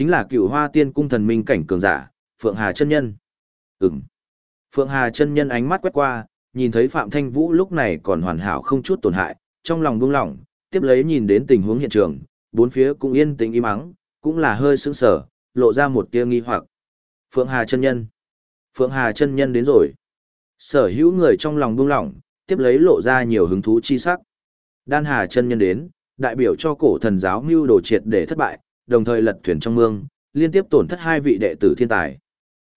Chính là cựu hoa tiên cung thần minh cảnh cường giả, Phượng Hà chân nhân. Ừm. Phượng Hà chân nhân ánh mắt quét qua, nhìn thấy Phạm Thanh Vũ lúc này còn hoàn hảo không chút tổn hại, trong lòng buông lỏng, tiếp lấy nhìn đến tình huống hiện trường, bốn phía cũng yên tĩnh im ắng, cũng là hơi sững sờ, lộ ra một tia nghi hoặc. Phượng Hà chân nhân. Phượng Hà chân nhân đến rồi. Sở hữu người trong lòng buông lỏng, tiếp lấy lộ ra nhiều hứng thú chi sắc. Đan Hà chân nhân đến, đại biểu cho cổ thần giáo mưu đồ triệt để thất bại, đồng thời lật thuyền trong mương, liên tiếp tổn thất hai vị đệ tử thiên tài.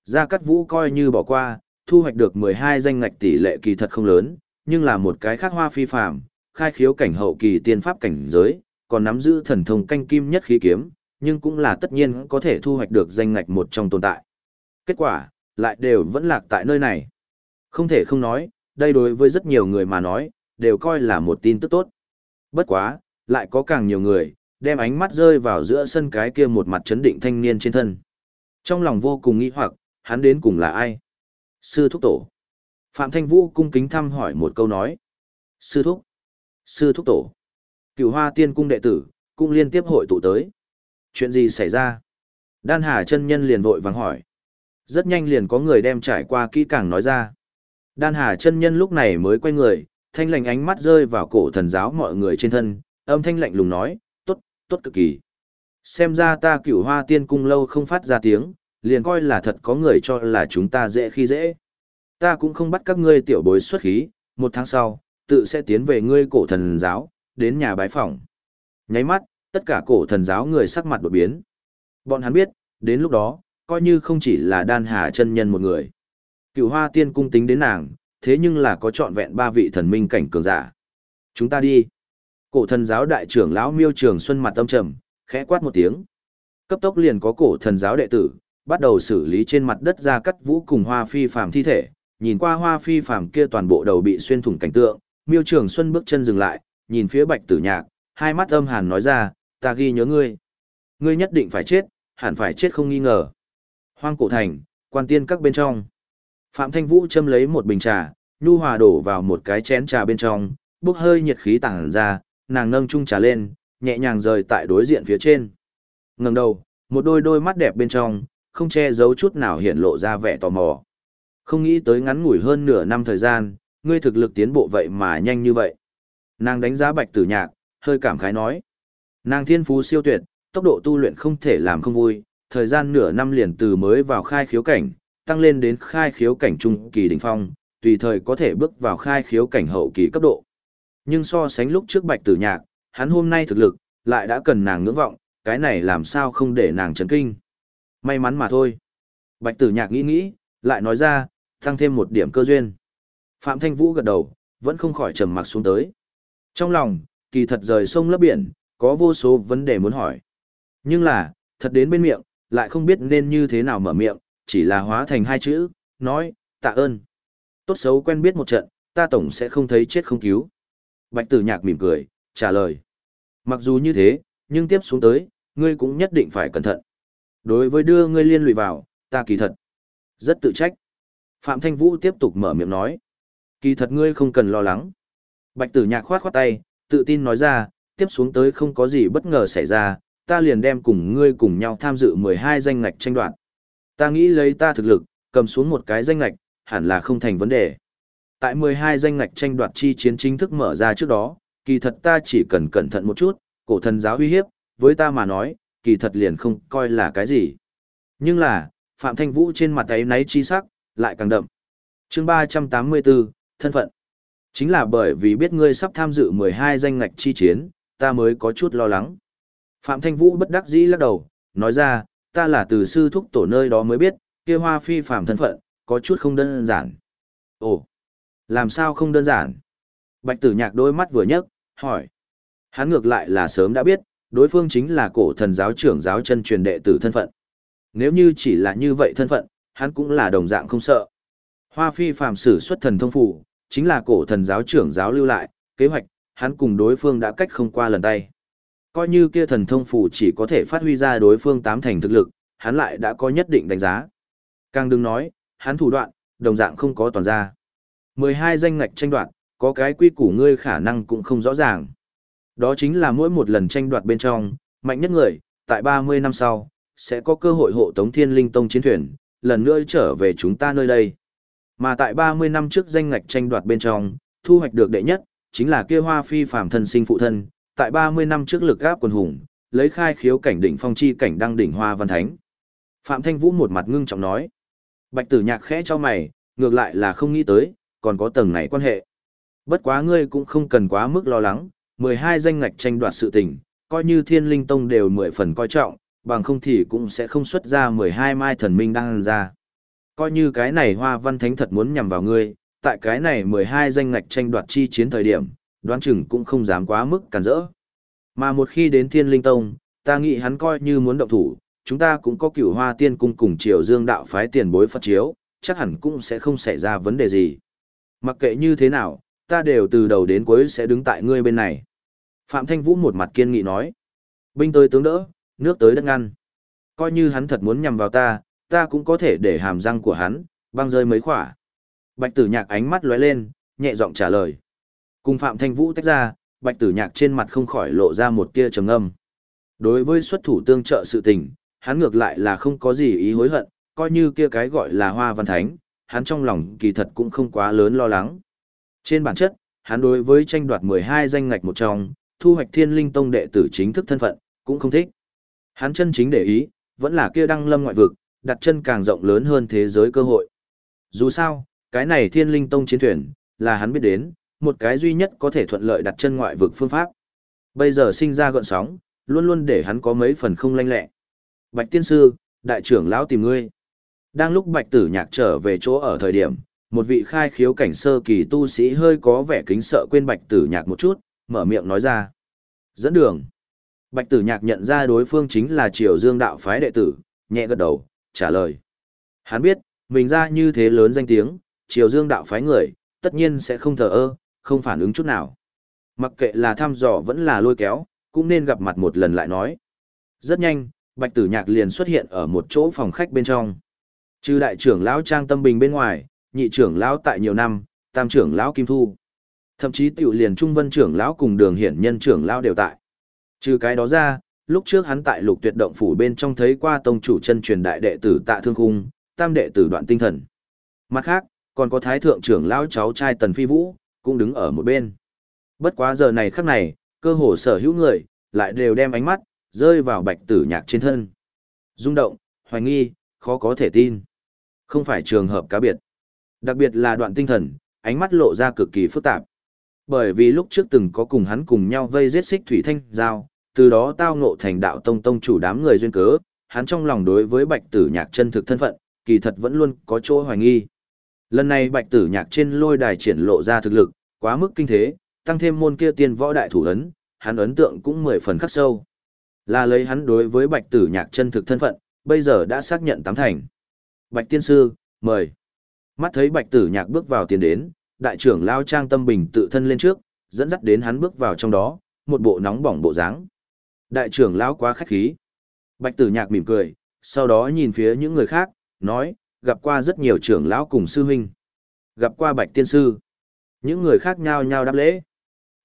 Gia Cát Vũ coi như bỏ qua, thu hoạch được 12 danh ngạch tỷ lệ kỳ thật không lớn, nhưng là một cái khác hoa phi phàm, khai khiếu cảnh hậu kỳ tiên pháp cảnh giới, còn nắm giữ thần thông canh kim nhất khí kiếm, nhưng cũng là tất nhiên có thể thu hoạch được danh ngạch một trong tồn tại. Kết quả, lại đều vẫn lạc tại nơi này. Không thể không nói, đây đối với rất nhiều người mà nói, đều coi là một tin tức tốt. Bất quá, lại có càng nhiều người, đem ánh mắt rơi vào giữa sân cái kia một mặt chấn định thanh niên trên thân. Trong lòng vô cùng nghi hoặc, hắn đến cùng là ai? Sư thúc tổ. Phạm Thanh Vũ cung kính thăm hỏi một câu nói. Sư thúc. Sư thúc tổ. Cửu hoa tiên cung đệ tử, cung liên tiếp hội tụ tới. Chuyện gì xảy ra? Đan Hà chân nhân liền vội vàng hỏi. Rất nhanh liền có người đem trải qua kỹ càng nói ra. Đan Hà chân nhân lúc này mới quay người, thanh lành ánh mắt rơi vào cổ thần giáo mọi người trên thân, âm thanh lạnh lùng nói, tốt, cực kỳ. Xem ra ta cửu hoa tiên cung lâu không phát ra tiếng, liền coi là thật có người cho là chúng ta dễ khi dễ. Ta cũng không bắt các ngươi tiểu bối xuất khí, một tháng sau, tự sẽ tiến về ngươi cổ thần giáo, đến nhà bái phỏng. Nháy mắt, tất cả cổ thần giáo người sắc mặt đột biến. Bọn hắn biết, đến lúc đó, coi như không chỉ là đan hà chân nhân một người. Cựu hoa tiên cung tính đến nàng, thế nhưng là có trọn vẹn ba vị thần minh cảnh cường giả. Chúng ta đi. Cổ thần giáo đại trưởng lão miêu trường xuân mặt tâm trầm, khẽ quát một tiếng. Cấp tốc liền có cổ thần giáo đệ tử, bắt đầu xử lý trên mặt đất ra cắt vũ cùng hoa phi phàm thi thể. Nhìn qua hoa phi phàm kia toàn bộ đầu bị xuyên thủng cảnh tượng, miêu trường xuân bước chân dừng lại, nhìn phía bạch tử nhạc, hai mắt âm hàn nói ra, ta ghi nhớ ngươi. Ngươi nhất định phải chết, hẳn phải chết không nghi ngờ. Hoang cổ thành, quan tiên các bên trong. Phạm Thanh Vũ châm lấy một bình trà, nhu hòa đổ vào một cái chén trà bên trong, bốc hơi nhiệt khí tản ra, nàng nâng chung trà lên, nhẹ nhàng rời tại đối diện phía trên. Ngẩng đầu, một đôi đôi mắt đẹp bên trong, không che giấu chút nào hiện lộ ra vẻ tò mò. Không nghĩ tới ngắn ngủi hơn nửa năm thời gian, ngươi thực lực tiến bộ vậy mà nhanh như vậy. Nàng đánh giá bạch tử nhạc, hơi cảm khái nói. Nàng thiên phú siêu tuyệt, tốc độ tu luyện không thể làm không vui, thời gian nửa năm liền từ mới vào khai khiếu cảnh, tăng lên đến khai khiếu cảnh trung kỳ đỉnh phong, tùy thời có thể bước vào khai khiếu cảnh hậu kỳ cấp độ. Nhưng so sánh lúc trước bạch tử nhạc, hắn hôm nay thực lực, lại đã cần nàng ngưỡng vọng, cái này làm sao không để nàng chấn kinh. May mắn mà thôi. Bạch tử nhạc nghĩ nghĩ, lại nói ra, tăng thêm một điểm cơ duyên. Phạm Thanh Vũ gật đầu, vẫn không khỏi trầm mặc xuống tới. Trong lòng, kỳ thật rời sông lấp biển, có vô số vấn đề muốn hỏi. Nhưng là, thật đến bên miệng, lại không biết nên như thế nào mở miệng, chỉ là hóa thành hai chữ, nói, tạ ơn. Tốt xấu quen biết một trận, ta tổng sẽ không thấy chết không cứu. Bạch tử nhạc mỉm cười, trả lời. Mặc dù như thế, nhưng tiếp xuống tới, ngươi cũng nhất định phải cẩn thận. Đối với đưa ngươi liên lụy vào, ta kỳ thật. Rất tự trách. Phạm Thanh Vũ tiếp tục mở miệng nói. Kỳ thật ngươi không cần lo lắng. Bạch tử nhạc khoát khoát tay, tự tin nói ra, tiếp xuống tới không có gì bất ngờ xảy ra, ta liền đem cùng ngươi cùng nhau tham dự 12 danh ngạch tranh đoạt. Ta nghĩ lấy ta thực lực, cầm xuống một cái danh ngạch, hẳn là không thành vấn đề. Tại 12 danh ngạch tranh đoạt chi chiến chính thức mở ra trước đó, kỳ thật ta chỉ cần cẩn thận một chút, cổ thần giáo uy hiếp, với ta mà nói, kỳ thật liền không coi là cái gì. Nhưng là, Phạm Thanh Vũ trên mặt ấy náy chi sắc, lại càng đậm. chương 384, thân phận. Chính là bởi vì biết ngươi sắp tham dự 12 danh ngạch chi chiến, ta mới có chút lo lắng. Phạm Thanh Vũ bất đắc dĩ lắc đầu, nói ra, ta là từ sư thúc tổ nơi đó mới biết, kia hoa phi phạm thân phận, có chút không đơn giản. Ồ, làm sao không đơn giản? Bạch tử nhạc đôi mắt vừa nhấc, hỏi. Hắn ngược lại là sớm đã biết, đối phương chính là cổ thần giáo trưởng giáo chân truyền đệ tử thân phận. Nếu như chỉ là như vậy thân phận, hắn cũng là đồng dạng không sợ. Hoa phi phàm sử xuất thần thông phủ, chính là cổ thần giáo trưởng giáo lưu lại, kế hoạch, hắn cùng đối phương đã cách không qua lần tay. Coi như kia thần thông phủ chỉ có thể phát huy ra đối phương tám thành thực lực, hắn lại đã có nhất định đánh giá. Càng đừng nói, hắn thủ đoạn, đồng dạng không có toàn ra. 12 danh ngạch tranh đoạt, có cái quy củ ngươi khả năng cũng không rõ ràng. Đó chính là mỗi một lần tranh đoạt bên trong, mạnh nhất người, tại 30 năm sau, sẽ có cơ hội hộ tống thiên linh tông chiến thuyền, lần nữa trở về chúng ta nơi đây. Mà tại 30 năm trước danh ngạch tranh đoạt bên trong, thu hoạch được đệ nhất, chính là kia hoa phi phàm thân sinh phụ thân, tại 30 năm trước lực gáp quần hùng, lấy khai khiếu cảnh đỉnh phong chi cảnh đăng đỉnh hoa văn thánh. Phạm Thanh Vũ một mặt ngưng trọng nói. Bạch tử nhạc khẽ cho mày, ngược lại là không nghĩ tới, còn có tầng này quan hệ. Bất quá ngươi cũng không cần quá mức lo lắng, 12 danh ngạch tranh đoạt sự tình, coi như thiên linh tông đều 10 phần coi trọng, bằng không thì cũng sẽ không xuất ra 12 mai thần minh đang ra. Coi như cái này hoa văn thánh thật muốn nhằm vào ngươi, tại cái này 12 danh ngạch tranh đoạt chi chiến thời điểm, đoán chừng cũng không dám quá mức cản rỡ. Mà một khi đến thiên linh tông, ta nghĩ hắn coi như muốn động thủ, chúng ta cũng có cửu hoa tiên cung cùng triều dương đạo phái tiền bối Phật chiếu, chắc hẳn cũng sẽ không xảy ra vấn đề gì. Mặc kệ như thế nào, ta đều từ đầu đến cuối sẽ đứng tại ngươi bên này. Phạm Thanh Vũ một mặt kiên nghị nói. Binh tới tướng đỡ, nước tới đất ngăn. Coi như hắn thật muốn nhằm vào ta, ta cũng có thể để hàm răng của hắn, băng rơi mấy khỏa. Bạch tử nhạc ánh mắt lóe lên, nhẹ giọng trả lời. Cùng Phạm Thanh Vũ tách ra, bạch tử nhạc trên mặt không khỏi lộ ra một tia trầm âm. Đối với xuất thủ tương trợ sự tình, hắn ngược lại là không có gì ý hối hận, coi như kia cái gọi là hoa văn thánh, hắn trong lòng kỳ thật cũng không quá lớn lo lắng. Trên bản chất, hắn đối với tranh đoạt 12 danh ngạch một trong, thu hoạch thiên linh tông đệ tử chính thức thân phận, cũng không thích. Hắn chân chính để ý, vẫn là kia đăng lâm ngoại vực, đặt chân càng rộng lớn hơn thế giới cơ hội. Dù sao, cái này thiên linh tông chiến thuyền, là hắn biết đến, một cái duy nhất có thể thuận lợi đặt chân ngoại vực phương pháp. Bây giờ sinh ra gợn sóng, luôn luôn để hắn có mấy phần không lanh lẹ. Bạch tiên sư, đại trưởng lão tìm ngươi. Đang lúc bạch tử nhạc trở về chỗ ở thời điểm, một vị khai khiếu cảnh sơ kỳ tu sĩ hơi có vẻ kính sợ quên bạch tử nhạc một chút, mở miệng nói ra. Dẫn đường. Bạch tử nhạc nhận ra đối phương chính là triều dương đạo phái đệ tử, nhẹ gật đầu, trả lời. Hắn biết, mình ra như thế lớn danh tiếng, triều dương đạo phái người, tất nhiên sẽ không thờ ơ, không phản ứng chút nào. Mặc kệ là thăm dò vẫn là lôi kéo, cũng nên gặp mặt một lần lại nói. Rất nhanh, Bạch Tử Nhạc liền xuất hiện ở một chỗ phòng khách bên trong. Trừ đại trưởng lão Trang Tâm Bình bên ngoài, nhị trưởng lão tại nhiều năm, tam trưởng lão Kim Thu. Thậm chí tiểu liền trung vân trưởng lão cùng đường hiển nhân trưởng lão đều tại. Trừ cái đó ra, lúc trước hắn tại lục tuyệt động phủ bên trong thấy qua tông chủ chân truyền đại đệ tử tạ thương khung, tam đệ tử đoạn tinh thần. Mặt khác, còn có thái thượng trưởng lão cháu trai Tần Phi Vũ, cũng đứng ở một bên. Bất quá giờ này khắc này, cơ hồ sở hữu người, lại đều đem ánh mắt, rơi vào bạch tử nhạc trên thân. rung động, hoài nghi, khó có thể tin. Không phải trường hợp cá biệt. Đặc biệt là đoạn tinh thần, ánh mắt lộ ra cực kỳ phức tạp. Bởi vì lúc trước từng có cùng hắn cùng nhau vây giết xích thủy thanh giao, từ đó tao ngộ thành đạo tông tông chủ đám người duyên cớ, hắn trong lòng đối với bạch tử nhạc chân thực thân phận, kỳ thật vẫn luôn có chỗ hoài nghi. Lần này bạch tử nhạc trên lôi đài triển lộ ra thực lực, quá mức kinh thế, tăng thêm môn kia tiên võ đại thủ ấn, hắn ấn tượng cũng mười phần khắc sâu. Là lấy hắn đối với bạch tử nhạc chân thực thân phận, bây giờ đã xác nhận tám thành. Bạch tiên sư, mời. Mắt thấy bạch tử nhạc bước vào tiền đến, đại trưởng lao trang tâm bình tự thân lên trước, dẫn dắt đến hắn bước vào trong đó, một bộ nóng bỏng bộ dáng. Đại trưởng lão quá khách khí. Bạch tử nhạc mỉm cười, sau đó nhìn phía những người khác, nói, gặp qua rất nhiều trưởng lão cùng sư huynh. Gặp qua bạch tiên sư. Những người khác nhao nhao đáp lễ.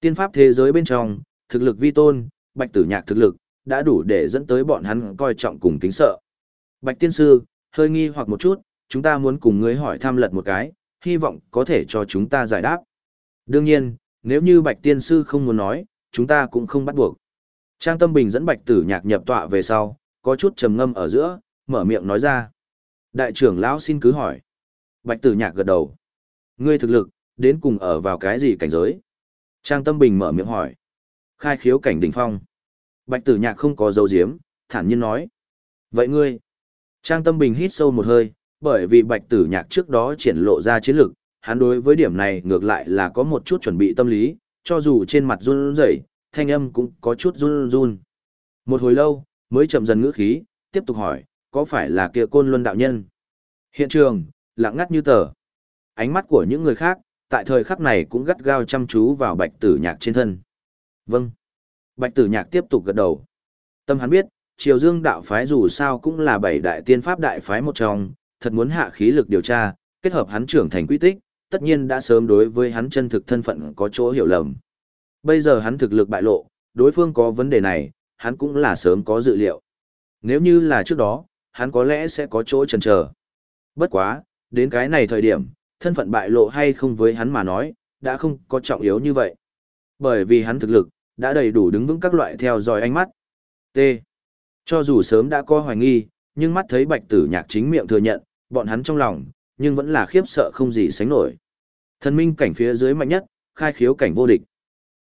Tiên pháp thế giới bên trong, thực lực vi tôn, bạch tử nhạc thực lực, đã đủ để dẫn tới bọn hắn coi trọng cùng kính sợ. Bạch tiên sư, hơi nghi hoặc một chút, chúng ta muốn cùng ngươi hỏi thăm lật một cái, hy vọng có thể cho chúng ta giải đáp. Đương nhiên, nếu như bạch tiên sư không muốn nói, chúng ta cũng không bắt buộc. Trang Tâm Bình dẫn bạch tử nhạc nhập tọa về sau, có chút trầm ngâm ở giữa, mở miệng nói ra. Đại trưởng lão xin cứ hỏi. Bạch tử nhạc gật đầu. Ngươi thực lực, đến cùng ở vào cái gì cảnh giới? Trang Tâm Bình mở miệng hỏi. Khai khiếu cảnh đỉnh phong. Bạch tử nhạc không có dấu diếm, thản nhiên nói. Vậy ngươi? Trang Tâm Bình hít sâu một hơi, bởi vì bạch tử nhạc trước đó triển lộ ra chiến lực, hắn đối với điểm này ngược lại là có một chút chuẩn bị tâm lý, cho dù trên mặt run rẩy, thanh âm cũng có chút run run. Một hồi lâu, mới chậm dần ngữ khí, tiếp tục hỏi, có phải là kia côn luân đạo nhân? Hiện trường, lặng ngắt như tờ. Ánh mắt của những người khác, tại thời khắc này cũng gắt gao chăm chú vào bạch tử nhạc trên thân. Vâng. Bạch tử nhạc tiếp tục gật đầu. Tâm hắn biết, triều dương đạo phái dù sao cũng là bảy đại tiên pháp đại phái một trong, thật muốn hạ khí lực điều tra, kết hợp hắn trưởng thành quy tích, tất nhiên đã sớm đối với hắn chân thực thân phận có chỗ hiểu lầm. Bây giờ hắn thực lực bại lộ, đối phương có vấn đề này, hắn cũng là sớm có dự liệu. Nếu như là trước đó, hắn có lẽ sẽ có chỗ chần chờ. Bất quá, đến cái này thời điểm, thân phận bại lộ hay không với hắn mà nói, đã không có trọng yếu như vậy. Bởi vì hắn thực lực, đã đầy đủ đứng vững các loại theo dõi ánh mắt. T. Cho dù sớm đã có hoài nghi, nhưng mắt thấy bạch tử nhạc chính miệng thừa nhận, bọn hắn trong lòng, nhưng vẫn là khiếp sợ không gì sánh nổi. Thần minh cảnh phía dưới mạnh nhất, khai khiếu cảnh vô địch.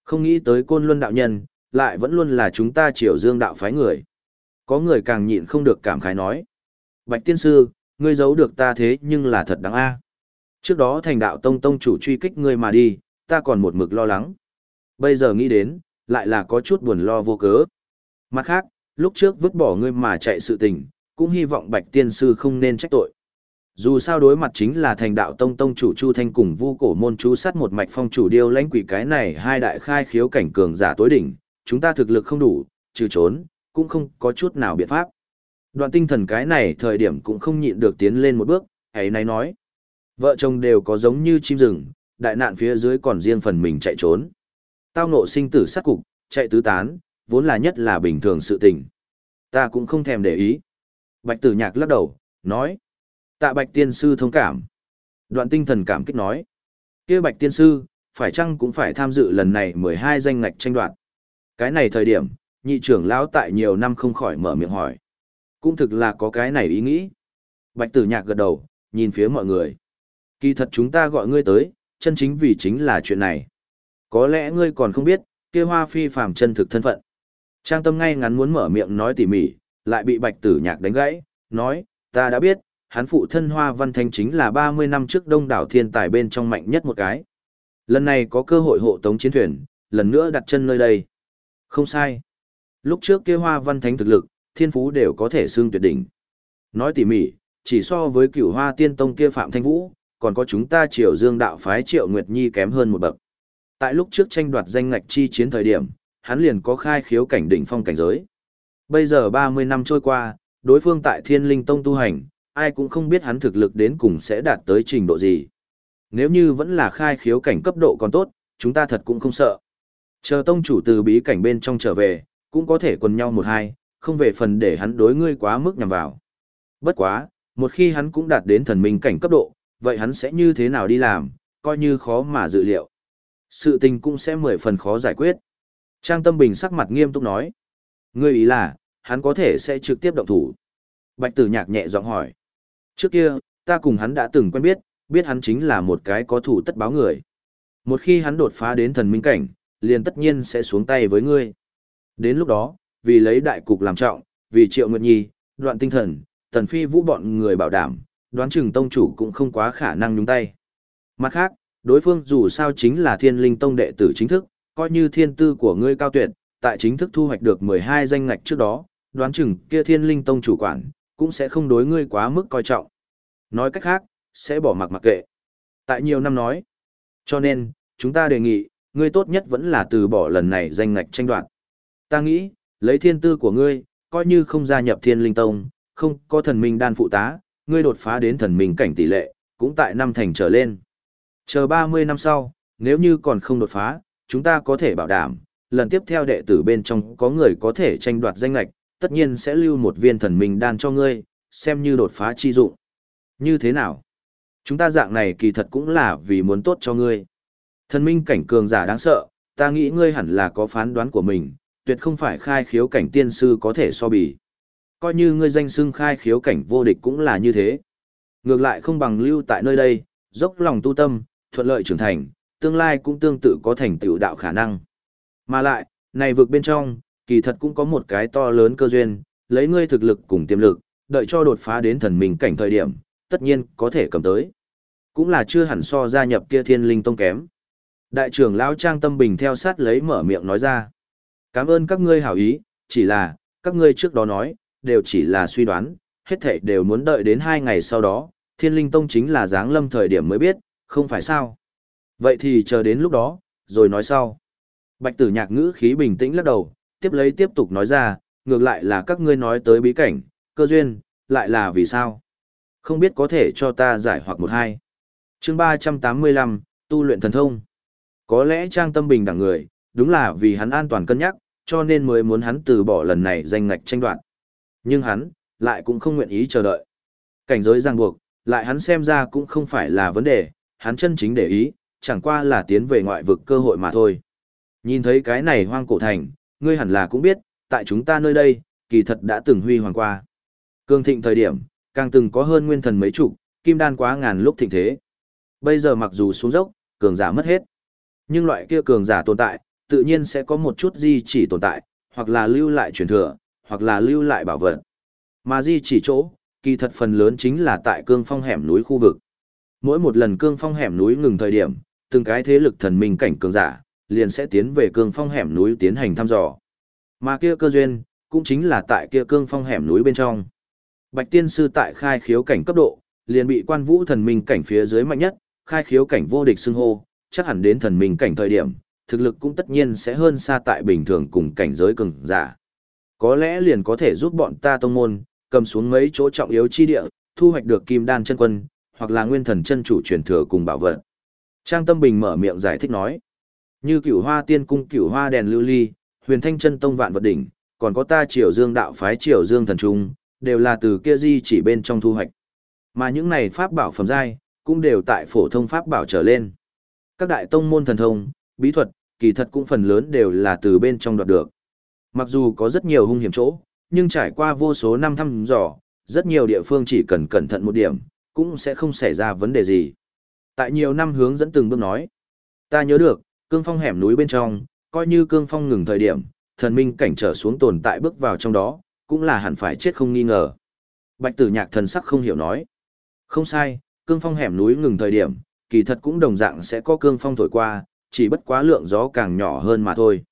Không nghĩ tới côn luân đạo nhân, lại vẫn luôn là chúng ta triều dương đạo phái người. Có người càng nhịn không được cảm khái nói. Bạch tiên sư, ngươi giấu được ta thế nhưng là thật đáng a. Trước đó thành đạo tông tông chủ truy kích ngươi mà đi, ta còn một mực lo lắng. Bây giờ nghĩ đến, lại là có chút buồn lo vô cớ. Mặt khác, lúc trước vứt bỏ ngươi mà chạy sự tình, cũng hy vọng bạch tiên sư không nên trách tội. Dù sao đối mặt chính là thành đạo tông tông chủ Chu Thanh cùng vu cổ môn chú sát một mạch phong chủ điêu lãnh quỷ cái này hai đại khai khiếu cảnh cường giả tối đỉnh, chúng ta thực lực không đủ, trừ trốn, cũng không có chút nào biện pháp. Đoạn tinh thần cái này thời điểm cũng không nhịn được tiến lên một bước, ấy này nói. Vợ chồng đều có giống như chim rừng, đại nạn phía dưới còn riêng phần mình chạy trốn. Tao nộ sinh tử sát cục, chạy tứ tán, vốn là nhất là bình thường sự tình. Ta cũng không thèm để ý. Bạch tử nhạc lắc đầu, nói. Tạ bạch tiên sư thông cảm. Đoạn tinh thần cảm kích nói. kia bạch tiên sư, phải chăng cũng phải tham dự lần này 12 danh ngạch tranh đoạt. Cái này thời điểm, nhị trưởng lão tại nhiều năm không khỏi mở miệng hỏi. Cũng thực là có cái này ý nghĩ. Bạch tử nhạc gật đầu, nhìn phía mọi người. Kỳ thật chúng ta gọi ngươi tới, chân chính vì chính là chuyện này. Có lẽ ngươi còn không biết, kia hoa phi phàm chân thực thân phận. Trang tâm ngay ngắn muốn mở miệng nói tỉ mỉ, lại bị bạch tử nhạc đánh gãy, nói, ta đã biết, hắn phụ thân hoa văn thanh chính là 30 năm trước đông đảo thiên tài bên trong mạnh nhất một cái. Lần này có cơ hội hộ tống chiến thuyền, lần nữa đặt chân nơi đây. Không sai. Lúc trước kia hoa văn thánh thực lực, thiên phú đều có thể xương tuyệt đỉnh. Nói tỉ mỉ, chỉ so với cửu hoa tiên tông kia Phạm Thanh Vũ, còn có chúng ta triều dương đạo phái triệu Nguyệt Nhi kém hơn một bậc. Tại lúc trước tranh đoạt danh ngạch chi chiến thời điểm, hắn liền có khai khiếu cảnh đỉnh phong cảnh giới. Bây giờ 30 năm trôi qua, đối phương tại thiên linh tông tu hành, ai cũng không biết hắn thực lực đến cùng sẽ đạt tới trình độ gì. Nếu như vẫn là khai khiếu cảnh cấp độ còn tốt, chúng ta thật cũng không sợ. Chờ tông chủ từ bí cảnh bên trong trở về, cũng có thể quần nhau một hai, không về phần để hắn đối ngươi quá mức nhằm vào. Bất quá, một khi hắn cũng đạt đến thần minh cảnh cấp độ, vậy hắn sẽ như thế nào đi làm, coi như khó mà dự liệu. Sự tình cũng sẽ mười phần khó giải quyết. Trang Tâm Bình sắc mặt nghiêm túc nói. Ngươi ý là, hắn có thể sẽ trực tiếp động thủ. Bạch tử nhạc nhẹ giọng hỏi. Trước kia, ta cùng hắn đã từng quen biết, biết hắn chính là một cái có thủ tất báo người. Một khi hắn đột phá đến thần minh cảnh, liền tất nhiên sẽ xuống tay với ngươi. Đến lúc đó, vì lấy đại cục làm trọng, vì triệu nguyệt nhi, đoạn tinh thần, tần phi vũ bọn người bảo đảm, đoán chừng tông chủ cũng không quá khả năng nhúng tay. Mặt khác, đối phương dù sao chính là thiên linh tông đệ tử chính thức, coi như thiên tư của ngươi cao tuyệt, tại chính thức thu hoạch được 12 danh ngạch trước đó, đoán chừng kia thiên linh tông chủ quản, cũng sẽ không đối ngươi quá mức coi trọng. Nói cách khác, sẽ bỏ mặc mặc kệ. Tại nhiều năm nói. Cho nên, chúng ta đề nghị, ngươi tốt nhất vẫn là từ bỏ lần này danh ngạch tranh đoạt. Ta nghĩ, lấy thiên tư của ngươi, coi như không gia nhập thiên linh tông, không có thần minh đan phụ tá, ngươi đột phá đến thần minh cảnh tỷ lệ, cũng tại năm thành trở lên. Chờ 30 năm sau, nếu như còn không đột phá, chúng ta có thể bảo đảm, lần tiếp theo đệ tử bên trong có người có thể tranh đoạt danh lạch, tất nhiên sẽ lưu một viên thần minh đan cho ngươi, xem như đột phá chi dụng. Như thế nào? Chúng ta dạng này kỳ thật cũng là vì muốn tốt cho ngươi. Thần minh cảnh cường giả đáng sợ, ta nghĩ ngươi hẳn là có phán đoán của mình, tuyệt không phải khai khiếu cảnh tiên sư có thể so bì. Coi như ngươi danh xưng khai khiếu cảnh vô địch cũng là như thế. Ngược lại không bằng lưu tại nơi đây, dốc lòng tu tâm, thuận lợi trưởng thành, tương lai cũng tương tự có thành tựu đạo khả năng. Mà lại, này vượt bên trong, kỳ thật cũng có một cái to lớn cơ duyên, lấy ngươi thực lực cùng tiềm lực, đợi cho đột phá đến thần minh cảnh thời điểm, tất nhiên có thể cầm tới. Cũng là chưa hẳn so gia nhập kia thiên linh tông kém. Đại trưởng lão Trang Tâm Bình theo sát lấy mở miệng nói ra. Cảm ơn các ngươi hảo ý, chỉ là, các ngươi trước đó nói, đều chỉ là suy đoán, hết thảy đều muốn đợi đến hai ngày sau đó, thiên linh tông chính là dáng lâm thời điểm mới biết, không phải sao. Vậy thì chờ đến lúc đó, rồi nói sau. Bạch tử nhạc ngữ khí bình tĩnh lắc đầu, tiếp lấy tiếp tục nói ra, ngược lại là các ngươi nói tới bí cảnh, cơ duyên, lại là vì sao? Không biết có thể cho ta giải hoặc một hai. chương 385, tu luyện thần thông. Có lẽ trang tâm bình đẳng người, đúng là vì hắn an toàn cân nhắc, cho nên mới muốn hắn từ bỏ lần này danh ngạch tranh đoạt. Nhưng hắn, lại cũng không nguyện ý chờ đợi. Cảnh giới ràng buộc, lại hắn xem ra cũng không phải là vấn đề, hắn chân chính để ý, chẳng qua là tiến về ngoại vực cơ hội mà thôi. Nhìn thấy cái này hoang cổ thành, ngươi hẳn là cũng biết, tại chúng ta nơi đây, kỳ thật đã từng huy hoàng qua. Cương thịnh thời điểm, càng từng có hơn nguyên thần mấy chục, kim đan quá ngàn lúc thịnh thế. Bây giờ mặc dù xuống dốc, cường giả mất hết. Nhưng loại kia cường giả tồn tại, tự nhiên sẽ có một chút di chỉ tồn tại, hoặc là lưu lại truyền thừa, hoặc là lưu lại bảo vật. Mà di chỉ chỗ, kỳ thật phần lớn chính là tại cương phong hẻm núi khu vực. Mỗi một lần cương phong hẻm núi ngừng thời điểm, từng cái thế lực thần minh cảnh cường giả, liền sẽ tiến về cương phong hẻm núi tiến hành thăm dò. Mà kia cơ duyên, cũng chính là tại kia cương phong hẻm núi bên trong. Bạch tiên sư tại khai khiếu cảnh cấp độ, liền bị quan vũ thần minh cảnh phía dưới mạnh nhất, khai khiếu cảnh vô địch xưng hô, chắc hẳn đến thần minh cảnh thời điểm, thực lực cũng tất nhiên sẽ hơn xa tại bình thường cùng cảnh giới cường giả. Có lẽ liền có thể giúp bọn ta tông môn, cầm xuống mấy chỗ trọng yếu chi địa, thu hoạch được kim đan chân quân, hoặc là nguyên thần chân chủ truyền thừa cùng bảo vật. Trang Tâm Bình mở miệng giải thích nói, như cửu hoa tiên cung cửu hoa đèn lưu ly, huyền thanh chân tông vạn vật đỉnh, còn có ta triều dương đạo phái triều dương thần trung, đều là từ kia di chỉ bên trong thu hoạch. Mà những này pháp bảo phẩm giai, cũng đều tại phổ thông pháp bảo trở lên. Các đại tông môn thần thông, bí thuật, kỳ thật cũng phần lớn đều là từ bên trong đoạt được. Mặc dù có rất nhiều hung hiểm chỗ, nhưng trải qua vô số năm thăm dò, rất nhiều địa phương chỉ cần cẩn thận một điểm, cũng sẽ không xảy ra vấn đề gì. Tại nhiều năm hướng dẫn từng bước nói, ta nhớ được, cương phong hẻm núi bên trong, coi như cương phong ngừng thời điểm, thần minh cảnh trở xuống tồn tại bước vào trong đó, cũng là hẳn phải chết không nghi ngờ. Bạch tử nhạc thần sắc không hiểu nói. Không sai, cương phong hẻm núi ngừng thời điểm, kỳ thật cũng đồng dạng sẽ có cương phong thổi qua, chỉ bất quá lượng gió càng nhỏ hơn mà thôi.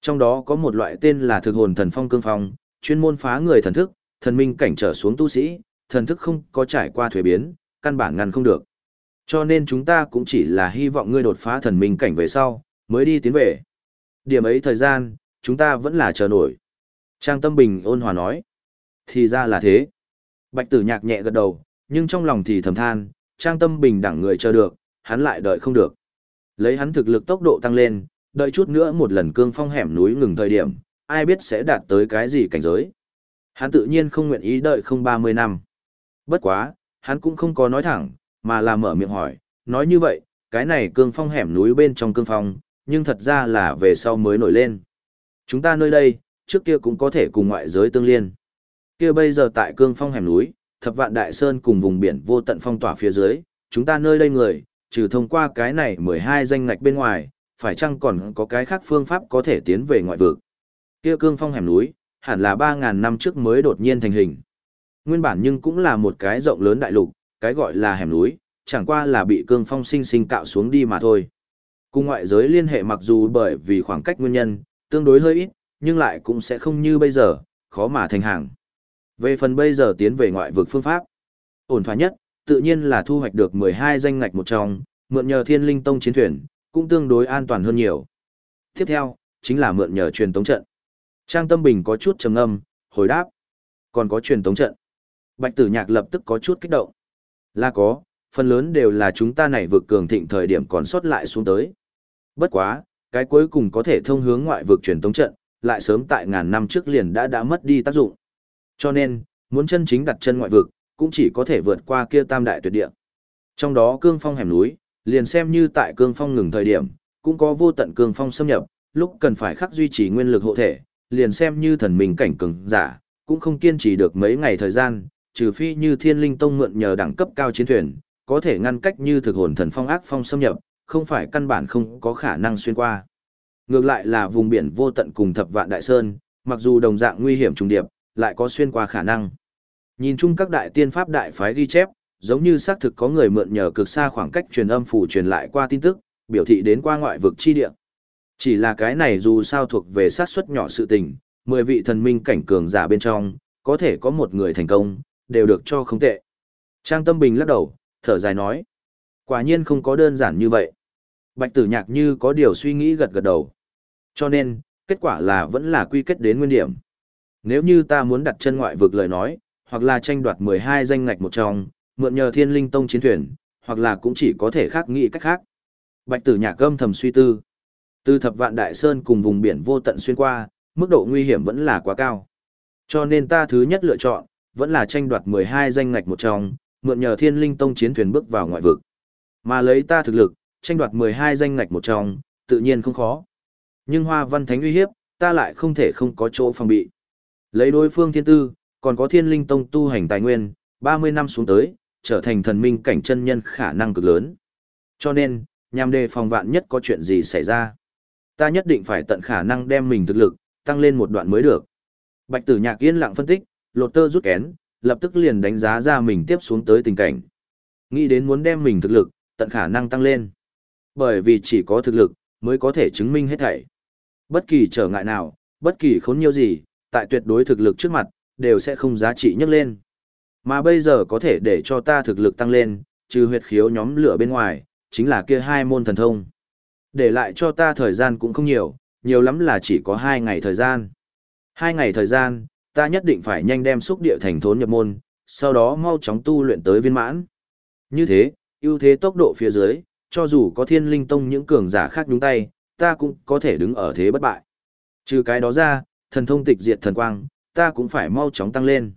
Trong đó có một loại tên là thực hồn thần phong cương phong, chuyên môn phá người thần thức, thần minh cảnh trở xuống tu sĩ, thần thức không có trải qua thuế biến, căn bản ngăn không được. Cho nên chúng ta cũng chỉ là hy vọng ngươi đột phá thần minh cảnh về sau, mới đi tiến về. Điểm ấy thời gian, chúng ta vẫn là chờ nổi. Trang Tâm Bình ôn hòa nói. Thì ra là thế. Bạch tử nhạc nhẹ gật đầu, nhưng trong lòng thì thầm than, Trang Tâm Bình đẳng người chờ được, hắn lại đợi không được. Lấy hắn thực lực tốc độ tăng lên, đợi chút nữa một lần cương phong hẻm núi ngừng thời điểm, ai biết sẽ đạt tới cái gì cảnh giới. Hắn tự nhiên không nguyện ý đợi không 30 năm. Bất quá, hắn cũng không có nói thẳng, mà là mở miệng hỏi, nói như vậy, cái này cương phong hẻm núi bên trong cương phong, nhưng thật ra là về sau mới nổi lên. Chúng ta nơi đây, trước kia cũng có thể cùng ngoại giới tương liên. Kia bây giờ tại cương phong hẻm núi, thập vạn đại sơn cùng vùng biển vô tận phong tỏa phía dưới, chúng ta nơi đây người, trừ thông qua cái này 12 danh ngạch bên ngoài, phải chăng còn có cái khác phương pháp có thể tiến về ngoại vực. Kia cương phong hẻm núi, hẳn là 3.000 năm trước mới đột nhiên thành hình. Nguyên bản nhưng cũng là một cái rộng lớn đại lục, cái gọi là hẻm núi, chẳng qua là bị cương phong sinh sinh cạo xuống đi mà thôi. Cùng ngoại giới liên hệ mặc dù bởi vì khoảng cách nguyên nhân, tương đối hơi ít, nhưng lại cũng sẽ không như bây giờ, khó mà thành hàng. Về phần bây giờ tiến về ngoại vực phương pháp, ổn thỏa nhất, tự nhiên là thu hoạch được 12 danh ngạch một trong, mượn nhờ thiên linh tông chiến thuyền, cũng tương đối an toàn hơn nhiều. Tiếp theo, chính là mượn nhờ truyền tống trận. Trang Tâm Bình có chút trầm ngâm, hồi đáp. Còn có truyền tống trận. Bạch Tử Nhạc lập tức có chút kích động. Là có, phần lớn đều là chúng ta này vực cường thịnh thời điểm còn sót lại xuống tới. Bất quá, cái cuối cùng có thể thông hướng ngoại vực truyền tống trận, lại sớm tại ngàn năm trước liền đã đã mất đi tác dụng. Cho nên, muốn chân chính đặt chân ngoại vực, cũng chỉ có thể vượt qua kia tam đại tuyệt địa. Trong đó cương phong hẻm núi, liền xem như tại cương phong ngừng thời điểm, cũng có vô tận cương phong xâm nhập, lúc cần phải khắc duy trì nguyên lực hộ thể, liền xem như thần minh cảnh cường giả, cũng không kiên trì được mấy ngày thời gian, trừ phi như Thiên Linh Tông mượn nhờ đẳng cấp cao chiến thuyền, có thể ngăn cách như thực hồn thần phong ác phong xâm nhập, không phải căn bản không có khả năng xuyên qua. Ngược lại là vùng biển vô tận cùng thập vạn đại sơn, mặc dù đồng dạng nguy hiểm trùng điệp, lại có xuyên qua khả năng. Nhìn chung các đại tiên pháp đại phái ghi chép, giống như xác thực có người mượn nhờ cực xa khoảng cách truyền âm phủ truyền lại qua tin tức, biểu thị đến qua ngoại vực chi địa. Chỉ là cái này dù sao thuộc về sát suất nhỏ sự tình, 10 vị thần minh cảnh cường giả bên trong, có thể có một người thành công, đều được cho không tệ. Trang Tâm Bình lắc đầu, thở dài nói. Quả nhiên không có đơn giản như vậy. Bạch tử nhạc như có điều suy nghĩ gật gật đầu. Cho nên, kết quả là vẫn là quy kết đến nguyên điểm. Nếu như ta muốn đặt chân ngoại vực lời nói, hoặc là tranh đoạt 12 danh ngạch một trong, mượn nhờ thiên linh tông chiến thuyền, hoặc là cũng chỉ có thể khác nghĩ cách khác. Bạch tử nhạc gâm thầm suy tư. Từ thập vạn đại sơn cùng vùng biển vô tận xuyên qua, mức độ nguy hiểm vẫn là quá cao. Cho nên ta thứ nhất lựa chọn, vẫn là tranh đoạt 12 danh ngạch một trong, mượn nhờ thiên linh tông chiến thuyền bước vào ngoại vực. Mà lấy ta thực lực, tranh đoạt 12 danh ngạch một trong, tự nhiên không khó. Nhưng hoa văn thánh uy hiếp, ta lại không thể không có chỗ phòng bị. Lấy đối phương thiên tư, còn có thiên linh tông tu hành tài nguyên, 30 năm xuống tới, trở thành thần minh cảnh chân nhân khả năng cực lớn. Cho nên, nhằm đề phòng vạn nhất có chuyện gì xảy ra. Ta nhất định phải tận khả năng đem mình thực lực, tăng lên một đoạn mới được. Bạch tử nhạc yên lặng phân tích, lột tơ rút kén, lập tức liền đánh giá ra mình tiếp xuống tới tình cảnh. Nghĩ đến muốn đem mình thực lực, tận khả năng tăng lên. Bởi vì chỉ có thực lực, mới có thể chứng minh hết thảy. Bất kỳ trở ngại nào, bất kỳ khốn nhiều gì, tại tuyệt đối thực lực trước mặt, đều sẽ không giá trị nhất lên. Mà bây giờ có thể để cho ta thực lực tăng lên, trừ huyệt khiếu nhóm lửa bên ngoài, chính là kia hai môn thần thông. Để lại cho ta thời gian cũng không nhiều, nhiều lắm là chỉ có hai ngày thời gian. Hai ngày thời gian, ta nhất định phải nhanh đem xúc địa thành thốn nhập môn, sau đó mau chóng tu luyện tới viên mãn. Như thế, ưu thế tốc độ phía dưới, cho dù có thiên linh tông những cường giả khác nhúng tay, ta cũng có thể đứng ở thế bất bại. Trừ cái đó ra, thần thông tịch diệt thần quang, ta cũng phải mau chóng tăng lên.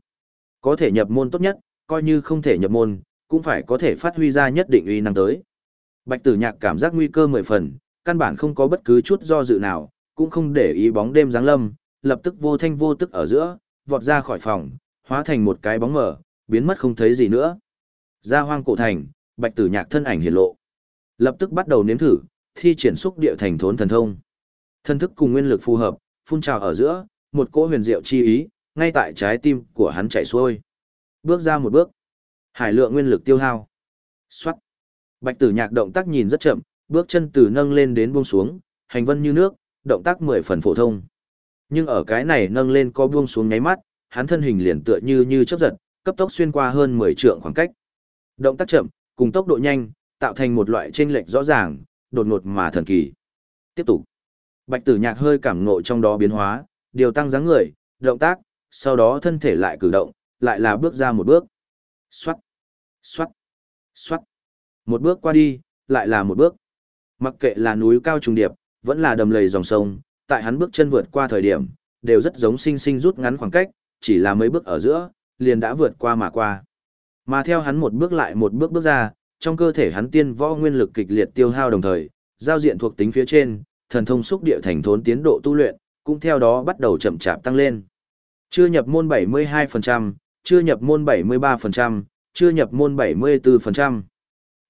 Có thể nhập môn tốt nhất, coi như không thể nhập môn, cũng phải có thể phát huy ra nhất định uy năng tới. Bạch tử nhạc cảm giác nguy cơ mười phần, căn bản không có bất cứ chút do dự nào, cũng không để ý bóng đêm giáng lâm, lập tức vô thanh vô tức ở giữa, vọt ra khỏi phòng, hóa thành một cái bóng mờ, biến mất không thấy gì nữa. Ra hoang cổ thành, bạch tử nhạc thân ảnh hiển lộ. Lập tức bắt đầu nếm thử, thi triển xúc địa thành thốn thần thông. Thân thức cùng nguyên lực phù hợp, phun trào ở giữa, một cỗ huyền diệu chi ý, ngay tại trái tim của hắn chạy xuôi. Bước ra một bước, hải lượng nguyên lực tiêu hao. Xoát. Bạch tử nhạc động tác nhìn rất chậm, bước chân từ nâng lên đến buông xuống, hành vân như nước, động tác mười phần phổ thông. Nhưng ở cái này nâng lên co buông xuống nháy mắt, hắn thân hình liền tựa như như chớp giật, cấp tốc xuyên qua hơn 10 trượng khoảng cách. Động tác chậm, cùng tốc độ nhanh, tạo thành một loại chênh lệch rõ ràng, đột ngột mà thần kỳ. Tiếp tục. Bạch Tử Nhạc hơi cảm ngộ trong đó biến hóa, điều tăng dáng người, động tác, sau đó thân thể lại cử động, lại là bước ra một bước. Xoát, xoát, xoát. Một bước qua đi, lại là một bước. Mặc kệ là núi cao trùng điệp, vẫn là đầm lầy dòng sông, tại hắn bước chân vượt qua thời điểm, đều rất giống sinh sinh rút ngắn khoảng cách, chỉ là mấy bước ở giữa, liền đã vượt qua mà qua. Mà theo hắn một bước lại một bước bước ra, trong cơ thể hắn tiên võ nguyên lực kịch liệt tiêu hao đồng thời, giao diện thuộc tính phía trên, thần thông xúc địa thành thốn tiến độ tu luyện, cũng theo đó bắt đầu chậm chạp tăng lên. Chưa nhập môn 72%, chưa nhập môn 73%, chưa nhập môn 74%.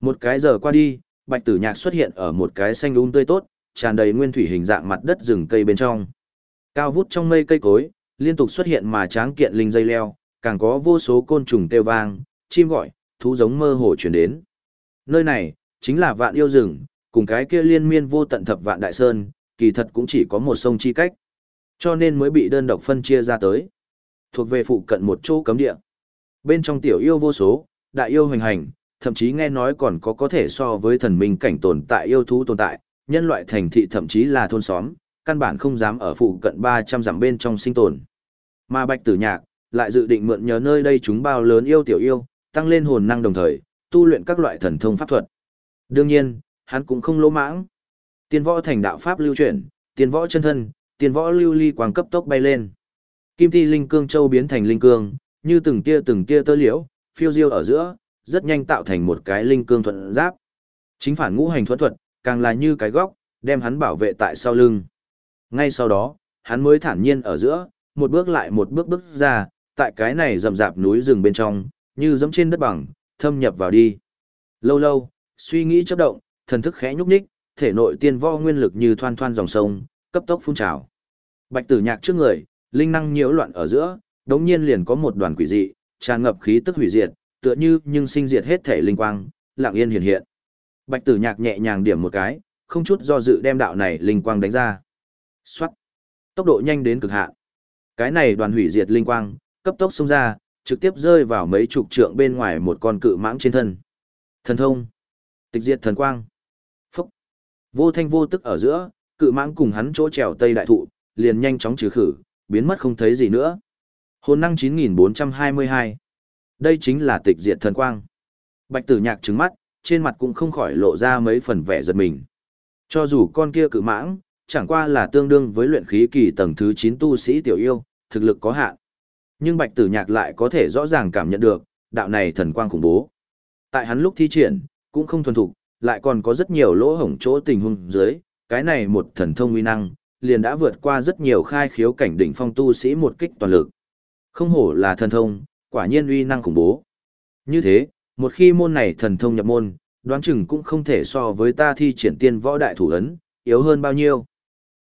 Một cái giờ qua đi, Bạch Tử Nhạc xuất hiện ở một cái xanh um tươi tốt, tràn đầy nguyên thủy hình dạng mặt đất rừng cây bên trong. Cao vút trong mây cây cối, liên tục xuất hiện mà tráng kiện linh dây leo, càng có vô số côn trùng kêu vang, chim gọi, thú giống mơ hồ chuyển đến. Nơi này, chính là vạn yêu rừng, cùng cái kia liên miên vô tận thập vạn đại sơn, kỳ thật cũng chỉ có một sông chi cách. Cho nên mới bị đơn độc phân chia ra tới. Thuộc về phụ cận một chỗ cấm địa. Bên trong tiểu yêu vô số, đại yêu hoành hành, thậm chí nghe nói còn có có thể so với thần minh cảnh tồn tại yêu thú tồn tại, nhân loại thành thị thậm chí là thôn xóm, căn bản không dám ở phụ cận 300 dặm bên trong sinh tồn. Mà Bạch Tử Nhạc lại dự định mượn nhờ nơi đây chúng bao lớn yêu tiểu yêu, tăng lên hồn năng đồng thời, tu luyện các loại thần thông pháp thuật. Đương nhiên, hắn cũng không lỗ mãng. Tiên võ thành đạo pháp lưu chuyển, tiên võ chân thân, tiên võ lưu ly quang cấp tốc bay lên. Kim thi linh cương châu biến thành linh cương, như từng tia từng tia tơ liễu, phiêu diêu ở giữa, rất nhanh tạo thành một cái linh cương thuận giáp. Chính phản ngũ hành thuận thuật, càng là như cái góc, đem hắn bảo vệ tại sau lưng. Ngay sau đó, hắn mới thản nhiên ở giữa, một bước lại một bước bước ra, tại cái này rậm rạp núi rừng bên trong, như giống trên đất bằng, thâm nhập vào đi. Lâu lâu, suy nghĩ chớp động, thần thức khẽ nhúc nhích, thể nội tiên võ nguyên lực như thoăn thoăn dòng sông, cấp tốc phun trào. Bạch Tử Nhạc trước người, linh năng nhiễu loạn ở giữa, đống nhiên liền có một đoàn quỷ dị, tràn ngập khí tức hủy diệt, tựa như nhưng sinh diệt hết thể linh quang, lặng yên hiện hiện. Bạch Tử Nhạc nhẹ nhàng điểm một cái, không chút do dự đem đạo này linh quang đánh ra. xoát Tốc độ nhanh đến cực hạn. Cái này đoàn hủy diệt linh quang, cấp tốc xông ra, trực tiếp rơi vào mấy chục trượng bên ngoài một con cự mãng trên thân. Thần thông. Tịch diệt thần quang. Phúc. Vô thanh vô tức ở giữa, cự mãng cùng hắn chỗ trèo tây đại thụ, liền nhanh chóng trừ khử, biến mất không thấy gì nữa. Hồn năng 9422. Đây chính là tịch diệt thần quang. Bạch tử nhạc trứng mắt, trên mặt cũng không khỏi lộ ra mấy phần vẻ giật mình. Cho dù con kia cự mãng, chẳng qua là tương đương với luyện khí kỳ tầng thứ 9 tu sĩ tiểu yêu, thực lực có hạn. Nhưng Bạch Tử Nhạc lại có thể rõ ràng cảm nhận được, đạo này thần quang khủng bố. Tại hắn lúc thi triển, cũng không thuần thục, lại còn có rất nhiều lỗ hổng chỗ tình huống dưới, cái này một thần thông uy năng, liền đã vượt qua rất nhiều khai khiếu cảnh đỉnh phong tu sĩ một kích toàn lực. Không hổ là thần thông, quả nhiên uy năng khủng bố. Như thế, một khi môn này thần thông nhập môn, đoán chừng cũng không thể so với ta thi triển tiên võ đại thủ ấn, yếu hơn bao nhiêu.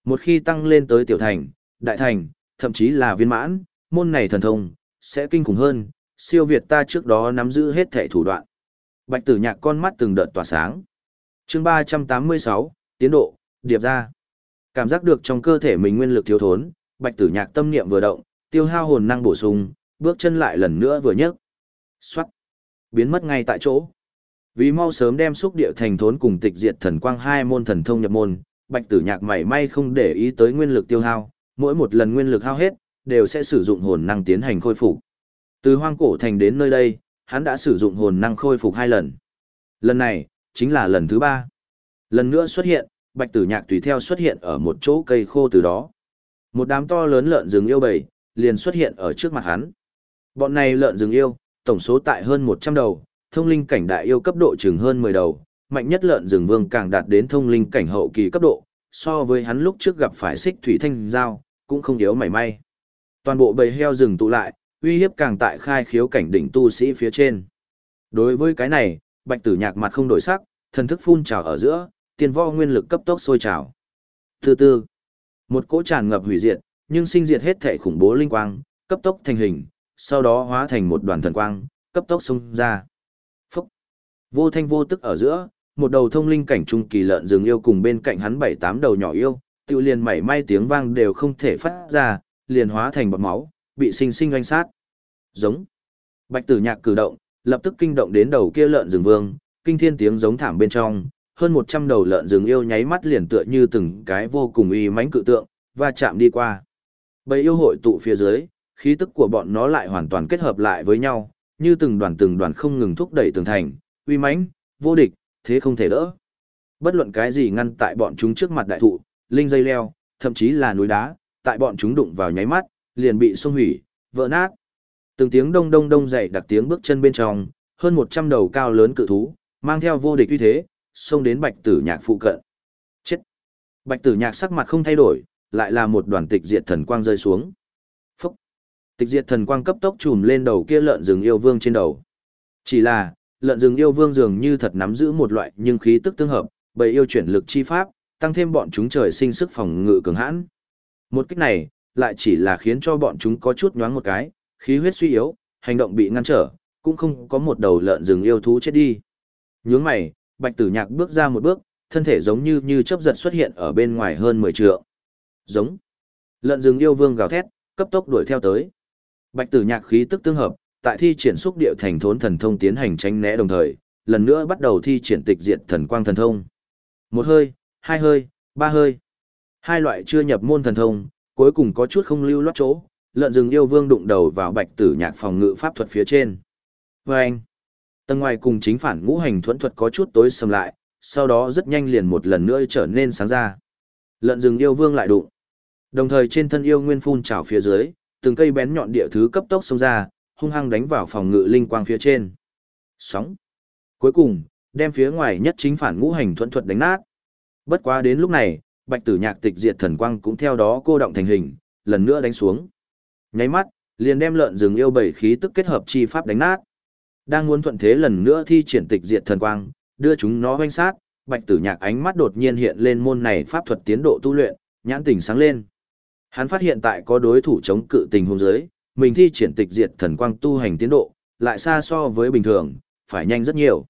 Một khi tăng lên tới tiểu thành, đại thành, thậm chí là viên mãn, môn này thần thông, sẽ kinh khủng hơn, siêu việt ta trước đó nắm giữ hết thể thủ đoạn. Bạch tử nhạc con mắt từng đợt tỏa sáng. chương 386, tiến độ, điệp ra. Cảm giác được trong cơ thể mình nguyên lực thiếu thốn, bạch tử nhạc tâm niệm vừa động, tiêu hao hồn năng bổ sung, bước chân lại lần nữa vừa nhấc. Xoát. Biến mất ngay tại chỗ. Vì mau sớm đem xúc địa thành thốn cùng tịch diệt thần quang hai môn thần thông nhập môn, bạch tử nhạc mảy may không để ý tới nguyên lực tiêu hao, mỗi một lần nguyên lực hao hết, đều sẽ sử dụng hồn năng tiến hành khôi phục. Từ hoang cổ thành đến nơi đây, hắn đã sử dụng hồn năng khôi phục hai lần. Lần này, chính là lần thứ ba. Lần nữa xuất hiện, bạch tử nhạc tùy theo xuất hiện ở một chỗ cây khô từ đó. Một đám to lớn lợn rừng yêu bầy, liền xuất hiện ở trước mặt hắn. Bọn này lợn rừng yêu, tổng số tại hơn 100 đầu, thông linh cảnh đại yêu cấp độ chừng hơn 10 đầu, mạnh nhất lợn rừng vương càng đạt đến thông linh cảnh hậu kỳ cấp độ, so với hắn lúc trước gặp phải xích thủy thanh giao, cũng không yếu mảy may. Toàn bộ bầy heo rừng tụ lại, uy hiếp càng tại khai khiếu cảnh đỉnh tu sĩ phía trên. Đối với cái này, bạch tử nhạc mặt không đổi sắc, thần thức phun trào ở giữa, tiên võ nguyên lực cấp tốc sôi trào. Từ từ, một cỗ tràn ngập hủy diệt, nhưng sinh diệt hết thể khủng bố linh quang, cấp tốc thành hình, sau đó hóa thành một đoàn thần quang, cấp tốc xông ra. Phúc! Vô thanh vô tức ở giữa, một đầu thông linh cảnh trung kỳ lợn rừng yêu cùng bên cạnh hắn bảy tám đầu nhỏ yêu, tiêu liền mảy may tiếng vang đều không thể phát ra, liền hóa thành bọt máu, bị sinh sinh oanh sát. Giống. Bạch tử nhạc cử động, lập tức kinh động đến đầu kia lợn rừng vương, kinh thiên tiếng giống thảm bên trong, hơn 100 đầu lợn rừng yêu nháy mắt liền tựa như từng cái vô cùng uy mãnh cự tượng, và chạm đi qua. Bầy yêu hội tụ phía dưới, khí tức của bọn nó lại hoàn toàn kết hợp lại với nhau, như từng đoàn từng đoàn không ngừng thúc đẩy tường thành, uy mãnh, vô địch, thế không thể đỡ. Bất luận cái gì ngăn tại bọn chúng trước mặt đại thụ, linh dây leo, thậm chí là núi đá, tại bọn chúng đụng vào nháy mắt, liền bị xung hủy, vỡ nát. Từng tiếng đông đông đông dậy đặc tiếng bước chân bên trong, hơn 100 đầu cao lớn cự thú, mang theo vô địch uy thế, xông đến Bạch Tử Nhạc phụ cận. Chết. Bạch Tử Nhạc sắc mặt không thay đổi, lại là một đoàn tịch diệt thần quang rơi xuống. Tịch diệt thần quang cấp tốc trùm lên đầu kia lợn rừng yêu vương trên đầu. Chỉ là, lợn rừng yêu vương dường như thật nắm giữ một loại nhưng khí tức tương hợp, bầy yêu chuyển lực chi pháp, tăng thêm bọn chúng trời sinh sức phòng ngự cường hãn. Một cách này, lại chỉ là khiến cho bọn chúng có chút nhoáng một cái, khí huyết suy yếu, hành động bị ngăn trở, cũng không có một đầu lợn rừng yêu thú chết đi. Nhướng mày, Bạch Tử Nhạc bước ra một bước, thân thể giống như như chớp giật xuất hiện ở bên ngoài hơn 10 trượng. Giống. Lợn rừng yêu vương gào thét, cấp tốc đuổi theo tới. Bạch Tử Nhạc khí tức tương hợp, tại thi triển xúc điệu thành thốn thần thông tiến hành tránh né đồng thời, lần nữa bắt đầu thi triển tịch diệt thần quang thần thông. Một hơi, hai hơi, ba hơi. Hai loại chưa nhập môn thần thông, cuối cùng có chút không lưu loát chỗ, lợn rừng yêu vương đụng đầu vào bạch tử nhạc phòng ngự pháp thuật phía trên. Và anh, tầng ngoài cùng chính phản ngũ hành thuẫn thuật có chút tối sầm lại, sau đó rất nhanh liền một lần nữa trở nên sáng ra. Lợn rừng yêu vương lại đụng. Đồng thời trên thân yêu nguyên phun trào phía dưới, từng cây bén nhọn địa thứ cấp tốc xông ra, hung hăng đánh vào phòng ngự linh quang phía trên. Sóng. Cuối cùng, đem phía ngoài nhất chính phản ngũ hành thuẫn thuật đánh nát. Bất quá đến lúc này, bạch tử nhạc tịch diệt thần quang cũng theo đó cô động thành hình, lần nữa đánh xuống. Nháy mắt, liền đem lợn rừng yêu bảy khí tức kết hợp chi pháp đánh nát. Đang muốn thuận thế lần nữa thi triển tịch diệt thần quang, đưa chúng nó hoanh sát, bạch tử nhạc ánh mắt đột nhiên hiện lên môn này pháp thuật tiến độ tu luyện, nhãn tỉnh sáng lên. Hắn phát hiện tại có đối thủ chống cự tình huống giới, mình thi triển tịch diệt thần quang tu hành tiến độ, lại xa so với bình thường, phải nhanh rất nhiều.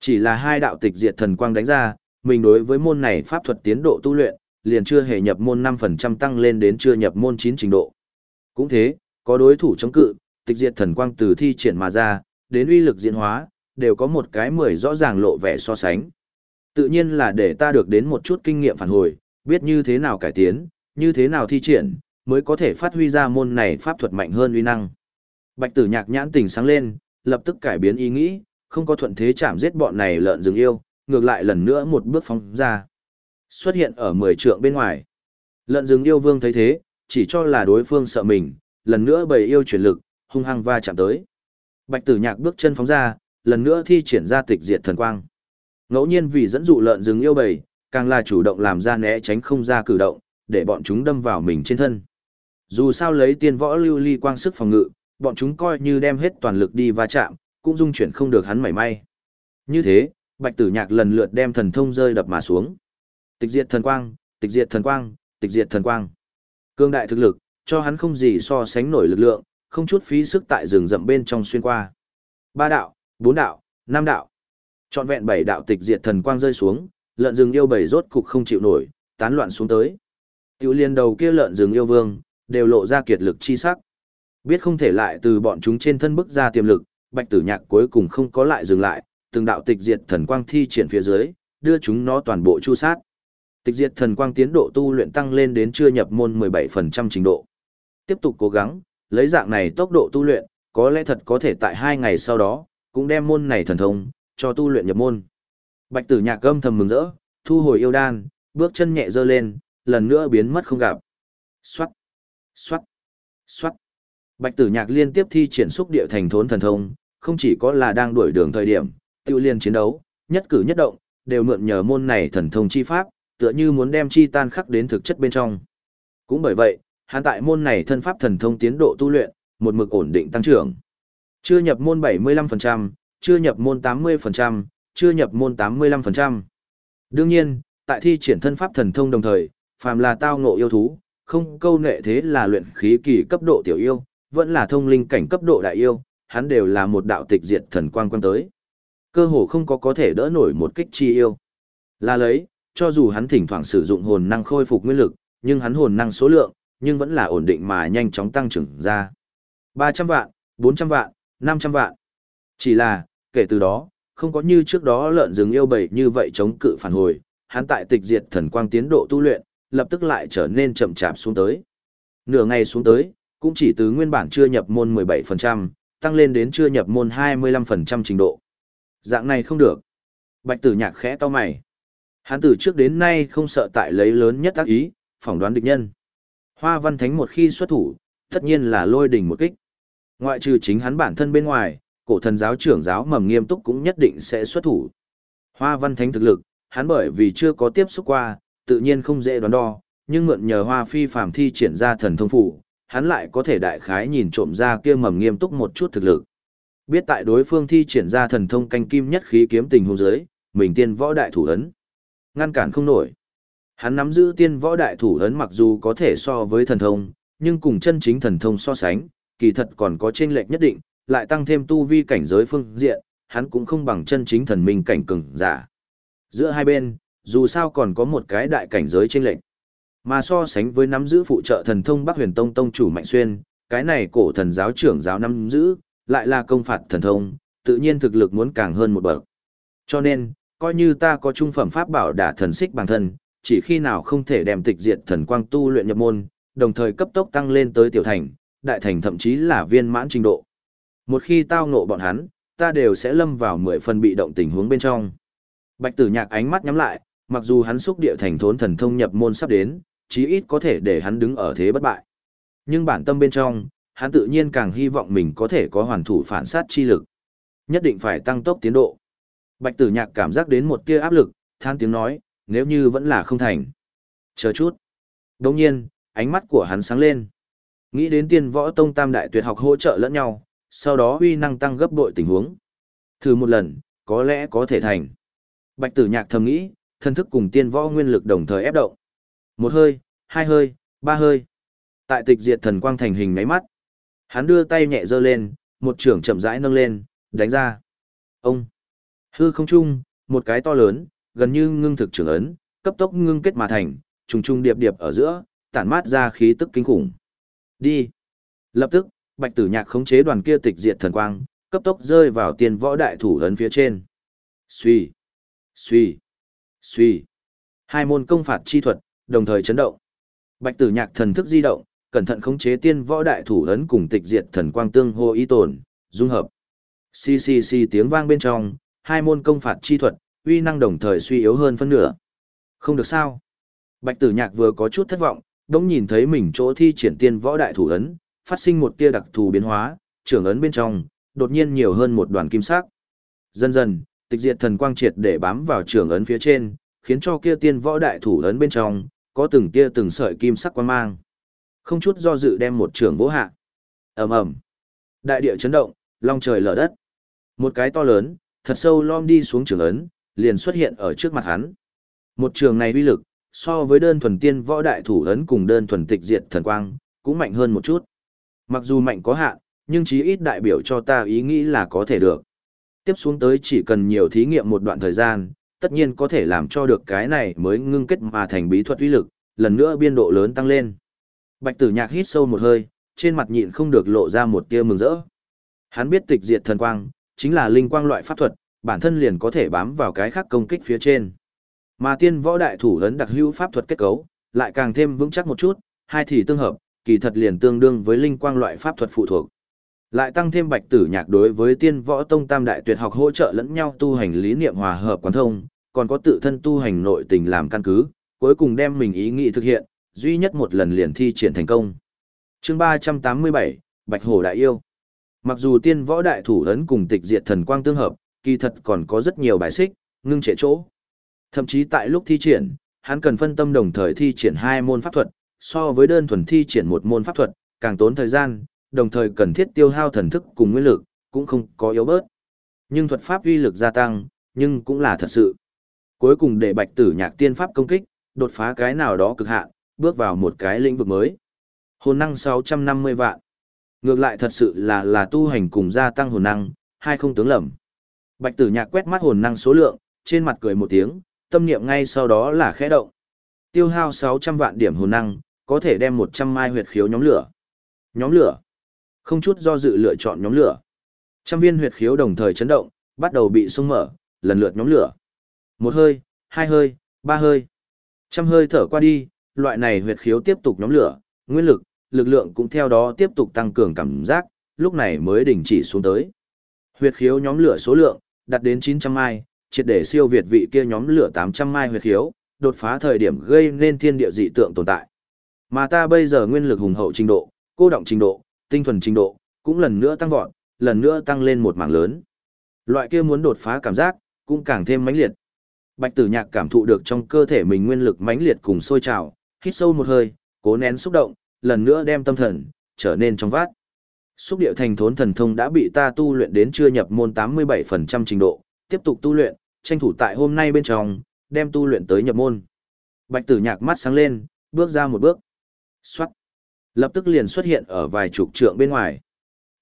Chỉ là hai đạo tịch diệt thần quang đánh ra, mình đối với môn này pháp thuật tiến độ tu luyện, liền chưa hề nhập môn 5% tăng lên đến chưa nhập môn 9 trình độ. Cũng thế, có đối thủ chống cự, tịch diệt thần quang từ thi triển mà ra, đến uy lực diễn hóa, đều có một cái mười rõ ràng lộ vẻ so sánh. Tự nhiên là để ta được đến một chút kinh nghiệm phản hồi, biết như thế nào cải tiến, như thế nào thi triển, mới có thể phát huy ra môn này pháp thuật mạnh hơn uy năng. Bạch tử nhạc nhãn tỉnh sáng lên, lập tức cải biến ý nghĩ, không có thuận thế chạm giết bọn này lợn rừng yêu, ngược lại lần nữa một bước phóng ra. Xuất hiện ở 10 trượng bên ngoài. Lợn rừng yêu vương thấy thế, chỉ cho là đối phương sợ mình, lần nữa bầy yêu chuyển lực, hung hăng va chạm tới. Bạch Tử Nhạc bước chân phóng ra, lần nữa thi triển ra tịch diệt thần quang. Ngẫu nhiên vì dẫn dụ lợn rừng yêu bầy, càng là chủ động làm ra né tránh không ra cử động, để bọn chúng đâm vào mình trên thân. Dù sao lấy tiên võ lưu ly quang sức phòng ngự, bọn chúng coi như đem hết toàn lực đi va chạm, cũng dung chuyển không được hắn mảy may. Như thế, Bạch Tử Nhạc lần lượt đem thần thông rơi đập mà xuống. Tịch diệt thần quang, tịch diệt thần quang, tịch diệt thần quang. Cương đại thực lực, cho hắn không gì so sánh nổi lực lượng, không chút phí sức tại rừng rậm bên trong xuyên qua. Ba đạo, bốn đạo, năm đạo. Trọn vẹn bảy đạo tịch diệt thần quang rơi xuống, lợn rừng yêu bảy rốt cục không chịu nổi, tán loạn xuống tới. Tiểu liên đầu kia lợn rừng yêu vương, đều lộ ra kiệt lực chi sắc. Biết không thể lại từ bọn chúng trên thân bức ra tiềm lực, bạch tử nhạc cuối cùng không có lại dừng lại, từng đạo tịch diệt thần quang thi triển phía dưới, đưa chúng nó toàn bộ chu sát. Tịch diệt thần quang tiến độ tu luyện tăng lên đến chưa nhập môn 17% trình độ. Tiếp tục cố gắng, lấy dạng này tốc độ tu luyện, có lẽ thật có thể tại hai ngày sau đó, cũng đem môn này thần thông, cho tu luyện nhập môn. Bạch tử nhạc âm thầm mừng rỡ, thu hồi yêu đan, bước chân nhẹ dơ lên, lần nữa biến mất không gặp. Xoát, xoát, xoát. Bạch tử nhạc liên tiếp thi triển xúc địa thành thốn thần thông, không chỉ có là đang đuổi đường thời điểm, tiêu liên chiến đấu, nhất cử nhất động, đều mượn nhờ môn này thần thông chi pháp, tựa như muốn đem chi tan khắc đến thực chất bên trong. Cũng bởi vậy, hắn tại môn này thân pháp thần thông tiến độ tu luyện, một mực ổn định tăng trưởng. Chưa nhập môn 75%, chưa nhập môn 80%, chưa nhập môn 85%. Đương nhiên, tại thi triển thân pháp thần thông đồng thời, phàm là tao ngộ yêu thú, không câu nệ thế là luyện khí kỳ cấp độ tiểu yêu, vẫn là thông linh cảnh cấp độ đại yêu, hắn đều là một đạo tịch diệt thần quang quan tới. Cơ hồ không có có thể đỡ nổi một kích chi yêu. Là lấy, cho dù hắn thỉnh thoảng sử dụng hồn năng khôi phục nguyên lực, nhưng hắn hồn năng số lượng, nhưng vẫn là ổn định mà nhanh chóng tăng trưởng ra. 300 vạn, 400 vạn, 500 vạn. Chỉ là, kể từ đó, không có như trước đó lợn rừng yêu bầy như vậy chống cự phản hồi, hắn tại tịch diệt thần quang tiến độ tu luyện, lập tức lại trở nên chậm chạp xuống tới. Nửa ngày xuống tới, cũng chỉ từ nguyên bản chưa nhập môn 17%, tăng lên đến chưa nhập môn 25% trình độ. Dạng này không được. Bạch tử nhạc khẽ to mày. Hắn tử trước đến nay không sợ tại lấy lớn nhất tác ý, phỏng đoán địch nhân. Hoa văn thánh một khi xuất thủ, tất nhiên là lôi đỉnh một kích. Ngoại trừ chính hắn bản thân bên ngoài, cổ thần giáo trưởng giáo mầm nghiêm túc cũng nhất định sẽ xuất thủ. Hoa văn thánh thực lực, hắn bởi vì chưa có tiếp xúc qua, tự nhiên không dễ đoán đo, nhưng mượn nhờ hoa phi phàm thi triển ra thần thông phủ, hắn lại có thể đại khái nhìn trộm ra kia mầm nghiêm túc một chút thực lực. Biết tại đối phương thi triển ra thần thông canh kim nhất khí kiếm tình hôn giới, mình tiên võ đại thủ ấn. Ngăn cản không nổi. Hắn nắm giữ tiên võ đại thủ ấn mặc dù có thể so với thần thông, nhưng cùng chân chính thần thông so sánh, kỳ thật còn có chênh lệch nhất định, lại tăng thêm tu vi cảnh giới phương diện, hắn cũng không bằng chân chính thần minh cảnh cường giả. Giữa hai bên, dù sao còn có một cái đại cảnh giới trên lệnh, Mà so sánh với nắm giữ phụ trợ thần thông Bắc Huyền Tông tông chủ Mạnh Xuyên, cái này cổ thần giáo trưởng giáo nắm giữ, lại là công phạt thần thông, tự nhiên thực lực muốn càng hơn một bậc. Cho nên, coi như ta có trung phẩm pháp bảo đả thần xích bản thân, chỉ khi nào không thể đem tịch diệt thần quang tu luyện nhập môn, đồng thời cấp tốc tăng lên tới tiểu thành, đại thành thậm chí là viên mãn trình độ. Một khi tao ngộ bọn hắn, ta đều sẽ lâm vào mười phần bị động tình huống bên trong. Bạch tử nhạc ánh mắt nhắm lại, mặc dù hắn xúc địa thành thốn thần thông nhập môn sắp đến, chí ít có thể để hắn đứng ở thế bất bại. Nhưng bản tâm bên trong, hắn tự nhiên càng hy vọng mình có thể có hoàn thủ phản sát chi lực. Nhất định phải tăng tốc tiến độ. Bạch tử nhạc cảm giác đến một tia áp lực, than tiếng nói, nếu như vẫn là không thành. Chờ chút. Đồng nhiên, ánh mắt của hắn sáng lên. Nghĩ đến tiên võ tông tam đại tuyệt học hỗ trợ lẫn nhau, sau đó uy năng tăng gấp bội tình huống. Thử một lần, có lẽ có thể thành. Bạch tử nhạc thầm nghĩ, thân thức cùng tiên võ nguyên lực đồng thời ép động. Một hơi, hai hơi, ba hơi. Tại tịch diệt thần quang thành hình ngáy mắt. Hắn đưa tay nhẹ giơ lên, một trưởng chậm rãi nâng lên, đánh ra. Ông. Hư không trung, một cái to lớn, gần như ngưng thực trưởng ấn, cấp tốc ngưng kết mà thành, trùng trùng điệp điệp ở giữa, tản mát ra khí tức kinh khủng. Đi. Lập tức, Bạch Tử Nhạc khống chế đoàn kia tịch diệt thần quang, cấp tốc rơi vào tiền võ đại thủ ấn phía trên. Suy, suy, suy. Hai môn công phạt chi thuật, đồng thời chấn động. Bạch Tử Nhạc thần thức di động, cẩn thận khống chế tiên võ đại thủ ấn cùng tịch diệt thần quang tương hô y tồn, dung hợp. Xì xì xì tiếng vang bên trong, hai môn công phạt chi thuật, uy năng đồng thời suy yếu hơn phân nửa. Không được sao? Bạch Tử Nhạc vừa có chút thất vọng, đống nhìn thấy mình chỗ thi triển tiên võ đại thủ ấn, phát sinh một tia đặc thù biến hóa, trưởng ấn bên trong, đột nhiên nhiều hơn một đoàn kim sắc. Dần dần, tịch diệt thần quang triệt để bám vào trường ấn phía trên, khiến cho kia tiên võ đại thủ ấn bên trong, có từng tia từng sợi kim sắc quang mang. Không chút do dự đem một trường vỗ hạ. ầm ầm, Đại địa chấn động, long trời lở đất. Một cái to lớn, thật sâu lom đi xuống trường ấn, liền xuất hiện ở trước mặt hắn. Một trường này uy lực, so với đơn thuần tiên võ đại thủ ấn cùng đơn thuần tịch diệt thần quang, cũng mạnh hơn một chút. Mặc dù mạnh có hạn, nhưng chí ít đại biểu cho ta ý nghĩ là có thể được. Tiếp xuống tới chỉ cần nhiều thí nghiệm một đoạn thời gian, tất nhiên có thể làm cho được cái này mới ngưng kết mà thành bí thuật uy lực, lần nữa biên độ lớn tăng lên. Bạch tử nhạc hít sâu một hơi, trên mặt nhịn không được lộ ra một tia mừng rỡ. Hắn biết tịch diệt thần quang, chính là linh quang loại pháp thuật, bản thân liền có thể bám vào cái khác công kích phía trên. Mà tiên võ đại thủ ấn đặc hữu pháp thuật kết cấu, lại càng thêm vững chắc một chút, hai thì tương hợp, kỳ thật liền tương đương với linh quang loại pháp thuật phụ thuộc. Lại tăng thêm bạch tử nhạc đối với tiên võ tông tam đại tuyệt học hỗ trợ lẫn nhau tu hành lý niệm hòa hợp quán thông, còn có tự thân tu hành nội tình làm căn cứ, cuối cùng đem mình ý nghĩ thực hiện, duy nhất một lần liền thi triển thành công. chương 387, Bạch Hổ Đại Yêu Mặc dù tiên võ đại thủ ấn cùng tịch diệt thần quang tương hợp, kỳ thật còn có rất nhiều bài xích, ngưng trệ chỗ. Thậm chí tại lúc thi triển, hắn cần phân tâm đồng thời thi triển hai môn pháp thuật, so với đơn thuần thi triển một môn pháp thuật, càng tốn thời gian, đồng thời cần thiết tiêu hao thần thức cùng nguyên lực, cũng không có yếu bớt. Nhưng thuật pháp uy lực gia tăng, nhưng cũng là thật sự. Cuối cùng để bạch tử nhạc tiên pháp công kích, đột phá cái nào đó cực hạn, bước vào một cái lĩnh vực mới. Hồn năng 650 vạn. Ngược lại thật sự là là tu hành cùng gia tăng hồn năng, hai không tướng lầm. Bạch tử nhạc quét mắt hồn năng số lượng, trên mặt cười một tiếng, tâm niệm ngay sau đó là khẽ động. Tiêu hao 600 vạn điểm hồn năng, có thể đem 100 mai huyệt khiếu nhóm lửa. Nhóm lửa. Không chút do dự lựa chọn nhóm lửa. Trăm viên huyệt khiếu đồng thời chấn động, bắt đầu bị sung mở, lần lượt nhóm lửa. Một hơi, hai hơi, ba hơi. Trăm hơi thở qua đi, loại này huyệt khiếu tiếp tục nhóm lửa, nguyên lực, lực lượng cũng theo đó tiếp tục tăng cường cảm giác, lúc này mới đình chỉ xuống tới. Huyệt khiếu nhóm lửa số lượng, đạt đến 900 mai, triệt để siêu việt vị kia nhóm lửa 800 mai huyệt khiếu, đột phá thời điểm gây nên thiên địa dị tượng tồn tại. Mà ta bây giờ nguyên lực hùng hậu trình độ, cô động trình độ, tinh thuần trình độ, cũng lần nữa tăng vọt, lần nữa tăng lên một mảng lớn. Loại kia muốn đột phá cảm giác, cũng càng thêm mãnh liệt. Bạch Tử Nhạc cảm thụ được trong cơ thể mình nguyên lực mãnh liệt cùng sôi trào, hít sâu một hơi, cố nén xúc động, lần nữa đem tâm thần trở nên trong vát. Xúc điệu thành thốn thần thông đã bị ta tu luyện đến chưa nhập môn 87% trình độ, tiếp tục tu luyện, tranh thủ tại hôm nay bên trong, đem tu luyện tới nhập môn. Bạch Tử Nhạc mắt sáng lên, bước ra một bước. Xoát. Lập tức liền xuất hiện ở vài chục trượng bên ngoài.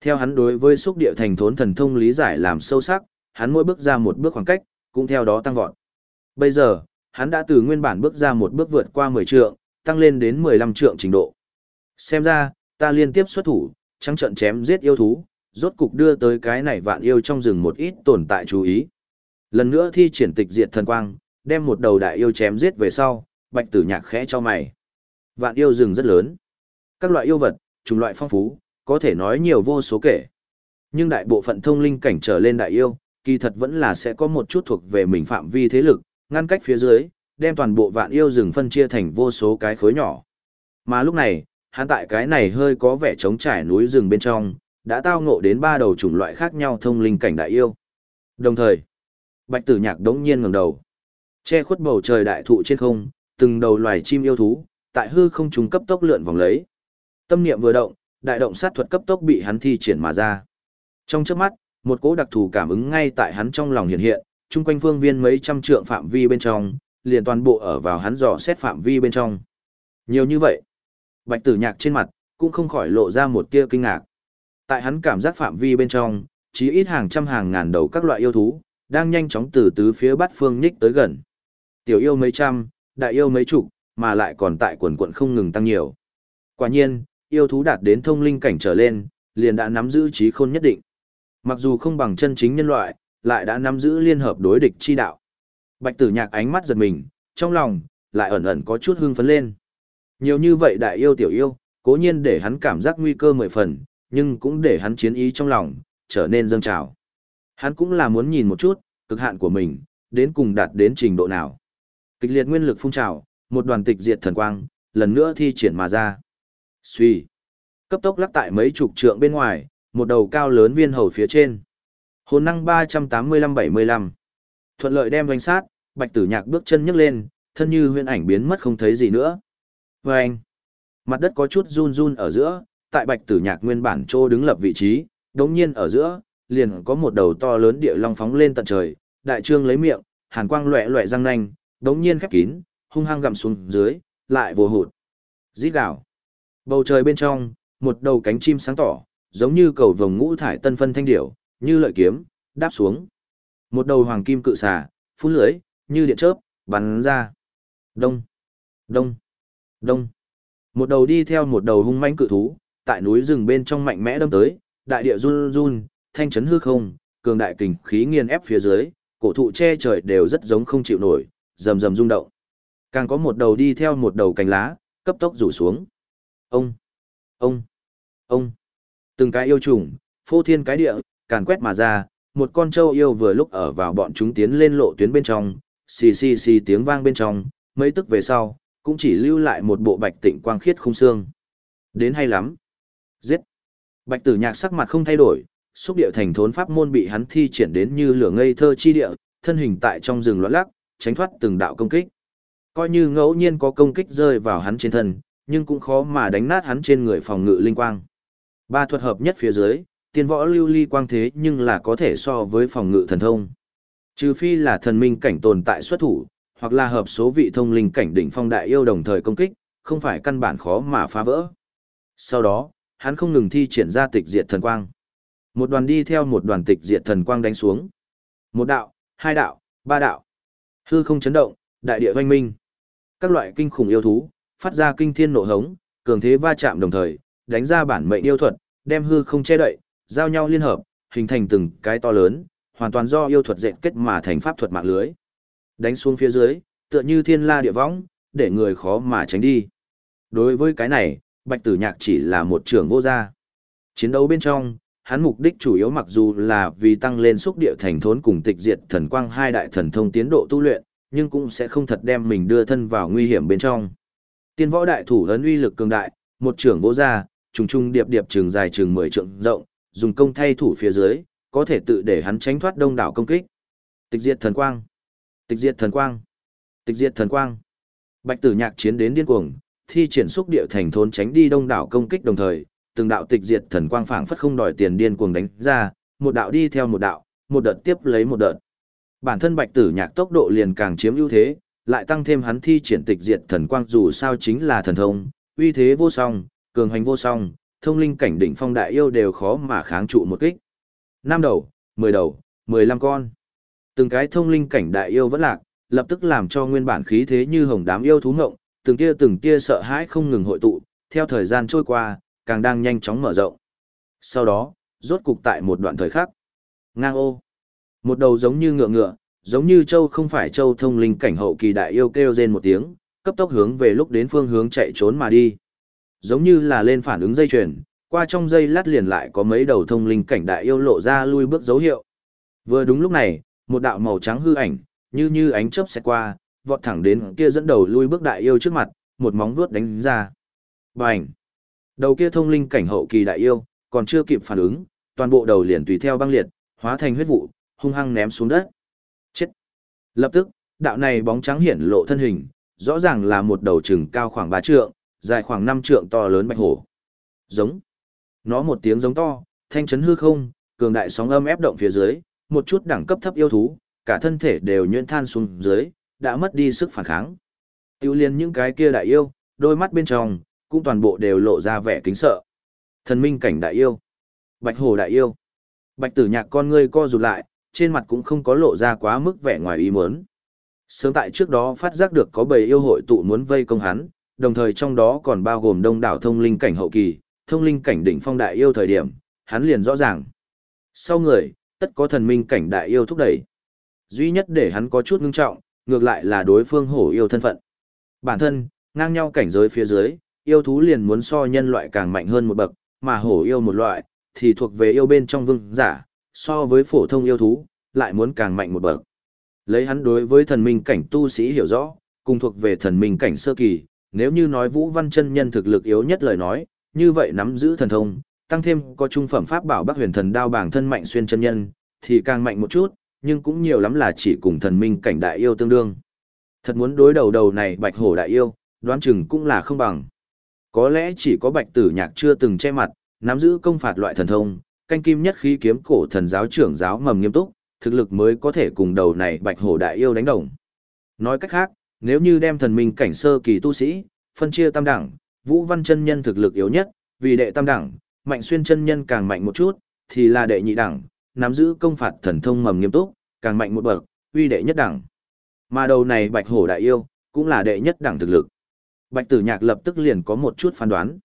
Theo hắn đối với xúc địa thành thốn thần thông lý giải làm sâu sắc, hắn mỗi bước ra một bước khoảng cách, cũng theo đó tăng vọt. Bây giờ, hắn đã từ nguyên bản bước ra một bước vượt qua 10 trượng, tăng lên đến 15 trượng trình độ. Xem ra, ta liên tiếp xuất thủ, trắng trận chém giết yêu thú, rốt cục đưa tới cái này vạn yêu trong rừng một ít tồn tại chú ý. Lần nữa thi triển tịch diệt thần quang, đem một đầu đại yêu chém giết về sau, bạch tử nhạc khẽ cho mày. Vạn yêu rừng rất lớn. Các loại yêu vật, chủng loại phong phú, có thể nói nhiều vô số kể. Nhưng đại bộ phận thông linh cảnh trở lên đại yêu, kỳ thật vẫn là sẽ có một chút thuộc về mình phạm vi thế lực, ngăn cách phía dưới, đem toàn bộ vạn yêu rừng phân chia thành vô số cái khối nhỏ. Mà lúc này, hắn tại cái này hơi có vẻ trống trải núi rừng bên trong, đã tao ngộ đến ba đầu chủng loại khác nhau thông linh cảnh đại yêu. Đồng thời, Bạch Tử Nhạc đống nhiên ngẩng đầu, che khuất bầu trời đại thụ trên không, từng đầu loài chim yêu thú, tại hư không trùng cấp tốc lượn vòng lấy. Tâm niệm vừa động, đại động sát thuật cấp tốc bị hắn thi triển mà ra. Trong chớp mắt, một cỗ đặc thù cảm ứng ngay tại hắn trong lòng hiện hiện, chung quanh phương viên mấy trăm trượng phạm vi bên trong, liền toàn bộ ở vào hắn dò xét phạm vi bên trong. Nhiều như vậy, bạch tử nhạc trên mặt, cũng không khỏi lộ ra một tia kinh ngạc. Tại hắn cảm giác phạm vi bên trong, chí ít hàng trăm hàng ngàn đầu các loại yêu thú, đang nhanh chóng từ tứ phía bát phương nhích tới gần. Tiểu yêu mấy trăm, đại yêu mấy chục, mà lại còn tại quần quận không ngừng tăng nhiều. Quả nhiên, yêu thú đạt đến thông linh cảnh trở lên, liền đã nắm giữ trí khôn nhất định. Mặc dù không bằng chân chính nhân loại, lại đã nắm giữ liên hợp đối địch chi đạo. Bạch tử nhạc ánh mắt giật mình, trong lòng, lại ẩn ẩn có chút hưng phấn lên. Nhiều như vậy đại yêu tiểu yêu, cố nhiên để hắn cảm giác nguy cơ mười phần, nhưng cũng để hắn chiến ý trong lòng, trở nên dâng trào. Hắn cũng là muốn nhìn một chút, cực hạn của mình, đến cùng đạt đến trình độ nào. Kịch liệt nguyên lực phun trào, một đoàn tịch diệt thần quang, lần nữa thi triển mà ra. Suy. Cấp tốc lắc tại mấy chục trượng bên ngoài, một đầu cao lớn viên hầu phía trên. Hồn năng 385-75. Thuận lợi đem doanh sát, bạch tử nhạc bước chân nhấc lên, thân như huyễn ảnh biến mất không thấy gì nữa. Và anh, mặt đất có chút run run ở giữa, tại bạch tử nhạc nguyên bản trô đứng lập vị trí, đống nhiên ở giữa, liền có một đầu to lớn địa long phóng lên tận trời, đại trương lấy miệng, hàn quang loẹ loẹ răng nanh, đống nhiên khép kín, hung hăng gặm xuống dưới, lại vô hụt. Rít gạo Bầu trời bên trong, một đầu cánh chim sáng tỏ, giống như cầu vồng ngũ thải tân phân thanh điểu, như lợi kiếm, đáp xuống. Một đầu hoàng kim cự xà, phun lưới, như điện chớp, bắn ra. Đông, đông, đông. Một đầu đi theo một đầu hung mãnh cự thú, tại núi rừng bên trong mạnh mẽ đâm tới, đại địa run run, thanh chấn hư không, cường đại kình khí nghiền ép phía dưới, cổ thụ che trời đều rất giống không chịu nổi, rầm rầm rung động. Càng có một đầu đi theo một đầu cành lá, cấp tốc rủ xuống. Ông, ông, ông. Từng cái yêu trùng, phô thiên cái địa, càn quét mà ra, một con trâu yêu vừa lúc ở vào bọn chúng tiến lên lộ tuyến bên trong, xì xì xì tiếng vang bên trong, mấy tức về sau, cũng chỉ lưu lại một bộ bạch tịnh quang khiết không xương. Đến hay lắm. Giết. Bạch tử nhạc sắc mặt không thay đổi, xúc điệu thành thốn pháp môn bị hắn thi triển đến như lửa ngây thơ chi địa, thân hình tại trong rừng loạn lắc, tránh thoát từng đạo công kích. Coi như ngẫu nhiên có công kích rơi vào hắn trên thân, nhưng cũng khó mà đánh nát hắn trên người phòng ngự linh quang. Ba thuật hợp nhất phía dưới, tiên võ lưu ly quang thế nhưng là có thể so với phòng ngự thần thông. Trừ phi là thần minh cảnh tồn tại xuất thủ, hoặc là hợp số vị thông linh cảnh đỉnh phong đại yêu đồng thời công kích, không phải căn bản khó mà phá vỡ. Sau đó, hắn không ngừng thi triển ra tịch diệt thần quang. Một đoàn đi theo một đoàn tịch diệt thần quang đánh xuống. Một đạo, hai đạo, ba đạo. Hư không chấn động, đại địa hoanh minh. Các loại kinh khủng yêu thú, phát ra kinh thiên nộ hống, cường thế va chạm đồng thời, đánh ra bản mệnh yêu thuật, đem hư không che đậy, giao nhau liên hợp, hình thành từng cái to lớn, hoàn toàn do yêu thuật dệt kết mà thành pháp thuật mạng lưới. Đánh xuống phía dưới, tựa như thiên la địa võng, để người khó mà tránh đi. Đối với cái này, Bạch Tử Nhạc chỉ là một trưởng vô gia. Chiến đấu bên trong, hắn mục đích chủ yếu mặc dù là vì tăng lên xúc địa thành thốn cùng tịch diệt thần quang hai đại thần thông tiến độ tu luyện, nhưng cũng sẽ không thật đem mình đưa thân vào nguy hiểm bên trong. Tiên võ đại thủ ấn uy lực cường đại, một trưởng vô gia, trùng trùng điệp điệp trường dài trường 10 trượng rộng, dùng công thay thủ phía dưới, có thể tự để hắn tránh thoát đông đảo công kích. Tịch diệt thần quang, tịch diệt thần quang, tịch diệt thần quang. Bạch Tử Nhạc chiến đến điên cuồng, thi triển xúc địa thành thốn tránh đi đông đảo công kích đồng thời, từng đạo tịch diệt thần quang phảng phất không đòi tiền điên cuồng đánh ra, một đạo đi theo một đạo, một đợt tiếp lấy một đợt. Bản thân Bạch Tử Nhạc tốc độ liền càng chiếm ưu thế, lại tăng thêm hắn thi triển tịch diệt thần quang dù sao chính là thần thông, uy thế vô song, cường hành vô song, thông linh cảnh đỉnh phong đại yêu đều khó mà kháng trụ một kích. Năm đầu, mười đầu, mười lăm con. Từng cái thông linh cảnh đại yêu vẫn lạc, lập tức làm cho nguyên bản khí thế như hồng đám yêu thú ngộng, từng tia từng tia sợ hãi không ngừng hội tụ, theo thời gian trôi qua, càng đang nhanh chóng mở rộng. Sau đó, rốt cục tại một đoạn thời khắc. Ngang ô. Một đầu giống như ngựa ngựa, giống như châu không phải châu thông linh cảnh hậu kỳ đại yêu kêu rên một tiếng, cấp tốc hướng về lúc đến phương hướng chạy trốn mà đi. Giống như là lên phản ứng dây chuyền, qua trong dây lát liền lại có mấy đầu thông linh cảnh đại yêu lộ ra lui bước dấu hiệu. Vừa đúng lúc này, một đạo màu trắng hư ảnh, như như ánh chớp sẽ qua, vọt thẳng đến kia dẫn đầu lui bước đại yêu trước mặt, một móng vuốt đánh ra. Bành! Đầu kia thông linh cảnh hậu kỳ đại yêu, còn chưa kịp phản ứng, toàn bộ đầu liền tùy theo băng liệt, hóa thành huyết vụ, hung hăng ném xuống đất. Chết! Lập tức, đạo này bóng trắng hiển lộ thân hình, rõ ràng là một đầu trừng cao khoảng 3 trượng, dài khoảng 5 trượng to lớn bạch hổ. Giống. Nó một tiếng giống to, thanh chấn hư không, cường đại sóng âm ép động phía dưới, một chút đẳng cấp thấp yêu thú, cả thân thể đều nhuyễn than xuống dưới, đã mất đi sức phản kháng. Tiêu liên những cái kia đại yêu, đôi mắt bên trong, cũng toàn bộ đều lộ ra vẻ kính sợ. Thần minh cảnh đại yêu, bạch hổ đại yêu, bạch tử nhạc con ngươi co rụt lại, trên mặt cũng không có lộ ra quá mức vẻ ngoài ý muốn. Sớm tại trước đó phát giác được có bầy yêu hội tụ muốn vây công hắn, đồng thời trong đó còn bao gồm đông đảo thông linh cảnh hậu kỳ, thông linh cảnh đỉnh phong đại yêu thời điểm, hắn liền rõ ràng. Sau người, tất có thần minh cảnh đại yêu thúc đẩy. Duy nhất để hắn có chút ngưng trọng, ngược lại là đối phương hổ yêu thân phận. Bản thân, ngang nhau cảnh giới phía dưới, yêu thú liền muốn so nhân loại càng mạnh hơn một bậc, mà hổ yêu một loại, thì thuộc về yêu bên trong vương giả, so với phổ thông yêu thú, lại muốn càng mạnh một bậc. Lấy hắn đối với thần minh cảnh tu sĩ hiểu rõ, cùng thuộc về thần minh cảnh sơ kỳ, nếu như nói Vũ Văn chân nhân thực lực yếu nhất lời nói, như vậy nắm giữ thần thông, tăng thêm có trung phẩm pháp bảo Bắc Huyền Thần đao bảng thân mạnh xuyên chân nhân, thì càng mạnh một chút, nhưng cũng nhiều lắm là chỉ cùng thần minh cảnh đại yêu tương đương. Thật muốn đối đầu đầu này Bạch Hổ đại yêu, đoán chừng cũng là không bằng. Có lẽ chỉ có Bạch Tử Nhạc chưa từng che mặt, nắm giữ công phạt loại thần thông, canh kim nhất khí kiếm cổ thần giáo trưởng giáo mầm nghiêm túc, thực lực mới có thể cùng đầu này Bạch Hổ đại yêu đánh đồng. Nói cách khác, nếu như đem thần minh cảnh sơ kỳ tu sĩ, phân chia tam đẳng, Vũ Văn chân nhân thực lực yếu nhất, vì đệ tam đẳng, Mạnh Xuyên chân nhân càng mạnh một chút, thì là đệ nhị đẳng, nắm giữ công phạt thần thông mầm nghiêm túc, càng mạnh một bậc, uy đệ nhất đẳng. Mà đầu này Bạch Hổ đại yêu, cũng là đệ nhất đẳng thực lực. Bạch Tử Nhạc lập tức liền có một chút phán đoán.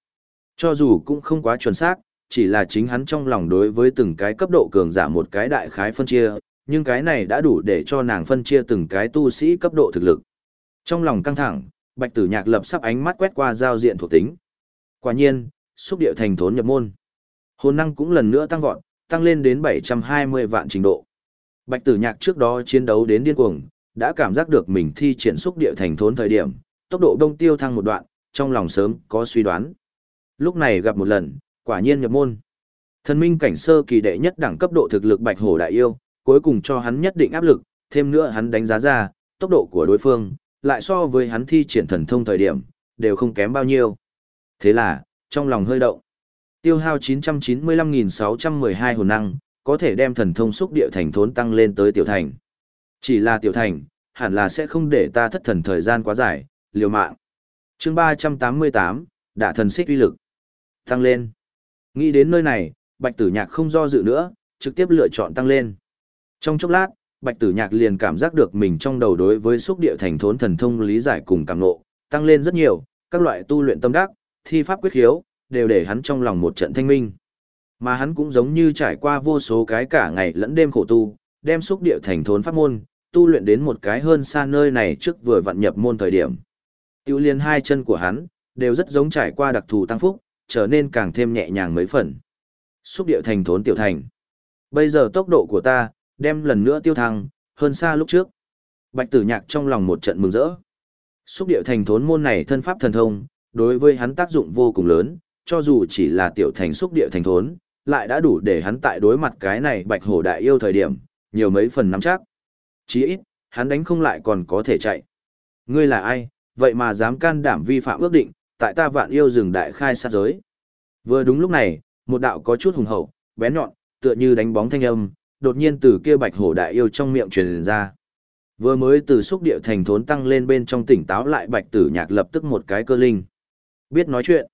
Cho dù cũng không quá chuẩn xác, chỉ là chính hắn trong lòng đối với từng cái cấp độ cường giả một cái đại khái phân chia, nhưng cái này đã đủ để cho nàng phân chia từng cái tu sĩ cấp độ thực lực. Trong lòng căng thẳng, Bạch Tử Nhạc lập sắp ánh mắt quét qua giao diện thuộc tính. Quả nhiên, xúc điệu thành thốn nhập môn. Hồn năng cũng lần nữa tăng vọt, tăng lên đến 720 vạn trình độ. Bạch Tử Nhạc trước đó chiến đấu đến điên cuồng, đã cảm giác được mình thi triển xúc điệu thành thốn thời điểm, tốc độ đông tiêu thăng một đoạn, trong lòng sớm có suy đoán. Lúc này gặp một lần, quả nhiên nhập môn. Thần minh cảnh sơ kỳ đệ nhất đẳng cấp độ thực lực Bạch Hổ đại yêu, cuối cùng cho hắn nhất định áp lực, thêm nữa hắn đánh giá ra, tốc độ của đối phương, lại so với hắn thi triển thần thông thời điểm, đều không kém bao nhiêu. Thế là, trong lòng hơi động. Tiêu hao 995.612 hồn năng, có thể đem thần thông xúc địa thành thốn tăng lên tới tiểu thành. Chỉ là tiểu thành, hẳn là sẽ không để ta thất thần thời gian quá dài, liều mạng. chương 388, đả thần xích uy lực. Tăng lên. Nghĩ đến nơi này, bạch tử nhạc không do dự nữa, trực tiếp lựa chọn tăng lên. Trong chốc lát, bạch tử nhạc liền cảm giác được mình trong đầu đối với xúc địa thành thốn thần thông lý giải cùng cảm nộ, tăng lên rất nhiều, các loại tu luyện tâm đắc, thi pháp quyết khiếu, đều để hắn trong lòng một trận thanh minh. Mà hắn cũng giống như trải qua vô số cái cả ngày lẫn đêm khổ tu, đem xúc địa thành thốn pháp môn, tu luyện đến một cái hơn xa nơi này trước vừa vặn nhập môn thời điểm. Tiêu liên hai chân của hắn, đều rất giống trải qua đặc thù tăng phúc, trở nên càng thêm nhẹ nhàng mấy phần. Xúc địa thành thốn tiểu thành. Bây giờ tốc độ của ta, đem lần nữa tiêu thăng, hơn xa lúc trước. Bạch tử nhạc trong lòng một trận mừng rỡ. Xúc địa thành thốn môn này thân pháp thần thông, đối với hắn tác dụng vô cùng lớn, cho dù chỉ là tiểu thành xúc địa thành thốn, lại đã đủ để hắn tại đối mặt cái này bạch hổ đại yêu thời điểm, nhiều mấy phần nắm chắc. Chí ít, hắn đánh không lại còn có thể chạy. Ngươi là ai, vậy mà dám can đảm vi phạm ước định, tại ta vạn yêu rừng đại khai sát giới. Vừa đúng lúc này, một đạo có chút hùng hậu, bén nhọn, tựa như đánh bóng thanh âm, đột nhiên từ kia bạch hổ đại yêu trong miệng truyền ra. Vừa mới từ xúc địa thành thốn tăng lên bên trong tỉnh táo lại bạch tử nhạc lập tức một cái cơ linh. Biết nói chuyện.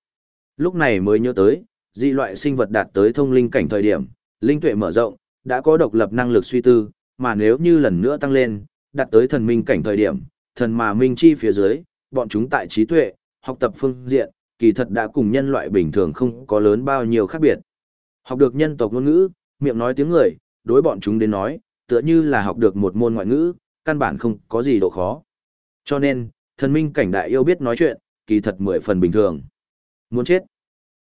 Lúc này mới nhớ tới, dị loại sinh vật đạt tới thông linh cảnh thời điểm, linh tuệ mở rộng, đã có độc lập năng lực suy tư, mà nếu như lần nữa tăng lên, đạt tới thần minh cảnh thời điểm, thần mà minh chi phía dưới, bọn chúng tại trí tuệ, học tập phương diện, kỳ thật đã cùng nhân loại bình thường không có lớn bao nhiêu khác biệt. Học được nhân tộc ngôn ngữ, miệng nói tiếng người, đối bọn chúng đến nói, tựa như là học được một môn ngoại ngữ, căn bản không có gì độ khó. Cho nên, thần minh cảnh đại yêu biết nói chuyện, kỳ thật mười phần bình thường. Muốn chết.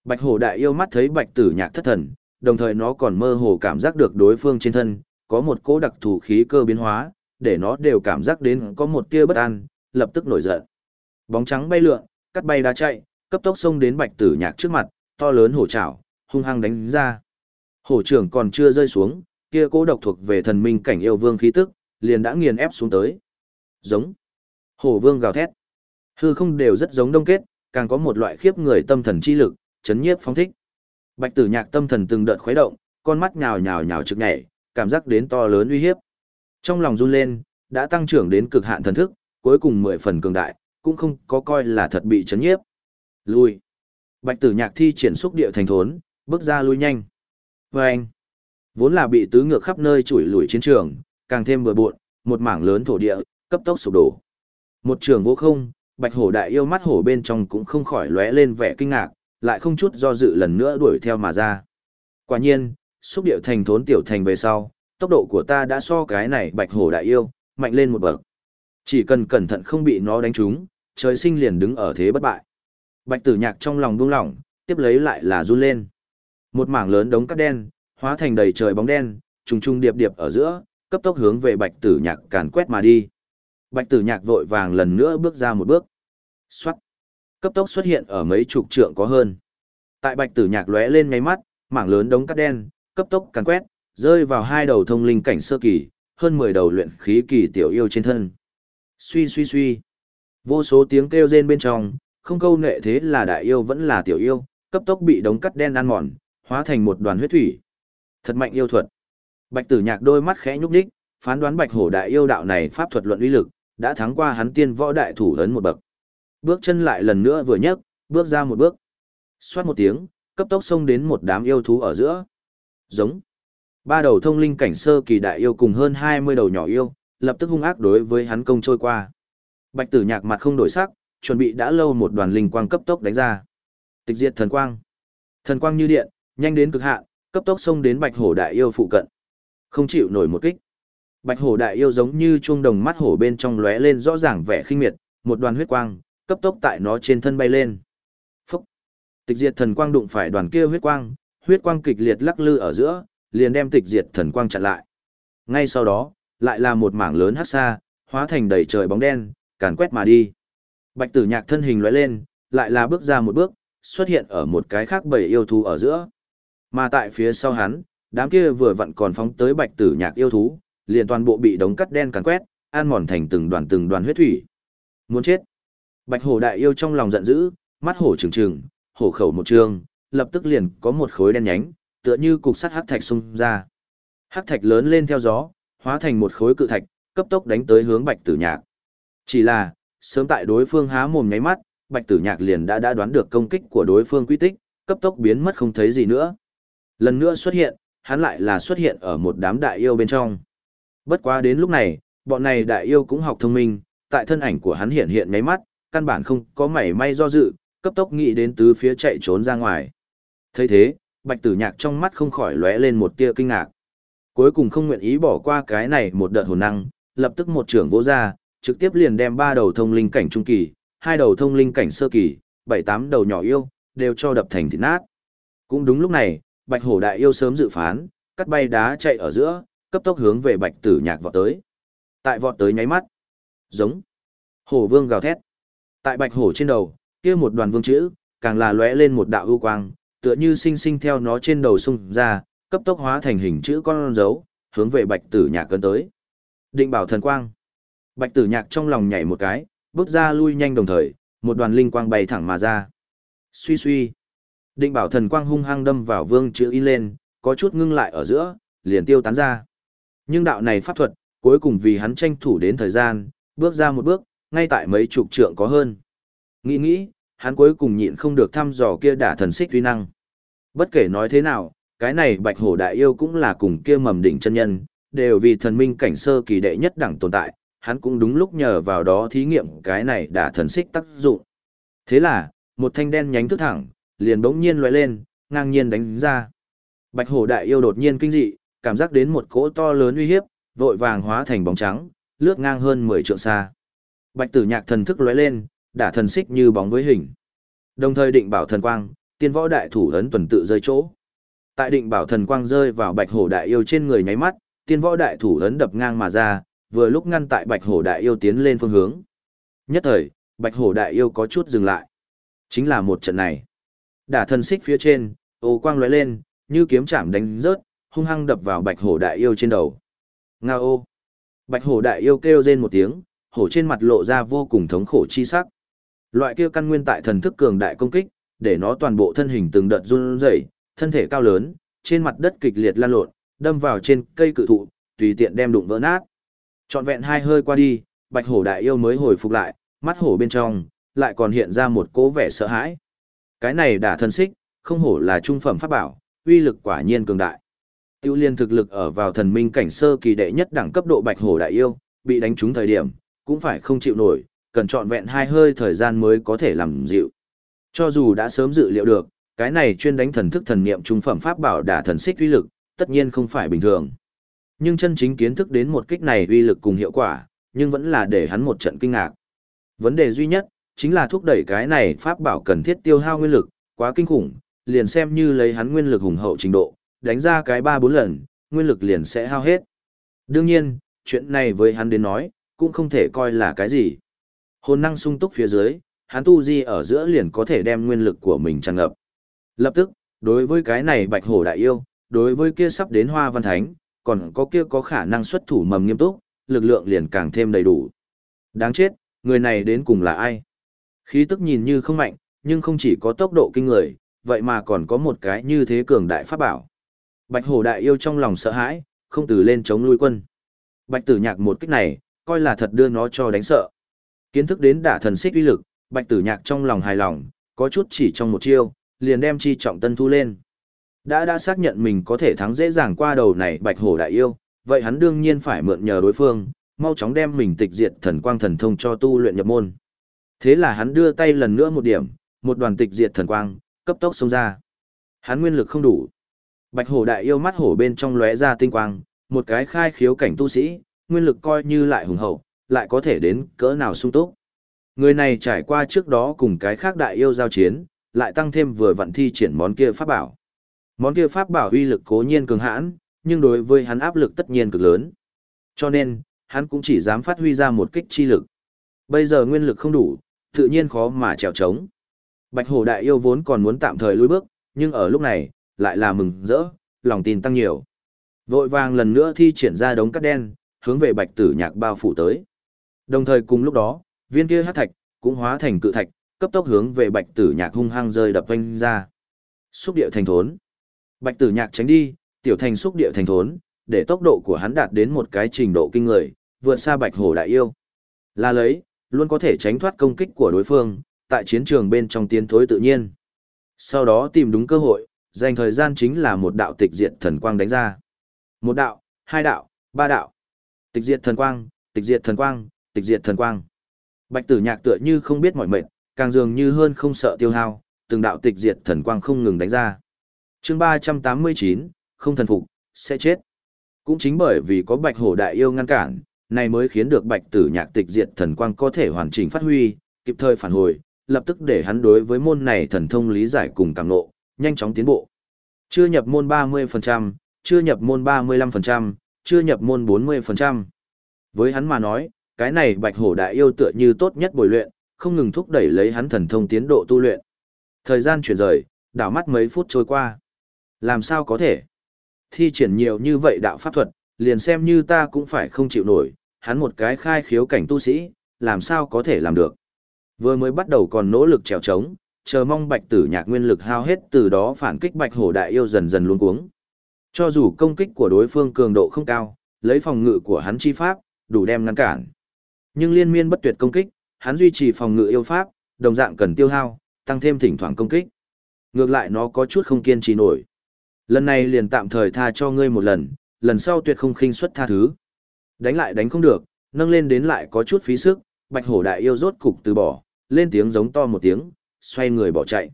Bạch hổ đại yêu mắt thấy bạch tử nhạc thất thần, đồng thời nó còn mơ hồ cảm giác được đối phương trên thân, có một cỗ đặc thù khí cơ biến hóa, để nó đều cảm giác đến có một tia bất an, lập tức nổi giận. Bóng trắng bay lượn, cắt bay đá chạy, cấp tốc xông đến bạch tử nhạc trước mặt, to lớn hổ chảo, hung hăng đánh ra. Hổ trưởng còn chưa rơi xuống, kia cố độc thuộc về thần minh cảnh yêu vương khí tức, liền đã nghiền ép xuống tới. Giống. Hổ vương gào thét. Hư không đều rất giống đông kết, càng có một loại khiếp người tâm thần chi lực, chấn nhiếp phóng thích. Bạch tử nhạc tâm thần từng đợt khuấy động, con mắt nhào nhào nhào trực nhảy, cảm giác đến to lớn uy hiếp. Trong lòng run lên, đã tăng trưởng đến cực hạn thần thức, cuối cùng mười phần cường đại, cũng không có coi là thật bị chấn nhiếp. Lui. Bạch tử nhạc thi triển xúc địa thành thốn, bước ra lui nhanh. Và anh. Vốn là bị tứ ngược khắp nơi chủi lủi chiến trường, càng thêm bừa bộn, một mảng lớn thổ địa, cấp tốc sụp đổ. Một trường vô không, bạch hổ đại yêu mắt hổ bên trong cũng không khỏi lóe lên vẻ kinh ngạc, lại không chút do dự lần nữa đuổi theo mà ra. Quả nhiên, xúc điệu thành thốn tiểu thành về sau, tốc độ của ta đã so cái này bạch hổ đại yêu, mạnh lên một bậc. Chỉ cần cẩn thận không bị nó đánh trúng, trời sinh liền đứng ở thế bất bại. Bạch tử nhạc trong lòng buông lỏng, tiếp lấy lại là run lên. Một mảng lớn đống cát đen, hóa thành đầy trời bóng đen, trùng trùng điệp điệp ở giữa, cấp tốc hướng về bạch tử nhạc càn quét mà đi. Bạch tử nhạc vội vàng lần nữa bước ra một bước. Xoát. Cấp tốc xuất hiện ở mấy chục trượng có hơn. Tại bạch tử nhạc lóe lên ngay mắt, mảng lớn đống cát đen, cấp tốc càn quét, rơi vào hai đầu thông linh cảnh sơ kỳ, hơn 10 đầu luyện khí kỳ tiểu yêu trên thân. Suy suy suy. Vô số tiếng kêu rên bên trong, không câu nệ thế là đại yêu vẫn là tiểu yêu, cấp tốc bị đống cắt đen ăn mòn, hóa thành một đoàn huyết thủy. Thật mạnh yêu thuật. Bạch Tử Nhạc đôi mắt khẽ nhúc nhích, phán đoán Bạch Hổ đại yêu đạo này pháp thuật luận uy lực, đã thắng qua hắn tiên võ đại thủ ấn một bậc. Bước chân lại lần nữa vừa nhấc, bước ra một bước. Xoát một tiếng, cấp tốc xông đến một đám yêu thú ở giữa. Giống. Ba đầu thông linh cảnh sơ kỳ đại yêu cùng hơn 20 đầu nhỏ yêu, lập tức hung ác đối với hắn công trôi qua. Bạch Tử Nhạc mặt không đổi sắc, chuẩn bị đã lâu một đoàn linh quang cấp tốc đánh ra. Tịch diệt thần quang. Thần quang như điện, nhanh đến cực hạn, cấp tốc xông đến Bạch Hổ đại yêu phụ cận. Không chịu nổi một kích. Bạch Hổ đại yêu giống như chuông đồng mắt hổ bên trong lóe lên rõ ràng vẻ khinh miệt, một đoàn huyết quang cấp tốc tại nó trên thân bay lên. Phốc. Tịch diệt thần quang đụng phải đoàn kia huyết quang, huyết quang kịch liệt lắc lư ở giữa, liền đem tịch diệt thần quang chặn lại. Ngay sau đó, lại là một mảng lớn hắc xa, hóa thành đầy trời bóng đen, càn quét mà đi. Bạch tử nhạc thân hình lóe lên, lại là bước ra một bước, xuất hiện ở một cái khác bầy yêu thú ở giữa. Mà tại phía sau hắn, đám kia vừa vặn còn phóng tới bạch tử nhạc yêu thú, liền toàn bộ bị đống cắt đen càn quét, an mòn thành từng đoàn từng đoàn huyết thủy. Muốn chết. Bạch hổ đại yêu trong lòng giận dữ, mắt hổ trừng trừng, hổ khẩu một trường, lập tức liền có một khối đen nhánh, tựa như cục sắt hắc thạch xung ra. Hắc thạch lớn lên theo gió, hóa thành một khối cự thạch, cấp tốc đánh tới hướng Bạch Tử Nhạc. Chỉ là, sớm tại đối phương há mồm nháy mắt, Bạch Tử Nhạc liền đã đã đoán được công kích của đối phương quy tích, cấp tốc biến mất không thấy gì nữa. Lần nữa xuất hiện, hắn lại là xuất hiện ở một đám đại yêu bên trong. Bất quá đến lúc này, bọn này đại yêu cũng học thông minh, tại thân ảnh của hắn hiện hiện nháy mắt, căn bản không có mảy may do dự, cấp tốc nghĩ đến tứ phía chạy trốn ra ngoài. thấy thế, Bạch Tử Nhạc trong mắt không khỏi lóe lên một tia kinh ngạc. Cuối cùng không nguyện ý bỏ qua cái này một đợt hồn năng, lập tức một trưởng vỗ ra, trực tiếp liền đem ba đầu thông linh cảnh trung kỳ, hai đầu thông linh cảnh sơ kỳ, bảy tám đầu nhỏ yêu, đều cho đập thành thịt nát. Cũng đúng lúc này, Bạch Hổ đại yêu sớm dự phán, cắt bay đá chạy ở giữa, cấp tốc hướng về Bạch Tử Nhạc vọt tới. Tại vọt tới nháy mắt, giống Hổ Vương gào thét. Tại Bạch Hổ trên đầu, kia một đoàn vương chữ, càng là lóe lên một đạo ưu quang, tựa như sinh sinh theo nó trên đầu xung ra, cấp tốc hóa thành hình chữ con dấu, hướng về Bạch Tử Nhạc cơn tới. Định bảo thần quang. Bạch Tử Nhạc trong lòng nhảy một cái, bước ra lui nhanh đồng thời, một đoàn linh quang bay thẳng mà ra. Suy suy. Định bảo thần quang hung hăng đâm vào vương chữ y lên, có chút ngưng lại ở giữa, liền tiêu tán ra. Nhưng đạo này pháp thuật, cuối cùng vì hắn tranh thủ đến thời gian, bước ra một bước, ngay tại mấy chục trượng có hơn. Nghĩ nghĩ, hắn cuối cùng nhịn không được thăm dò kia đả thần xích uy năng. Bất kể nói thế nào, cái này bạch hổ đại yêu cũng là cùng kia mầm đỉnh chân nhân, đều vì thần minh cảnh sơ kỳ đệ nhất đẳng tồn tại, hắn cũng đúng lúc nhờ vào đó thí nghiệm cái này đã thần xích tác dụng. Thế là, một thanh đen nhánh thức thẳng, liền bỗng nhiên loại lên, ngang nhiên đánh ra. Bạch hổ đại yêu đột nhiên kinh dị, cảm giác đến một cỗ to lớn uy hiếp, vội vàng hóa thành bóng trắng, lướt ngang hơn 10 trượng xa. Bạch tử nhạc thần thức lóe lên, đả thần xích như bóng với hình. Đồng thời định bảo thần quang, tiên võ đại thủ ấn tuần tự rơi chỗ. Tại định bảo thần quang rơi vào bạch hổ đại yêu trên người nháy mắt, tiên võ đại thủ ấn đập ngang mà ra, vừa lúc ngăn tại bạch hổ đại yêu tiến lên phương hướng. Nhất thời, bạch hổ đại yêu có chút dừng lại. Chính là một trận này. Đả thân xích phía trên, ô quang lóe lên, như kiếm chạm đánh rớt, hung hăng đập vào bạch hổ đại yêu trên đầu. Nga ô! Bạch hổ đại yêu kêu rên một tiếng, hổ trên mặt lộ ra vô cùng thống khổ chi sắc. Loại kia căn nguyên tại thần thức cường đại công kích, để nó toàn bộ thân hình từng đợt run rẩy, thân thể cao lớn, trên mặt đất kịch liệt lan lộn, đâm vào trên cây cự thụ, tùy tiện đem đụng vỡ nát. Trọn vẹn hai hơi qua đi, Bạch Hổ đại yêu mới hồi phục lại, mắt hổ bên trong lại còn hiện ra một cố vẻ sợ hãi. Cái này đả thân xích, không hổ là trung phẩm pháp bảo, uy lực quả nhiên cường đại. Tiêu liên thực lực ở vào thần minh cảnh sơ kỳ đệ nhất đẳng cấp độ Bạch Hổ đại yêu, bị đánh trúng thời điểm, cũng phải không chịu nổi, cần trọn vẹn hai hơi thời gian mới có thể làm dịu. Cho dù đã sớm dự liệu được, cái này chuyên đánh thần thức thần niệm trung phẩm pháp bảo đả thần xích uy lực, tất nhiên không phải bình thường. Nhưng chân chính kiến thức đến một kích này uy lực cùng hiệu quả, nhưng vẫn là để hắn một trận kinh ngạc. Vấn đề duy nhất, chính là thúc đẩy cái này pháp bảo cần thiết tiêu hao nguyên lực, quá kinh khủng, liền xem như lấy hắn nguyên lực hùng hậu trình độ, đánh ra cái 3-4 lần, nguyên lực liền sẽ hao hết. Đương nhiên, chuyện này với hắn đến nói, cũng không thể coi là cái gì. Hồn năng sung túc phía dưới, hắn tu di ở giữa liền có thể đem nguyên lực của mình tràn ngập. Lập tức, đối với cái này bạch hổ đại yêu, đối với kia sắp đến hoa văn thánh, còn có kia có khả năng xuất thủ mầm nghiêm túc, lực lượng liền càng thêm đầy đủ. Đáng chết, người này đến cùng là ai? Khí tức nhìn như không mạnh, nhưng không chỉ có tốc độ kinh người, vậy mà còn có một cái như thế cường đại pháp bảo. Bạch hổ đại yêu trong lòng sợ hãi, không từ lên chống lui quân. Bạch tử nhạc một kích này, coi là thật đưa nó cho đánh sợ. Kiến thức đến đả thần xích uy lực, bạch tử nhạc trong lòng hài lòng, có chút chỉ trong một chiêu, liền đem chi trọng tân thu lên. Đã đã xác nhận mình có thể thắng dễ dàng qua đầu này bạch hổ đại yêu, vậy hắn đương nhiên phải mượn nhờ đối phương, mau chóng đem mình tịch diệt thần quang thần thông cho tu luyện nhập môn. Thế là hắn đưa tay lần nữa một điểm, một đoàn tịch diệt thần quang, cấp tốc xông ra. Hắn nguyên lực không đủ. Bạch hổ đại yêu mắt hổ bên trong lóe ra tinh quang, một cái khai khiếu cảnh tu sĩ, nguyên lực coi như lại hùng hậu, lại có thể đến cỡ nào sung túc. Người này trải qua trước đó cùng cái khác đại yêu giao chiến, lại tăng thêm vừa vận thi triển món kia pháp bảo. Món kia pháp bảo uy lực cố nhiên cường hãn, nhưng đối với hắn áp lực tất nhiên cực lớn. Cho nên, hắn cũng chỉ dám phát huy ra một kích chi lực. Bây giờ nguyên lực không đủ, tự nhiên khó mà trèo trống. Bạch hổ đại yêu vốn còn muốn tạm thời lùi bước, nhưng ở lúc này, lại là mừng rỡ, lòng tin tăng nhiều. Vội vàng lần nữa thi triển ra đống cắt đen, hướng về bạch tử nhạc bao phủ tới. Đồng thời cùng lúc đó, viên kia hát thạch, cũng hóa thành cự thạch, cấp tốc hướng về bạch tử nhạc hung hăng rơi đập vanh ra. Xúc địa thành thốn. Bạch tử nhạc tránh đi, tiểu thành xúc địa thành thốn, để tốc độ của hắn đạt đến một cái trình độ kinh người, vượt xa bạch hổ đại yêu. Là lấy, luôn có thể tránh thoát công kích của đối phương, tại chiến trường bên trong tiến thối tự nhiên. Sau đó tìm đúng cơ hội, dành thời gian chính là một đạo tịch diệt thần quang đánh ra. Một đạo, hai đạo, ba đạo. Tịch diệt thần quang, tịch diệt thần quang, tịch diệt thần quang. Bạch tử nhạc tựa như không biết mỏi mệt, càng dường như hơn không sợ tiêu hao, từng đạo tịch diệt thần quang không ngừng đánh ra chương 389, không thần phục, sẽ chết. Cũng chính bởi vì có bạch hổ đại yêu ngăn cản, này mới khiến được bạch tử nhạc tịch diệt thần quang có thể hoàn chỉnh phát huy, kịp thời phản hồi, lập tức để hắn đối với môn này thần thông lý giải cùng càng nộ, nhanh chóng tiến bộ. Chưa nhập môn 30%, chưa nhập môn 35%, chưa nhập môn 40%. Với hắn mà nói, cái này bạch hổ đại yêu tựa như tốt nhất bồi luyện, không ngừng thúc đẩy lấy hắn thần thông tiến độ tu luyện. Thời gian chuyển rời, đảo mắt mấy phút trôi qua. Làm sao có thể? Thi triển nhiều như vậy đạo pháp thuật, liền xem như ta cũng phải không chịu nổi, hắn một cái khai khiếu cảnh tu sĩ, làm sao có thể làm được. Vừa mới bắt đầu còn nỗ lực trèo trống, chờ mong bạch tử nhạc nguyên lực hao hết từ đó phản kích bạch hổ đại yêu dần dần luôn cuống. Cho dù công kích của đối phương cường độ không cao, lấy phòng ngự của hắn chi pháp, đủ đem ngăn cản. Nhưng liên miên bất tuyệt công kích, hắn duy trì phòng ngự yêu pháp, đồng dạng cần tiêu hao, tăng thêm thỉnh thoảng công kích. Ngược lại nó có chút không kiên trì nổi. Lần này liền tạm thời tha cho ngươi một lần, lần sau tuyệt không khinh suất tha thứ. Đánh lại đánh không được, nâng lên đến lại có chút phí sức, bạch hổ đại yêu rốt cục từ bỏ, lên tiếng giống to một tiếng, xoay người bỏ chạy.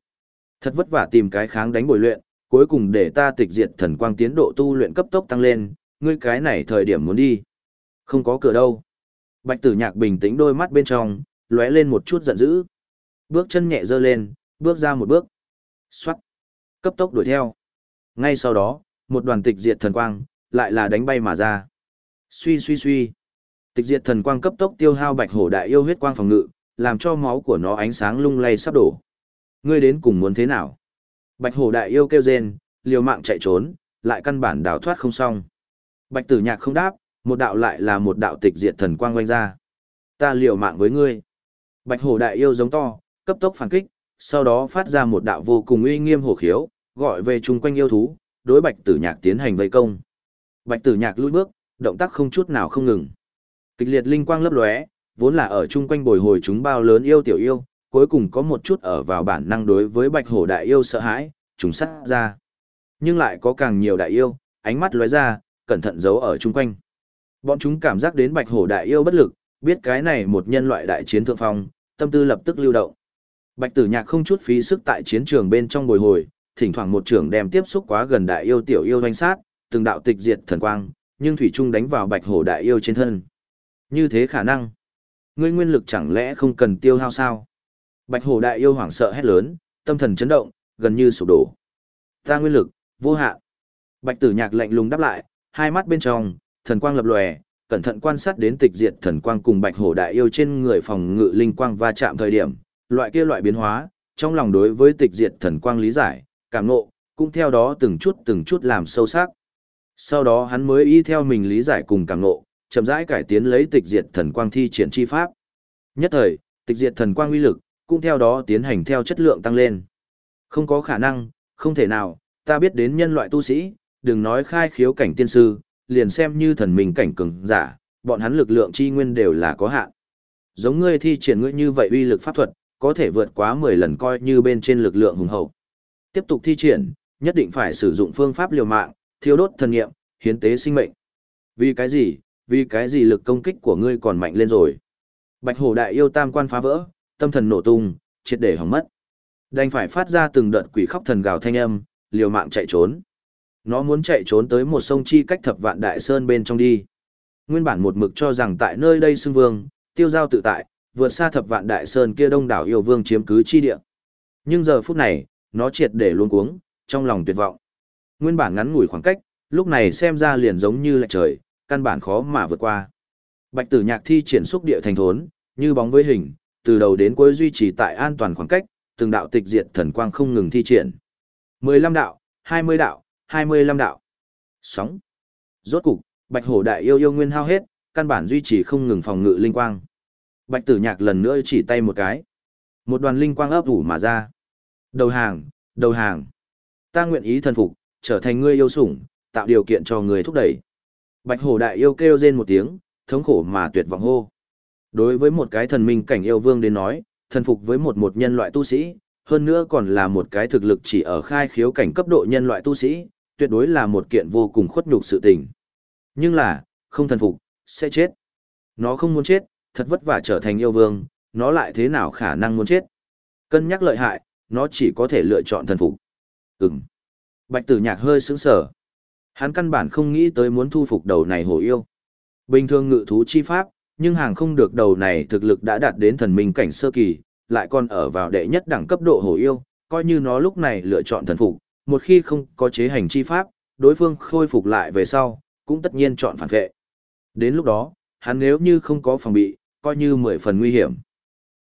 Thật vất vả tìm cái kháng đánh bồi luyện, cuối cùng để ta tịch diệt thần quang tiến độ tu luyện cấp tốc tăng lên, ngươi cái này thời điểm muốn đi. Không có cửa đâu. Bạch tử nhạc bình tĩnh đôi mắt bên trong, lóe lên một chút giận dữ. Bước chân nhẹ dơ lên, bước ra một bước. Xoát. Cấp tốc đuổi theo. Ngay sau đó, một đoàn tịch diệt thần quang, lại là đánh bay mà ra. Suy suy suy. Tịch diệt thần quang cấp tốc tiêu hao bạch hổ đại yêu huyết quang phòng ngự, làm cho máu của nó ánh sáng lung lay sắp đổ. Ngươi đến cùng muốn thế nào? Bạch hổ đại yêu kêu rên, liều mạng chạy trốn, lại căn bản đào thoát không xong. Bạch tử nhạc không đáp, một đạo lại là một đạo tịch diệt thần quang quanh ra. Ta liều mạng với ngươi. Bạch hổ đại yêu giống to, cấp tốc phản kích, sau đó phát ra một đạo vô cùng uy nghiêm hổ khiếu, gọi về chung quanh yêu thú, đối bạch tử nhạc tiến hành vây công. Bạch tử nhạc lùi bước, động tác không chút nào không ngừng. Kịch liệt linh quang lấp lóe, vốn là ở chung quanh bồi hồi chúng bao lớn yêu tiểu yêu, cuối cùng có một chút ở vào bản năng đối với bạch hổ đại yêu sợ hãi, chúng sát ra. Nhưng lại có càng nhiều đại yêu, ánh mắt lóe ra, cẩn thận giấu ở chung quanh. Bọn chúng cảm giác đến bạch hổ đại yêu bất lực, biết cái này một nhân loại đại chiến thượng phong, tâm tư lập tức lưu động. Bạch tử nhạc không chút phí sức tại chiến trường bên trong bồi hồi, thỉnh thoảng một trưởng đem tiếp xúc quá gần đại yêu tiểu yêu doanh sát, từng đạo tịch diệt thần quang, nhưng thủy trung đánh vào bạch hổ đại yêu trên thân. Như thế khả năng, ngươi nguyên lực chẳng lẽ không cần tiêu hao sao? Bạch hổ đại yêu hoảng sợ hét lớn, tâm thần chấn động, gần như sụp đổ. Ta nguyên lực, vô hạn. Bạch tử nhạc lạnh lùng đáp lại, hai mắt bên trong, thần quang lập lòe, cẩn thận quan sát đến tịch diệt thần quang cùng bạch hổ đại yêu trên người phòng ngự linh quang va chạm thời điểm, loại kia loại biến hóa, trong lòng đối với tịch diệt thần quang lý giải, cảm ngộ, cũng theo đó từng chút từng chút làm sâu sắc. Sau đó hắn mới y theo mình lý giải cùng cảm ngộ, chậm rãi cải tiến lấy tịch diệt thần quang thi triển chi pháp. Nhất thời, tịch diệt thần quang uy lực, cũng theo đó tiến hành theo chất lượng tăng lên. Không có khả năng, không thể nào, ta biết đến nhân loại tu sĩ, đừng nói khai khiếu cảnh tiên sư, liền xem như thần mình cảnh cường giả, bọn hắn lực lượng chi nguyên đều là có hạn. Giống ngươi thi triển ngươi như vậy uy lực pháp thuật, có thể vượt quá 10 lần coi như bên trên lực lượng hùng hậu. Tiếp tục thi triển, nhất định phải sử dụng phương pháp liều mạng, thiêu đốt thần nghiệm, hiến tế sinh mệnh. Vì cái gì, vì cái gì lực công kích của ngươi còn mạnh lên rồi. Bạch hổ đại yêu tam quan phá vỡ, tâm thần nổ tung, triệt để hỏng mất. Đành phải phát ra từng đợt quỷ khóc thần gào thanh âm, liều mạng chạy trốn. Nó muốn chạy trốn tới một sông chi cách thập vạn đại sơn bên trong đi. Nguyên bản một mực cho rằng tại nơi đây xưng vương, tiêu giao tự tại, vượt xa thập vạn đại sơn kia đông đảo yêu vương chiếm cứ chi địa. Nhưng giờ phút này, nó triệt để luôn cuống, trong lòng tuyệt vọng. Nguyên bản ngắn ngủi khoảng cách, lúc này xem ra liền giống như lệch trời, căn bản khó mà vượt qua. Bạch tử nhạc thi triển xúc địa thành thốn, như bóng với hình, từ đầu đến cuối duy trì tại an toàn khoảng cách, từng đạo tịch diệt thần quang không ngừng thi triển. 15 đạo, 20 đạo, 25 đạo. Sóng. Rốt cục, Bạch Hổ đại yêu yêu nguyên hao hết, căn bản duy trì không ngừng phòng ngự linh quang. Bạch Tử Nhạc lần nữa chỉ tay một cái. Một đoàn linh quang ấp ủ mà ra. Đầu hàng, đầu hàng. Ta nguyện ý thần phục, trở thành ngươi yêu sủng, tạo điều kiện cho người thúc đẩy. Bạch Hổ đại yêu kêu rên một tiếng, thống khổ mà tuyệt vọng hô. Đối với một cái thần minh cảnh yêu vương đến nói, thần phục với một một nhân loại tu sĩ, hơn nữa còn là một cái thực lực chỉ ở khai khiếu cảnh cấp độ nhân loại tu sĩ, tuyệt đối là một kiện vô cùng khuất nhục sự tình. Nhưng là, không thần phục, sẽ chết. Nó không muốn chết, thật vất vả trở thành yêu vương, nó lại thế nào khả năng muốn chết. Cân nhắc lợi hại, nó chỉ có thể lựa chọn thần phục. Ừm. Bạch tử nhạc hơi sững sờ. Hắn căn bản không nghĩ tới muốn thu phục đầu này hổ yêu. Bình thường ngự thú chi pháp, nhưng hàng không được đầu này thực lực đã đạt đến thần minh cảnh sơ kỳ, lại còn ở vào đệ nhất đẳng cấp độ hổ yêu, coi như nó lúc này lựa chọn thần phục, một khi không có chế hành chi pháp, đối phương khôi phục lại về sau, cũng tất nhiên chọn phản vệ. Đến lúc đó, hắn nếu như không có phòng bị, coi như mười phần nguy hiểm.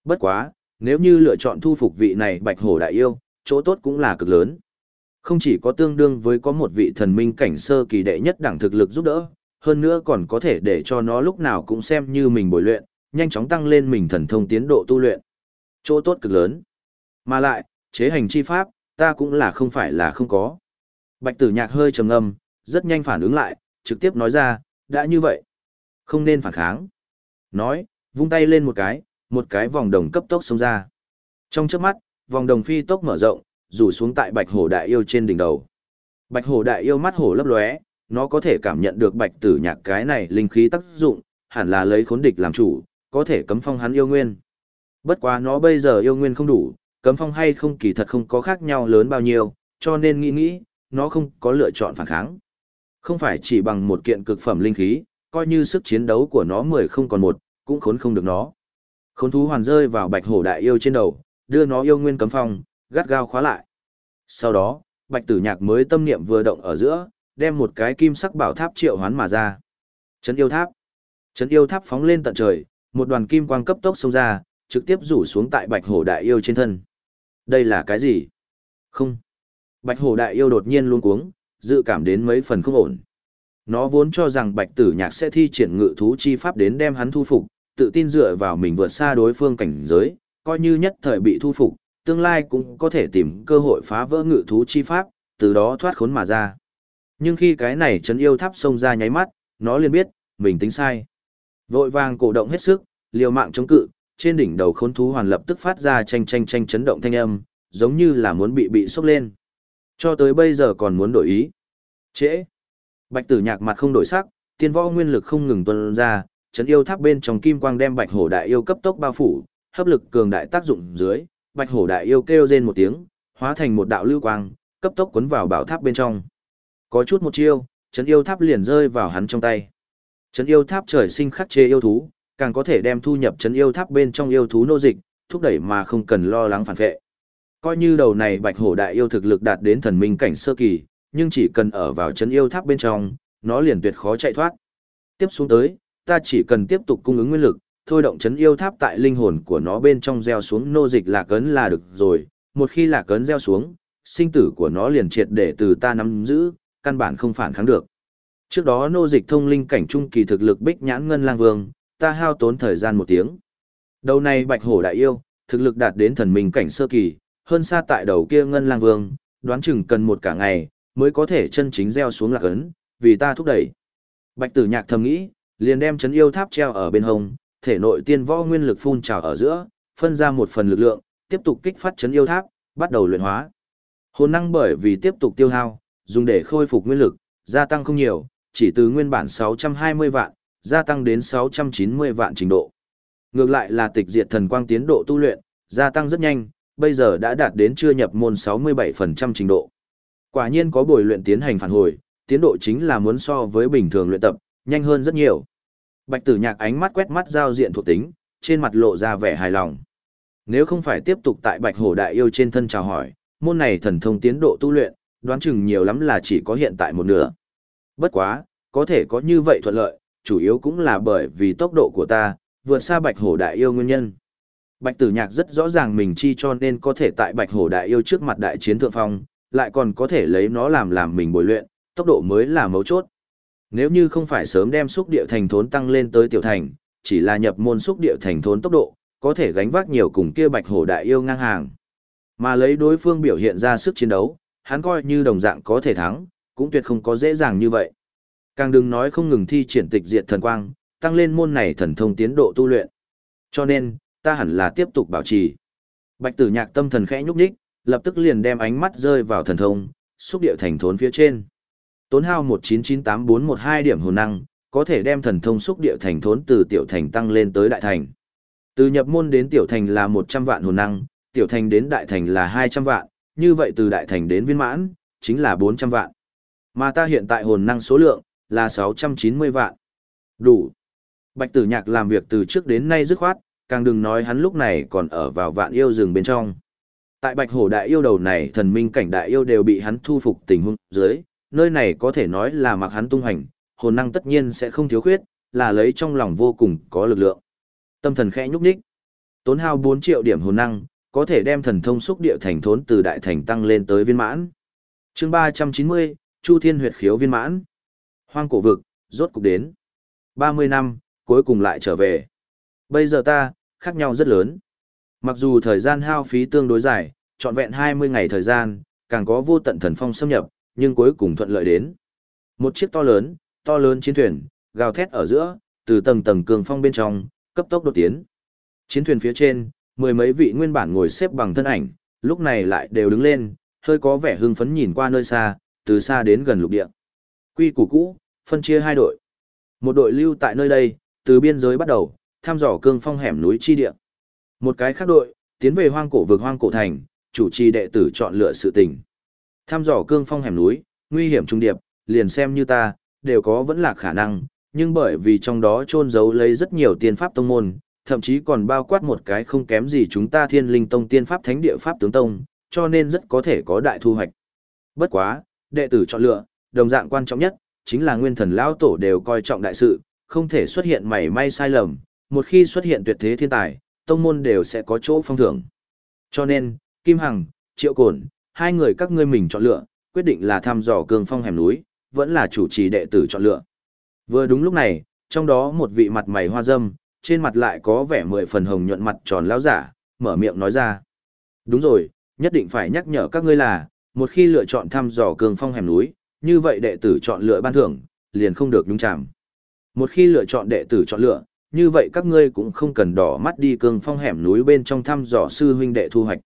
Bất quá, nếu như lựa chọn thu phục vị này bạch hổ đại yêu, chỗ tốt cũng là cực lớn. Không chỉ có tương đương với có một vị thần minh cảnh sơ kỳ đệ nhất đẳng thực lực giúp đỡ, hơn nữa còn có thể để cho nó lúc nào cũng xem như mình bồi luyện, nhanh chóng tăng lên mình thần thông tiến độ tu luyện. Chỗ tốt cực lớn. Mà lại, chế hành chi pháp, ta cũng là không phải là không có. Bạch tử nhạc hơi trầm âm rất nhanh phản ứng lại, trực tiếp nói ra, đã như vậy. Không nên phản kháng. Nói, vung tay lên một cái, một cái vòng đồng cấp tốc xông ra. Trong chớp mắt, vòng đồng phi tốc mở rộng, rủ xuống tại bạch hổ đại yêu trên đỉnh đầu. Bạch hổ đại yêu mắt hổ lấp lóe, nó có thể cảm nhận được bạch tử nhạc cái này linh khí tác dụng, hẳn là lấy khốn địch làm chủ, có thể cấm phong hắn yêu nguyên. Bất quá nó bây giờ yêu nguyên không đủ, cấm phong hay không kỳ thật không có khác nhau lớn bao nhiêu, cho nên nghĩ nghĩ, nó không có lựa chọn phản kháng. Không phải chỉ bằng một kiện cực phẩm linh khí, coi như sức chiến đấu của nó mười không còn một, cũng khốn không được nó. Khốn thú hoàn rơi vào bạch hổ đại yêu trên đầu, đưa nó yêu nguyên cấm phong, gắt gao khóa lại. Sau đó, bạch tử nhạc mới tâm niệm vừa động ở giữa, đem một cái kim sắc bảo tháp triệu hoán mà ra. Trấn yêu tháp. Trấn yêu tháp phóng lên tận trời, một đoàn kim quang cấp tốc xông ra, trực tiếp rủ xuống tại bạch hổ đại yêu trên thân. Đây là cái gì? Không. Bạch hổ đại yêu đột nhiên luôn cuống, dự cảm đến mấy phần không ổn. Nó vốn cho rằng bạch tử nhạc sẽ thi triển ngự thú chi pháp đến đem hắn thu phục, tự tin dựa vào mình vượt xa đối phương cảnh giới, coi như nhất thời bị thu phục, tương lai cũng có thể tìm cơ hội phá vỡ ngự thú chi pháp, từ đó thoát khốn mà ra. Nhưng khi cái này chấn yêu tháp xông ra nháy mắt, nó liền biết, mình tính sai. Vội vàng cổ động hết sức, liều mạng chống cự, trên đỉnh đầu khốn thú hoàn lập tức phát ra tranh tranh tranh chấn động thanh âm, giống như là muốn bị bị sốc lên. Cho tới bây giờ còn muốn đổi ý. Trễ. Bạch tử nhạc mặt không đổi sắc, tiên võ nguyên lực không ngừng tuôn ra, Trấn yêu tháp bên trong kim quang đem bạch hổ đại yêu cấp tốc bao phủ, hấp lực cường đại tác dụng dưới, bạch hổ đại yêu kêu rên một tiếng, hóa thành một đạo lưu quang, cấp tốc cuốn vào bảo tháp bên trong. Có chút một chiêu, trấn yêu tháp liền rơi vào hắn trong tay. Trấn yêu tháp trời sinh khắc chế yêu thú, càng có thể đem thu nhập trấn yêu tháp bên trong yêu thú nô dịch, thúc đẩy mà không cần lo lắng phản vệ. Coi như đầu này bạch hổ đại yêu thực lực đạt đến thần minh cảnh sơ kỳ, nhưng chỉ cần ở vào trấn yêu tháp bên trong, nó liền tuyệt khó chạy thoát. Tiếp xuống tới, ta chỉ cần tiếp tục cung ứng nguyên lực, thôi động chấn yêu tháp tại linh hồn của nó bên trong gieo xuống nô dịch lạc cấn là được rồi, một khi lạc cấn gieo xuống, sinh tử của nó liền triệt để từ ta nắm giữ, căn bản không phản kháng được. Trước đó nô dịch thông linh cảnh trung kỳ thực lực bích nhãn ngân lang vương, ta hao tốn thời gian một tiếng. Đầu này bạch hổ đại yêu, thực lực đạt đến thần minh cảnh sơ kỳ, hơn xa tại đầu kia ngân lang vương, đoán chừng cần một cả ngày, mới có thể chân chính gieo xuống lạc ấn, vì ta thúc đẩy. Bạch tử nhạc thầm nghĩ, liền đem chấn yêu tháp treo ở bên hông, thể nội tiên võ nguyên lực phun trào ở giữa, phân ra một phần lực lượng, tiếp tục kích phát chấn yêu tháp, bắt đầu luyện hóa. Hồn năng bởi vì tiếp tục tiêu hao, dùng để khôi phục nguyên lực, gia tăng không nhiều, chỉ từ nguyên bản 620 vạn, gia tăng đến 690 vạn trình độ. Ngược lại là tịch diệt thần quang tiến độ tu luyện, gia tăng rất nhanh, bây giờ đã đạt đến chưa nhập môn 67% trình độ. Quả nhiên có buổi luyện tiến hành phản hồi, tiến độ chính là muốn so với bình thường luyện tập, nhanh hơn rất nhiều. Bạch tử nhạc ánh mắt quét mắt giao diện thuộc tính, trên mặt lộ ra vẻ hài lòng. Nếu không phải tiếp tục tại bạch hổ đại yêu trên thân chào hỏi, môn này thần thông tiến độ tu luyện, đoán chừng nhiều lắm là chỉ có hiện tại một nửa. Bất quá, có thể có như vậy thuận lợi, chủ yếu cũng là bởi vì tốc độ của ta, vượt xa bạch hổ đại yêu nguyên nhân. Bạch tử nhạc rất rõ ràng mình chi cho nên có thể tại bạch hổ đại yêu trước mặt đại chiến thượng phong, lại còn có thể lấy nó làm làm mình bồi luyện, tốc độ mới là mấu chốt. Nếu như không phải sớm đem xúc địa thành thốn tăng lên tới tiểu thành, chỉ là nhập môn xúc địa thành thốn tốc độ, có thể gánh vác nhiều cùng kia bạch hổ đại yêu ngang hàng. Mà lấy đối phương biểu hiện ra sức chiến đấu, hắn coi như đồng dạng có thể thắng, cũng tuyệt không có dễ dàng như vậy. Càng đừng nói không ngừng thi triển tịch diệt thần quang, tăng lên môn này thần thông tiến độ tu luyện. Cho nên, ta hẳn là tiếp tục bảo trì. Bạch tử nhạc tâm thần khẽ nhúc nhích, lập tức liền đem ánh mắt rơi vào thần thông, xúc địa thành thốn phía trên. Tốn hao 1998412 điểm hồn năng, có thể đem thần thông xúc địa thành thốn từ tiểu thành tăng lên tới đại thành. Từ nhập môn đến tiểu thành là 100 vạn hồn năng, tiểu thành đến đại thành là 200 vạn, như vậy từ đại thành đến viên mãn, chính là 400 vạn. Mà ta hiện tại hồn năng số lượng, là 690 vạn. Đủ. Bạch tử nhạc làm việc từ trước đến nay dứt khoát, càng đừng nói hắn lúc này còn ở vào vạn yêu rừng bên trong. Tại bạch hổ đại yêu đầu này thần minh cảnh đại yêu đều bị hắn thu phục tình huống dưới, nơi này có thể nói là mặc hắn tung hành, hồn năng tất nhiên sẽ không thiếu khuyết, là lấy trong lòng vô cùng có lực lượng. Tâm thần khẽ nhúc nhích, tốn hao 4 triệu điểm hồn năng, có thể đem thần thông xúc địa thành thốn từ đại thành tăng lên tới viên mãn. Chương 390, Chu Thiên huyệt khiếu viên mãn. Hoang cổ vực, rốt cục đến. 30 năm, cuối cùng lại trở về. Bây giờ ta, khác nhau rất lớn. Mặc dù thời gian hao phí tương đối dài, trọn vẹn 20 ngày thời gian, càng có vô tận thần phong xâm nhập, nhưng cuối cùng thuận lợi đến. Một chiếc to lớn, to lớn chiến thuyền, gào thét ở giữa, từ tầng tầng cường phong bên trong, cấp tốc đột tiến. Chiến thuyền phía trên, mười mấy vị nguyên bản ngồi xếp bằng thân ảnh, lúc này lại đều đứng lên, hơi có vẻ hưng phấn nhìn qua nơi xa, từ xa đến gần lục địa. Quy củ cũ, phân chia hai đội. Một đội lưu tại nơi đây, từ biên giới bắt đầu, thăm dò cương phong hẻm núi chi địa. Một cái khác đội, tiến về hoang cổ vực hoang cổ thành, chủ trì đệ tử chọn lựa sự tình tham dò cương phong hẻm núi, nguy hiểm trung điệp, liền xem như ta, đều có vẫn là khả năng, nhưng bởi vì trong đó trôn giấu lấy rất nhiều tiên pháp tông môn, thậm chí còn bao quát một cái không kém gì chúng ta thiên linh tông tiên pháp thánh địa pháp tướng tông, cho nên rất có thể có đại thu hoạch. Bất quá, đệ tử chọn lựa, đồng dạng quan trọng nhất, chính là nguyên thần lão tổ đều coi trọng đại sự, không thể xuất hiện mảy may sai lầm, một khi xuất hiện tuyệt thế thiên tài, tông môn đều sẽ có chỗ phong thưởng. Cho nên, Kim Hằng, Triệu Cổn, hai người các ngươi mình chọn lựa, quyết định là thăm dò cường phong hẻm núi, vẫn là chủ trì đệ tử chọn lựa. Vừa đúng lúc này, trong đó một vị mặt mày hoa dâm, trên mặt lại có vẻ mười phần hồng nhuận mặt tròn lão giả, mở miệng nói ra. Đúng rồi, nhất định phải nhắc nhở các ngươi là, một khi lựa chọn thăm dò cường phong hẻm núi, như vậy đệ tử chọn lựa ban thưởng, liền không được nhúng chạm. Một khi lựa chọn đệ tử chọn lựa, như vậy các ngươi cũng không cần đỏ mắt đi cường phong hẻm núi bên trong thăm dò sư huynh đệ thu hoạch.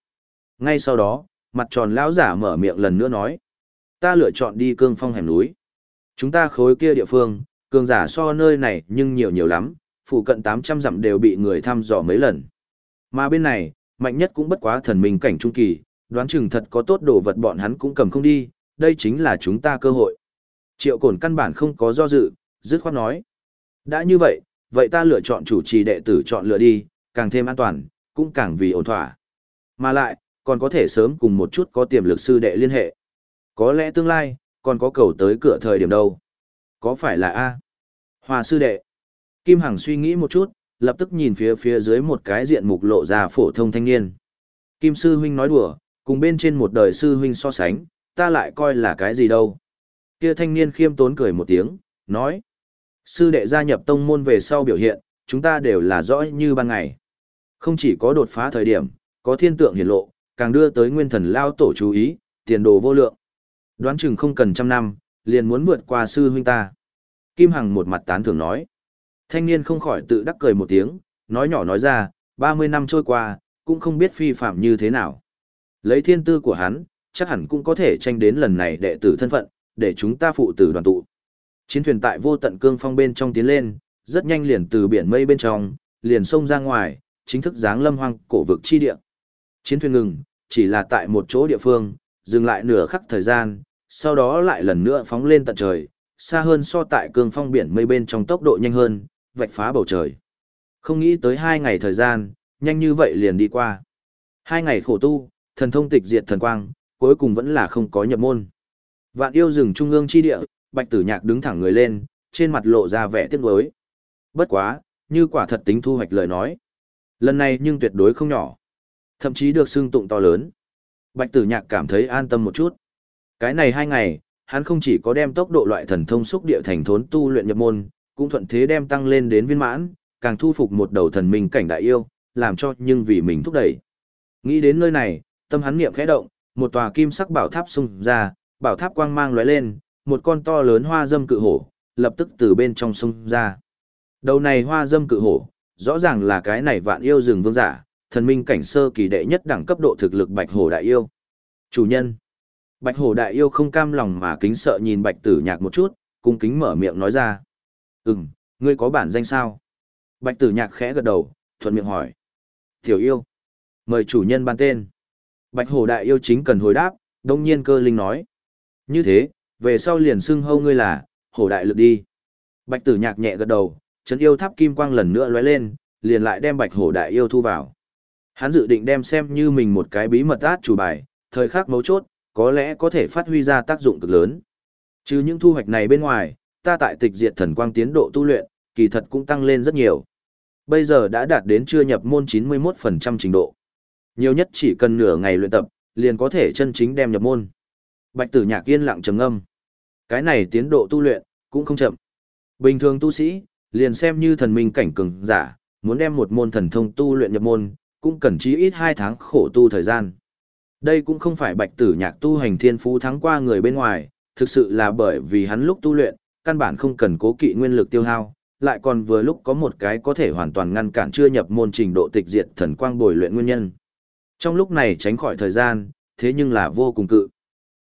Ngay sau đó, mặt tròn lão giả mở miệng lần nữa nói. Ta lựa chọn đi cương phong hẻm núi. Chúng ta khối kia địa phương, cường giả so nơi này nhưng nhiều nhiều lắm, phụ cận 800 dặm đều bị người thăm dò mấy lần. Mà bên này, mạnh nhất cũng bất quá thần minh cảnh trung kỳ, đoán chừng thật có tốt đồ vật bọn hắn cũng cầm không đi, đây chính là chúng ta cơ hội. Triệu cổn căn bản không có do dự, dứt khoát nói. Đã như vậy, vậy ta lựa chọn chủ trì đệ tử chọn lựa đi, càng thêm an toàn, cũng càng vì ổn thỏa. Mà lại, còn có thể sớm cùng một chút có tiềm lực sư đệ liên hệ. Có lẽ tương lai, còn có cầu tới cửa thời điểm đâu. Có phải là A? Hòa sư đệ. Kim Hằng suy nghĩ một chút, lập tức nhìn phía phía dưới một cái diện mục lộ ra phổ thông thanh niên. Kim sư huynh nói đùa, Cùng bên trên một đời sư huynh so sánh, ta lại coi là cái gì đâu. Kia thanh niên khiêm tốn cười một tiếng, nói. Sư đệ gia nhập tông môn về sau biểu hiện, chúng ta đều là rõ như ban ngày. Không chỉ có đột phá thời điểm, có thiên tượng hiển lộ, càng đưa tới nguyên thần lao tổ chú ý, tiền đồ vô lượng. Đoán chừng không cần trăm năm, liền muốn vượt qua sư huynh ta. Kim Hằng một mặt tán thưởng nói. Thanh niên không khỏi tự đắc cười một tiếng, nói nhỏ nói ra, 30 năm trôi qua, cũng không biết phi phạm như thế nào. Lấy thiên tư của hắn, chắc hẳn cũng có thể tranh đến lần này đệ tử thân phận, để chúng ta phụ tử đoàn tụ. Chiến thuyền tại vô tận cương phong bên trong tiến lên, rất nhanh liền từ biển mây bên trong, liền xông ra ngoài, chính thức giáng lâm hoang cổ vực chi địa. Chiến thuyền ngừng, chỉ là tại một chỗ địa phương, dừng lại nửa khắc thời gian, sau đó lại lần nữa phóng lên tận trời, xa hơn so tại cương phong biển mây bên trong tốc độ nhanh hơn, vạch phá bầu trời. Không nghĩ tới hai ngày thời gian, nhanh như vậy liền đi qua. Hai ngày khổ tu, thần thông tịch diệt thần quang, cuối cùng vẫn là không có nhập môn. Vạn yêu rừng trung ương chi địa, bạch tử nhạc đứng thẳng người lên, trên mặt lộ ra vẻ tiếc nuối. Bất quá, như quả thật tính thu hoạch lời nói. Lần này nhưng tuyệt đối không nhỏ. Thậm chí được xưng tụng to lớn. Bạch tử nhạc cảm thấy an tâm một chút. Cái này hai ngày, hắn không chỉ có đem tốc độ loại thần thông xúc địa thành thốn tu luyện nhập môn, cũng thuận thế đem tăng lên đến viên mãn, càng thu phục một đầu thần minh cảnh đại yêu, làm cho nhưng vì mình thúc đẩy. Nghĩ đến nơi này, tâm hắn niệm khẽ động, một tòa kim sắc bảo tháp xung ra, bảo tháp quang mang lóe lên, một con to lớn hoa dâm cự hổ, lập tức từ bên trong xung ra. Đầu này hoa dâm cự hổ, rõ ràng là cái này vạn yêu rừng vương giả, thần minh cảnh sơ kỳ đệ nhất đẳng cấp độ thực lực bạch hổ đại yêu. Chủ nhân. Bạch hổ đại yêu không cam lòng mà kính sợ nhìn bạch tử nhạc một chút, cung kính mở miệng nói ra. Ừm, ngươi có bản danh sao? Bạch tử nhạc khẽ gật đầu, thuận miệng hỏi. Tiểu yêu. Mời chủ nhân ban tên. Bạch hổ đại yêu chính cần hồi đáp, đông nhiên cơ linh nói. Như thế, về sau liền xưng hâu ngươi là, hổ đại lực đi. Bạch tử nhạc nhẹ gật đầu, Trấn yêu tháp kim quang lần nữa lóe lên, liền lại đem bạch hổ đại yêu thu vào. Hắn dự định đem xem như mình một cái bí mật át chủ bài, thời khắc mấu chốt, có lẽ có thể phát huy ra tác dụng cực lớn. Chứ những thu hoạch này bên ngoài, ta tại tịch diệt thần quang tiến độ tu luyện, kỳ thật cũng tăng lên rất nhiều. Bây giờ đã đạt đến chưa nhập môn 91% trình độ. Nhiều nhất chỉ cần nửa ngày luyện tập, liền có thể chân chính đem nhập môn. Bạch tử nhạc yên lặng trầm âm. Cái này tiến độ tu luyện, cũng không chậm. Bình thường tu sĩ, liền xem như thần minh cảnh cường giả, muốn đem một môn thần thông tu luyện nhập môn, cũng cần chí ít 2 tháng khổ tu thời gian. Đây cũng không phải bạch tử nhạc tu hành thiên phú thắng qua người bên ngoài, thực sự là bởi vì hắn lúc tu luyện, căn bản không cần cố kỵ nguyên lực tiêu hao, lại còn vừa lúc có một cái có thể hoàn toàn ngăn cản chưa nhập môn trình độ tịch diệt thần quang bồi luyện nguyên nhân. Trong lúc này tránh khỏi thời gian, thế nhưng là vô cùng cự.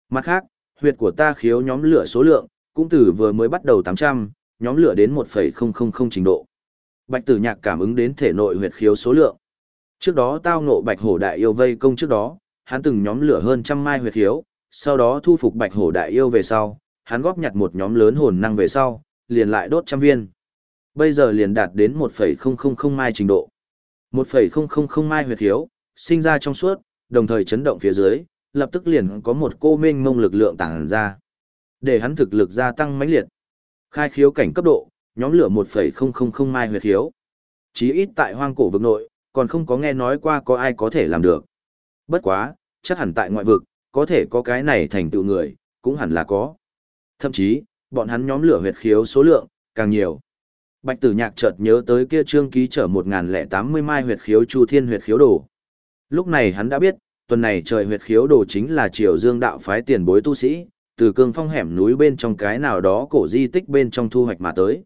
Mặt khác, huyệt của ta khiếu nhóm lửa số lượng, cũng từ vừa mới bắt đầu 800, nhóm lửa đến 1,000 trình độ. Bạch tử nhạc cảm ứng đến thể nội huyệt khiếu số lượng. Trước đó tao ngộ bạch hổ đại yêu vây công trước đó, hắn từng nhóm lửa hơn trăm mai huyệt hiếu sau đó thu phục bạch hổ đại yêu về sau, hắn góp nhặt một nhóm lớn hồn năng về sau, liền lại đốt trăm viên. Bây giờ liền đạt đến 1,000 mai trình độ. 1,000 mai huyệt hiếu sinh ra trong suốt, đồng thời chấn động phía dưới, lập tức liền có một cô mênh mông lực lượng tàng ra. Để hắn thực lực gia tăng mãnh liệt. Khai khiếu cảnh cấp độ, nhóm lửa 1,000 mai huyệt hiếu Chí ít tại hoang cổ vực nội, còn không có nghe nói qua có ai có thể làm được. Bất quá, chắc hẳn tại ngoại vực, có thể có cái này thành tựu người, cũng hẳn là có. Thậm chí, bọn hắn nhóm lửa huyệt khiếu số lượng, càng nhiều. Bạch tử nhạc chợt nhớ tới kia trương ký chở 1080 mai huyệt khiếu chu thiên huyệt khiếu đồ. Lúc này hắn đã biết, tuần này trời huyệt khiếu đồ chính là triều dương đạo phái tiền bối tu sĩ, từ cương phong hẻm núi bên trong cái nào đó cổ di tích bên trong thu hoạch mà tới.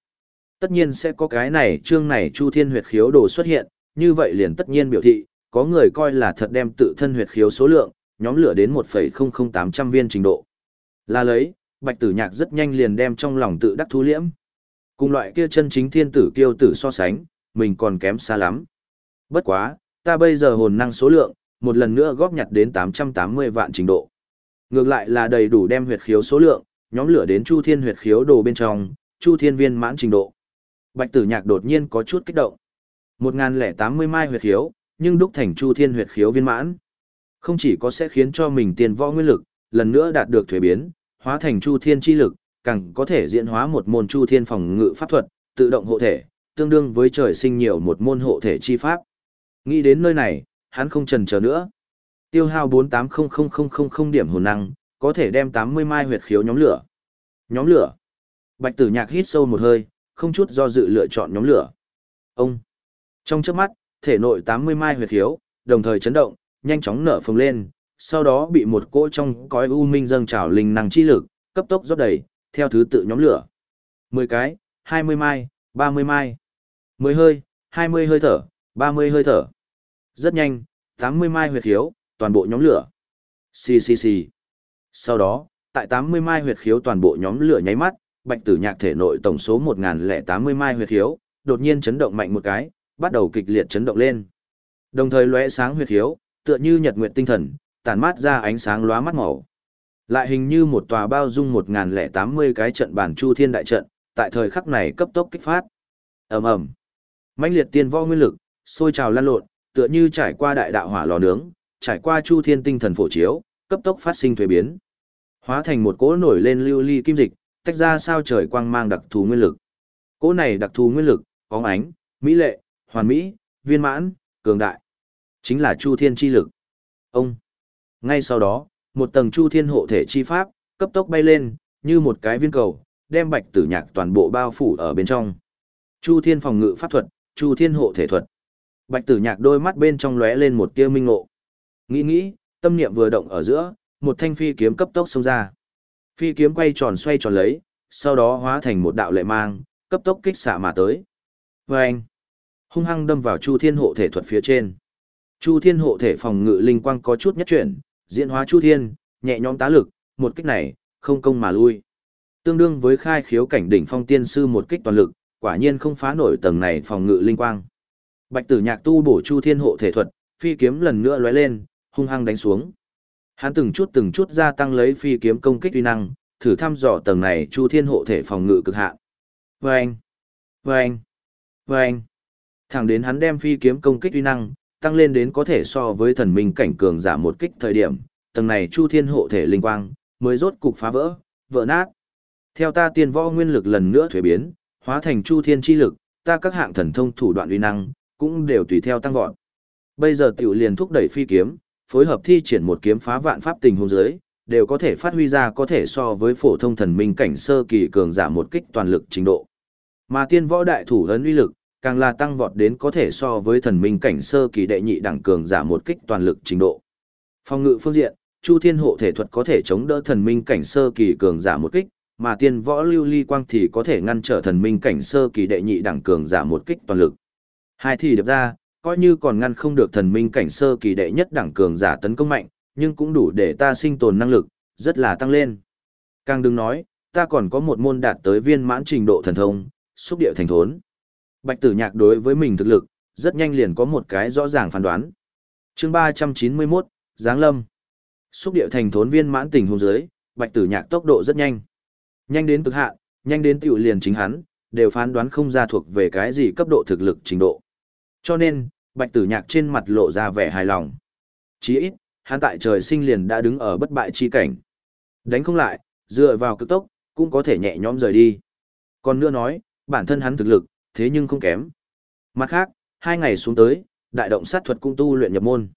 Tất nhiên sẽ có cái này trương này chu thiên huyệt khiếu đồ xuất hiện, như vậy liền tất nhiên biểu thị, có người coi là thật đem tự thân huyệt khiếu số lượng, nhóm lửa đến 1,00800 viên trình độ. Là lấy, bạch tử nhạc rất nhanh liền đem trong lòng tự đắc thu liễm. Cùng loại kia chân chính thiên tử kiêu tử so sánh, mình còn kém xa lắm. Bất quá, ta bây giờ hồn năng số lượng, một lần nữa góp nhặt đến 880 vạn trình độ. Ngược lại là đầy đủ đem huyệt khiếu số lượng, nhóm lửa đến Chu Thiên huyệt khiếu đồ bên trong, Chu Thiên viên mãn trình độ. Bạch Tử Nhạc đột nhiên có chút kích động. 1080 mai huyệt khiếu, nhưng đúc thành Chu Thiên huyệt khiếu viên mãn. Không chỉ có sẽ khiến cho mình tiền võ nguyên lực, lần nữa đạt được thuế biến, hóa thành Chu Thiên chi lực, càng có thể diễn hóa một môn Chu Thiên phòng ngự pháp thuật, tự động hộ thể, tương đương với trời sinh nhiều một môn hộ thể chi pháp. Nghĩ đến nơi này, hắn không chần chờ nữa. Tiêu hao 480000 điểm hồn năng, có thể đem 80 mai huyệt khiếu nhóm lửa. Nhóm lửa. Bạch Tử Nhạc hít sâu một hơi, không chút do dự lựa chọn nhóm lửa. Ông. Trong trước mắt, thể nội 80 mai huyệt khiếu, đồng thời chấn động, nhanh chóng nở phồng lên, sau đó bị một cỗ trong cõi u minh dâng trào linh năng chi lực, cấp tốc rót đầy, theo thứ tự nhóm lửa. 10 cái, 20 mai, 30 mai, 10 hơi, 20 hơi thở, 30 hơi thở. Rất nhanh, 80 mai huyệt khiếu, toàn bộ nhóm lửa. Xì xì xì. Sau đó, tại 80 mai huyệt khiếu toàn bộ nhóm lửa nháy mắt, bạch tử nhạc thể nội tổng số 1080 mai huyệt khiếu, đột nhiên chấn động mạnh một cái, bắt đầu kịch liệt chấn động lên. Đồng thời lóe sáng huyệt hiếu, tựa như nhật nguyệt tinh thần, tản mát ra ánh sáng lóa mắt màu. Lại hình như một tòa bao dung 1080 cái trận bản chu thiên đại trận, tại thời khắc này cấp tốc kích phát. Ầm ầm. Mãnh liệt tiên võ nguyên lực, sôi trào lan lộn, tựa như trải qua đại đạo hỏa lò nướng, trải qua chu thiên tinh thần phổ chiếu, cấp tốc phát sinh thuế biến. Hóa thành một cỗ nổi lên lưu ly kim dịch, tách ra sao trời quang mang đặc thù nguyên lực. Cỗ này đặc thù nguyên lực, bóng ánh, mỹ lệ, hoàn mỹ, viên mãn, cường đại. Chính là chu thiên chi lực. Ông. Ngay sau đó, một tầng chu thiên hộ thể chi pháp, cấp tốc bay lên, như một cái viên cầu, đem bạch tử nhạc toàn bộ bao phủ ở bên trong. Chu thiên phòng ngự pháp thuật, chu thiên hộ thể thuật. Bạch tử nhạc đôi mắt bên trong lóe lên một tia minh ngộ. Nghĩ nghĩ, tâm niệm vừa động ở giữa, một thanh phi kiếm cấp tốc xông ra. Phi kiếm quay tròn xoay tròn lấy, sau đó hóa thành một đạo lệ mang, cấp tốc kích xạ mà tới. Vâng! Hung hăng đâm vào Chu Thiên hộ thể thuật phía trên. Chu Thiên hộ thể phòng ngự linh quang có chút nhất chuyển, diễn hóa Chu Thiên, nhẹ nhõm tá lực, một kích này, không công mà lui. Tương đương với khai khiếu cảnh đỉnh phong tiên sư một kích toàn lực, quả nhiên không phá nổi tầng này phòng ngự linh quang. Bạch Tử Nhạc tu bổ Chu Thiên hộ thể thuật, phi kiếm lần nữa lóe lên, hung hăng đánh xuống. Hắn từng chút từng chút gia tăng lấy phi kiếm công kích uy năng, thử thăm dò tầng này Chu Thiên hộ thể phòng ngự cực hạn. Vâng! Vâng! Vâng! Thẳng đến hắn đem phi kiếm công kích uy năng, tăng lên đến có thể so với thần minh cảnh cường giả một kích thời điểm, tầng này Chu Thiên hộ thể linh quang mới rốt cục phá vỡ, vỡ nát. Theo ta tiên võ nguyên lực lần nữa thuế biến, hóa thành Chu Thiên chi lực, ta các hạng thần thông thủ đoạn uy năng cũng đều tùy theo tăng vọt. Bây giờ tiểu liền thúc đẩy phi kiếm, phối hợp thi triển một kiếm phá vạn pháp tình huống dưới, đều có thể phát huy ra có thể so với phổ thông thần minh cảnh sơ kỳ cường giả một kích toàn lực trình độ. Mà tiên võ đại thủ ấn uy lực, càng là tăng vọt đến có thể so với thần minh cảnh sơ kỳ đệ nhị đẳng cường giả một kích toàn lực trình độ. Phong ngự phương diện, Chu Thiên hộ thể thuật có thể chống đỡ thần minh cảnh sơ kỳ cường giả một kích, mà tiên võ lưu ly quang thì có thể ngăn trở thần minh cảnh sơ kỳ đệ nhị đẳng cường giả một kích toàn lực. Hai thì được ra, coi như còn ngăn không được thần minh cảnh sơ kỳ đệ nhất đẳng cường giả tấn công mạnh, nhưng cũng đủ để ta sinh tồn năng lực, rất là tăng lên. Càng đừng nói, ta còn có một môn đạt tới viên mãn trình độ thần thông, xúc điệu thành thốn. Bạch tử nhạc đối với mình thực lực, rất nhanh liền có một cái rõ ràng phán đoán. chương 391, Giáng Lâm. Xúc điệu thành thốn viên mãn tình hôn giới, bạch tử nhạc tốc độ rất nhanh. Nhanh đến cực hạn, nhanh đến tiểu liền chính hắn, đều phán đoán không ra thuộc về cái gì cấp độ thực lực trình độ. Cho nên, bạch tử nhạc trên mặt lộ ra vẻ hài lòng. Chí ít, hắn tại trời sinh liền đã đứng ở bất bại chi cảnh. Đánh không lại, dựa vào cực tốc, cũng có thể nhẹ nhõm rời đi. Còn nữa nói, bản thân hắn thực lực, thế nhưng không kém. Mặt khác, hai ngày xuống tới, đại động sát thuật cũng tu luyện nhập môn.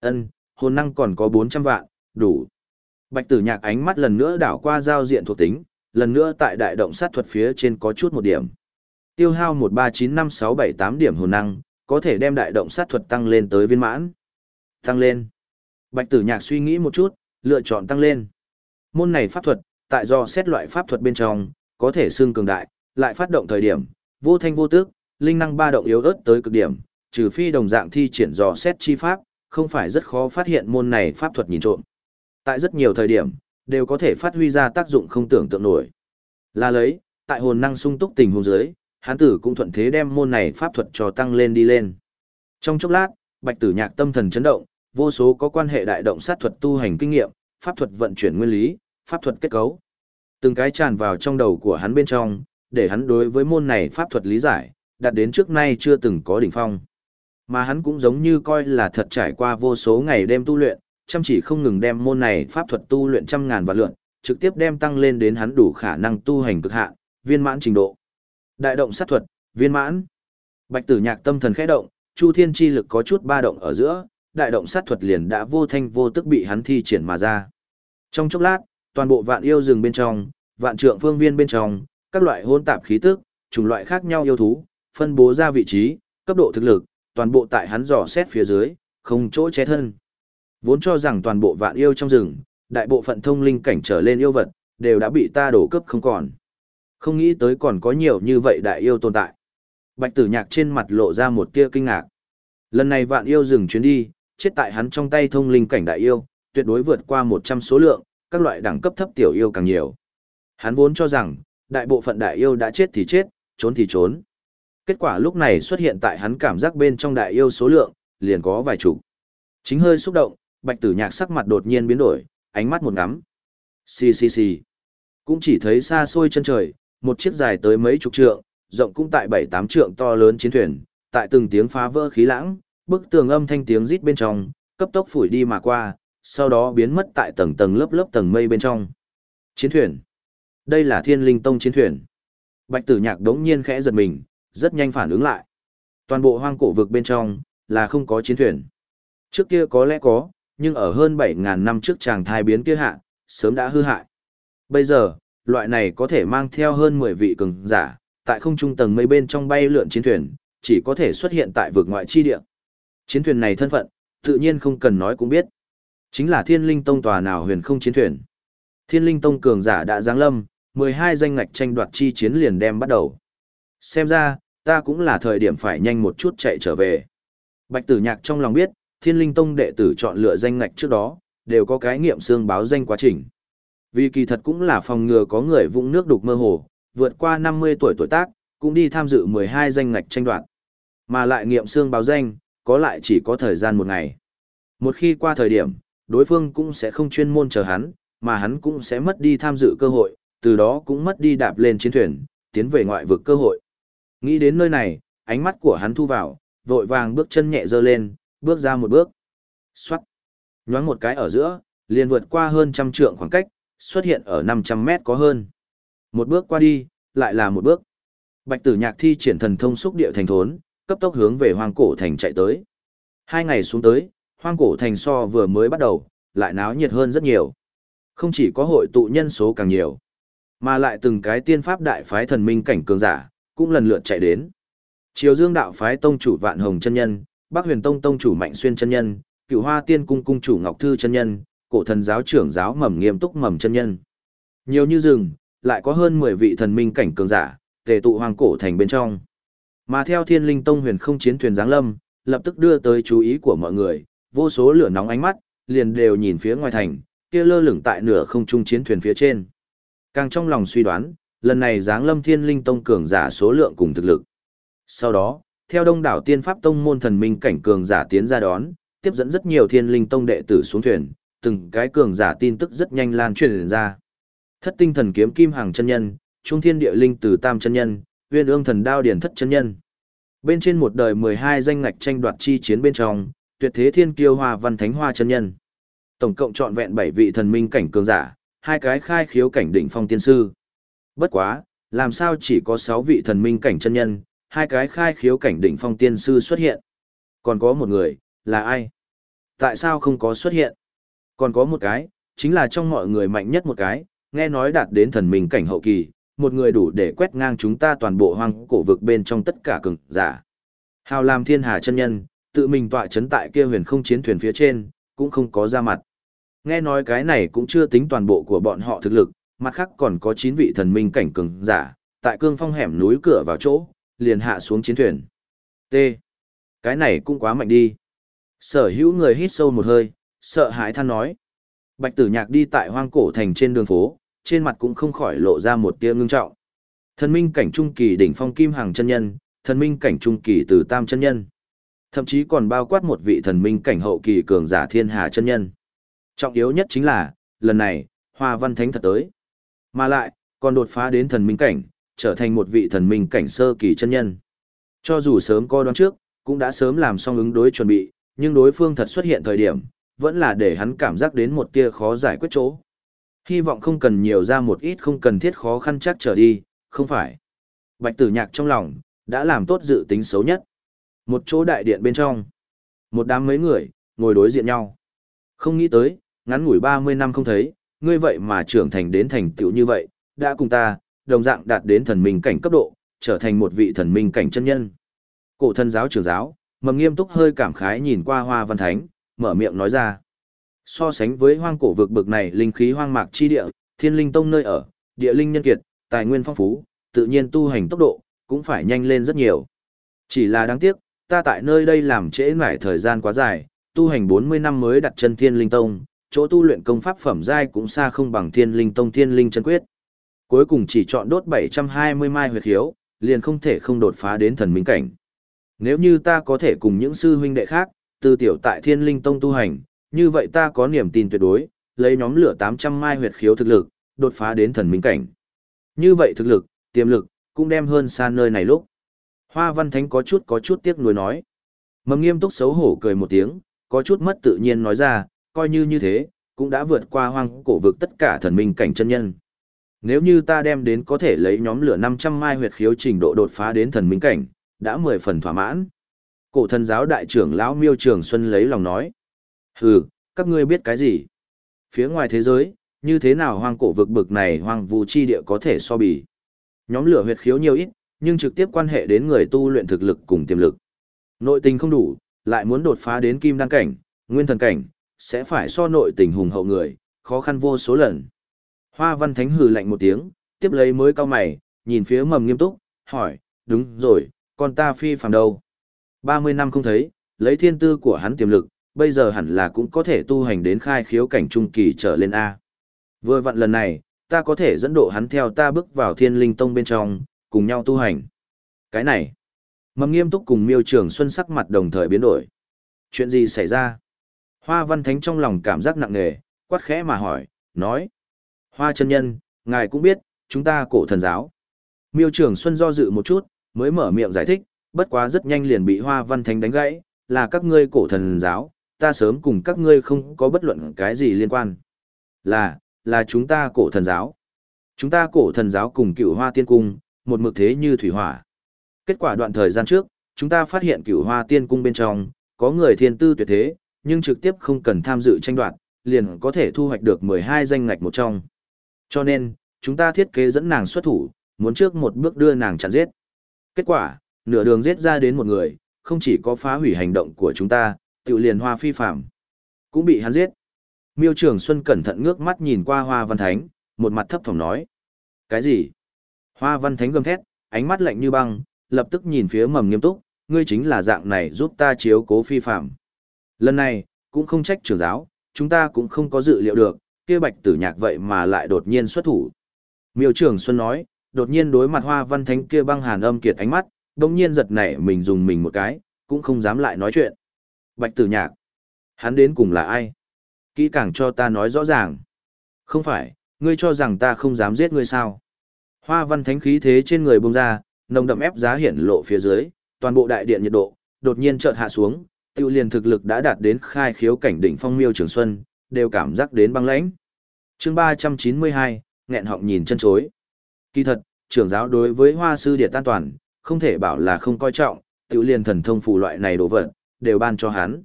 Ân, hồn năng còn có 400 vạn, đủ. Bạch tử nhạc ánh mắt lần nữa đảo qua giao diện thuộc tính, lần nữa tại đại động sát thuật phía trên có chút một điểm. Tiêu hao 1395678 điểm hồn năng, có thể đem đại động sát thuật tăng lên tới viên mãn. Tăng lên. Bạch tử nhạc suy nghĩ một chút, lựa chọn tăng lên. Môn này pháp thuật, tại do xét loại pháp thuật bên trong, có thể xương cường đại, lại phát động thời điểm, vô thanh vô tước, linh năng ba động yếu ớt tới cực điểm, trừ phi đồng dạng thi triển dò xét chi pháp, không phải rất khó phát hiện môn này pháp thuật nhìn trộm. Tại rất nhiều thời điểm, đều có thể phát huy ra tác dụng không tưởng tượng nổi. Là lấy, tại hồn năng sung túc tình huống dưới, hán tử cũng thuận thế đem môn này pháp thuật cho tăng lên đi lên. Trong chốc lát, bạch tử nhạc tâm thần chấn động, vô số có quan hệ đại động sát thuật tu hành kinh nghiệm, pháp thuật vận chuyển nguyên lý, pháp thuật kết cấu. Từng cái tràn vào trong đầu của hắn bên trong, để hắn đối với môn này pháp thuật lý giải, đạt đến trước nay chưa từng có đỉnh phong. Mà hắn cũng giống như coi là thật trải qua vô số ngày đêm tu luyện, chăm chỉ không ngừng đem môn này pháp thuật tu luyện trăm ngàn vạn lượn, trực tiếp đem tăng lên đến hắn đủ khả năng tu hành cực hạn, viên mãn trình độ. Đại động sát thuật, viên mãn. Bạch Tử Nhạc tâm thần khẽ động, Chu Thiên chi lực có chút ba động ở giữa, đại động sát thuật liền đã vô thanh vô tức bị hắn thi triển mà ra. Trong chốc lát, toàn bộ vạn yêu rừng bên trong, vạn trượng phương viên bên trong, các loại hôn tạp khí tức, chủng loại khác nhau yêu thú, phân bố ra vị trí, cấp độ thực lực, toàn bộ tại hắn dò xét phía dưới, không chỗ che thân. Vốn cho rằng toàn bộ vạn yêu trong rừng, đại bộ phận thông linh cảnh trở lên yêu vật, đều đã bị ta đổ cấp không còn. Không nghĩ tới còn có nhiều như vậy đại yêu tồn tại. Bạch tử nhạc trên mặt lộ ra một tia kinh ngạc. Lần này vạn yêu rừng chuyến đi, chết tại hắn trong tay thông linh cảnh đại yêu, tuyệt đối vượt qua 100 số lượng, các loại đẳng cấp thấp tiểu yêu càng nhiều. Hắn vốn cho rằng, đại bộ phận đại yêu đã chết thì chết, trốn thì trốn. Kết quả lúc này xuất hiện tại hắn cảm giác bên trong đại yêu số lượng, liền có vài chục. Chính hơi xúc động, bạch tử nhạc sắc mặt đột nhiên biến đổi, ánh mắt một ngắm. Xì xì xì. Cũng chỉ thấy xa xôi chân trời, một chiếc dài tới mấy chục trượng, rộng cũng tại bảy tám trượng to lớn chiến thuyền, tại từng tiếng phá vỡ khí lãng, bức tường âm thanh tiếng rít bên trong, cấp tốc phủi đi mà qua, sau đó biến mất tại tầng tầng lớp lớp tầng mây bên trong. Chiến thuyền. Đây là Thiên Linh Tông chiến thuyền. Bạch Tử Nhạc đống nhiên khẽ giật mình, rất nhanh phản ứng lại. Toàn bộ hoang cổ vực bên trong là không có chiến thuyền. Trước kia có lẽ có, nhưng ở hơn 7000 năm trước chàng thai biến kia hạ, sớm đã hư hại. Bây giờ, loại này có thể mang theo hơn 10 vị cường giả, tại không trung tầng mây bên trong bay lượn chiến thuyền, chỉ có thể xuất hiện tại vực ngoại chi địa. Chiến thuyền này thân phận, tự nhiên không cần nói cũng biết. Chính là Thiên Linh Tông tòa nào huyền không chiến thuyền. Thiên Linh Tông cường giả đã giáng lâm, 12 danh ngạch tranh đoạt chi chiến liền đem bắt đầu. Xem ra, ta cũng là thời điểm phải nhanh một chút chạy trở về. Bạch Tử Nhạc trong lòng biết, Thiên Linh Tông đệ tử chọn lựa danh ngạch trước đó, đều có cái nghiệm xương báo danh quá trình. Vì kỳ thật cũng là phòng ngừa có người vũng nước đục mơ hồ, vượt qua 50 tuổi tuổi tác, cũng đi tham dự 12 danh ngạch tranh đoạt. Mà lại nghiệm xương báo danh, có lại chỉ có thời gian một ngày. Một khi qua thời điểm, đối phương cũng sẽ không chuyên môn chờ hắn, mà hắn cũng sẽ mất đi tham dự cơ hội, từ đó cũng mất đi đạp lên chiến thuyền, tiến về ngoại vực cơ hội. Nghĩ đến nơi này, ánh mắt của hắn thu vào, vội vàng bước chân nhẹ dơ lên, bước ra một bước. Xoát. Nhoáng một cái ở giữa, liền vượt qua hơn trăm trượng khoảng cách, xuất hiện ở 500 mét có hơn. Một bước qua đi, lại là một bước. Bạch tử nhạc thi triển thần thông xúc địa thành thốn, cấp tốc hướng về hoang cổ thành chạy tới. Hai ngày xuống tới, hoang cổ thành so vừa mới bắt đầu, lại náo nhiệt hơn rất nhiều. Không chỉ có hội tụ nhân số càng nhiều, mà lại từng cái tiên pháp đại phái thần minh cảnh cường giả, cũng lần lượt chạy đến. Triều Dương đạo phái tông chủ Vạn Hồng chân nhân, Bắc Huyền Tông tông chủ Mạnh Xuyên chân nhân, Cửu Hoa Tiên cung cung chủ Ngọc Thư chân nhân, cổ thần giáo trưởng giáo Mầm Nghiêm Túc Mầm chân nhân. Nhiều như rừng, lại có hơn 10 vị thần minh cảnh cường giả, tề tụ hoàng cổ thành bên trong. Mà theo Thiên Linh Tông Huyền Không chiến thuyền giáng lâm, lập tức đưa tới chú ý của mọi người, vô số lửa nóng ánh mắt, liền đều nhìn phía ngoài thành, kia lơ lửng tại nửa không trung chiến thuyền phía trên. Càng trong lòng suy đoán, lần này giáng lâm Thiên Linh Tông cường giả số lượng cùng thực lực. Sau đó, theo đông đảo tiên pháp tông môn thần minh cảnh cường giả tiến ra đón, tiếp dẫn rất nhiều Thiên Linh Tông đệ tử xuống thuyền, từng cái cường giả tin tức rất nhanh lan truyền ra. Thất tinh thần kiếm kim hàng chân nhân, trung thiên địa linh từ tam chân nhân, uyên ương thần đao điển thất chân nhân. Bên trên một đời 12 danh ngạch tranh đoạt chi chiến bên trong, tuyệt thế thiên kiêu hoa văn thánh hoa chân nhân. Tổng cộng chọn vẹn 7 vị thần minh cảnh cường giả, hai cái khai khiếu cảnh đỉnh phong tiên sư. Bất quá, làm sao chỉ có 6 vị thần minh cảnh chân nhân, hai cái khai khiếu cảnh đỉnh phong tiên sư xuất hiện. Còn có một người, là ai? Tại sao không có xuất hiện? Còn có một cái, chính là trong mọi người mạnh nhất một cái, nghe nói đạt đến thần minh cảnh hậu kỳ, một người đủ để quét ngang chúng ta toàn bộ hoang cổ vực bên trong tất cả cường giả. Hào làm thiên hà chân nhân, tự mình tọa chấn tại kia huyền không chiến thuyền phía trên, cũng không có ra mặt. Nghe nói cái này cũng chưa tính toàn bộ của bọn họ thực lực, mặt khác còn có 9 vị thần minh cảnh cường giả, tại cương phong hẻm núi cửa vào chỗ, liền hạ xuống chiến thuyền. T. Cái này cũng quá mạnh đi. Sở hữu người hít sâu một hơi, sợ hãi than nói. Bạch tử nhạc đi tại hoang cổ thành trên đường phố, trên mặt cũng không khỏi lộ ra một tia ngưng trọng. Thần minh cảnh trung kỳ đỉnh phong kim hàng chân nhân, thần minh cảnh trung kỳ từ tam chân nhân. Thậm chí còn bao quát một vị thần minh cảnh hậu kỳ cường giả thiên hà chân nhân. Trọng yếu nhất chính là, lần này, hoa văn thánh thật tới. Mà lại, còn đột phá đến thần minh cảnh, trở thành một vị thần minh cảnh sơ kỳ chân nhân. Cho dù sớm coi đoán trước, cũng đã sớm làm xong ứng đối chuẩn bị, nhưng đối phương thật xuất hiện thời điểm, vẫn là để hắn cảm giác đến một tia khó giải quyết chỗ. Hy vọng không cần nhiều ra một ít không cần thiết khó khăn chắc trở đi, không phải. Bạch tử nhạc trong lòng, đã làm tốt dự tính xấu nhất. Một chỗ đại điện bên trong. Một đám mấy người, ngồi đối diện nhau. Không nghĩ tới, ngắn ngủi 30 năm không thấy, ngươi vậy mà trưởng thành đến thành tựu như vậy, đã cùng ta, đồng dạng đạt đến thần minh cảnh cấp độ, trở thành một vị thần minh cảnh chân nhân. Cổ thân giáo trưởng giáo, mầm nghiêm túc hơi cảm khái nhìn qua hoa văn thánh, mở miệng nói ra. So sánh với hoang cổ vực bực này linh khí hoang mạc chi địa, thiên linh tông nơi ở, địa linh nhân kiệt, tài nguyên phong phú, tự nhiên tu hành tốc độ, cũng phải nhanh lên rất nhiều. Chỉ là đáng tiếc, ta tại nơi đây làm trễ mải thời gian quá dài, tu hành 40 năm mới đặt chân thiên linh tông, chỗ tu luyện công pháp phẩm giai cũng xa không bằng thiên linh tông thiên linh chân quyết. Cuối cùng chỉ chọn đốt 720 mai huyệt khiếu, liền không thể không đột phá đến thần minh cảnh. Nếu như ta có thể cùng những sư huynh đệ khác, từ tiểu tại thiên linh tông tu hành, như vậy ta có niềm tin tuyệt đối, lấy nhóm lửa 800 mai huyệt khiếu thực lực, đột phá đến thần minh cảnh. Như vậy thực lực, tiềm lực, cũng đem hơn xa nơi này lúc. Hoa Văn Thánh có chút có chút tiếc nuối nói. Mầm nghiêm túc xấu hổ cười một tiếng, có chút mất tự nhiên nói ra, coi như như thế, cũng đã vượt qua hoang cổ vực tất cả thần minh cảnh chân nhân. Nếu như ta đem đến có thể lấy nhóm lửa 500 mai huyệt khiếu trình độ đột phá đến thần minh cảnh, đã 10 phần thỏa mãn. Cổ thần giáo đại trưởng lão Miêu Trường Xuân lấy lòng nói. Hừ, các ngươi biết cái gì? Phía ngoài thế giới, như thế nào hoang cổ vực bực này hoang vu chi địa có thể so bì? Nhóm lửa huyệt khiếu nhiều ít, nhưng trực tiếp quan hệ đến người tu luyện thực lực cùng tiềm lực. Nội tình không đủ, lại muốn đột phá đến kim đăng cảnh, nguyên thần cảnh, sẽ phải so nội tình hùng hậu người, khó khăn vô số lần. Hoa Văn Thánh hừ lạnh một tiếng, tiếp lấy mới cao mày, nhìn phía mầm nghiêm túc, hỏi, đúng rồi, con ta phi phàm đâu? 30 năm không thấy, lấy thiên tư của hắn tiềm lực, bây giờ hẳn là cũng có thể tu hành đến khai khiếu cảnh trung kỳ trở lên A. Vừa vặn lần này, ta có thể dẫn độ hắn theo ta bước vào thiên linh tông bên trong, cùng nhau tu hành. Cái này, mầm nghiêm túc cùng miêu trường xuân sắc mặt đồng thời biến đổi. Chuyện gì xảy ra? Hoa văn thánh trong lòng cảm giác nặng nề, quát khẽ mà hỏi, nói. Hoa chân nhân, ngài cũng biết, chúng ta cổ thần giáo. Miêu trường xuân do dự một chút, mới mở miệng giải thích, bất quá rất nhanh liền bị hoa văn thánh đánh gãy, là các ngươi cổ thần giáo, ta sớm cùng các ngươi không có bất luận cái gì liên quan. Là, là chúng ta cổ thần giáo. Chúng ta cổ thần giáo cùng cựu hoa tiên cung, một mực thế như thủy hỏa. Kết quả đoạn thời gian trước, chúng ta phát hiện cửu hoa tiên cung bên trong, có người thiên tư tuyệt thế, nhưng trực tiếp không cần tham dự tranh đoạt, liền có thể thu hoạch được 12 danh ngạch một trong. Cho nên, chúng ta thiết kế dẫn nàng xuất thủ, muốn trước một bước đưa nàng chặn giết. Kết quả, nửa đường giết ra đến một người, không chỉ có phá hủy hành động của chúng ta, tiểu liền hoa phi phạm, cũng bị hắn giết. Miêu Trường Xuân cẩn thận ngước mắt nhìn qua Hoa Văn Thánh, một mặt thấp thỏm nói. Cái gì? Hoa văn thánh gầm thét, ánh mắt lạnh như băng, lập tức nhìn phía mầm nghiêm túc, ngươi chính là dạng này giúp ta chiếu cố phi phạm. Lần này, cũng không trách trưởng giáo, chúng ta cũng không có dự liệu được, kia bạch tử nhạc vậy mà lại đột nhiên xuất thủ. Miêu trưởng Xuân nói, đột nhiên đối mặt hoa văn thánh kia băng hàn âm kiệt ánh mắt, đồng nhiên giật nảy mình dùng mình một cái, cũng không dám lại nói chuyện. Bạch tử nhạc, hắn đến cùng là ai? Kỹ càng cho ta nói rõ ràng. Không phải, ngươi cho rằng ta không dám giết ngươi sao? Hoa văn thánh khí thế trên người bông ra, nồng đậm ép giá hiển lộ phía dưới, toàn bộ đại điện nhiệt độ, đột nhiên chợt hạ xuống, tiêu liền thực lực đã đạt đến khai khiếu cảnh đỉnh phong miêu trường xuân, đều cảm giác đến băng lãnh. chương 392, nghẹn họng nhìn chân chối. Kỳ thật, trưởng giáo đối với hoa sư Điện an toàn, không thể bảo là không coi trọng, tiêu liền thần thông phù loại này đồ vật, đều ban cho hắn.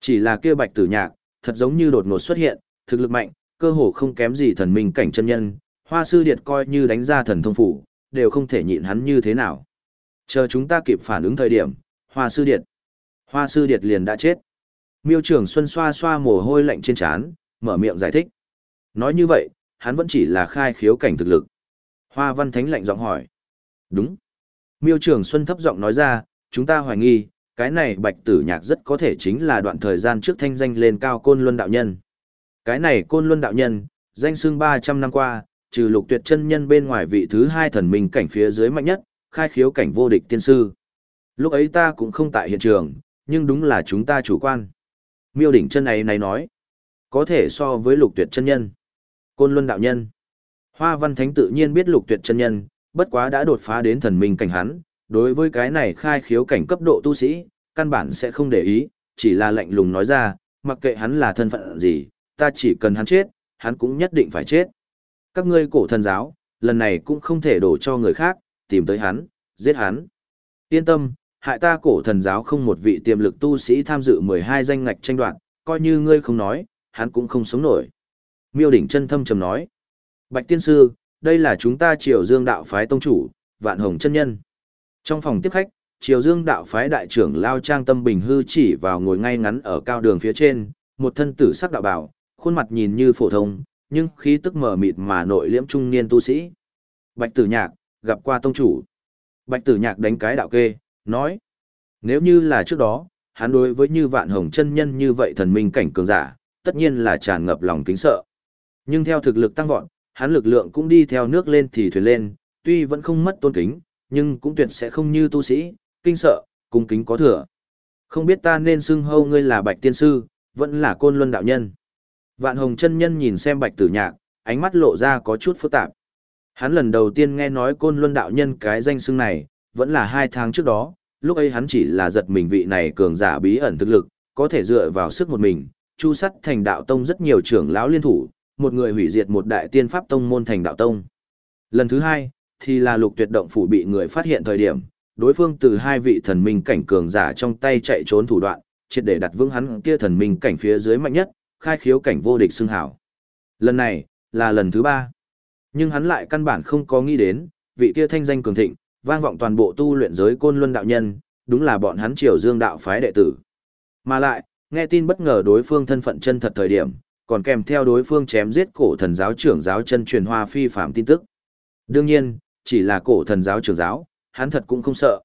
Chỉ là kia bạch tử nhạc, thật giống như đột ngột xuất hiện, thực lực mạnh, cơ hồ không kém gì thần minh cảnh chân nhân, Hoa sư điệt coi như đánh ra thần thông phủ, đều không thể nhịn hắn như thế nào. Chờ chúng ta kịp phản ứng thời điểm, hoa sư điệt. Hoa sư điệt liền đã chết. Miêu trưởng Xuân xoa xoa mồ hôi lạnh trên trán, mở miệng giải thích. Nói như vậy, hắn vẫn chỉ là khai khiếu cảnh thực lực. Hoa văn thánh lạnh giọng hỏi. Đúng. Miêu trưởng Xuân thấp giọng nói ra, chúng ta hoài nghi, cái này bạch tử nhạc rất có thể chính là đoạn thời gian trước thanh danh lên cao côn luân đạo nhân. Cái này côn luân đạo nhân, danh xưng 300 năm qua, trừ lục tuyệt chân nhân bên ngoài vị thứ hai thần minh cảnh phía dưới mạnh nhất, khai khiếu cảnh vô địch tiên sư. Lúc ấy ta cũng không tại hiện trường, nhưng đúng là chúng ta chủ quan. Miêu đỉnh chân này này nói, có thể so với lục tuyệt chân nhân. Côn luân đạo nhân. Hoa văn thánh tự nhiên biết lục tuyệt chân nhân, bất quá đã đột phá đến thần minh cảnh hắn, đối với cái này khai khiếu cảnh cấp độ tu sĩ, căn bản sẽ không để ý, chỉ là lạnh lùng nói ra, mặc kệ hắn là thân phận gì, ta chỉ cần hắn chết, hắn cũng nhất định phải chết. Các ngươi cổ thần giáo, lần này cũng không thể đổ cho người khác, tìm tới hắn, giết hắn. Yên tâm, hại ta cổ thần giáo không một vị tiềm lực tu sĩ tham dự 12 danh ngạch tranh đoạt, coi như ngươi không nói, hắn cũng không sống nổi. Miêu đỉnh chân thâm trầm nói. Bạch tiên sư, đây là chúng ta triều dương đạo phái tông chủ, vạn hồng chân nhân. Trong phòng tiếp khách, triều dương đạo phái đại trưởng Lao Trang Tâm Bình hư chỉ vào ngồi ngay ngắn ở cao đường phía trên, một thân tử sắc đạo bảo, khuôn mặt nhìn như phổ thông, nhưng khí tức mở mịt mà nội liễm trung niên tu sĩ. Bạch tử nhạc, gặp qua tông chủ. Bạch tử nhạc đánh cái đạo kê, nói. Nếu như là trước đó, hắn đối với như vạn hồng chân nhân như vậy thần minh cảnh cường giả, tất nhiên là tràn ngập lòng kính sợ. Nhưng theo thực lực tăng vọt, hắn lực lượng cũng đi theo nước lên thì thuyền lên, tuy vẫn không mất tôn kính, nhưng cũng tuyệt sẽ không như tu sĩ, kinh sợ, cung kính có thừa. Không biết ta nên xưng hâu ngươi là Bạch Tiên Sư, vẫn là Côn Luân Đạo Nhân. Vạn Hồng chân Nhân nhìn xem Bạch Tử Nhạc, ánh mắt lộ ra có chút phức tạp. Hắn lần đầu tiên nghe nói Côn Luân Đạo Nhân cái danh xưng này, vẫn là hai tháng trước đó, lúc ấy hắn chỉ là giật mình vị này cường giả bí ẩn thực lực, có thể dựa vào sức một mình, chu sắt thành đạo tông rất nhiều trưởng lão liên thủ, một người hủy diệt một đại tiên pháp tông môn thành đạo tông. Lần thứ hai, thì là lục tuyệt động phủ bị người phát hiện thời điểm, đối phương từ hai vị thần minh cảnh cường giả trong tay chạy trốn thủ đoạn, triệt để đặt vững hắn kia thần minh cảnh phía dưới mạnh nhất, khai khiếu cảnh vô địch xưng hảo. Lần này, là lần thứ ba. Nhưng hắn lại căn bản không có nghĩ đến, vị kia thanh danh cường thịnh, vang vọng toàn bộ tu luyện giới côn luân đạo nhân, đúng là bọn hắn triều dương đạo phái đệ tử. Mà lại, nghe tin bất ngờ đối phương thân phận chân thật thời điểm, còn kèm theo đối phương chém giết cổ thần giáo trưởng giáo chân truyền hoa phi phạm tin tức. Đương nhiên, chỉ là cổ thần giáo trưởng giáo, hắn thật cũng không sợ.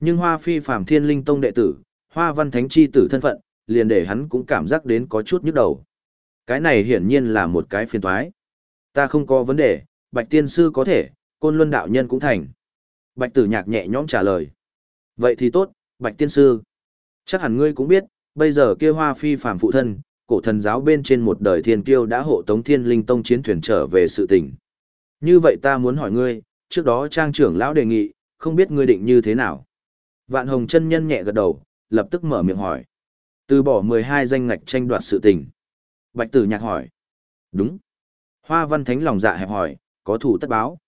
Nhưng hoa phi phạm thiên linh tông đệ tử, hoa văn thánh chi tử thân phận, liền để hắn cũng cảm giác đến có chút nhức đầu. Cái này hiển nhiên là một cái phiền toái. Ta không có vấn đề, bạch tiên sư có thể, côn luân đạo nhân cũng thành. Bạch tử nhạc nhẹ nhõm trả lời. Vậy thì tốt, bạch tiên sư. Chắc hẳn ngươi cũng biết, bây giờ kia hoa phi phàm phụ thân, cổ thần giáo bên trên một đời thiên kiêu đã hộ tống thiên linh tông chiến thuyền trở về sự tình. Như vậy ta muốn hỏi ngươi, trước đó trang trưởng lão đề nghị, không biết ngươi định như thế nào. Vạn hồng chân nhân nhẹ gật đầu, lập tức mở miệng hỏi. Từ bỏ 12 danh ngạch tranh đoạt sự tình. Bạch tử nhạc hỏi. Đúng. Hoa văn thánh lòng dạ hẹp hỏi, có thủ tất báo.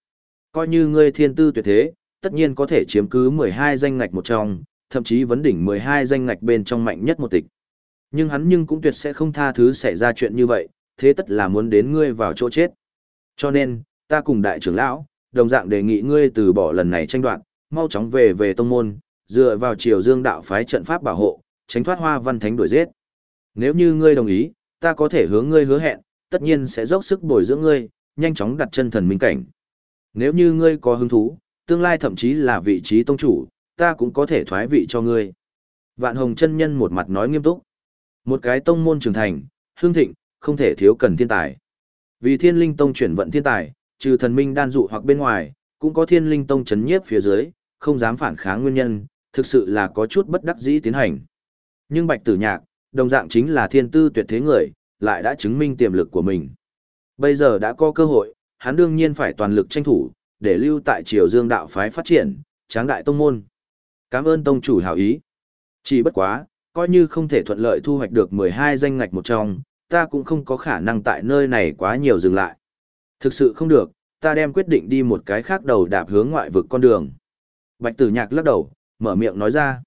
Coi như ngươi thiên tư tuyệt thế, tất nhiên có thể chiếm cứ 12 danh ngạch một trong, thậm chí vấn đỉnh 12 danh ngạch bên trong mạnh nhất một tịch. Nhưng hắn nhưng cũng tuyệt sẽ không tha thứ xảy ra chuyện như vậy, thế tất là muốn đến ngươi vào chỗ chết. Cho nên, ta cùng đại trưởng lão, đồng dạng đề nghị ngươi từ bỏ lần này tranh đoạt, mau chóng về về tông môn, dựa vào triều dương đạo phái trận pháp bảo hộ, tránh thoát hoa văn thánh đuổi giết. Nếu như ngươi đồng ý, ta có thể hướng ngươi hứa hẹn, tất nhiên sẽ dốc sức bồi dưỡng ngươi, nhanh chóng đặt chân thần minh cảnh. Nếu như ngươi có hứng thú, tương lai thậm chí là vị trí tông chủ, ta cũng có thể thoái vị cho ngươi. Vạn Hồng chân nhân một mặt nói nghiêm túc. Một cái tông môn trưởng thành, hương thịnh, không thể thiếu cần thiên tài. Vì thiên linh tông chuyển vận thiên tài, trừ thần minh đan dụ hoặc bên ngoài, cũng có thiên linh tông chấn nhiếp phía dưới, không dám phản kháng nguyên nhân, thực sự là có chút bất đắc dĩ tiến hành. Nhưng bạch tử nhạc, đồng dạng chính là thiên tư tuyệt thế người, lại đã chứng minh tiềm lực của mình. Bây giờ đã có cơ hội, hắn đương nhiên phải toàn lực tranh thủ, để lưu tại triều dương đạo phái phát triển, tráng đại tông môn. Cảm ơn tông chủ hảo ý. Chỉ bất quá, coi như không thể thuận lợi thu hoạch được 12 danh ngạch một trong, ta cũng không có khả năng tại nơi này quá nhiều dừng lại. Thực sự không được, ta đem quyết định đi một cái khác đầu đạp hướng ngoại vực con đường. Bạch tử nhạc lắc đầu, mở miệng nói ra.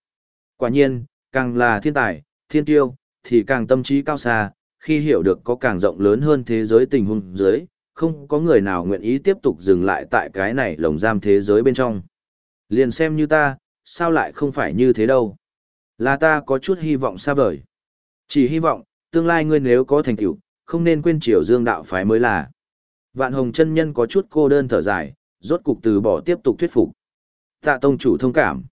Quả nhiên, càng là thiên tài, thiên tiêu, thì càng tâm trí cao xa, khi hiểu được có càng rộng lớn hơn thế giới tình huống dưới, không có người nào nguyện ý tiếp tục dừng lại tại cái này lồng giam thế giới bên trong. Liền xem như ta, sao lại không phải như thế đâu. Là ta có chút hy vọng xa vời. Chỉ hy vọng, tương lai ngươi nếu có thành tựu, không nên quên triều dương đạo phái mới là. Vạn hồng chân nhân có chút cô đơn thở dài, rốt cục từ bỏ tiếp tục thuyết phục. Tạ tông chủ thông cảm.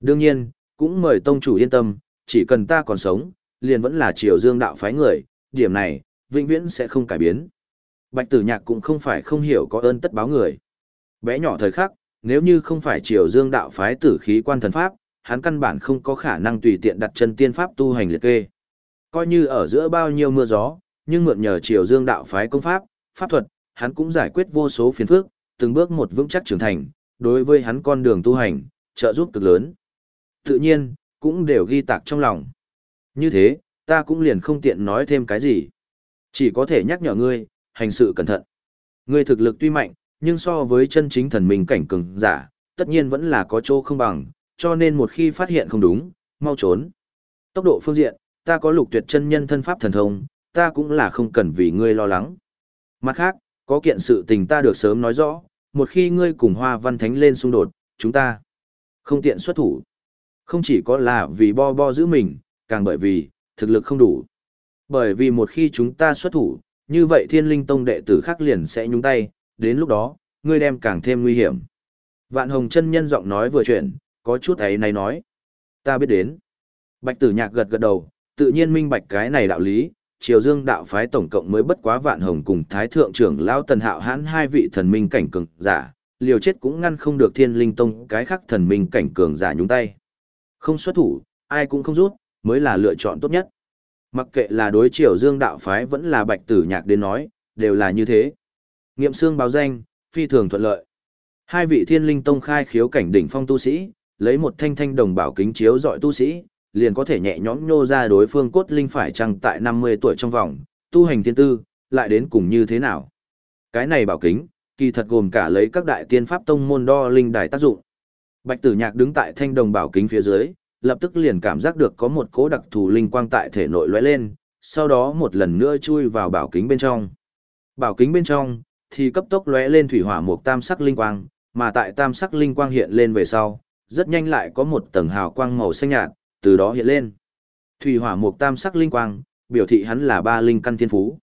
Đương nhiên, cũng mời tông chủ yên tâm, chỉ cần ta còn sống, liền vẫn là triều dương đạo phái người, điểm này, vĩnh viễn sẽ không cải biến. Bạch tử nhạc cũng không phải không hiểu có ơn tất báo người. Bé nhỏ thời khắc, nếu như không phải triều dương đạo phái tử khí quan thần pháp, hắn căn bản không có khả năng tùy tiện đặt chân tiên pháp tu hành liệt kê. Coi như ở giữa bao nhiêu mưa gió, nhưng mượn nhờ triều dương đạo phái công pháp, pháp thuật, hắn cũng giải quyết vô số phiền phức, từng bước một vững chắc trưởng thành, đối với hắn con đường tu hành, trợ giúp cực lớn. Tự nhiên, cũng đều ghi tạc trong lòng. Như thế, ta cũng liền không tiện nói thêm cái gì. Chỉ có thể nhắc nhở ngươi, hành sự cẩn thận. Ngươi thực lực tuy mạnh, nhưng so với chân chính thần minh cảnh cường giả, tất nhiên vẫn là có chỗ không bằng, cho nên một khi phát hiện không đúng, mau trốn. Tốc độ phương diện, ta có lục tuyệt chân nhân thân pháp thần thông, ta cũng là không cần vì ngươi lo lắng. Mặt khác, có kiện sự tình ta được sớm nói rõ, một khi ngươi cùng Hoa Văn Thánh lên xung đột, chúng ta không tiện xuất thủ. Không chỉ có là vì bo bo giữ mình, càng bởi vì, thực lực không đủ. Bởi vì một khi chúng ta xuất thủ, như vậy thiên linh tông đệ tử khác liền sẽ nhúng tay, đến lúc đó, ngươi đem càng thêm nguy hiểm. Vạn hồng chân nhân giọng nói vừa chuyển, có chút ấy này nói. Ta biết đến. Bạch tử nhạc gật gật đầu, tự nhiên minh bạch cái này đạo lý, triều dương đạo phái tổng cộng mới bất quá vạn hồng cùng thái thượng trưởng lão tần hạo hãn hai vị thần minh cảnh cường giả, liều chết cũng ngăn không được thiên linh tông cái khác thần minh cảnh cường giả nhúng tay. Không xuất thủ, ai cũng không rút, mới là lựa chọn tốt nhất. Mặc kệ là đối triều dương đạo phái vẫn là bạch tử nhạc đến nói, đều là như thế. Nghiệm xương báo danh, phi thường thuận lợi. Hai vị thiên linh tông khai khiếu cảnh đỉnh phong tu sĩ, lấy một thanh thanh đồng bảo kính chiếu dọi tu sĩ, liền có thể nhẹ nhõm nhô ra đối phương cốt linh phải chăng tại 50 tuổi trong vòng, tu hành thiên tư, lại đến cùng như thế nào. Cái này bảo kính, kỳ thật gồm cả lấy các đại tiên pháp tông môn đo linh đài tác dụng. Bạch Tử Nhạc đứng tại thanh đồng bảo kính phía dưới, lập tức liền cảm giác được có một cố đặc thù linh quang tại thể nội lóe lên, sau đó một lần nữa chui vào bảo kính bên trong. Bảo kính bên trong thì cấp tốc lóe lên thủy hỏa một tam sắc linh quang, mà tại tam sắc linh quang hiện lên về sau, rất nhanh lại có một tầng hào quang màu xanh nhạt, từ đó hiện lên. Thủy hỏa mục tam sắc linh quang, biểu thị hắn là ba linh căn thiên phú.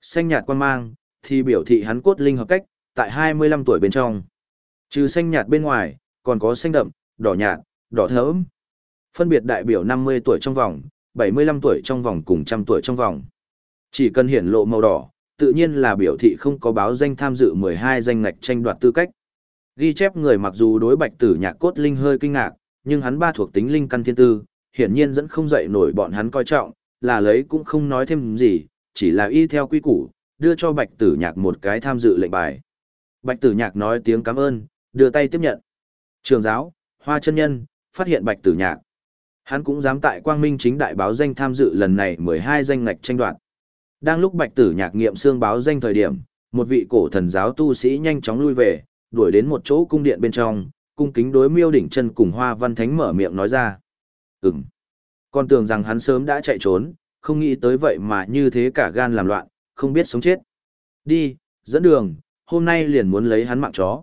Xanh nhạt quang mang, thì biểu thị hắn cốt linh hợp cách, tại 25 tuổi bên trong. Trừ xanh nhạt bên ngoài, còn có xanh đậm, đỏ nhạt, đỏ thẫm. Phân biệt đại biểu 50 tuổi trong vòng, 75 tuổi trong vòng cùng trăm tuổi trong vòng. Chỉ cần hiển lộ màu đỏ, tự nhiên là biểu thị không có báo danh tham dự 12 danh ngạch tranh đoạt tư cách. Ghi chép người mặc dù đối bạch tử nhạc cốt linh hơi kinh ngạc, nhưng hắn ba thuộc tính linh căn thiên tư, hiển nhiên dẫn không dậy nổi bọn hắn coi trọng, là lấy cũng không nói thêm gì, chỉ là y theo quy củ, đưa cho bạch tử nhạc một cái tham dự lệnh bài. Bạch tử nhạc nói tiếng cảm ơn, đưa tay tiếp nhận. Trường giáo, hoa chân nhân, phát hiện bạch tử nhạc. Hắn cũng dám tại quang minh chính đại báo danh tham dự lần này 12 danh ngạch tranh đoạt. Đang lúc bạch tử nhạc nghiệm xương báo danh thời điểm, một vị cổ thần giáo tu sĩ nhanh chóng lui về, đuổi đến một chỗ cung điện bên trong, cung kính đối miêu đỉnh chân cùng hoa văn thánh mở miệng nói ra. Ừm. Con tưởng rằng hắn sớm đã chạy trốn, không nghĩ tới vậy mà như thế cả gan làm loạn, không biết sống chết. Đi, dẫn đường, hôm nay liền muốn lấy hắn mạng chó.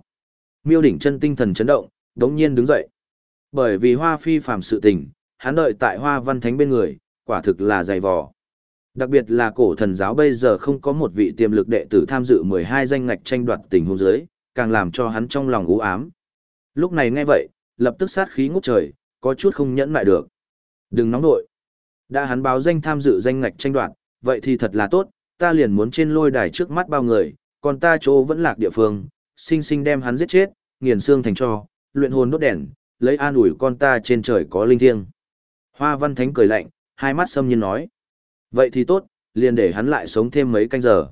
Miêu đỉnh chân tinh thần chấn động, đống nhiên đứng dậy. Bởi vì hoa phi phàm sự tình, hắn đợi tại hoa văn thánh bên người, quả thực là dày vò. Đặc biệt là cổ thần giáo bây giờ không có một vị tiềm lực đệ tử tham dự 12 danh ngạch tranh đoạt tình huống giới, càng làm cho hắn trong lòng u ám. Lúc này nghe vậy, lập tức sát khí ngút trời, có chút không nhẫn lại được. Đừng nóng nội. Đã hắn báo danh tham dự danh ngạch tranh đoạt, vậy thì thật là tốt, ta liền muốn trên lôi đài trước mắt bao người, còn ta chỗ vẫn lạc địa phương, sinh sinh đem hắn giết chết, nghiền xương thành cho, luyện hồn đốt đèn, lấy an ủi con ta trên trời có linh thiêng. Hoa Văn Thánh cười lạnh, hai mắt sâm nhiên nói. Vậy thì tốt, liền để hắn lại sống thêm mấy canh giờ.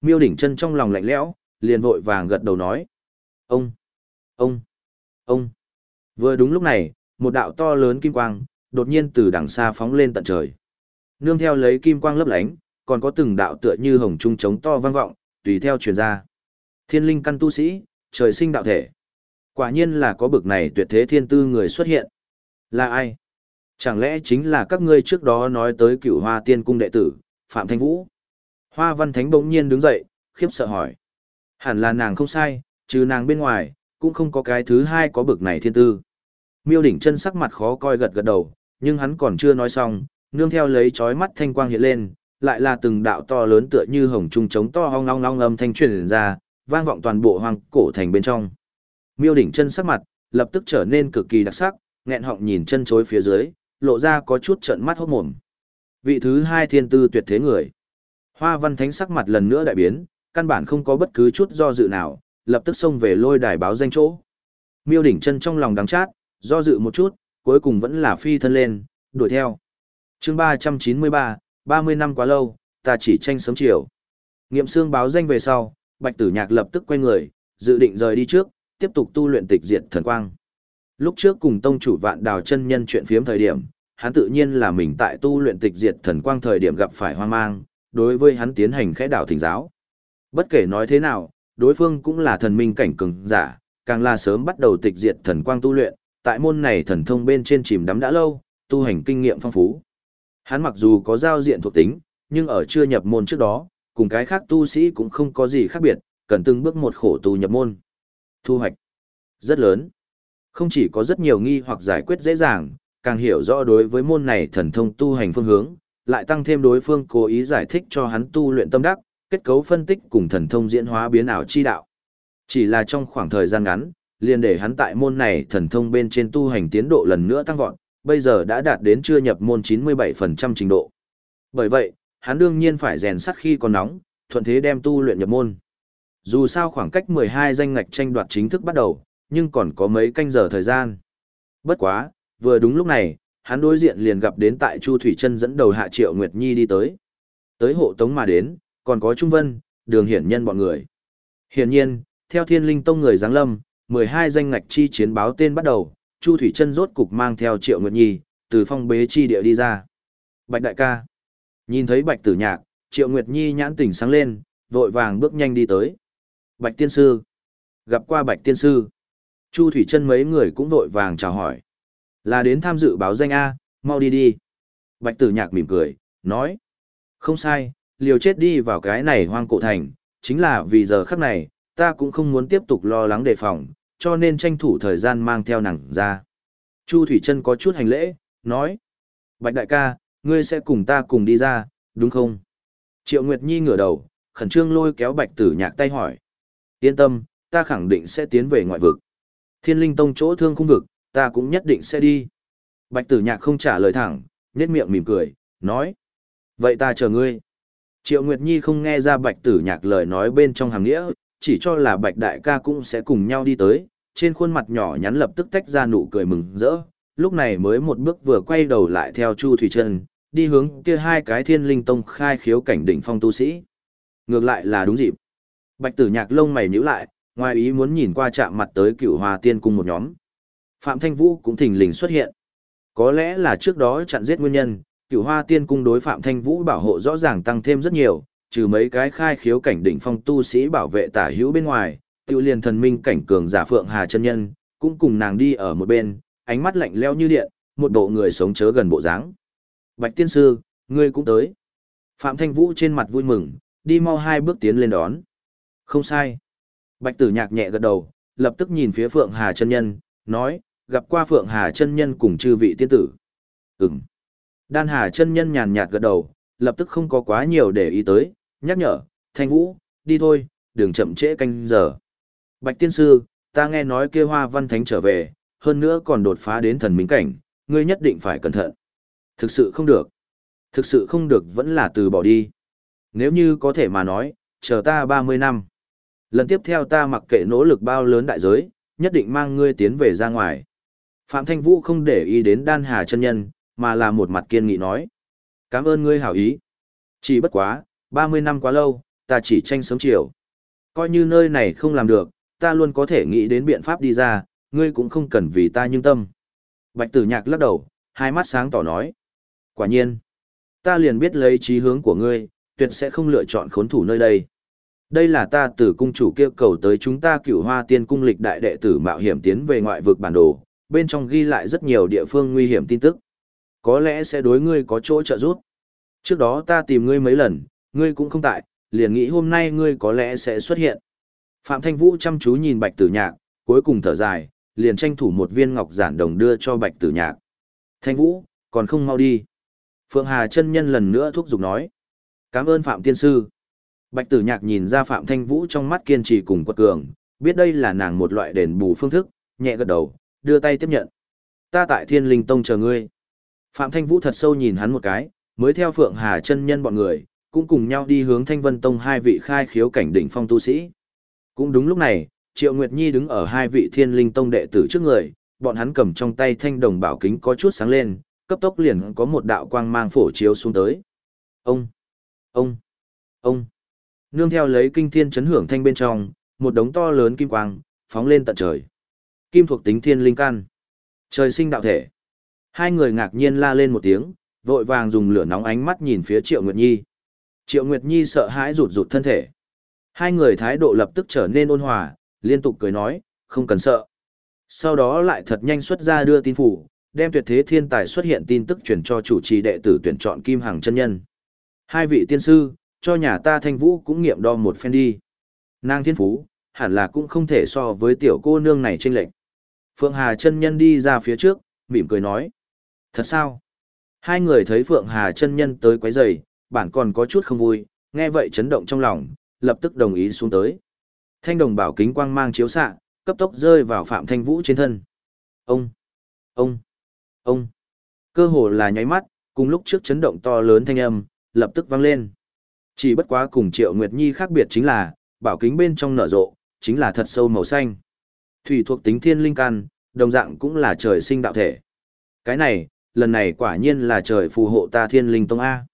Miêu đỉnh chân trong lòng lạnh lẽo, liền vội vàng gật đầu nói. Ông! Ông! Ông! Vừa đúng lúc này, một đạo to lớn kim quang, đột nhiên từ đằng xa phóng lên tận trời. Nương theo lấy kim quang lấp lánh, còn có từng đạo tựa như hồng trung trống to vang vọng, tùy theo truyền ra. Thiên linh căn tu sĩ, trời sinh đạo thể. Quả nhiên là có bực này tuyệt thế thiên tư người xuất hiện. Là ai? Chẳng lẽ chính là các ngươi trước đó nói tới cửu hoa tiên cung đệ tử, Phạm Thanh Vũ? Hoa văn thánh bỗng nhiên đứng dậy, khiếp sợ hỏi. Hẳn là nàng không sai, trừ nàng bên ngoài, cũng không có cái thứ hai có bực này thiên tư. Miêu đỉnh chân sắc mặt khó coi gật gật đầu, nhưng hắn còn chưa nói xong, nương theo lấy chói mắt thanh quang hiện lên, lại là từng đạo to lớn tựa như hồng trung trống to hoang long long âm thanh truyền ra, vang vọng toàn bộ hoang cổ thành bên trong. Miêu đỉnh chân sắc mặt, lập tức trở nên cực kỳ đặc sắc, nghẹn họng nhìn chân chối phía dưới, lộ ra có chút trợn mắt hốt mồm. Vị thứ hai thiên tư tuyệt thế người. Hoa văn thánh sắc mặt lần nữa đại biến, căn bản không có bất cứ chút do dự nào, lập tức xông về lôi đài báo danh chỗ. Miêu đỉnh chân trong lòng đắng chát, do dự một chút, cuối cùng vẫn là phi thân lên, đuổi theo. chương 393, 30 năm quá lâu, ta chỉ tranh sớm chiều. Nghiệm xương báo danh về sau, bạch tử nhạc lập tức quay người, dự định rời đi trước, tiếp tục tu luyện tịch diệt thần quang. Lúc trước cùng tông chủ vạn đào chân nhân chuyện phiếm thời điểm, hắn tự nhiên là mình tại tu luyện tịch diệt thần quang thời điểm gặp phải hoang mang, đối với hắn tiến hành khẽ đảo thỉnh giáo. Bất kể nói thế nào, đối phương cũng là thần minh cảnh cường giả, càng là sớm bắt đầu tịch diệt thần quang tu luyện, tại môn này thần thông bên trên chìm đắm đã lâu, tu hành kinh nghiệm phong phú. Hắn mặc dù có giao diện thuộc tính, nhưng ở chưa nhập môn trước đó, cùng cái khác tu sĩ cũng không có gì khác biệt, cần từng bước một khổ tu nhập môn. Thu hoạch rất lớn. Không chỉ có rất nhiều nghi hoặc giải quyết dễ dàng, càng hiểu rõ đối với môn này thần thông tu hành phương hướng, lại tăng thêm đối phương cố ý giải thích cho hắn tu luyện tâm đắc, kết cấu phân tích cùng thần thông diễn hóa biến ảo chi đạo. Chỉ là trong khoảng thời gian ngắn, liền để hắn tại môn này thần thông bên trên tu hành tiến độ lần nữa tăng vọt, bây giờ đã đạt đến chưa nhập môn 97% trình độ. Bởi vậy, hắn đương nhiên phải rèn sắt khi còn nóng, thuận thế đem tu luyện nhập môn. Dù sao khoảng cách 12 danh ngạch tranh đoạt chính thức bắt đầu, nhưng còn có mấy canh giờ thời gian. Bất quá, vừa đúng lúc này, hắn đối diện liền gặp đến tại Chu Thủy Trân dẫn đầu Hạ Triệu Nguyệt Nhi đi tới. Tới hộ tống mà đến, còn có Trung Vân, Đường Hiển Nhân bọn người. Hiển nhiên, theo Thiên Linh Tông người giáng lâm, 12 danh ngạch chi chiến báo tên bắt đầu, Chu Thủy Trân rốt cục mang theo Triệu Nguyệt Nhi, từ phong bế chi địa đi ra. Bạch đại ca. Nhìn thấy Bạch Tử Nhạc, Triệu Nguyệt Nhi nhãn tỉnh sáng lên, vội vàng bước nhanh đi tới. Bạch tiên sư. Gặp qua Bạch tiên sư. Chu Thủy Trân mấy người cũng vội vàng chào hỏi. Là đến tham dự báo danh A, mau đi đi. Bạch tử nhạc mỉm cười, nói. Không sai, liều chết đi vào cái này hoang cổ thành, chính là vì giờ khắc này, ta cũng không muốn tiếp tục lo lắng đề phòng, cho nên tranh thủ thời gian mang theo nàng ra. Chu Thủy Trân có chút hành lễ, nói. Bạch đại ca, ngươi sẽ cùng ta cùng đi ra, đúng không? Triệu Nguyệt Nhi ngửa đầu, khẩn trương lôi kéo bạch tử nhạc tay hỏi. Yên tâm, ta khẳng định sẽ tiến về ngoại vực. Thiên linh tông chỗ thương khung vực, ta cũng nhất định sẽ đi. Bạch tử nhạc không trả lời thẳng, nhét miệng mỉm cười, nói. Vậy ta chờ ngươi. Triệu Nguyệt Nhi không nghe ra bạch tử nhạc lời nói bên trong hàng nghĩa, chỉ cho là bạch đại ca cũng sẽ cùng nhau đi tới, trên khuôn mặt nhỏ nhắn lập tức tách ra nụ cười mừng rỡ, lúc này mới một bước vừa quay đầu lại theo Chu Thủy Trân, đi hướng kia hai cái thiên linh tông khai khiếu cảnh đỉnh phong tu sĩ. Ngược lại là đúng dịp. Bạch tử nhạc lông mày nhíu lại, ngoài ý muốn nhìn qua chạm mặt tới cựu hòa tiên cung một nhóm. Phạm Thanh Vũ cũng thình lình xuất hiện. Có lẽ là trước đó chặn giết nguyên nhân, cựu hoa tiên cung đối Phạm Thanh Vũ bảo hộ rõ ràng tăng thêm rất nhiều, trừ mấy cái khai khiếu cảnh đỉnh phong tu sĩ bảo vệ tả hữu bên ngoài, tiêu liền thần minh cảnh cường giả Phượng Hà chân nhân, cũng cùng nàng đi ở một bên, ánh mắt lạnh leo như điện, một bộ người sống chớ gần bộ dáng. Bạch tiên sư, ngươi cũng tới. Phạm Thanh Vũ trên mặt vui mừng, đi mau hai bước tiến lên đón. Không sai. Bạch tử nhạc nhẹ gật đầu, lập tức nhìn phía Phượng Hà chân nhân, nói, gặp qua Phượng Hà chân nhân cùng chư vị tiên tử. Ừm. Đan Hà chân nhân nhàn nhạt gật đầu, lập tức không có quá nhiều để ý tới, nhắc nhở, Thanh Vũ, đi thôi, đừng chậm trễ canh giờ. Bạch tiên sư, ta nghe nói kia hoa văn thánh trở về, hơn nữa còn đột phá đến thần minh cảnh, ngươi nhất định phải cẩn thận. Thực sự không được. Thực sự không được vẫn là từ bỏ đi. Nếu như có thể mà nói, chờ ta 30 năm. Lần tiếp theo ta mặc kệ nỗ lực bao lớn đại giới, nhất định mang ngươi tiến về ra ngoài. Phạm Thanh Vũ không để ý đến đan hà chân nhân, mà là một mặt kiên nghị nói. Cảm ơn ngươi hảo ý. Chỉ bất quá, 30 năm quá lâu, ta chỉ tranh sớm chiều. Coi như nơi này không làm được, ta luôn có thể nghĩ đến biện pháp đi ra, ngươi cũng không cần vì ta nhưng tâm. Bạch tử nhạc lắc đầu, hai mắt sáng tỏ nói. Quả nhiên, ta liền biết lấy trí hướng của ngươi, tuyệt sẽ không lựa chọn khốn thủ nơi đây. Đây là ta từ cung chủ kêu cầu tới chúng ta cửu hoa tiên cung lịch đại đệ tử mạo hiểm tiến về ngoại vực bản đồ, bên trong ghi lại rất nhiều địa phương nguy hiểm tin tức. Có lẽ sẽ đối ngươi có chỗ trợ giúp. Trước đó ta tìm ngươi mấy lần, ngươi cũng không tại, liền nghĩ hôm nay ngươi có lẽ sẽ xuất hiện. Phạm Thanh Vũ chăm chú nhìn Bạch Tử Nhạc, cuối cùng thở dài, liền tranh thủ một viên ngọc giản đồng đưa cho Bạch Tử Nhạc. Thanh Vũ, còn không mau đi. Phượng Hà chân nhân lần nữa thúc giục nói. Cảm ơn Phạm Tiên Sư. Bạch Tử Nhạc nhìn ra Phạm Thanh Vũ trong mắt kiên trì cùng quật cường, biết đây là nàng một loại đền bù phương thức, nhẹ gật đầu, đưa tay tiếp nhận. Ta tại Thiên Linh Tông chờ ngươi. Phạm Thanh Vũ thật sâu nhìn hắn một cái, mới theo Phượng Hà chân nhân bọn người, cũng cùng nhau đi hướng Thanh Vân Tông hai vị khai khiếu cảnh đỉnh phong tu sĩ. Cũng đúng lúc này, Triệu Nguyệt Nhi đứng ở hai vị Thiên Linh Tông đệ tử trước người, bọn hắn cầm trong tay thanh đồng bảo kính có chút sáng lên, cấp tốc liền có một đạo quang mang phổ chiếu xuống tới. Ông, ông, ông. Nương theo lấy kinh thiên chấn hưởng thanh bên trong, một đống to lớn kim quang, phóng lên tận trời. Kim thuộc tính thiên linh căn. Trời sinh đạo thể. Hai người ngạc nhiên la lên một tiếng, vội vàng dùng lửa nóng ánh mắt nhìn phía Triệu Nguyệt Nhi. Triệu Nguyệt Nhi sợ hãi rụt rụt thân thể. Hai người thái độ lập tức trở nên ôn hòa, liên tục cười nói, không cần sợ. Sau đó lại thật nhanh xuất ra đưa tin phủ, đem tuyệt thế thiên tài xuất hiện tin tức truyền cho chủ trì đệ tử tuyển chọn Kim Hằng chân nhân. Hai vị tiên sư, cho nhà ta thanh vũ cũng nghiệm đo một phen đi. Nàng thiên phú, hẳn là cũng không thể so với tiểu cô nương này chênh lệch. Phượng Hà chân nhân đi ra phía trước, mỉm cười nói. Thật sao? Hai người thấy Phượng Hà chân nhân tới quấy rầy, bản còn có chút không vui, nghe vậy chấn động trong lòng, lập tức đồng ý xuống tới. Thanh đồng bảo kính quang mang chiếu xạ, cấp tốc rơi vào Phạm Thanh Vũ trên thân. Ông, ông, ông. Cơ hồ là nháy mắt, cùng lúc trước chấn động to lớn thanh âm, lập tức vang lên. Chỉ bất quá cùng Triệu Nguyệt Nhi khác biệt chính là, bảo kính bên trong nở rộ, chính là thật sâu màu xanh. Thủy thuộc tính thiên linh căn, đồng dạng cũng là trời sinh đạo thể. Cái này, lần này quả nhiên là trời phù hộ ta thiên linh tông A.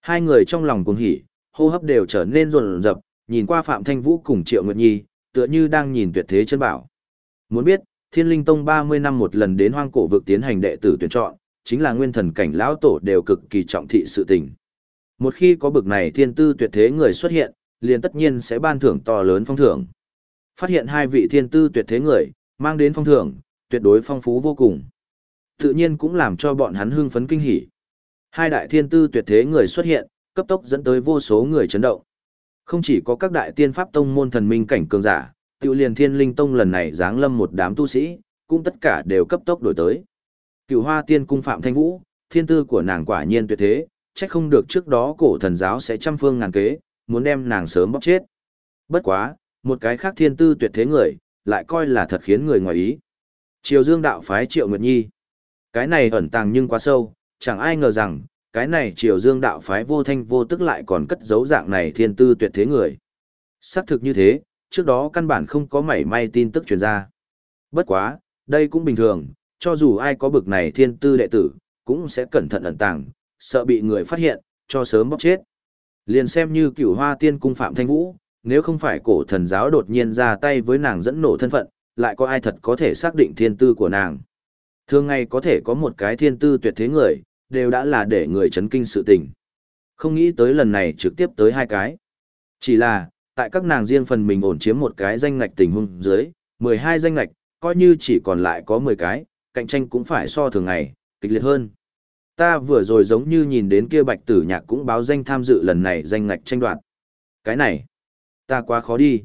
Hai người trong lòng cùng hỉ, hô hấp đều trở nên rồn rập, nhìn qua Phạm Thanh Vũ cùng Triệu Nguyệt Nhi, tựa như đang nhìn tuyệt thế chân bảo. Muốn biết, Thiên Linh Tông 30 năm một lần đến hoang cổ vực tiến hành đệ tử tuyển chọn, chính là nguyên thần cảnh lão tổ đều cực kỳ trọng thị sự tình. Một khi có bực này thiên tư tuyệt thế người xuất hiện, liền tất nhiên sẽ ban thưởng to lớn phong thưởng. Phát hiện hai vị thiên tư tuyệt thế người, mang đến phong thưởng, tuyệt đối phong phú vô cùng. Tự nhiên cũng làm cho bọn hắn hưng phấn kinh hỉ. Hai đại thiên tư tuyệt thế người xuất hiện, cấp tốc dẫn tới vô số người chấn động. Không chỉ có các đại tiên pháp tông môn thần minh cảnh cường giả, tiêu liền thiên linh tông lần này giáng lâm một đám tu sĩ, cũng tất cả đều cấp tốc đổi tới. Cựu hoa tiên cung phạm thanh vũ, thiên tư của nàng quả nhiên tuyệt thế, trách không được trước đó cổ thần giáo sẽ trăm phương ngàn kế, muốn đem nàng sớm bóc chết. Bất quá, một cái khác thiên tư tuyệt thế người, lại coi là thật khiến người ngoài ý. Triều Dương đạo phái Triệu Nguyệt Nhi. Cái này ẩn tàng nhưng quá sâu, chẳng ai ngờ rằng, cái này Triều Dương đạo phái vô thanh vô tức lại còn cất giấu dạng này thiên tư tuyệt thế người. Xác thực như thế, trước đó căn bản không có mảy may tin tức truyền ra. Bất quá, đây cũng bình thường, cho dù ai có bực này thiên tư đệ tử, cũng sẽ cẩn thận ẩn tàng, sợ bị người phát hiện, cho sớm bóc chết. Liền xem như cửu hoa tiên cung Phạm Thanh Vũ, nếu không phải cổ thần giáo đột nhiên ra tay với nàng dẫn nổ thân phận, lại có ai thật có thể xác định thiên tư của nàng. Thường ngày có thể có một cái thiên tư tuyệt thế người, đều đã là để người chấn kinh sự tình. Không nghĩ tới lần này trực tiếp tới hai cái. Chỉ là, tại các nàng riêng phần mình ổn chiếm một cái danh ngạch tình huống dưới, 12 danh ngạch, coi như chỉ còn lại có 10 cái, cạnh tranh cũng phải so thường ngày, kịch liệt hơn. Ta vừa rồi giống như nhìn đến kia bạch tử nhạc cũng báo danh tham dự lần này danh ngạch tranh đoạt. Cái này, ta quá khó đi.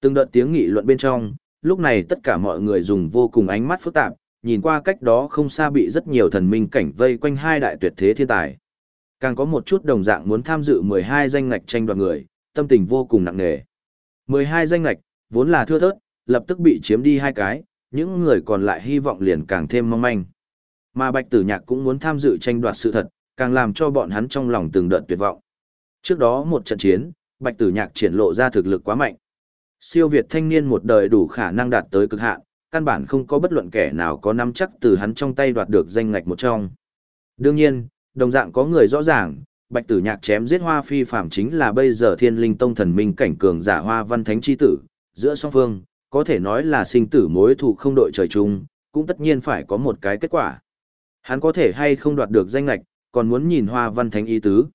Từng đợt tiếng nghị luận bên trong, lúc này tất cả mọi người dùng vô cùng ánh mắt phức tạp, nhìn qua cách đó không xa bị rất nhiều thần minh cảnh vây quanh hai đại tuyệt thế thiên tài. Càng có một chút đồng dạng muốn tham dự 12 danh ngạch tranh đoạt người, tâm tình vô cùng nặng nề. 12 danh ngạch, vốn là thưa thớt, lập tức bị chiếm đi hai cái, những người còn lại hy vọng liền càng thêm mong manh. Mà Bạch Tử Nhạc cũng muốn tham dự tranh đoạt sự thật, càng làm cho bọn hắn trong lòng từng đợt tuyệt vọng. Trước đó một trận chiến, Bạch Tử Nhạc triển lộ ra thực lực quá mạnh. Siêu Việt thanh niên một đời đủ khả năng đạt tới cực hạn, căn bản không có bất luận kẻ nào có nắm chắc từ hắn trong tay đoạt được danh ngạch một trong. Đương nhiên, đồng dạng có người rõ ràng, Bạch Tử Nhạc chém giết Hoa Phi Phạm chính là bây giờ Thiên Linh Tông thần minh cảnh cường giả Hoa Văn Thánh chi tử, giữa song phương, có thể nói là sinh tử mối thù không đội trời chung, cũng tất nhiên phải có một cái kết quả. Hắn có thể hay không đoạt được danh ngạch, còn muốn nhìn Hoa Văn Thánh ý tứ.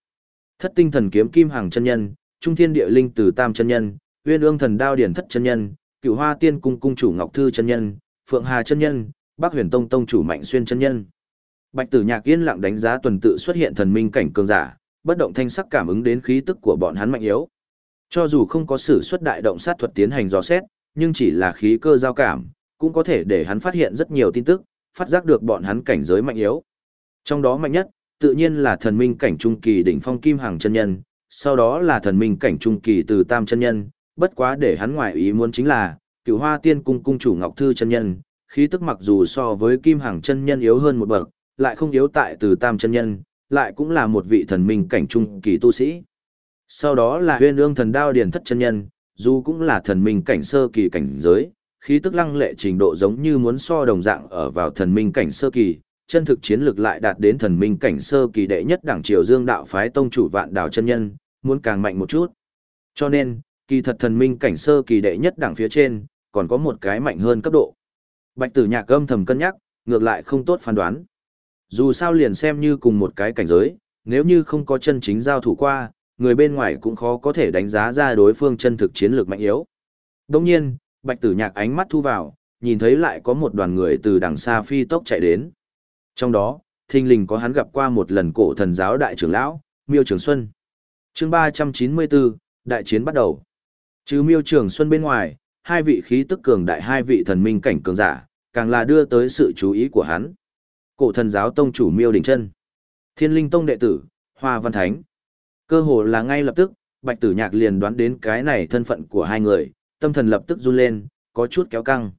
Thất tinh thần kiếm kim hàng chân nhân, trung thiên địa linh tử tam chân nhân, uyên ương thần đao điển thất chân nhân, cựu hoa tiên cung cung chủ ngọc thư chân nhân, phượng hà chân nhân, bắc huyền tông tông chủ mạnh xuyên chân nhân. Bạch tử nhạc yên lặng đánh giá tuần tự xuất hiện thần minh cảnh cường giả, bất động thanh sắc cảm ứng đến khí tức của bọn hắn mạnh yếu. Cho dù không có sử xuất đại động sát thuật tiến hành dò xét, nhưng chỉ là khí cơ giao cảm, cũng có thể để hắn phát hiện rất nhiều tin tức, phát giác được bọn hắn cảnh giới mạnh yếu. Trong đó mạnh nhất, tự nhiên là thần minh cảnh trung kỳ đỉnh phong kim hàng chân nhân, sau đó là thần minh cảnh trung kỳ từ tam chân nhân, bất quá để hắn ngoại ý muốn chính là, cửu hoa tiên cung cung chủ Ngọc Thư chân nhân, khí tức mặc dù so với kim hàng chân nhân yếu hơn một bậc, lại không yếu tại từ tam chân nhân, lại cũng là một vị thần minh cảnh trung kỳ tu sĩ. Sau đó là huyên ương thần đao điển thất chân nhân, dù cũng là thần minh cảnh sơ kỳ cảnh giới, khí tức lăng lệ trình độ giống như muốn so đồng dạng ở vào thần minh cảnh sơ kỳ, chân thực chiến lực lại đạt đến thần minh cảnh sơ kỳ đệ nhất đảng triều dương đạo phái tông chủ vạn đảo chân nhân, muốn càng mạnh một chút. Cho nên, kỳ thật thần minh cảnh sơ kỳ đệ nhất đảng phía trên, còn có một cái mạnh hơn cấp độ. Bạch tử nhạc âm thầm cân nhắc, ngược lại không tốt phán đoán. Dù sao liền xem như cùng một cái cảnh giới, nếu như không có chân chính giao thủ qua, người bên ngoài cũng khó có thể đánh giá ra đối phương chân thực chiến lược mạnh yếu. Đồng nhiên, bạch tử nhạc ánh mắt thu vào, nhìn thấy lại có một đoàn người từ đằng xa phi tốc chạy đến. Trong đó, thình lình có hắn gặp qua một lần cổ thần giáo đại trưởng lão, Miêu Trường Xuân. chương 394, đại chiến bắt đầu. Chứ Miêu Trường Xuân bên ngoài, hai vị khí tức cường đại hai vị thần minh cảnh cường giả, càng là đưa tới sự chú ý của hắn. Cổ thần giáo tông chủ Miêu Đình Chân, Thiên Linh Tông đệ tử, Hoa Văn Thánh. Cơ hồ là ngay lập tức, Bạch Tử Nhạc liền đoán đến cái này thân phận của hai người, tâm thần lập tức run lên, có chút kéo căng.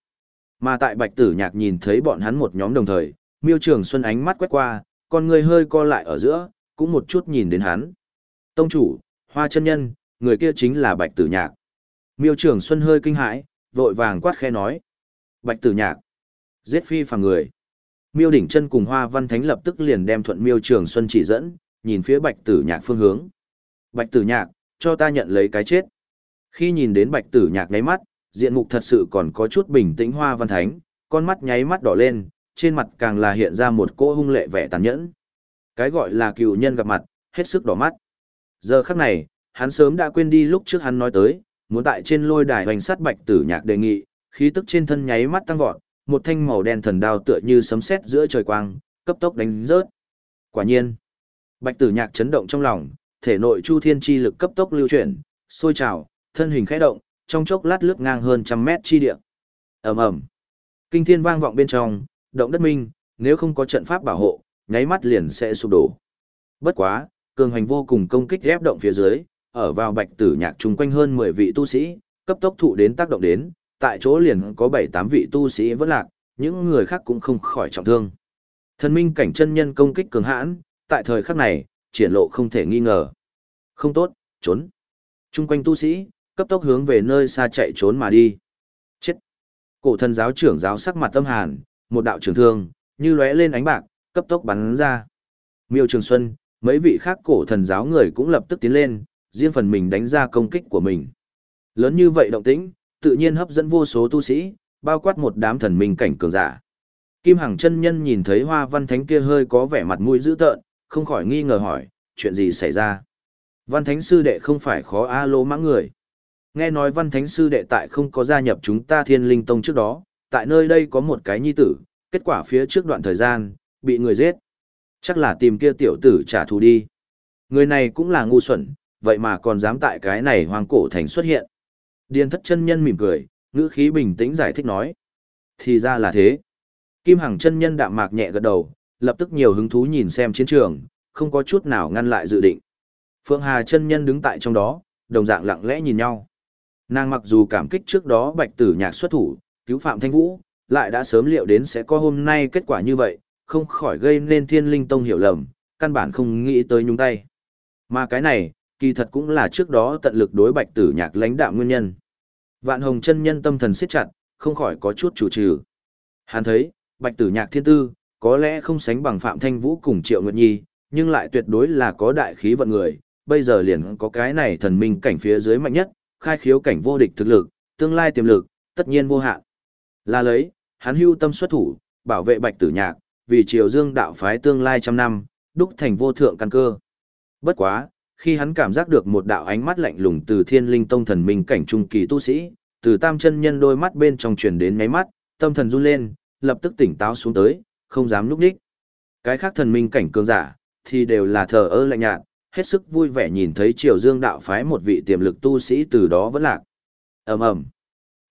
Mà tại Bạch Tử Nhạc nhìn thấy bọn hắn một nhóm đồng thời, Miêu Trường Xuân ánh mắt quét qua, con người hơi co lại ở giữa, cũng một chút nhìn đến hắn. Tông chủ, Hoa chân nhân, người kia chính là Bạch Tử Nhạc. Miêu Trường Xuân hơi kinh hãi, vội vàng quát khe nói: "Bạch Tử Nhạc, giết phi phàm người." Miêu Đỉnh Chân cùng Hoa Văn Thánh lập tức liền đem thuận Miêu Trường Xuân chỉ dẫn, nhìn phía Bạch Tử Nhạc phương hướng. "Bạch Tử Nhạc, cho ta nhận lấy cái chết." Khi nhìn đến Bạch Tử Nhạc nháy mắt, diện mục thật sự còn có chút bình tĩnh Hoa Văn Thánh, con mắt nháy mắt đỏ lên, trên mặt càng là hiện ra một cô hung lệ vẻ tàn nhẫn. Cái gọi là cựu nhân gặp mặt, hết sức đỏ mắt. Giờ khắc này, hắn sớm đã quên đi lúc trước hắn nói tới, muốn tại trên lôi đài hoành sát Bạch Tử Nhạc đề nghị, khí tức trên thân nháy mắt tăng vọt, một thanh màu đen thần đao tựa như sấm sét giữa trời quang, cấp tốc đánh rớt. Quả nhiên, Bạch Tử Nhạc chấn động trong lòng, thể nội chu thiên chi lực cấp tốc lưu chuyển, sôi trào, thân hình khẽ động, trong chốc lát lướt ngang hơn trăm mét chi địa. Ầm ầm. Kinh thiên vang vọng bên trong, động đất minh, nếu không có trận pháp bảo hộ, nháy mắt liền sẽ sụp đổ. Bất quá, cường hành vô cùng công kích ép động phía dưới, ở vào Bạch Tử Nhạc chung quanh hơn 10 vị tu sĩ, cấp tốc thụ đến tác động đến, tại chỗ liền có 7-8 vị tu sĩ vẫn lạc, những người khác cũng không khỏi trọng thương. Thần minh cảnh chân nhân công kích cường hãn, tại thời khắc này, triển lộ không thể nghi ngờ. Không tốt, trốn. Trung quanh tu sĩ, cấp tốc hướng về nơi xa chạy trốn mà đi. Chết. Cổ thần giáo trưởng giáo sắc mặt tâm hàn, một đạo trường thương, như lóe lên ánh bạc, cấp tốc bắn ra. Miêu Trường Xuân, mấy vị khác cổ thần giáo người cũng lập tức tiến lên, riêng phần mình đánh ra công kích của mình. Lớn như vậy động tĩnh, tự nhiên hấp dẫn vô số tu sĩ, bao quát một đám thần minh cảnh cường giả. Kim Hằng chân nhân nhìn thấy Hoa Văn Thánh kia hơi có vẻ mặt mũi dữ tợn, không khỏi nghi ngờ hỏi, chuyện gì xảy ra? Văn Thánh sư đệ không phải khó a lô mãng người. Nghe nói Văn Thánh sư đệ tại không có gia nhập chúng ta Thiên Linh Tông trước đó, tại nơi đây có một cái nhi tử, kết quả phía trước đoạn thời gian, bị người giết. Chắc là tìm kia tiểu tử trả thù đi. Người này cũng là ngu xuẩn, vậy mà còn dám tại cái này hoang cổ thành xuất hiện. Điền thất chân nhân mỉm cười, ngữ khí bình tĩnh giải thích nói. Thì ra là thế. Kim Hằng chân nhân đạm mạc nhẹ gật đầu, lập tức nhiều hứng thú nhìn xem chiến trường, không có chút nào ngăn lại dự định. Phượng Hà chân nhân đứng tại trong đó, đồng dạng lặng lẽ nhìn nhau. Nàng mặc dù cảm kích trước đó bạch tử nhạc xuất thủ, cứu Phạm Thanh Vũ, lại đã sớm liệu đến sẽ có hôm nay kết quả như vậy, không khỏi gây nên thiên linh tông hiểu lầm, căn bản không nghĩ tới nhúng tay. Mà cái này, kỳ thật cũng là trước đó tận lực đối bạch tử nhạc lãnh đạo nguyên nhân. Vạn hồng chân nhân tâm thần siết chặt, không khỏi có chút chủ trừ. Hắn thấy, bạch tử nhạc thiên tư, có lẽ không sánh bằng Phạm Thanh Vũ cùng Triệu Nguyệt Nhi, nhưng lại tuyệt đối là có đại khí vận người, bây giờ liền có cái này thần minh cảnh phía dưới mạnh nhất, khai khiếu cảnh vô địch thực lực, tương lai tiềm lực, tất nhiên vô hạn. Là lấy, hắn hưu tâm xuất thủ, bảo vệ bạch tử nhạc, vì triều dương đạo phái tương lai trăm năm, đúc thành vô thượng căn cơ. Bất quá, khi hắn cảm giác được một đạo ánh mắt lạnh lùng từ thiên linh tông thần minh cảnh trung kỳ tu sĩ, từ tam chân nhân đôi mắt bên trong truyền đến ngáy mắt, tâm thần run lên, lập tức tỉnh táo xuống tới, không dám núp đích. Cái khác thần minh cảnh cường giả, thì đều là thờ ơ lạnh nhạt, hết sức vui vẻ nhìn thấy triều dương đạo phái một vị tiềm lực tu sĩ từ đó vẫn lạc. ầm ầm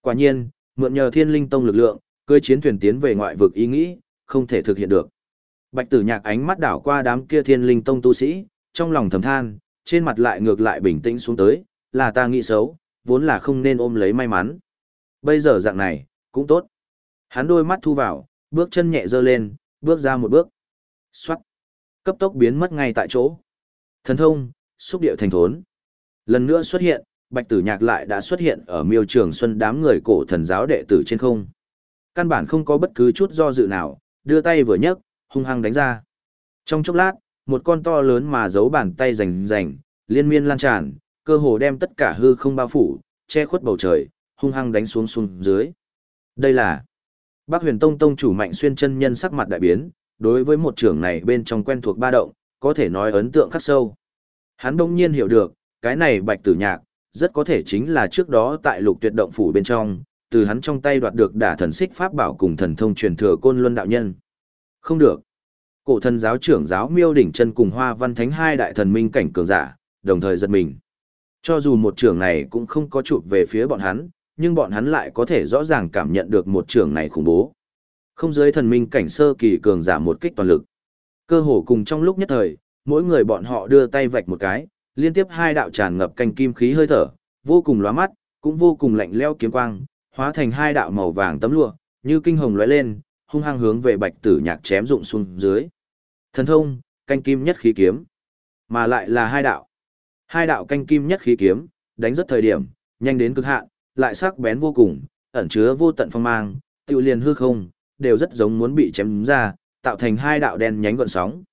Quả nhiên, mượn nhờ thiên linh tông lực lượng, cưới chiến thuyền tiến về ngoại vực ý nghĩ, không thể thực hiện được. Bạch tử nhạc ánh mắt đảo qua đám kia thiên linh tông tu sĩ, trong lòng thầm than, trên mặt lại ngược lại bình tĩnh xuống tới, là ta nghĩ xấu, vốn là không nên ôm lấy may mắn. Bây giờ dạng này, cũng tốt. Hắn đôi mắt thu vào, bước chân nhẹ dơ lên, bước ra một bước. Xoát. Cấp tốc biến mất ngay tại chỗ. Thần thông, xúc điệu thành thốn. Lần nữa xuất hiện, Bạch Tử Nhạc lại đã xuất hiện ở miêu trường xuân đám người cổ thần giáo đệ tử trên không. Căn bản không có bất cứ chút do dự nào, đưa tay vừa nhấc, hung hăng đánh ra. Trong chốc lát, một con to lớn mà giấu bàn tay rành rành, liên miên lan tràn, cơ hồ đem tất cả hư không bao phủ, che khuất bầu trời, hung hăng đánh xuống xuống dưới. Đây là Bác Huyền Tông tông chủ Mạnh Xuyên chân nhân sắc mặt đại biến, đối với một trưởng này bên trong quen thuộc ba động, có thể nói ấn tượng khắc sâu. Hắn đông nhiên hiểu được, cái này Bạch Tử Nhạc, rất có thể chính là trước đó tại lục tuyệt động phủ bên trong, từ hắn trong tay đoạt được đả thần xích pháp bảo cùng thần thông truyền thừa côn luân đạo nhân. Không được. Cổ thần giáo trưởng giáo miêu đỉnh chân cùng hoa văn thánh hai đại thần minh cảnh cường giả, đồng thời giật mình. Cho dù một trưởng này cũng không có chụp về phía bọn hắn, nhưng bọn hắn lại có thể rõ ràng cảm nhận được một trưởng này khủng bố. Không dưới thần minh cảnh sơ kỳ cường giả một kích toàn lực. Cơ hồ cùng trong lúc nhất thời, mỗi người bọn họ đưa tay vạch một cái, liên tiếp hai đạo tràn ngập canh kim khí hơi thở, vô cùng lóa mắt, cũng vô cùng lạnh lẽo kiếm quang, hóa thành hai đạo màu vàng tấm lụa, như kinh hồng lóe lên, hung hăng hướng về Bạch Tử Nhạc chém dụng xuống dưới. Thần thông, canh kim nhất khí kiếm, mà lại là hai đạo. Hai đạo canh kim nhất khí kiếm, đánh rất thời điểm, nhanh đến cực hạn, lại sắc bén vô cùng, ẩn chứa vô tận phong mang, tiêu liền hư không, đều rất giống muốn bị chém ra, tạo thành hai đạo đen nhánh gọn sóng.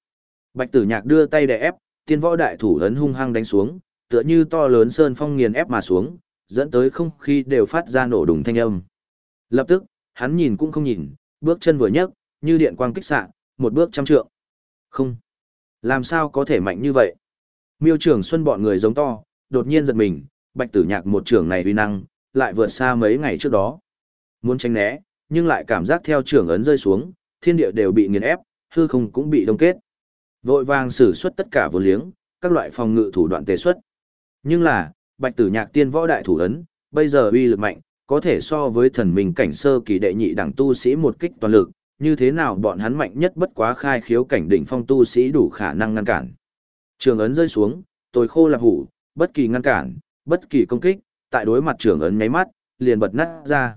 Bạch Tử Nhạc đưa tay đè ép, tiên võ đại thủ ấn hung hăng đánh xuống, tựa như to lớn sơn phong nghiền ép mà xuống, dẫn tới không khí đều phát ra nổ đùng thanh âm. Lập tức, hắn nhìn cũng không nhìn, bước chân vừa nhấc, như điện quang kích xạ, một bước trăm trượng. Không, làm sao có thể mạnh như vậy? Miêu trưởng xuân bọn người giống to, đột nhiên giật mình, bạch tử nhạc một trưởng này uy năng, lại vượt xa mấy ngày trước đó. Muốn tránh né, nhưng lại cảm giác theo trưởng ấn rơi xuống, thiên địa đều bị nghiền ép, hư không cũng bị đông kết. Vội vàng sử xuất tất cả vô liếng, các loại phòng ngự thủ đoạn tế xuất. Nhưng là, bạch tử nhạc tiên võ đại thủ ấn, bây giờ uy lực mạnh, có thể so với thần minh cảnh sơ kỳ đệ nhị đẳng tu sĩ một kích toàn lực, như thế nào bọn hắn mạnh nhất bất quá khai khiếu cảnh đỉnh phong tu sĩ đủ khả năng ngăn cản. Trường ấn rơi xuống, tôi khô lạp hủ, bất kỳ ngăn cản, bất kỳ công kích, tại đối mặt trường ấn nháy mắt, liền bật nát ra.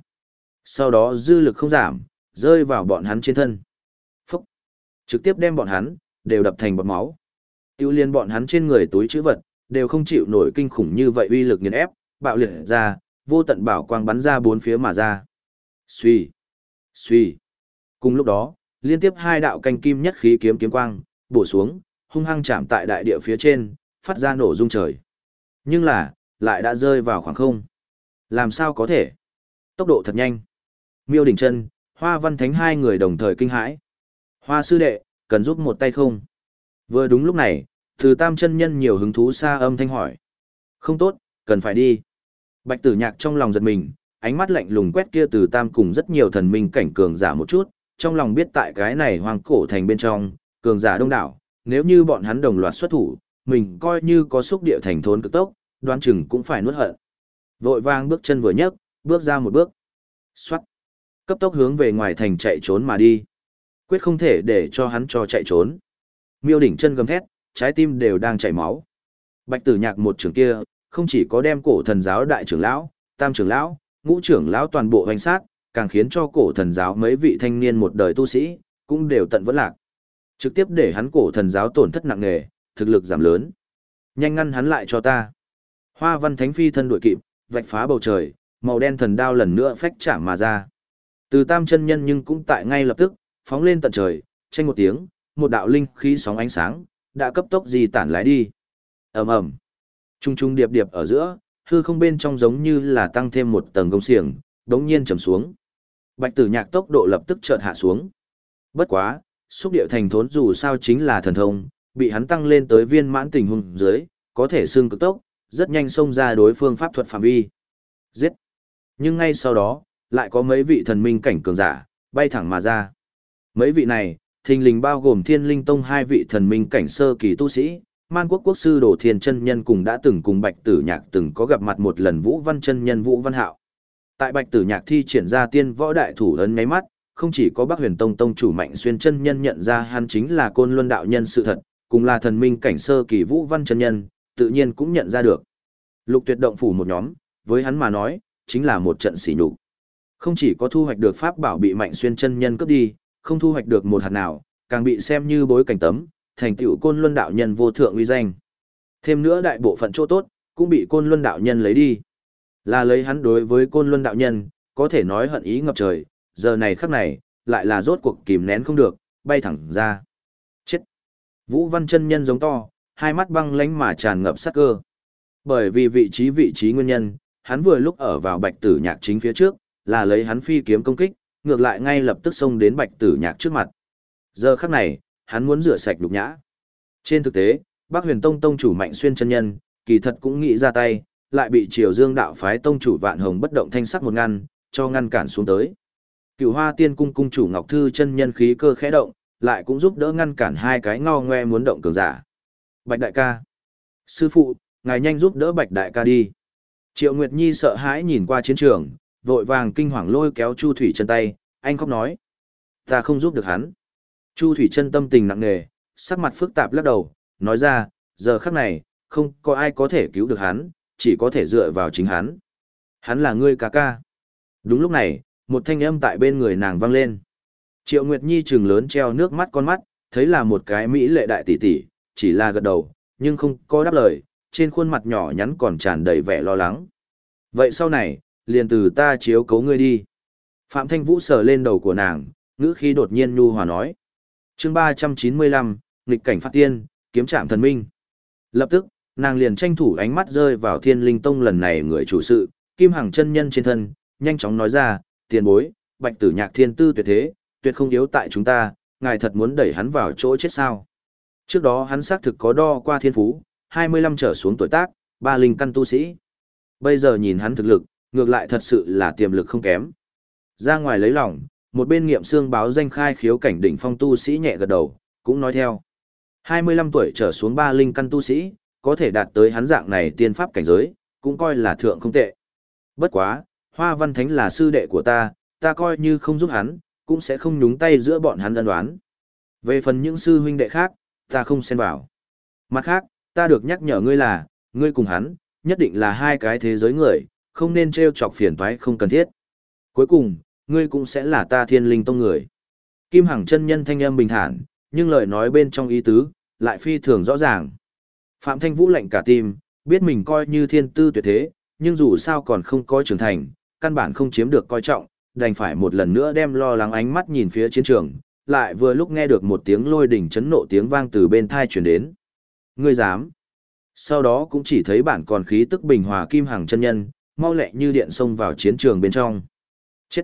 Sau đó dư lực không giảm, rơi vào bọn hắn trên thân. Phúc! Trực tiếp đem bọn hắn, đều đập thành bọt máu. Tiêu liên bọn hắn trên người túi chữ vật, đều không chịu nổi kinh khủng như vậy uy lực nghiền ép, bạo liệt ra, vô tận bảo quang bắn ra bốn phía mà ra. Xuy! Xuy! Cùng lúc đó, liên tiếp hai đạo canh kim nhất khí kiếm kiếm quang, bổ xuống, hung hăng chạm tại đại địa phía trên, phát ra nổ rung trời. Nhưng là, lại đã rơi vào khoảng không. Làm sao có thể? Tốc độ thật nhanh. Miêu đỉnh chân, hoa văn thánh hai người đồng thời kinh hãi. Hoa sư đệ, cần giúp một tay không? Vừa đúng lúc này, từ tam chân nhân nhiều hứng thú xa âm thanh hỏi. Không tốt, cần phải đi. Bạch tử nhạc trong lòng giật mình, ánh mắt lạnh lùng quét kia từ tam cùng rất nhiều thần minh cảnh cường giả một chút, trong lòng biết tại cái này hoang cổ thành bên trong, cường giả đông đảo, nếu như bọn hắn đồng loạt xuất thủ, mình coi như có xúc địa thành thốn cực tốc, đoán chừng cũng phải nuốt hận. Vội vang bước chân vừa nhấc, bước ra một bước. Xoát. Cấp tốc hướng về ngoài thành chạy trốn mà đi. Quyết không thể để cho hắn cho chạy trốn. Miêu đỉnh chân gầm thét, trái tim đều đang chảy máu. Bạch tử nhạc một trường kia, không chỉ có đem cổ thần giáo đại trưởng lão, tam trưởng lão, ngũ trưởng lão toàn bộ hoành sát, càng khiến cho cổ thần giáo mấy vị thanh niên một đời tu sĩ, cũng đều tận vẫn lạc. Trực tiếp để hắn cổ thần giáo tổn thất nặng nề, thực lực giảm lớn. Nhanh ngăn hắn lại cho ta. Hoa văn thánh phi thân đuổi kịp, vạch phá bầu trời, màu đen thần đao lần nữa phách chạm mà ra. Từ tam chân nhân nhưng cũng tại ngay lập tức, phóng lên tận trời, tranh một tiếng, một đạo linh khí sóng ánh sáng, đã cấp tốc di tản lái đi. ầm ầm, trung trung điệp điệp ở giữa, hư không bên trong giống như là tăng thêm một tầng gông xiềng, đống nhiên trầm xuống. Bạch tử nhạc tốc độ lập tức chợt hạ xuống. Bất quá, xúc điệu thành thốn dù sao chính là thần thông, bị hắn tăng lên tới viên mãn tình huống dưới, có thể xương cực tốc, rất nhanh xông ra đối phương pháp thuật phạm vi. Giết! Nhưng ngay sau đó, lại có mấy vị thần minh cảnh cường giả, bay thẳng mà ra. Mấy vị này, thình lình bao gồm thiên linh tông hai vị thần minh cảnh sơ kỳ tu sĩ, man quốc quốc sư đồ thiên chân nhân cùng đã từng cùng bạch tử nhạc từng có gặp mặt một lần vũ văn chân nhân vũ văn hạo. Tại bạch tử nhạc thi triển ra tiên võ đại thủ ấn ngáy mắt, không chỉ có Bắc Huyền Tông tông chủ Mạnh Xuyên chân nhân nhận ra hắn chính là Côn Luân đạo nhân sự thật, cùng là thần minh cảnh sơ kỳ Vũ Văn chân nhân, tự nhiên cũng nhận ra được. Lục Tuyệt động phủ một nhóm, với hắn mà nói, chính là một trận sỉ nhục. Không chỉ có thu hoạch được pháp bảo bị Mạnh Xuyên chân nhân cướp đi, không thu hoạch được một hạt nào, càng bị xem như bối cảnh tấm, thành tựu Côn Luân đạo nhân vô thượng uy danh. Thêm nữa đại bộ phận chỗ tốt, cũng bị Côn Luân đạo nhân lấy đi. Là lấy hắn đối với Côn Luân đạo nhân, có thể nói hận ý ngập trời, giờ này khắc này, lại là rốt cuộc kìm nén không được, bay thẳng ra. Chết! Vũ Văn chân nhân giống to, hai mắt băng lánh mà tràn ngập sát cơ. Bởi vì vị trí vị trí nguyên nhân, hắn vừa lúc ở vào bạch tử nhạc chính phía trước, là lấy hắn phi kiếm công kích, ngược lại ngay lập tức xông đến bạch tử nhạc trước mặt. Giờ khắc này, hắn muốn rửa sạch lục nhã. Trên thực tế, Bác Huyền Tông tông chủ Mạnh Xuyên chân nhân, kỳ thật cũng nghĩ ra tay, lại bị Triều Dương đạo phái tông chủ Vạn Hồng bất động thanh sắc một ngăn, cho ngăn cản xuống tới. Cựu Hoa Tiên cung cung chủ Ngọc Thư chân nhân khí cơ khẽ động, lại cũng giúp đỡ ngăn cản hai cái ngao ngoe muốn động cường giả. Bạch đại ca. Sư phụ, ngài nhanh giúp đỡ Bạch đại ca đi. Triệu Nguyệt Nhi sợ hãi nhìn qua chiến trường, vội vàng kinh hoàng lôi kéo Chu Thủy chân tay, anh khóc nói. Ta không giúp được hắn. Chu Thủy chân tâm tình nặng nề, sắc mặt phức tạp lắc đầu, nói ra, giờ khắc này, không có ai có thể cứu được hắn, chỉ có thể dựa vào chính hắn. Hắn là ngươi ca ca. Đúng lúc này, một thanh âm tại bên người nàng vang lên. Triệu Nguyệt Nhi trừng lớn treo nước mắt con mắt, thấy là một cái mỹ lệ đại tỷ tỷ, chỉ là gật đầu, nhưng không có đáp lời, trên khuôn mặt nhỏ nhắn còn tràn đầy vẻ lo lắng. Vậy sau này, liền từ ta chiếu cấu ngươi đi. Phạm Thanh Vũ sờ lên đầu của nàng, ngữ khí đột nhiên nhu hòa nói. chương 395, nghịch cảnh phát tiên, kiếm trạm thần minh. Lập tức, nàng liền tranh thủ ánh mắt rơi vào thiên linh tông lần này người chủ sự, kim hằng chân nhân trên thân, nhanh chóng nói ra, tiền bối, bạch tử nhạc thiên tư tuyệt thế, tuyệt không yếu tại chúng ta, ngài thật muốn đẩy hắn vào chỗ chết sao. Trước đó hắn xác thực có đo qua thiên phú, 25 trở xuống tuổi tác, ba linh căn tu sĩ. Bây giờ nhìn hắn thực lực, ngược lại thật sự là tiềm lực không kém. Ra ngoài lấy lòng, một bên nghiệm xương báo danh khai khiếu cảnh đỉnh phong tu sĩ nhẹ gật đầu, cũng nói theo. 25 tuổi trở xuống ba linh căn tu sĩ, có thể đạt tới hắn dạng này tiên pháp cảnh giới, cũng coi là thượng không tệ. Bất quá, Hoa Văn Thánh là sư đệ của ta, ta coi như không giúp hắn, cũng sẽ không nhúng tay giữa bọn hắn ân đoán. Về phần những sư huynh đệ khác, ta không xen vào. Mặt khác, ta được nhắc nhở ngươi là, ngươi cùng hắn, nhất định là hai cái thế giới người, không nên trêu chọc phiền toái không cần thiết. Cuối cùng, ngươi cũng sẽ là ta thiên linh tông người. Kim Hằng chân nhân thanh âm bình thản, nhưng lời nói bên trong ý tứ, lại phi thường rõ ràng. Phạm Thanh Vũ lạnh cả tim, biết mình coi như thiên tư tuyệt thế, nhưng dù sao còn không có trưởng thành, căn bản không chiếm được coi trọng, đành phải một lần nữa đem lo lắng ánh mắt nhìn phía chiến trường, lại vừa lúc nghe được một tiếng lôi đỉnh chấn nộ tiếng vang từ bên thai truyền đến. Ngươi dám? Sau đó cũng chỉ thấy bản còn khí tức bình hòa kim hằng chân nhân, mau lẹ như điện xông vào chiến trường bên trong. Chết!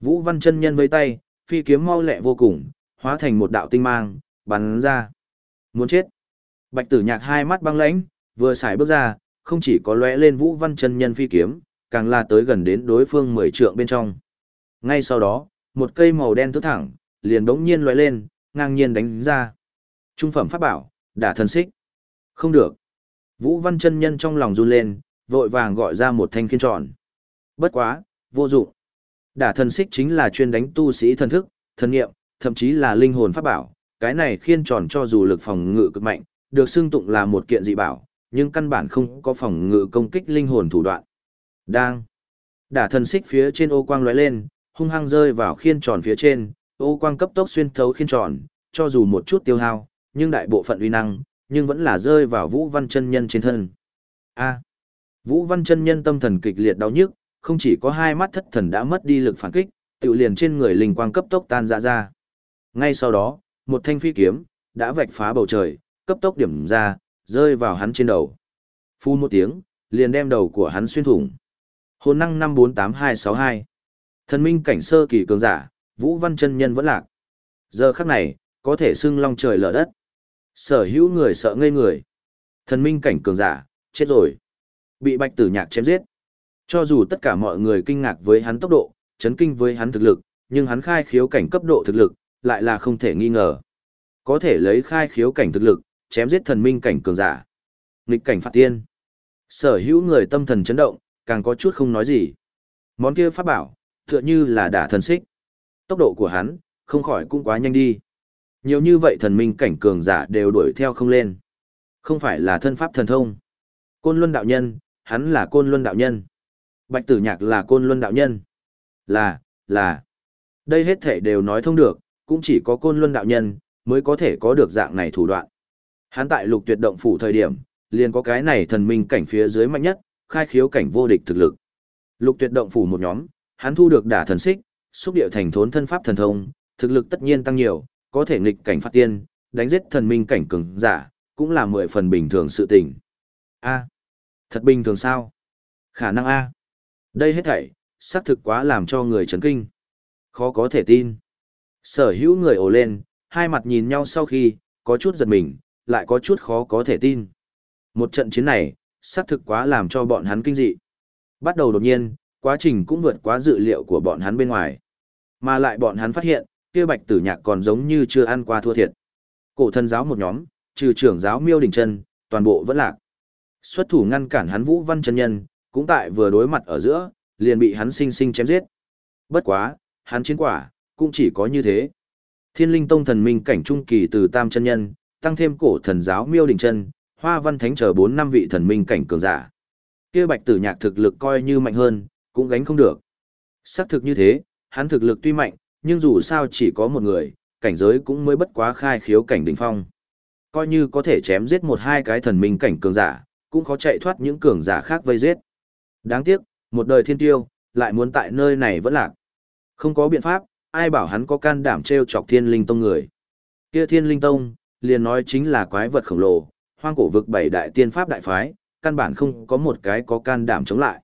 Vũ Văn chân nhân với tay, phi kiếm mau lẹ vô cùng, hóa thành một đạo tinh mang, bắn ra. Muốn chết! Bạch tử nhạc hai mắt băng lãnh, vừa xài bước ra, không chỉ có lóe lên Vũ Văn chân nhân phi kiếm, càng là tới gần đến đối phương mười trượng bên trong. Ngay sau đó, một cây màu đen thức thẳng, liền đống nhiên lóe lên, ngang nhiên đánh ra. Trung phẩm pháp bảo, đả thần xích. Không được. Vũ Văn chân nhân trong lòng run lên, vội vàng gọi ra một thanh khiên tròn. Bất quá, vô dụng. Đả thần xích chính là chuyên đánh tu sĩ thần thức, thần nghiệm, thậm chí là linh hồn pháp bảo. Cái này khiên tròn cho dù lực phòng ngự cực mạnh, được xưng tụng là một kiện dị bảo, nhưng căn bản không có phòng ngự công kích linh hồn thủ đoạn. Đang. Đả thần xích phía trên ô quang lóe lên, hung hăng rơi vào khiên tròn phía trên, ô quang cấp tốc xuyên thấu khiên tròn, cho dù một chút tiêu hao, nhưng đại bộ phận uy năng, nhưng vẫn là rơi vào Vũ Văn chân nhân trên thân. A. Vũ Văn chân nhân tâm thần kịch liệt đau nhức, không chỉ có hai mắt thất thần đã mất đi lực phản kích, tự liền trên người linh quang cấp tốc tan ra ra. Ngay sau đó, một thanh phi kiếm đã vạch phá bầu trời, cấp tốc điểm ra, rơi vào hắn trên đầu. Phu một tiếng, liền đem đầu của hắn xuyên thủng. Hồn năng 548262. Thần minh cảnh sơ kỳ cường giả, Vũ Văn chân nhân vẫn lạc. Giờ khắc này, có thể xưng long trời lở đất. Sở hữu người sợ ngây người. Thần minh cảnh cường giả, chết rồi. Bị bạch tử nhạc chém giết. Cho dù tất cả mọi người kinh ngạc với hắn tốc độ, chấn kinh với hắn thực lực, nhưng hắn khai khiếu cảnh cấp độ thực lực, lại là không thể nghi ngờ. Có thể lấy khai khiếu cảnh thực lực, chém giết thần minh cảnh cường giả. Nghịch cảnh phạt tiên. Sở hữu người tâm thần chấn động, càng có chút không nói gì. Món kia pháp bảo, tựa như là đả thần xích. Tốc độ của hắn, không khỏi cũng quá nhanh đi. Nhiều như vậy thần minh cảnh cường giả đều đuổi theo không lên. Không phải là thân pháp thần thông. Côn Luân đạo nhân, hắn là Côn Luân đạo nhân. Bạch Tử Nhạc là Côn Luân đạo nhân. Là, là. Đây hết thể đều nói thông được, cũng chỉ có Côn Luân đạo nhân mới có thể có được dạng này thủ đoạn. Hắn tại Lục Tuyệt động phủ thời điểm, liền có cái này thần minh cảnh phía dưới mạnh nhất, khai khiếu cảnh vô địch thực lực. Lục Tuyệt động phủ một nhóm, hắn thu được đả thần xích, xúc điệu thành thốn thân pháp thần thông, thực lực tất nhiên tăng nhiều, có thể nghịch cảnh phát tiên, đánh giết thần minh cảnh cường giả, cũng là mười phần bình thường sự tình. A, thật bình thường sao? Khả năng A. Đây hết thảy, xác thực quá làm cho người chấn kinh. Khó có thể tin. Sở hữu người ồ lên, hai mặt nhìn nhau sau khi, có chút giật mình, lại có chút khó có thể tin. Một trận chiến này, xác thực quá làm cho bọn hắn kinh dị. Bắt đầu đột nhiên, Quá trình cũng vượt quá dự liệu của bọn hắn bên ngoài. Mà lại bọn hắn phát hiện, kia bạch tử nhạc còn giống như chưa ăn qua thua thiệt. Cổ thân giáo một nhóm, trừ trưởng giáo miêu đình chân, toàn bộ vẫn lạc. Xuất thủ ngăn cản hắn vũ văn chân nhân, cũng tại vừa đối mặt ở giữa, liền bị hắn sinh sinh chém giết. Bất quá, hắn chiến quả, cũng chỉ có như thế. Thiên linh tông thần minh cảnh trung kỳ từ tam chân nhân, tăng thêm cổ thần giáo miêu đình chân, hoa văn thánh chờ bốn năm vị thần minh cảnh cường giả. Kia bạch tử nhạc thực lực coi như mạnh hơn, cũng gánh không được. Xác thực như thế, hắn thực lực tuy mạnh, nhưng dù sao chỉ có một người, cảnh giới cũng mới bất quá khai khiếu cảnh đỉnh phong. Coi như có thể chém giết một hai cái thần minh cảnh cường giả, cũng khó chạy thoát những cường giả khác vây giết. Đáng tiếc, một đời thiên tiêu, lại muốn tại nơi này vẫn lạc. Không có biện pháp, ai bảo hắn có can đảm treo chọc thiên linh tông người. Kia thiên linh tông, liền nói chính là quái vật khổng lồ, hoang cổ vực bảy đại tiên pháp đại phái, căn bản không có một cái có can đảm chống lại.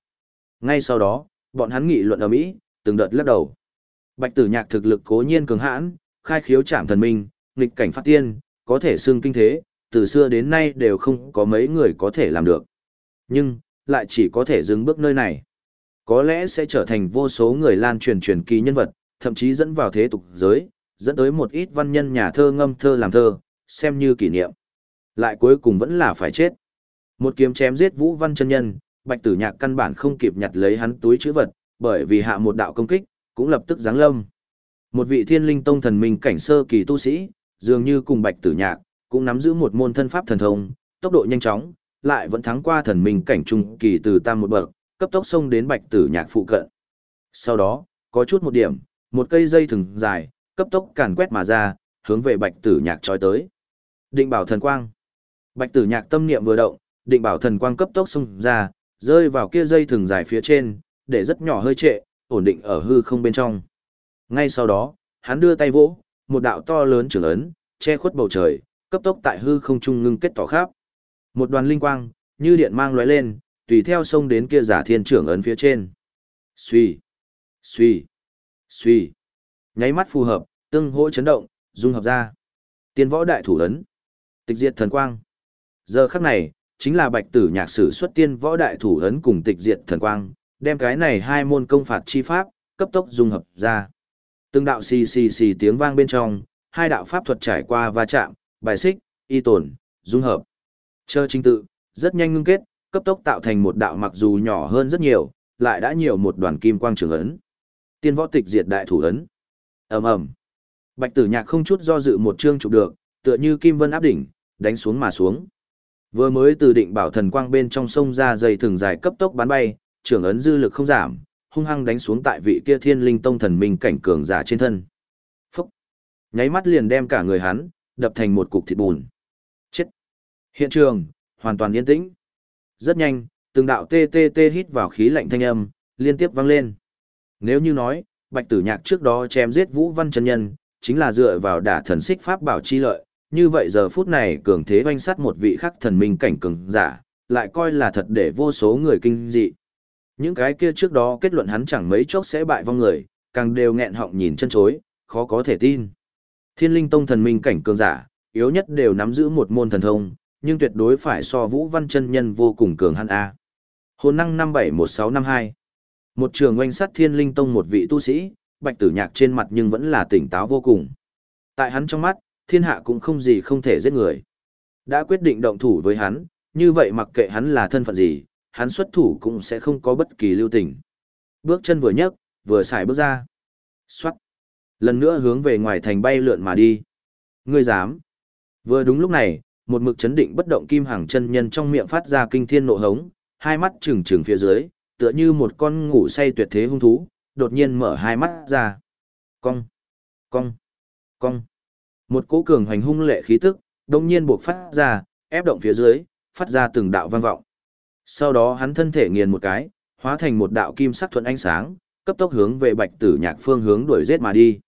Ngay sau đó, bọn hắn nghị luận ở Mỹ, từng đợt lắc đầu. Bạch tử nhạc thực lực cố nhiên cường hãn, khai khiếu trảm thần minh, nghịch cảnh phát tiên, có thể xưng kinh thế, từ xưa đến nay đều không có mấy người có thể làm được. Nhưng, lại chỉ có thể dừng bước nơi này. Có lẽ sẽ trở thành vô số người lan truyền truyền kỳ nhân vật, thậm chí dẫn vào thế tục giới, dẫn tới một ít văn nhân nhà thơ ngâm thơ làm thơ, xem như kỷ niệm. Lại cuối cùng vẫn là phải chết. Một kiếm chém giết Vũ Văn chân nhân, Bạch Tử Nhạc căn bản không kịp nhặt lấy hắn túi chữ vật, bởi vì hạ một đạo công kích, cũng lập tức giáng lâm. Một vị Thiên Linh Tông thần minh cảnh sơ kỳ tu sĩ, dường như cùng Bạch Tử Nhạc, cũng nắm giữ một môn thân pháp thần thông, tốc độ nhanh chóng, lại vẫn thắng qua thần minh cảnh trung kỳ từ tam một bậc, cấp tốc xông đến Bạch Tử Nhạc phụ cận. Sau đó, có chút một điểm, một cây dây thừng dài, cấp tốc càn quét mà ra, hướng về Bạch Tử Nhạc trói tới. Định bảo thần quang. Bạch Tử Nhạc tâm niệm vừa động, định bảo thần quang cấp tốc xông ra, rơi vào kia dây thừng dài phía trên, để rất nhỏ hơi trệ, ổn định ở hư không bên trong. Ngay sau đó, hắn đưa tay vỗ, một đạo to lớn trường ấn, che khuất bầu trời, cấp tốc tại hư không trung ngưng kết tỏ khắp. Một đoàn linh quang, như điện mang lóe lên, tùy theo sông đến kia giả thiên trưởng ấn phía trên. Suy, suy, suy. Nháy mắt phù hợp, tương hỗ chấn động, dung hợp ra. Tiên võ đại thủ ấn. Tịch diệt thần quang. Giờ khắc này, chính là bạch tử nhạc sử xuất tiên võ đại thủ ấn cùng tịch diệt thần quang, đem cái này hai môn công phạt chi pháp, cấp tốc dung hợp ra. Từng đạo xì xì xì tiếng vang bên trong, hai đạo pháp thuật trải qua va chạm, bài xích, y tổn, dung hợp. Chờ trình tự, rất nhanh ngưng kết, cấp tốc tạo thành một đạo mặc dù nhỏ hơn rất nhiều, lại đã nhiều một đoàn kim quang trường ấn. Tiên võ tịch diệt đại thủ ấn. Ầm ầm. Bạch Tử Nhạc không chút do dự một chương chụp được, tựa như kim vân áp đỉnh, đánh xuống mà xuống. Vừa mới từ định bảo thần quang bên trong sông ra dây thường dài cấp tốc bắn bay, trưởng ấn dư lực không giảm, hung hăng đánh xuống tại vị kia thiên linh tông thần minh cảnh cường giả trên thân. Phúc! Nháy mắt liền đem cả người hắn, đập thành một cục thịt bùn. Chết! Hiện trường, hoàn toàn yên tĩnh. Rất nhanh, từng đạo tê tê tê hít vào khí lạnh thanh âm, liên tiếp vang lên. Nếu như nói, bạch tử nhạc trước đó chém giết vũ văn chân nhân, chính là dựa vào đả thần xích pháp bảo chi lợi, như vậy giờ phút này cường thế oanh sát một vị khắc thần minh cảnh cường giả, lại coi là thật để vô số người kinh dị. Những cái kia trước đó kết luận hắn chẳng mấy chốc sẽ bại vong người, càng đều nghẹn họng nhìn chân chối, khó có thể tin. Thiên linh tông thần minh cảnh cường giả, yếu nhất đều nắm giữ một môn thần thông, nhưng tuyệt đối phải so vũ văn chân nhân vô cùng cường hắn A. Hồn năng 571652 Một trường oanh sát thiên linh tông một vị tu sĩ, bạch tử nhạc trên mặt nhưng vẫn là tỉnh táo vô cùng. Tại hắn trong mắt, thiên hạ cũng không gì không thể giết người. Đã quyết định động thủ với hắn, như vậy mặc kệ hắn là thân phận gì, hắn xuất thủ cũng sẽ không có bất kỳ lưu tình. Bước chân vừa nhấc, vừa xài bước ra. Xoát. Lần nữa hướng về ngoài thành bay lượn mà đi. Ngươi dám. Vừa đúng lúc này, một mực chấn định bất động kim hàng chân nhân trong miệng phát ra kinh thiên nộ hống, hai mắt trừng trừng phía dưới, tựa như một con ngủ say tuyệt thế hung thú, đột nhiên mở hai mắt ra. Cong, cong, cong. Một cỗ cường hoành hung lệ khí tức, đột nhiên buộc phát ra, ép động phía dưới, phát ra từng đạo vang vọng. Sau đó hắn thân thể nghiền một cái, hóa thành một đạo kim sắc thuận ánh sáng, cấp tốc hướng về bạch tử nhạc phương hướng đuổi giết mà đi.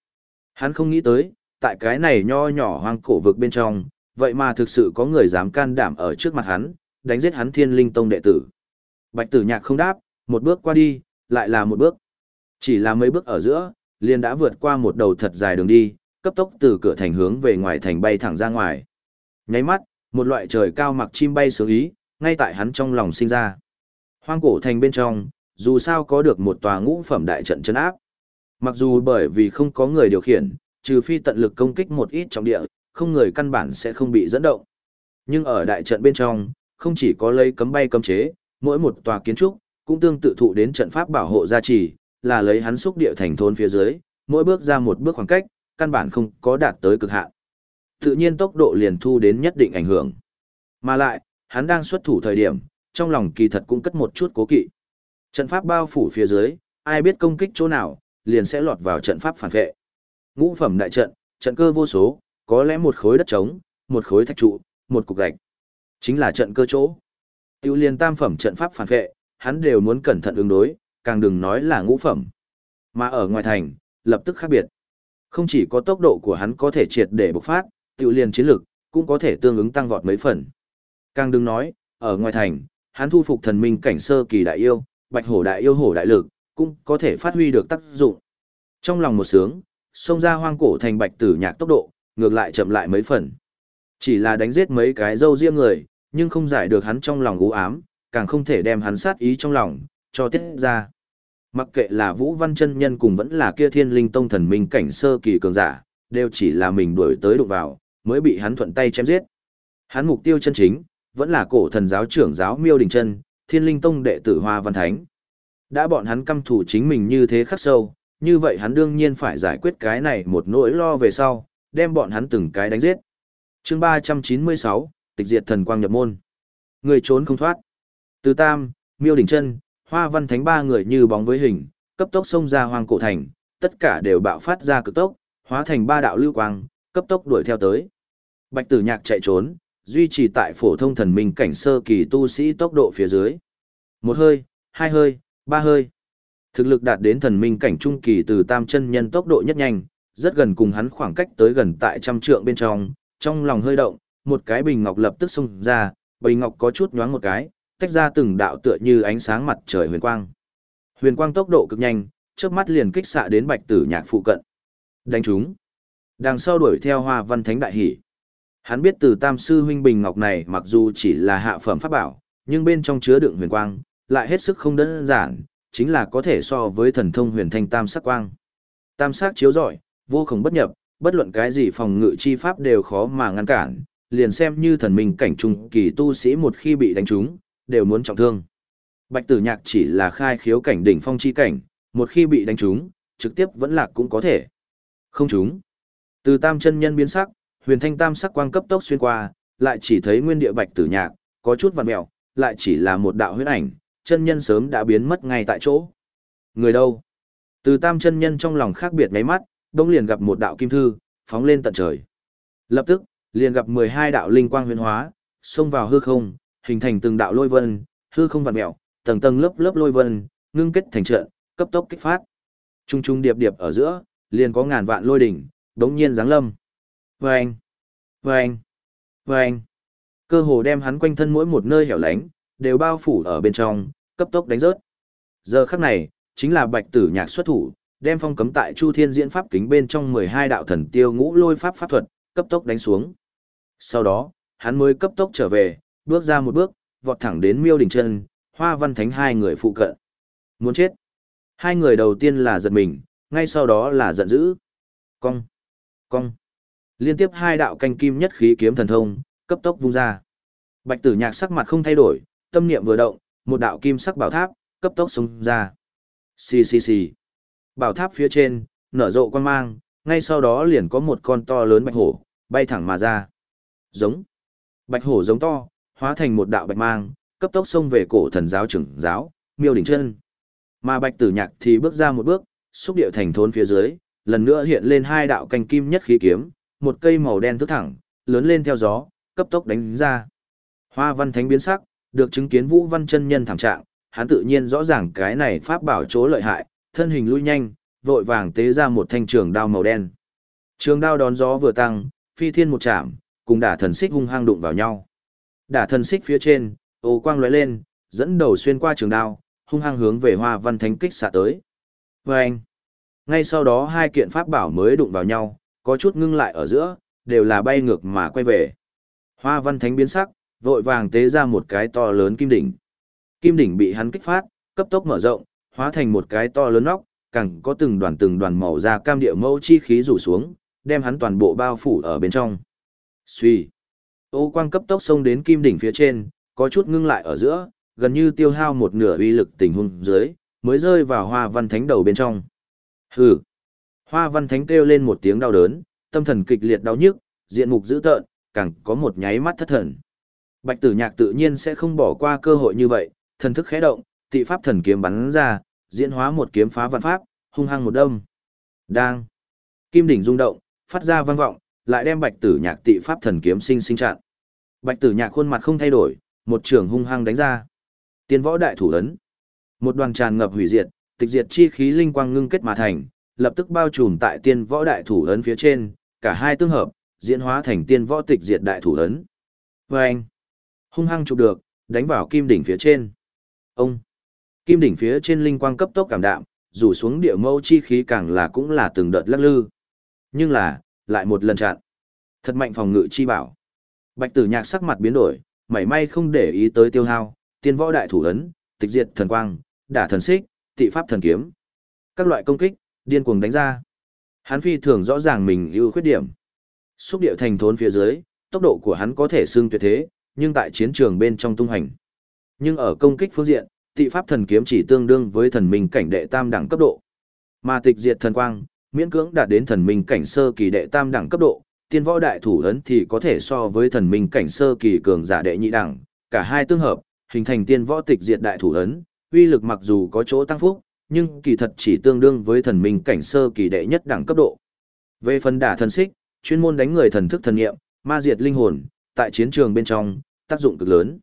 Hắn không nghĩ tới, tại cái này nho nhỏ hoang cổ vực bên trong, vậy mà thực sự có người dám can đảm ở trước mặt hắn, đánh giết hắn thiên linh tông đệ tử. Bạch tử nhạc không đáp, một bước qua đi, lại là một bước. Chỉ là mấy bước ở giữa, liền đã vượt qua một đầu thật dài đường đi, cấp tốc từ cửa thành hướng về ngoài thành bay thẳng ra ngoài. Nháy mắt, một loại trời cao mặc chim bay sướng ý, ngay tại hắn trong lòng sinh ra. Hoang cổ thành bên trong, dù sao có được một tòa ngũ phẩm đại trận chân áp. Mặc dù bởi vì không có người điều khiển, trừ phi tận lực công kích một ít trọng địa, không người căn bản sẽ không bị dẫn động. Nhưng ở đại trận bên trong, không chỉ có lấy cấm bay cấm chế, mỗi một tòa kiến trúc cũng tương tự thụ đến trận pháp bảo hộ gia trì, là lấy hắn xúc địa thành thôn phía dưới, mỗi bước ra một bước khoảng cách, căn bản không có đạt tới cực hạn. Tự nhiên tốc độ liền thu đến nhất định ảnh hưởng. Mà lại, hắn đang xuất thủ thời điểm, trong lòng kỳ thật cũng cất một chút cố kỵ. Trận pháp bao phủ phía dưới, ai biết công kích chỗ nào, liền sẽ lọt vào trận pháp phản vệ. Ngũ phẩm đại trận, trận cơ vô số, có lẽ một khối đất trống, một khối thạch trụ, một cục gạch. Chính là trận cơ chỗ. Tiêu liên tam phẩm trận pháp phản vệ, hắn đều muốn cẩn thận ứng đối, càng đừng nói là ngũ phẩm. Mà ở ngoài thành, lập tức khác biệt. Không chỉ có tốc độ của hắn có thể triệt để bộc phát, tiêu liên chiến lực, cũng có thể tương ứng tăng vọt mấy phần. Càng đừng nói, ở ngoài thành, hắn thu phục thần minh cảnh sơ kỳ đại yêu, bạch hổ đại yêu hổ đại lực, cũng có thể phát huy được tác dụng. Trong lòng một sướng, xông ra hoang cổ thành bạch tử nhạc tốc độ, ngược lại chậm lại mấy phần. Chỉ là đánh giết mấy cái dâu riêng người, nhưng không giải được hắn trong lòng u ám, càng không thể đem hắn sát ý trong lòng, cho tiết ra. Mặc kệ là Vũ Văn chân Nhân cùng vẫn là kia thiên linh tông thần minh cảnh sơ kỳ cường giả, đều chỉ là mình đuổi tới đụng vào, mới bị hắn thuận tay chém giết. Hắn mục tiêu chân chính, vẫn là cổ thần giáo trưởng giáo Miêu Đình Chân, thiên linh tông đệ tử Hoa Văn Thánh. Đã bọn hắn căm thủ chính mình như thế khắc sâu, như vậy hắn đương nhiên phải giải quyết cái này một nỗi lo về sau, đem bọn hắn từng cái đánh giết. chương 396, tịch diệt thần quang nhập môn. Người trốn không thoát. Từ Tam, Miêu Đình Chân, Hoa Văn Thánh ba người như bóng với hình, cấp tốc xông ra hoang cổ thành, tất cả đều bạo phát ra cực tốc, hóa thành ba đạo lưu quang, cấp tốc đuổi theo tới. Bạch Tử Nhạc chạy trốn, duy trì tại phổ thông thần minh cảnh sơ kỳ tu sĩ tốc độ phía dưới. Một hơi, hai hơi, ba hơi. Thực lực đạt đến thần minh cảnh trung kỳ từ tam chân nhân tốc độ nhất nhanh, rất gần cùng hắn khoảng cách tới gần tại trăm trượng bên trong, trong lòng hơi động, một cái bình ngọc lập tức xung ra, bình ngọc có chút nhoáng một cái, tách ra từng đạo tựa như ánh sáng mặt trời huyền quang. Huyền quang tốc độ cực nhanh, chớp mắt liền kích xạ đến bạch tử nhạc phụ cận. Đánh chúng. Đằng sau đuổi theo hoa văn thánh đại hỉ Hắn biết từ tam sư huynh bình ngọc này mặc dù chỉ là hạ phẩm pháp bảo, nhưng bên trong chứa đựng huyền quang, lại hết sức không đơn giản, chính là có thể so với thần thông huyền thanh tam sắc quang. Tam sắc chiếu rọi, vô cùng bất nhập, bất luận cái gì phòng ngự chi pháp đều khó mà ngăn cản, liền xem như thần minh cảnh trung kỳ tu sĩ một khi bị đánh trúng, đều muốn trọng thương. Bạch tử nhạc chỉ là khai khiếu cảnh đỉnh phong chi cảnh, một khi bị đánh trúng, trực tiếp vẫn lạc cũng có thể. Không trúng. Từ tam chân nhân biến sắc, huyền thanh tam sắc quang cấp tốc xuyên qua, lại chỉ thấy nguyên địa bạch tử nhạc, có chút vằn mẹo, lại chỉ là một đạo huyết ảnh, chân nhân sớm đã biến mất ngay tại chỗ. Người đâu? Từ tam chân nhân trong lòng khác biệt ngáy mắt, đông liền gặp một đạo kim thư, phóng lên tận trời. Lập tức, liền gặp 12 đạo linh quang huyền hóa, xông vào hư không, hình thành từng đạo lôi vân, hư không vặn mèo, tầng tầng lớp lớp lôi vân, ngưng kết thành trận, cấp tốc kích phát. Trung trung điệp điệp ở giữa, liền có ngàn vạn lôi đỉnh, đống nhiên giáng lâm. Vâng! Vâng! Vâng! Cơ hồ đem hắn quanh thân mỗi một nơi hẻo lánh, đều bao phủ ở bên trong, cấp tốc đánh rớt. Giờ khắc này, chính là bạch tử nhạc xuất thủ, đem phong cấm tại Chu Thiên Diễn Pháp kính bên trong 12 đạo thần tiêu ngũ lôi pháp pháp thuật, cấp tốc đánh xuống. Sau đó, hắn mới cấp tốc trở về, bước ra một bước, vọt thẳng đến Miêu đỉnh Chân, Hoa Văn Thánh hai người phụ cận. Muốn chết. Hai người đầu tiên là giật mình, ngay sau đó là giận dữ. Cong, cong. Liên tiếp hai đạo canh kim nhất khí kiếm thần thông, cấp tốc vung ra. Bạch Tử Nhạc sắc mặt không thay đổi, tâm niệm vừa động, một đạo kim sắc bảo tháp, cấp tốc xông ra. Xì xì xì. Bảo tháp phía trên, nở rộ quan mang, ngay sau đó liền có một con to lớn bạch hổ, bay thẳng mà ra. Giống. Bạch hổ giống to, hóa thành một đạo bạch mang, cấp tốc xông về cổ thần giáo trưởng giáo, miêu đỉnh chân. Mà bạch tử nhạc thì bước ra một bước, xúc điệu thành thôn phía dưới, lần nữa hiện lên hai đạo canh kim nhất khí kiếm, một cây màu đen thức thẳng, lớn lên theo gió, cấp tốc đánh ra. Hoa văn thánh biến sắc, được chứng kiến Vũ Văn chân nhân thảm trạng, hắn tự nhiên rõ ràng cái này pháp bảo chỗ lợi hại, thân hình lui nhanh, vội vàng tế ra một thanh trường đao màu đen. Trường đao đón gió vừa tăng, phi thiên một chạm, cùng đả thần xích hung hăng đụng vào nhau. Đả thần xích phía trên, ô quang lóe lên, dẫn đầu xuyên qua trường đao, hung hăng hướng về Hoa Văn Thánh kích xạ tới. Và anh, ngay sau đó hai kiện pháp bảo mới đụng vào nhau, có chút ngưng lại ở giữa, đều là bay ngược mà quay về. Hoa Văn Thánh biến sắc, vội vàng tế ra một cái to lớn kim đỉnh. Kim đỉnh bị hắn kích phát, cấp tốc mở rộng, hóa thành một cái to lớn nóc, càng có từng đoàn từng đoàn màu da cam địa mẫu chi khí rủ xuống, đem hắn toàn bộ bao phủ ở bên trong. Suy. Ô quang cấp tốc xông đến kim đỉnh phía trên, có chút ngưng lại ở giữa, gần như tiêu hao một nửa uy lực tình huống dưới, mới rơi vào hoa văn thánh đầu bên trong. Hừ. Hoa văn thánh kêu lên một tiếng đau đớn, tâm thần kịch liệt đau nhức, diện mục dữ tợn, càng có một nháy mắt thất thần. Bạch tử nhạc tự nhiên sẽ không bỏ qua cơ hội như vậy, thần thức khẽ động, tị pháp thần kiếm bắn ra, diễn hóa một kiếm phá văn pháp, hung hăng một đâm. Đang. Kim đỉnh rung động, phát ra vang vọng, lại đem bạch tử nhạc tị pháp thần kiếm sinh sinh chặn. Bạch tử nhạc khuôn mặt không thay đổi, một trường hung hăng đánh ra. Tiên võ đại thủ ấn. Một đoàn tràn ngập hủy diệt, tịch diệt chi khí linh quang ngưng kết mà thành, lập tức bao trùm tại tiên võ đại thủ ấn phía trên, cả hai tương hợp, diễn hóa thành tiên võ tịch diệt đại thủ ấn. Và anh, hung hăng chụp được, đánh vào kim đỉnh phía trên. Ông, kim đỉnh phía trên linh quang cấp tốc cảm đạm, rủ xuống địa mâu chi khí càng là cũng là từng đợt lắc lư. Nhưng là, lại một lần chặn. Thật mạnh phòng ngự chi bảo. Bạch tử nhạc sắc mặt biến đổi, mảy may không để ý tới tiêu hao, tiên võ đại thủ ấn, tịch diệt thần quang, đả thần xích, tị pháp thần kiếm. Các loại công kích, điên cuồng đánh ra. Hắn phi thường rõ ràng mình ưu khuyết điểm. Xúc điệu thành thốn phía dưới, tốc độ của hắn có thể xưng tuyệt thế, nhưng tại chiến trường bên trong tung hành. Nhưng ở công kích phương diện, tị pháp thần kiếm chỉ tương đương với thần minh cảnh đệ tam đẳng cấp độ. Mà tịch diệt thần quang, miễn cưỡng đạt đến thần minh cảnh sơ kỳ đệ tam đẳng cấp độ, tiên võ đại thủ ấn thì có thể so với thần minh cảnh sơ kỳ cường giả đệ nhị đẳng, cả hai tương hợp, hình thành tiên võ tịch diệt đại thủ ấn, uy lực mặc dù có chỗ tăng phúc, nhưng kỳ thật chỉ tương đương với thần minh cảnh sơ kỳ đệ nhất đẳng cấp độ. Về phần đả thần xích, chuyên môn đánh người thần thức thần nghiệm, ma diệt linh hồn, tại chiến trường bên trong, tác dụng cực lớn.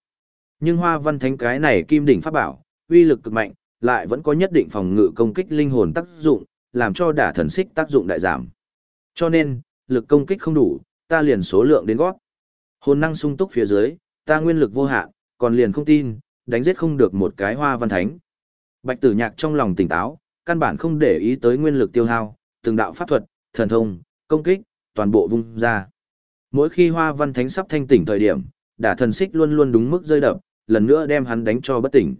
Nhưng hoa văn thánh cái này kim đỉnh pháp bảo, uy lực cực mạnh, lại vẫn có nhất định phòng ngự công kích linh hồn tác dụng, làm cho đả thần xích tác dụng đại giảm. Cho nên, lực công kích không đủ, ta liền số lượng đến gót. Hồn năng sung túc phía dưới, ta nguyên lực vô hạn, còn liền không tin, đánh giết không được một cái hoa văn thánh. Bạch tử nhạc trong lòng tỉnh táo, căn bản không để ý tới nguyên lực tiêu hao, từng đạo pháp thuật, thần thông, công kích, toàn bộ vung ra. Mỗi khi hoa văn thánh sắp thanh tỉnh thời điểm, đả thần xích luôn luôn đúng mức rơi đập, lần nữa đem hắn đánh cho bất tỉnh.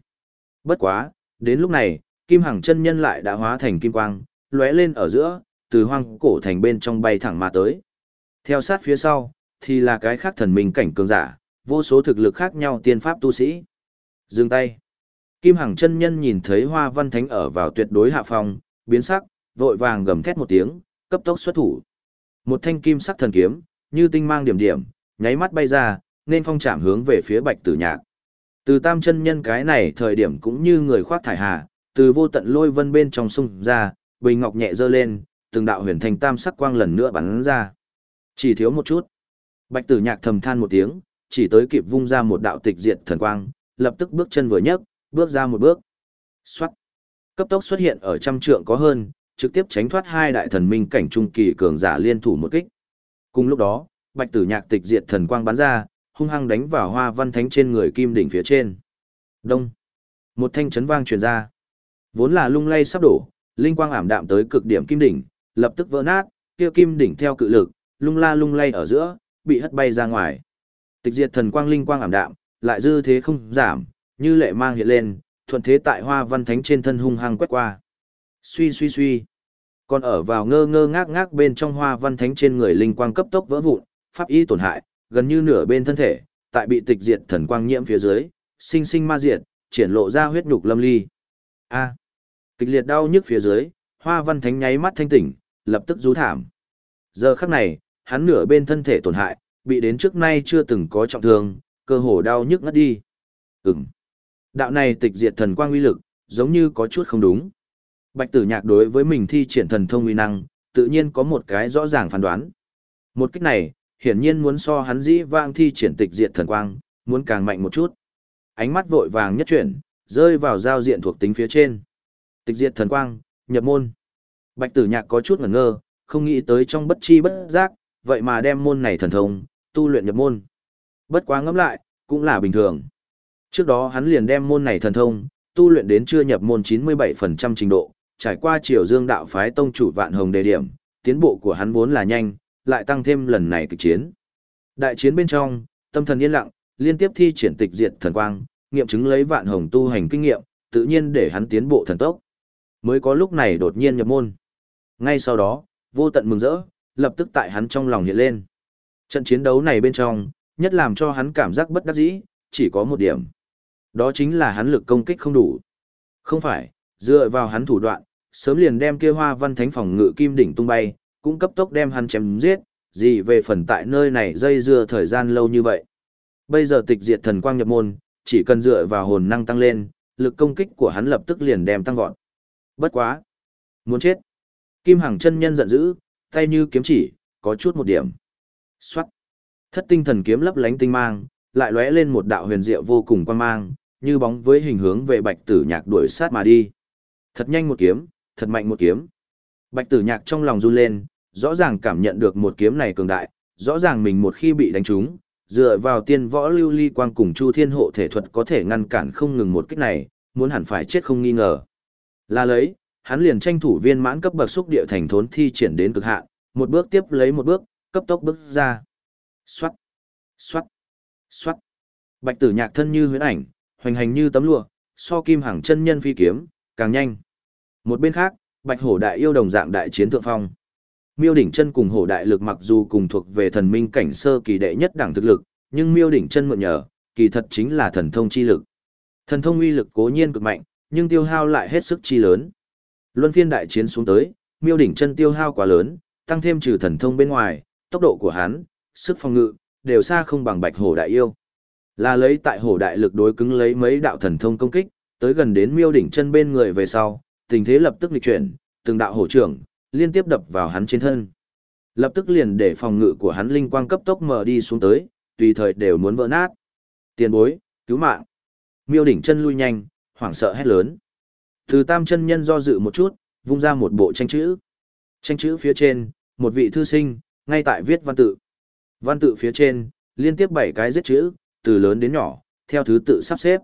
Bất quá, đến lúc này, kim hằng chân nhân lại đã hóa thành kim quang, lóe lên ở giữa, từ hoang cổ thành bên trong bay thẳng mà tới. Theo sát phía sau, thì là cái khác thần minh cảnh cường giả, vô số thực lực khác nhau tiên pháp tu sĩ. Dừng tay. Kim Hằng chân nhân nhìn thấy Hoa Văn Thánh ở vào tuyệt đối hạ phong, biến sắc, vội vàng gầm thét một tiếng, cấp tốc xuất thủ. Một thanh kim sắc thần kiếm, như tinh mang điểm điểm, nháy mắt bay ra, nên phong chạm hướng về phía Bạch Tử Nhạc. Từ Tam chân nhân cái này thời điểm cũng như người khoác thải hà, từ vô tận lôi vân bên trong sông ra, bình ngọc nhẹ dơ lên, từng đạo huyền thành tam sắc quang lần nữa bắn ra. Chỉ thiếu một chút. Bạch Tử Nhạc thầm than một tiếng, chỉ tới kịp vung ra một đạo tịch diệt thần quang, lập tức bước chân vừa nhấc, bước ra một bước. Xoát. Cấp tốc xuất hiện ở trăm trượng có hơn, trực tiếp tránh thoát hai đại thần minh cảnh trung kỳ cường giả liên thủ một kích. Cùng lúc đó, Bạch Tử Nhạc tịch diệt thần quang bắn ra, hung hăng đánh vào Hoa Văn Thánh trên người kim đỉnh phía trên. Đông. Một thanh chấn vang truyền ra. Vốn là lung lay sắp đổ, linh quang ảm đạm tới cực điểm kim đỉnh, lập tức vỡ nát, kia kim đỉnh theo cự lực, lung la lung lay ở giữa, bị hất bay ra ngoài. Tịch diệt thần quang linh quang ảm đạm, lại dư thế không giảm, như lệ mang hiện lên, thuận thế tại hoa văn thánh trên thân hung hăng quét qua. Suy suy suy. Còn ở vào ngơ ngơ ngác ngác bên trong hoa văn thánh trên người linh quang cấp tốc vỡ vụn, pháp y tổn hại, gần như nửa bên thân thể, tại bị tịch diệt thần quang nhiễm phía dưới, sinh sinh ma diệt, triển lộ ra huyết nhục lâm ly. A. Kịch liệt đau nhức phía dưới, hoa văn thánh nháy mắt thanh tỉnh, lập tức rú thảm. Giờ khắc này, hắn nửa bên thân thể tổn hại, bị đến trước nay chưa từng có trọng thương, cơ hồ đau nhức ngất đi. Ừm. Đạo này tịch diệt thần quang uy lực, giống như có chút không đúng. Bạch tử nhạc đối với mình thi triển thần thông uy năng, tự nhiên có một cái rõ ràng phán đoán. Một cách này, hiển nhiên muốn so hắn dĩ vang thi triển tịch diệt thần quang, muốn càng mạnh một chút. Ánh mắt vội vàng nhất chuyển, rơi vào giao diện thuộc tính phía trên. Tịch diệt thần quang, nhập môn. Bạch tử nhạc có chút ngẩn ngơ, không nghĩ tới trong bất chi bất giác, vậy mà đem môn này thần thông, tu luyện nhập môn. Bất quá ngẫm lại, cũng là bình thường. Trước đó hắn liền đem môn này thần thông, tu luyện đến chưa nhập môn 97% trình độ, trải qua triều dương đạo phái tông chủ vạn hồng đề điểm, tiến bộ của hắn vốn là nhanh, lại tăng thêm lần này kịch chiến. Đại chiến bên trong, tâm thần yên lặng, liên tiếp thi triển tịch diệt thần quang, nghiệm chứng lấy vạn hồng tu hành kinh nghiệm, tự nhiên để hắn tiến bộ thần tốc. Mới có lúc này đột nhiên nhập môn. Ngay sau đó, vô tận mừng rỡ, lập tức tại hắn trong lòng hiện lên. Trận chiến đấu này bên trong, nhất làm cho hắn cảm giác bất đắc dĩ, chỉ có một điểm. Đó chính là hắn lực công kích không đủ. Không phải, dựa vào hắn thủ đoạn, sớm liền đem kia hoa văn thánh phòng ngự kim đỉnh tung bay, cũng cấp tốc đem hắn chém giết, gì về phần tại nơi này dây dưa thời gian lâu như vậy. Bây giờ tịch diệt thần quang nhập môn, chỉ cần dựa vào hồn năng tăng lên, lực công kích của hắn lập tức liền đem tăng vọt. Bất quá. Muốn chết. Kim Hằng chân nhân giận dữ, tay như kiếm chỉ, có chút một điểm. Xoát. Thất tinh thần kiếm lấp lánh tinh mang, lại lóe lên một đạo huyền diệu vô cùng quan mang, như bóng với hình hướng về bạch tử nhạc đuổi sát mà đi. Thật nhanh một kiếm, thật mạnh một kiếm. Bạch tử nhạc trong lòng run lên, rõ ràng cảm nhận được một kiếm này cường đại, rõ ràng mình một khi bị đánh trúng, dựa vào tiên võ lưu ly quang cùng chu thiên hộ thể thuật có thể ngăn cản không ngừng một kích này, muốn hẳn phải chết không nghi ngờ. Là lấy, hắn liền tranh thủ viên mãn cấp bậc xúc địa thành thốn thi triển đến cực hạn, một bước tiếp lấy một bước, cấp tốc bước ra. Xoát, xoát, xoát. Bạch tử nhạc thân như huyễn ảnh, hoành hành như tấm lụa, so kim hàng chân nhân phi kiếm, càng nhanh. Một bên khác, bạch hổ đại yêu đồng dạng đại chiến thượng phong. Miêu đỉnh chân cùng hổ đại lực mặc dù cùng thuộc về thần minh cảnh sơ kỳ đệ nhất đẳng thực lực, nhưng miêu đỉnh chân mượn nhờ, kỳ thật chính là thần thông chi lực. Thần thông uy lực cố nhiên cực mạnh, nhưng tiêu hao lại hết sức chi lớn. Luân phiên đại chiến xuống tới, miêu đỉnh chân tiêu hao quá lớn, tăng thêm trừ thần thông bên ngoài, tốc độ của hắn, sức phòng ngự, đều xa không bằng bạch hổ đại yêu. Là lấy tại hổ đại lực đối cứng lấy mấy đạo thần thông công kích, tới gần đến miêu đỉnh chân bên người về sau, tình thế lập tức lịch chuyển, từng đạo hổ trưởng, liên tiếp đập vào hắn trên thân. Lập tức liền để phòng ngự của hắn linh quang cấp tốc mở đi xuống tới, tùy thời đều muốn vỡ nát. Tiền bối, cứu mạng. Miêu đỉnh chân lui nhanh, hoảng sợ hét lớn. Từ tam chân nhân do dự một chút, vung ra một bộ tranh chữ. Tranh chữ phía trên, một vị thư sinh, ngay tại viết văn tự. Văn tự phía trên, liên tiếp bảy cái giết chữ, từ lớn đến nhỏ, theo thứ tự sắp xếp.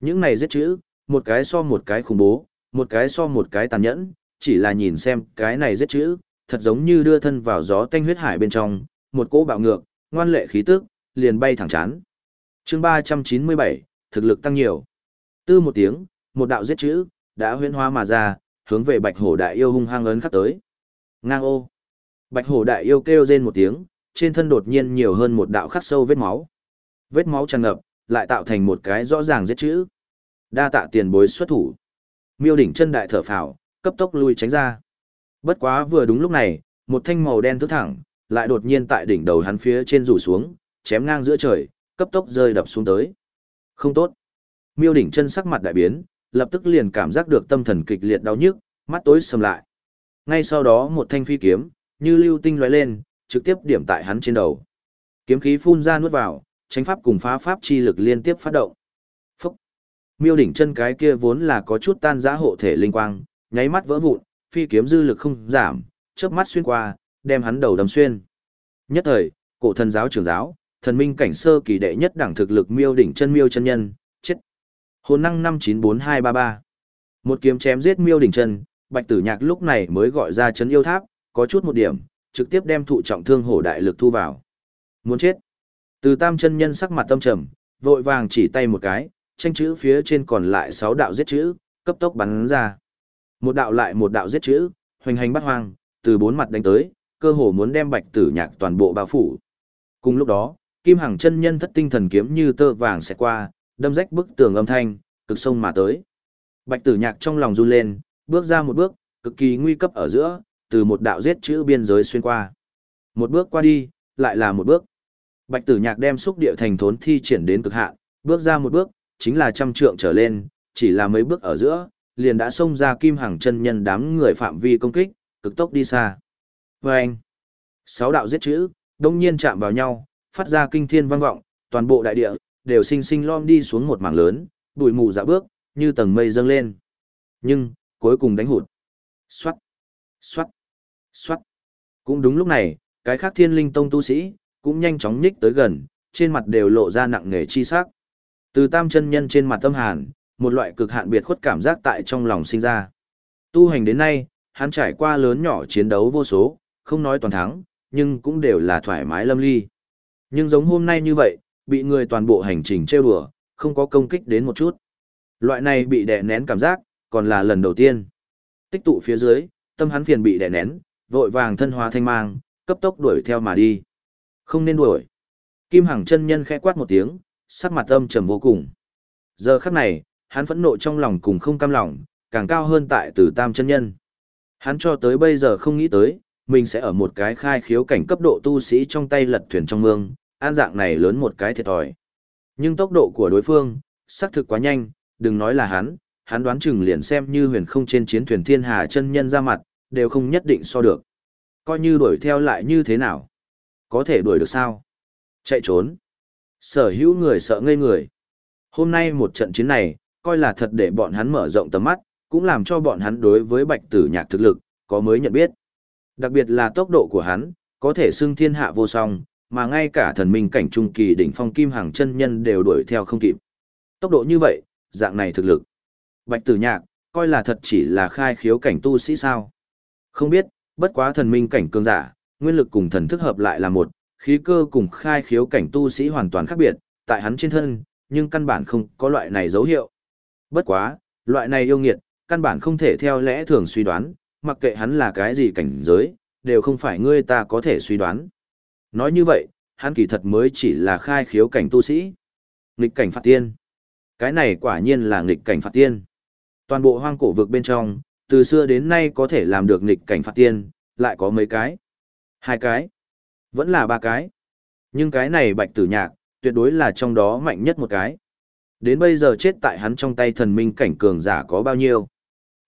Những này giết chữ, một cái so một cái khủng bố, một cái so một cái tàn nhẫn, chỉ là nhìn xem cái này giết chữ, thật giống như đưa thân vào gió tanh huyết hải bên trong, một cỗ bạo ngược, ngoan lệ khí tức, liền bay thẳng chán. chương 397, thực lực tăng nhiều. Tư một tiếng, một đạo giết chữ, đã huyễn hóa mà ra, hướng về bạch hổ đại yêu hung hăng ấn khắc tới. Ngang ô. Bạch hổ đại yêu kêu rên một tiếng, trên thân đột nhiên nhiều hơn một đạo khắc sâu vết máu. Vết máu tràn ngập, lại tạo thành một cái rõ ràng giết chữ. Đa tạ tiền bối xuất thủ. Miêu đỉnh chân đại thở phào, cấp tốc lui tránh ra. Bất quá vừa đúng lúc này, một thanh màu đen thức thẳng, lại đột nhiên tại đỉnh đầu hắn phía trên rủ xuống, chém ngang giữa trời, cấp tốc rơi đập xuống tới. Không tốt. Miêu đỉnh chân sắc mặt đại biến, lập tức liền cảm giác được tâm thần kịch liệt đau nhức, mắt tối sầm lại. Ngay sau đó một thanh phi kiếm, như lưu tinh lóe lên, trực tiếp điểm tại hắn trên đầu. Kiếm khí phun ra nuốt vào, tránh pháp cùng phá pháp chi lực liên tiếp phát động. Miêu đỉnh chân cái kia vốn là có chút tan giã hộ thể linh quang, nháy mắt vỡ vụn, phi kiếm dư lực không giảm, chớp mắt xuyên qua, đem hắn đầu đâm xuyên. Nhất thời, cổ thần giáo trưởng giáo, thần minh cảnh sơ kỳ đệ nhất đẳng thực lực miêu đỉnh chân miêu chân nhân, chết. Hồn năng 594233. Một kiếm chém giết miêu đỉnh chân, Bạch Tử Nhạc lúc này mới gọi ra chấn yêu tháp, có chút một điểm, trực tiếp đem thụ trọng thương hổ đại lực thu vào. Muốn chết. Từ tam chân nhân sắc mặt tâm trầm, vội vàng chỉ tay một cái, tranh chữ phía trên còn lại 6 đạo giết chữ, cấp tốc bắn ra. Một đạo lại một đạo giết chữ, hoành hành bắt hoang, từ bốn mặt đánh tới, cơ hồ muốn đem bạch tử nhạc toàn bộ bao phủ. Cùng lúc đó, kim hằng chân nhân thất tinh thần kiếm như tơ vàng sẽ qua, đâm rách bức tường âm thanh, cực sông mà tới. Bạch tử nhạc trong lòng run lên, bước ra một bước, cực kỳ nguy cấp ở giữa, từ một đạo giết chữ biên giới xuyên qua. Một bước qua đi, lại là một bước. Bạch tử nhạc đem xúc địa thành thốn thi triển đến cực hạn, bước ra một bước, chính là trăm trượng trở lên, chỉ là mấy bước ở giữa, liền đã xông ra kim hàng chân nhân đám người phạm vi công kích, cực tốc đi xa. Và anh, sáu đạo giết chữ, đông nhiên chạm vào nhau, phát ra kinh thiên vang vọng, toàn bộ đại địa, đều sinh sinh lom đi xuống một mảng lớn, bụi mù dạ bước, như tầng mây dâng lên. Nhưng, cuối cùng đánh hụt. Xoát, xoát, xoát. Cũng đúng lúc này, cái khác thiên linh tông tu sĩ, cũng nhanh chóng nhích tới gần, trên mặt đều lộ ra nặng nề chi sắc. Từ tam chân nhân trên mặt tâm hàn, một loại cực hạn biệt khuất cảm giác tại trong lòng sinh ra. Tu hành đến nay, hắn trải qua lớn nhỏ chiến đấu vô số, không nói toàn thắng, nhưng cũng đều là thoải mái lâm ly. Nhưng giống hôm nay như vậy, bị người toàn bộ hành trình trêu đùa, không có công kích đến một chút. Loại này bị đè nén cảm giác, còn là lần đầu tiên. Tích tụ phía dưới, tâm hắn phiền bị đè nén, vội vàng thân hóa thanh mang, cấp tốc đuổi theo mà đi. Không nên đuổi. Kim Hằng chân nhân khẽ quát một tiếng, sắc mặt âm trầm vô cùng. Giờ khắc này, hắn phẫn nộ trong lòng cùng không cam lòng, càng cao hơn tại Tử Tam chân nhân. Hắn cho tới bây giờ không nghĩ tới, mình sẽ ở một cái khai khiếu cảnh cấp độ tu sĩ trong tay lật thuyền trong mương, an dạng này lớn một cái thiệt thòi. Nhưng tốc độ của đối phương, xác thực quá nhanh, đừng nói là hắn, hắn đoán chừng liền xem như huyền không trên chiến thuyền thiên hà chân nhân ra mặt, đều không nhất định so được. Coi như đuổi theo lại như thế nào? Có thể đuổi được sao? Chạy trốn. Sở hữu người sợ ngây người. Hôm nay một trận chiến này, coi là thật để bọn hắn mở rộng tầm mắt, cũng làm cho bọn hắn đối với bạch tử nhạc thực lực, có mới nhận biết. Đặc biệt là tốc độ của hắn, có thể xưng thiên hạ vô song, mà ngay cả thần minh cảnh trung kỳ đỉnh phong kim hàng chân nhân đều đuổi theo không kịp. Tốc độ như vậy, dạng này thực lực. Bạch tử nhạc, coi là thật chỉ là khai khiếu cảnh tu sĩ sao. Không biết, bất quá thần minh cảnh cường giả, nguyên lực cùng thần thức hợp lại là một, khí cơ cùng khai khiếu cảnh tu sĩ hoàn toàn khác biệt, tại hắn trên thân, nhưng căn bản không có loại này dấu hiệu. Bất quá, loại này yêu nghiệt, căn bản không thể theo lẽ thường suy đoán, mặc kệ hắn là cái gì cảnh giới, đều không phải ngươi ta có thể suy đoán. Nói như vậy, hắn kỳ thật mới chỉ là khai khiếu cảnh tu sĩ. Nghịch cảnh phạt tiên. Cái này quả nhiên là nghịch cảnh phạt tiên. Toàn bộ hoang cổ vực bên trong, từ xưa đến nay có thể làm được nghịch cảnh phạt tiên, lại có mấy cái. Hai cái. Vẫn là ba cái. Nhưng cái này bạch tử nhạc, tuyệt đối là trong đó mạnh nhất một cái. Đến bây giờ chết tại hắn trong tay thần minh cảnh cường giả có bao nhiêu.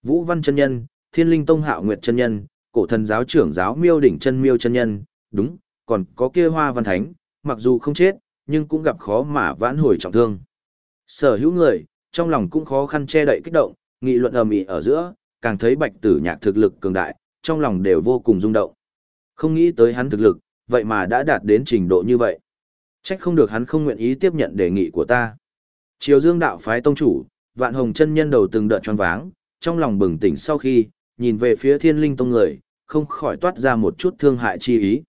Vũ Văn chân Nhân, Thiên Linh Tông Hạo Nguyệt chân Nhân, cổ thần giáo trưởng giáo miêu đỉnh chân miêu chân Nhân, đúng, còn có kia hoa văn thánh, mặc dù không chết, nhưng cũng gặp khó mà vãn hồi trọng thương. Sở hữu người, trong lòng cũng khó khăn che đậy kích động, nghị luận ầm ĩ ở giữa, càng thấy bạch tử nhạc thực lực cường đại, trong lòng đều vô cùng rung động. Không nghĩ tới hắn thực lực, vậy mà đã đạt đến trình độ như vậy. Trách không được hắn không nguyện ý tiếp nhận đề nghị của ta. Triều Dương đạo phái tông chủ, vạn hồng chân nhân đầu từng đợt choáng váng, trong lòng bừng tỉnh sau khi, nhìn về phía thiên linh tông người, không khỏi toát ra một chút thương hại chi ý.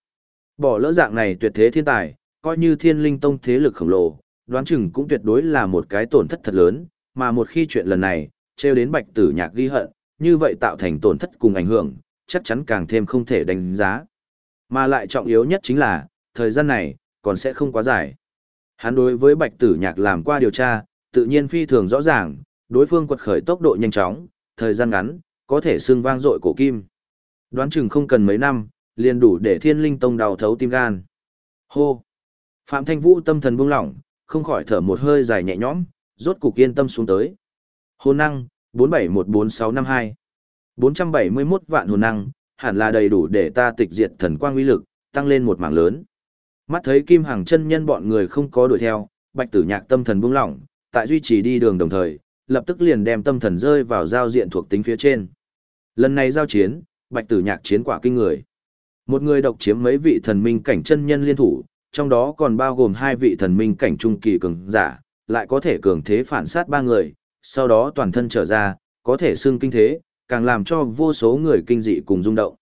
Bỏ lỡ dạng này tuyệt thế thiên tài, coi như thiên linh tông thế lực khổng lồ, đoán chừng cũng tuyệt đối là một cái tổn thất thật lớn, mà một khi chuyện lần này, treo đến bạch tử nhạc ghi hận, như vậy tạo thành tổn thất cùng ảnh hưởng, chắc chắn càng thêm không thể đánh giá. Mà lại trọng yếu nhất chính là, thời gian này, còn sẽ không quá dài. Hắn đối với bạch tử nhạc làm qua điều tra, tự nhiên phi thường rõ ràng, đối phương quật khởi tốc độ nhanh chóng, thời gian ngắn, có thể xương vang dội cổ kim. Đoán chừng không cần mấy năm, liền đủ để thiên linh tông đào thấu tim gan. Hô! Phạm Thanh Vũ tâm thần buông lỏng, không khỏi thở một hơi dài nhẹ nhõm, rốt cục yên tâm xuống tới. Hồn năng, 471462. 471 vạn hồn năng, hẳn là đầy đủ để ta tịch diệt thần quang uy lực, tăng lên một mảng lớn. Mắt thấy Kim Hằng chân nhân bọn người không có đuổi theo, Bạch Tử Nhạc tâm thần buông lỏng, tại duy trì đi đường đồng thời, lập tức liền đem tâm thần rơi vào giao diện thuộc tính phía trên. Lần này giao chiến, Bạch Tử Nhạc chiến quả kinh người. Một người độc chiếm mấy vị thần minh cảnh chân nhân liên thủ, trong đó còn bao gồm hai vị thần minh cảnh trung kỳ cường giả, lại có thể cường thế phản sát ba người, sau đó toàn thân trở ra, có thể xưng kinh thế, càng làm cho vô số người kinh dị cùng rung động.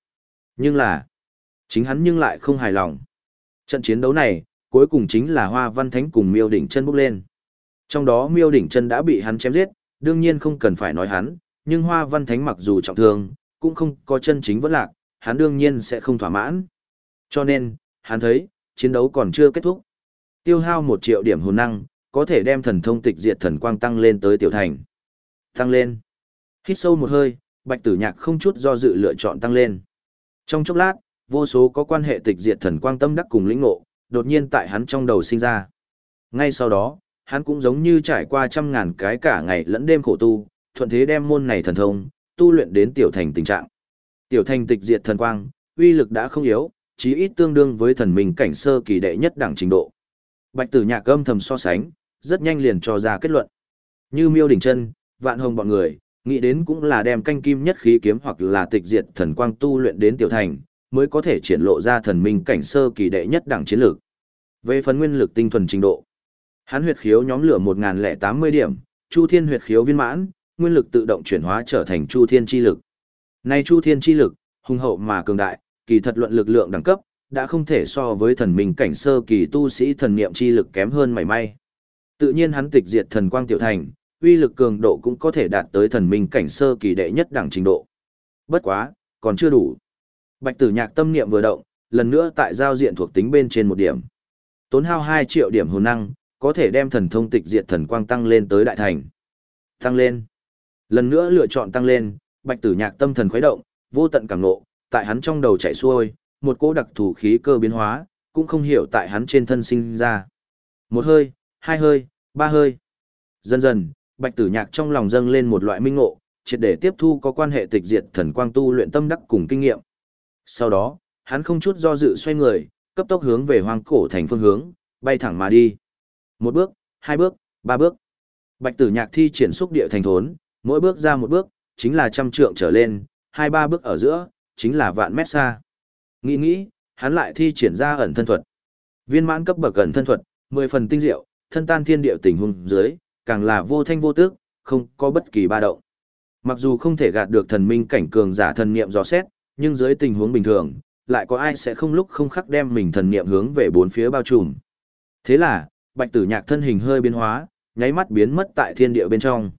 Nhưng là, chính hắn nhưng lại không hài lòng. Trận chiến đấu này, cuối cùng chính là Hoa Văn Thánh cùng Miêu Đỉnh chân bốc lên. Trong đó Miêu Đỉnh chân đã bị hắn chém giết, đương nhiên không cần phải nói hắn, nhưng Hoa Văn Thánh mặc dù trọng thương, cũng không có chân chính vẫn lạc, hắn đương nhiên sẽ không thỏa mãn. Cho nên, hắn thấy, chiến đấu còn chưa kết thúc. Tiêu hao một triệu điểm hồn năng, có thể đem thần thông tịch diệt thần quang tăng lên tới tiểu thành. Tăng lên. Hít sâu một hơi, bạch tử nhạc không chút do dự lựa chọn tăng lên. Trong chốc lát, vô số có quan hệ tịch diệt thần quang tâm đắc cùng lĩnh ngộ, đột nhiên tại hắn trong đầu sinh ra. Ngay sau đó, hắn cũng giống như trải qua trăm ngàn cái cả ngày lẫn đêm khổ tu, thuận thế đem môn này thần thông, tu luyện đến tiểu thành tình trạng. Tiểu thành tịch diệt thần quang, uy lực đã không yếu, chí ít tương đương với thần minh cảnh sơ kỳ đệ nhất đẳng trình độ. Bạch Tử Nhạc âm thầm so sánh, rất nhanh liền cho ra kết luận. Như Miêu đỉnh chân, Vạn Hồng bọn người, nghĩ đến cũng là đem canh kim nhất khí kiếm hoặc là tịch diệt thần quang tu luyện đến tiểu thành, mới có thể triển lộ ra thần minh cảnh sơ kỳ đệ nhất đẳng chiến lược. Về phần nguyên lực tinh thuần trình độ, hắn huyệt khiếu nhóm lửa 1080 điểm, Chu Thiên huyệt khiếu viên mãn, nguyên lực tự động chuyển hóa trở thành Chu Thiên chi lực. Nay Chu Thiên chi lực, hùng hậu mà cường đại, kỳ thật luận lực lượng đẳng cấp, đã không thể so với thần minh cảnh sơ kỳ tu sĩ thần niệm chi lực kém hơn mảy may. Tự nhiên hắn tịch diệt thần quang tiểu thành, uy lực cường độ cũng có thể đạt tới thần minh cảnh sơ kỳ đệ nhất đẳng trình độ. Bất quá, còn chưa đủ. Bạch tử nhạc tâm niệm vừa động, lần nữa tại giao diện thuộc tính bên trên một điểm. Tốn hao 2 triệu điểm hồn năng, có thể đem thần thông tịch diệt thần quang tăng lên tới đại thành. Tăng lên. Lần nữa lựa chọn tăng lên, bạch tử nhạc tâm thần khuấy động, vô tận cảm nộ, tại hắn trong đầu chạy xuôi, một cỗ đặc thù khí cơ biến hóa, cũng không hiểu tại hắn trên thân sinh ra. Một hơi, hai hơi, ba hơi. Dần dần, bạch tử nhạc trong lòng dâng lên một loại minh ngộ, triệt để tiếp thu có quan hệ tịch diệt thần quang tu luyện tâm đắc cùng kinh nghiệm. Sau đó, hắn không chút do dự xoay người, cấp tốc hướng về hoang cổ thành phương hướng, bay thẳng mà đi. Một bước, hai bước, ba bước. Bạch tử nhạc thi triển xúc địa thành thốn, mỗi bước ra một bước, chính là trăm trượng trở lên, hai ba bước ở giữa, chính là vạn mét xa. Nghĩ nghĩ, hắn lại thi triển ra ẩn thân thuật. Viên mãn cấp bậc ẩn thân thuật, mười phần tinh diệu, thân tan thiên địa tình huống dưới, càng là vô thanh vô tức, không có bất kỳ ba động. Mặc dù không thể gạt được thần minh cảnh cường giả thần niệm dò xét, nhưng dưới tình huống bình thường, lại có ai sẽ không lúc không khắc đem mình thần niệm hướng về bốn phía bao trùm. Thế là, bạch tử nhạc thân hình hơi biến hóa, nháy mắt biến mất tại thiên địa bên trong.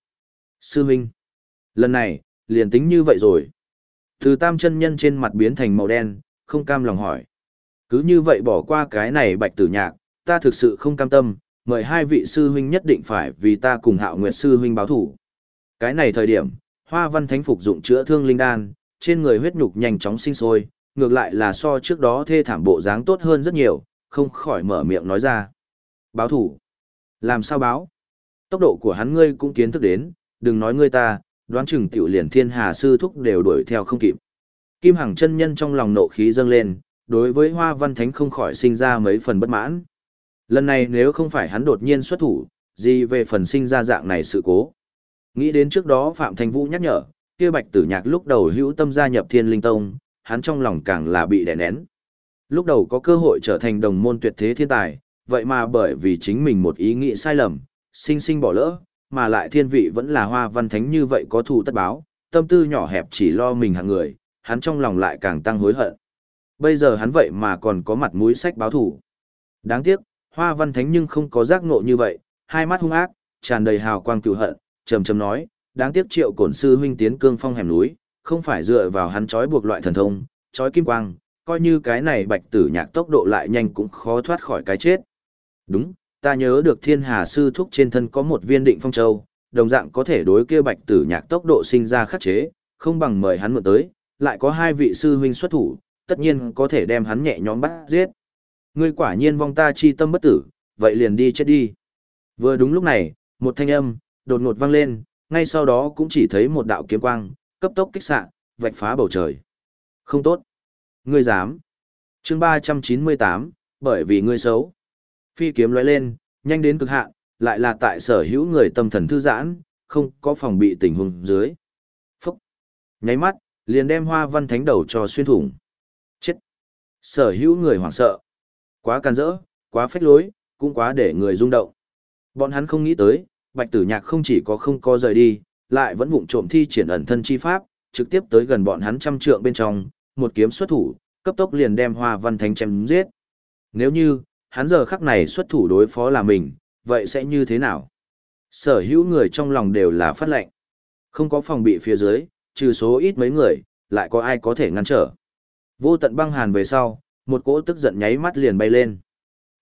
Sư Minh. Lần này, liền tính như vậy rồi. Từ tam chân nhân trên mặt biến thành màu đen, không cam lòng hỏi. Cứ như vậy bỏ qua cái này bạch tử nhạc, ta thực sự không cam tâm, mời hai vị sư huynh nhất định phải vì ta cùng hạo nguyệt sư huynh báo thủ. Cái này thời điểm, hoa văn thánh phục dụng chữa thương linh đan, trên người huyết nhục nhanh chóng sinh sôi, ngược lại là so trước đó thê thảm bộ dáng tốt hơn rất nhiều, không khỏi mở miệng nói ra. Báo thủ? Làm sao báo? Tốc độ của hắn ngươi cũng kiến thức đến, đừng nói ngươi ta, đoán chừng tiểu liền thiên hà sư thúc đều đuổi theo không kịp. Kim Hằng chân nhân trong lòng nộ khí dâng lên, đối với Hoa Văn Thánh không khỏi sinh ra mấy phần bất mãn. Lần này nếu không phải hắn đột nhiên xuất thủ, gì về phần sinh ra dạng này sự cố. Nghĩ đến trước đó Phạm Thành Vũ nhắc nhở, kia Bạch Tử Nhạc lúc đầu hữu tâm gia nhập Thiên Linh Tông, hắn trong lòng càng là bị đè nén. Lúc đầu có cơ hội trở thành đồng môn tuyệt thế thiên tài, vậy mà bởi vì chính mình một ý nghĩ sai lầm, sinh sinh bỏ lỡ, mà lại thiên vị vẫn là hoa văn thánh như vậy có thù tất báo, tâm tư nhỏ hẹp chỉ lo mình hạng người, hắn trong lòng lại càng tăng hối hận. Bây giờ hắn vậy mà còn có mặt mũi sách báo thủ. Đáng tiếc, hoa văn thánh nhưng không có giác ngộ như vậy, hai mắt hung ác, tràn đầy hào quang cừu hận, trầm trầm nói, đáng tiếc triệu cổn sư huynh tiến cương phong hẻm núi, không phải dựa vào hắn trói buộc loại thần thông, trói kim quang, coi như cái này bạch tử nhạc tốc độ lại nhanh cũng khó thoát khỏi cái chết. Đúng, ta nhớ được thiên hà sư thúc trên thân có một viên định phong châu, đồng dạng có thể đối kia bạch tử nhạc tốc độ sinh ra khắc chế, không bằng mời hắn mượn tới, lại có hai vị sư huynh xuất thủ, tất nhiên có thể đem hắn nhẹ nhõm bắt giết. Ngươi quả nhiên vong ta chi tâm bất tử, vậy liền đi chết đi. Vừa đúng lúc này, một thanh âm, đột ngột vang lên, ngay sau đó cũng chỉ thấy một đạo kiếm quang, cấp tốc kích xạ, vạch phá bầu trời. Không tốt. Ngươi dám. chương 398, bởi vì ngươi xấu. Phi kiếm lóe lên, nhanh đến cực hạn, lại là tại sở hữu người tâm thần thư giãn, không có phòng bị tình huống dưới. Phúc. Nháy mắt, liền đem hoa văn thánh đầu cho xuyên thủng. Chết. Sở hữu người hoảng sợ. Quá can rỡ, quá phách lối, cũng quá để người rung động. Bọn hắn không nghĩ tới, bạch tử nhạc không chỉ có không có rời đi, lại vẫn vụng trộm thi triển ẩn thân chi pháp, trực tiếp tới gần bọn hắn trăm trượng bên trong, một kiếm xuất thủ, cấp tốc liền đem hoa văn thánh chém giết. Nếu như, hắn giờ khắc này xuất thủ đối phó là mình, vậy sẽ như thế nào? Sở hữu người trong lòng đều là phát lệnh. Không có phòng bị phía dưới, trừ số ít mấy người, lại có ai có thể ngăn trở. Vô tận băng hàn về sau, một cỗ tức giận nháy mắt liền bay lên.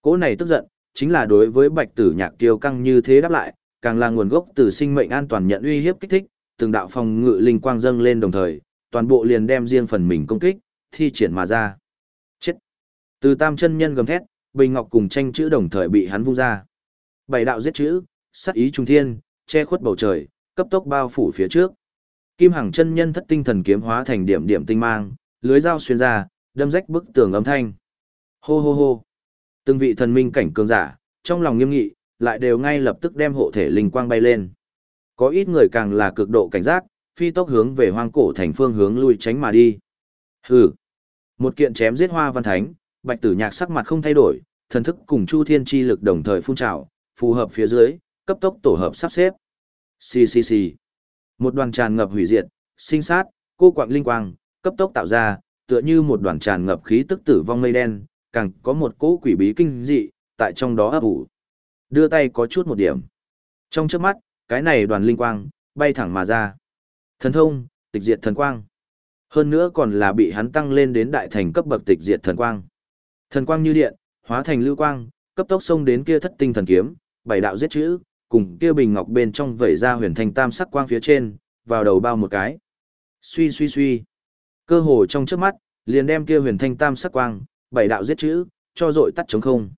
Cỗ này tức giận, chính là đối với bạch tử nhạc kiêu căng như thế đáp lại, càng là nguồn gốc từ sinh mệnh an toàn nhận uy hiếp kích thích, từng đạo phòng ngự linh quang dâng lên đồng thời, toàn bộ liền đem riêng phần mình công kích, thi triển mà ra. Chết! Từ tam chân nhân gầm thét, bình ngọc cùng tranh chữ đồng thời bị hắn vung ra. Bảy đạo giết chữ, sát ý trung thiên, che khuất bầu trời, cấp tốc bao phủ phía trước. Kim Hằng chân nhân thất tinh thần kiếm hóa thành điểm điểm tinh mang, lưới dao xuyên ra, đâm rách bức tường âm thanh. Hô hô hô. Từng vị thần minh cảnh cường giả, trong lòng nghiêm nghị, lại đều ngay lập tức đem hộ thể linh quang bay lên. Có ít người càng là cực độ cảnh giác, phi tốc hướng về hoang cổ thành phương hướng lui tránh mà đi. Hừ. Một kiện chém giết hoa văn thánh, bạch tử nhạc sắc mặt không thay đổi, thần thức cùng chu thiên chi lực đồng thời phun trào, phù hợp phía dưới, cấp tốc tổ hợp sắp xếp. Xì xì xì. Một đoàn tràn ngập hủy diệt, sinh sát, cô quạng linh quang, cấp tốc tạo ra, tựa như một đoàn tràn ngập khí tức tử vong mây đen, càng có một cỗ quỷ bí kinh dị, tại trong đó ấp ủ. Đưa tay có chút một điểm. Trong trước mắt, cái này đoàn linh quang, bay thẳng mà ra. Thần thông, tịch diệt thần quang. Hơn nữa còn là bị hắn tăng lên đến đại thành cấp bậc tịch diệt thần quang. Thần quang như điện, hóa thành lưu quang, cấp tốc xông đến kia thất tinh thần kiếm, bảy đạo giết chữ, cùng kia bình ngọc bên trong vẩy ra huyền thành tam sắc quang phía trên, vào đầu bao một cái. Suy suy suy. Cơ hồ trong trước mắt, liền đem kia huyền thanh tam sắc quang, bảy đạo giết chữ, cho dội tắt trống không.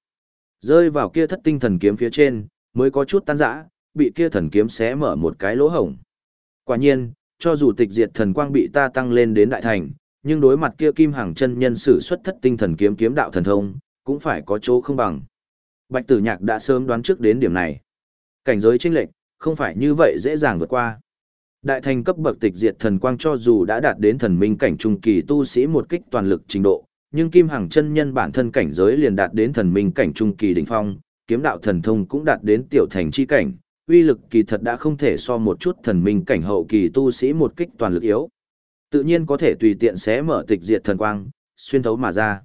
Rơi vào kia thất tinh thần kiếm phía trên, mới có chút tan rã, bị kia thần kiếm xé mở một cái lỗ hổng. Quả nhiên, cho dù tịch diệt thần quang bị ta tăng lên đến đại thành, nhưng đối mặt kia kim hàng chân nhân sử xuất thất tinh thần kiếm kiếm đạo thần thông, cũng phải có chỗ không bằng. Bạch Tử Nhạc đã sớm đoán trước đến điểm này. Cảnh giới chênh lệch, không phải như vậy dễ dàng vượt qua. Đại thành cấp bậc tịch diệt thần quang cho dù đã đạt đến thần minh cảnh trung kỳ tu sĩ một kích toàn lực trình độ, nhưng Kim Hằng chân nhân bản thân cảnh giới liền đạt đến thần minh cảnh trung kỳ đỉnh phong, kiếm đạo thần thông cũng đạt đến tiểu thành chi cảnh, uy lực kỳ thật đã không thể so một chút thần minh cảnh hậu kỳ tu sĩ một kích toàn lực yếu. Tự nhiên có thể tùy tiện xé mở tịch diệt thần quang, xuyên thấu mà ra.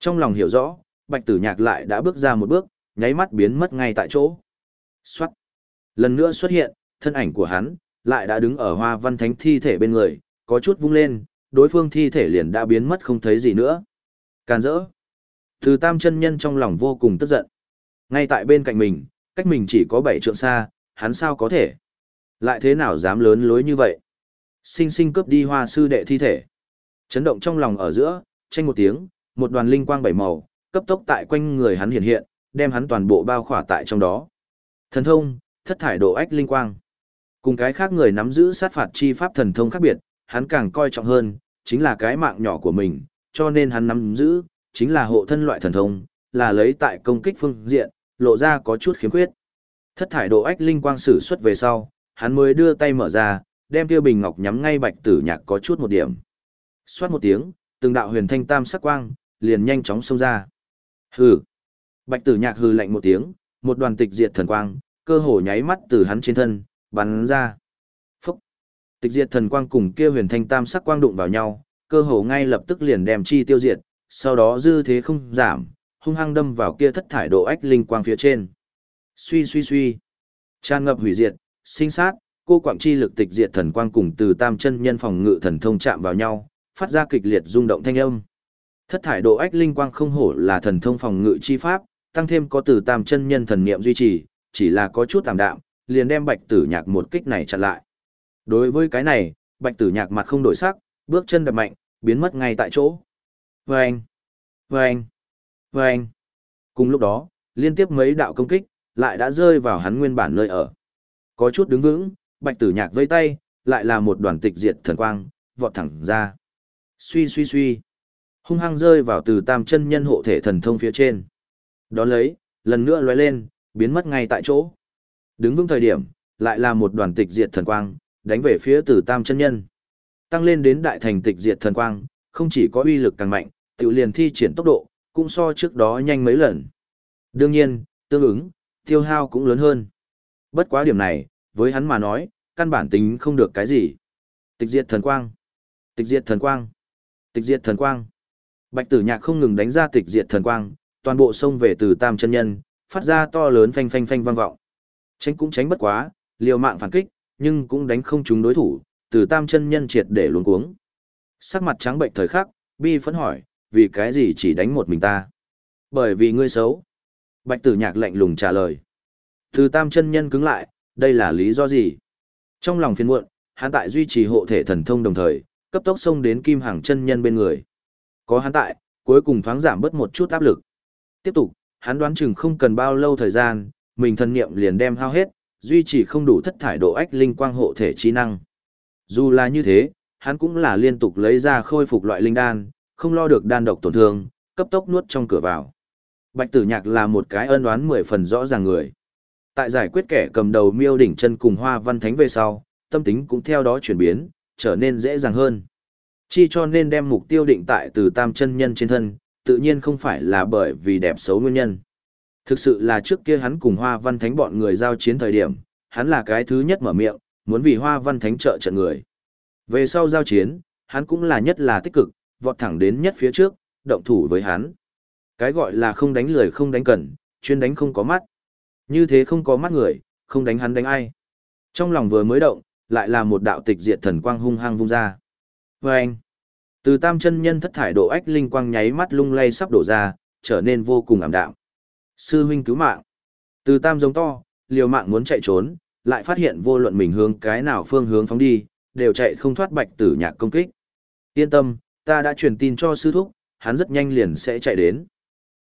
Trong lòng hiểu rõ, Bạch Tử Nhạc lại đã bước ra một bước, nháy mắt biến mất ngay tại chỗ. Soát. Lần nữa xuất hiện, thân ảnh của hắn lại đã đứng ở Hoa Văn Thánh thi thể bên người, có chút vung lên, đối phương thi thể liền đã biến mất không thấy gì nữa. Càn rỡ. Từ tam chân nhân trong lòng vô cùng tức giận. Ngay tại bên cạnh mình, cách mình chỉ có bảy trượng xa, hắn sao có thể? Lại thế nào dám lớn lối như vậy? Sinh sinh cướp đi hoa sư đệ thi thể. Chấn động trong lòng ở giữa, tranh một tiếng, một đoàn linh quang bảy màu, cấp tốc tại quanh người hắn hiện hiện, đem hắn toàn bộ bao khỏa tại trong đó. Thần thông, thất thải độ ách linh quang. Cùng cái khác người nắm giữ sát phạt chi pháp thần thông khác biệt, hắn càng coi trọng hơn, chính là cái mạng nhỏ của mình, cho nên hắn nắm giữ, chính là hộ thân loại thần thông, là lấy tại công kích phương diện, lộ ra có chút khiếm khuyết. Thất thải độ ách linh quang sử xuất về sau, hắn mới đưa tay mở ra, đem kia bình ngọc nhắm ngay bạch tử nhạc có chút một điểm. Xoát một tiếng, từng đạo huyền thanh tam sắc quang, liền nhanh chóng xông ra. Hừ. Bạch tử nhạc hừ lạnh một tiếng, một đoàn tịch diệt thần quang, cơ hồ nháy mắt từ hắn trên thân, bắn ra. Phúc. Tịch diệt thần quang cùng kia huyền thanh tam sắc quang đụng vào nhau, cơ hồ ngay lập tức liền đem chi tiêu diệt, sau đó dư thế không giảm, hung hăng đâm vào kia thất thải độ ách linh quang phía trên. Suy suy suy. Tràn ngập hủy diệt, sinh sát, cô quạng chi lực tịch diệt thần quang cùng từ tam chân nhân phòng ngự thần thông chạm vào nhau, phát ra kịch liệt rung động thanh âm. Thất thải độ ách linh quang không hổ là thần thông phòng ngự chi pháp, tăng thêm có từ tam chân nhân thần niệm duy trì, chỉ là có chút tạm đạm, liền đem Bạch Tử Nhạc một kích này chặn lại. Đối với cái này, Bạch Tử Nhạc mặt không đổi sắc, bước chân đập mạnh, biến mất ngay tại chỗ. Vâng! Vâng! Vâng! Cùng lúc đó, liên tiếp mấy đạo công kích, lại đã rơi vào hắn nguyên bản nơi ở. Có chút đứng vững, Bạch Tử Nhạc vây tay, lại là một đoàn tịch diệt thần quang, vọt thẳng ra. Suy suy suy hung hăng rơi vào từ tam chân nhân hộ thể thần thông phía trên. Đón lấy, lần nữa lóe lên, biến mất ngay tại chỗ. Đứng vững thời điểm, lại là một đoàn tịch diệt thần quang, đánh về phía tử tam chân nhân. Tăng lên đến đại thành tịch diệt thần quang, không chỉ có uy lực càng mạnh, tự liền thi triển tốc độ, cũng so trước đó nhanh mấy lần. Đương nhiên, tương ứng, tiêu hao cũng lớn hơn. Bất quá điểm này, với hắn mà nói, căn bản tính không được cái gì. Tịch diệt thần quang. Tịch diệt thần quang. Tịch diệt thần quang. Bạch tử nhạc không ngừng đánh ra tịch diệt thần quang, toàn bộ sông về từ tam chân nhân, phát ra to lớn phanh phanh phanh vang vọng. Tránh cũng tránh bất quá, liều mạng phản kích, nhưng cũng đánh không trúng đối thủ, từ tam chân nhân triệt để luống cuống. Sắc mặt trắng bệnh thời khắc, bi phẫn hỏi, vì cái gì chỉ đánh một mình ta? Bởi vì ngươi xấu. Bạch tử nhạc lạnh lùng trả lời. Từ tam chân nhân cứng lại, đây là lý do gì? Trong lòng phiền muộn, hắn tại duy trì hộ thể thần thông đồng thời, cấp tốc xông đến kim hàng chân nhân bên người. Có hắn tại, cuối cùng thoáng giảm bớt một chút áp lực. Tiếp tục, hắn đoán chừng không cần bao lâu thời gian, mình thân nghiệm liền đem hao hết, duy trì không đủ thất thải độ ách linh quang hộ thể trí năng. Dù là như thế, hắn cũng là liên tục lấy ra khôi phục loại linh đan, không lo được đan độc tổn thương, cấp tốc nuốt trong cửa vào. Bạch Tử Nhạc là một cái ân đoán mười phần rõ ràng người. Tại giải quyết kẻ cầm đầu Miêu đỉnh chân cùng Hoa Văn Thánh về sau, tâm tính cũng theo đó chuyển biến, trở nên dễ dàng hơn. Chi cho nên đem mục tiêu định tại từ tam chân nhân trên thân, tự nhiên không phải là bởi vì đẹp xấu nguyên nhân. Thực sự là trước kia hắn cùng Hoa Văn Thánh bọn người giao chiến thời điểm, hắn là cái thứ nhất mở miệng, muốn vì Hoa Văn Thánh trợ trận người. Về sau giao chiến, hắn cũng là nhất là tích cực, vọt thẳng đến nhất phía trước, động thủ với hắn. Cái gọi là không đánh lười không đánh cẩn, chuyên đánh không có mắt. Như thế không có mắt người, không đánh hắn đánh ai. Trong lòng vừa mới động, lại là một đạo tịch diệt thần quang hung hăng vung ra. Và anh, từ tam chân nhân thất thải độ ách linh quang nháy mắt lung lay sắp đổ ra, trở nên vô cùng ảm đạm. Sư huynh cứu mạng. Từ tam giống to, liều mạng muốn chạy trốn, lại phát hiện vô luận mình hướng cái nào phương hướng phóng đi, đều chạy không thoát bạch tử nhạc công kích. Yên tâm, ta đã truyền tin cho sư thúc, hắn rất nhanh liền sẽ chạy đến.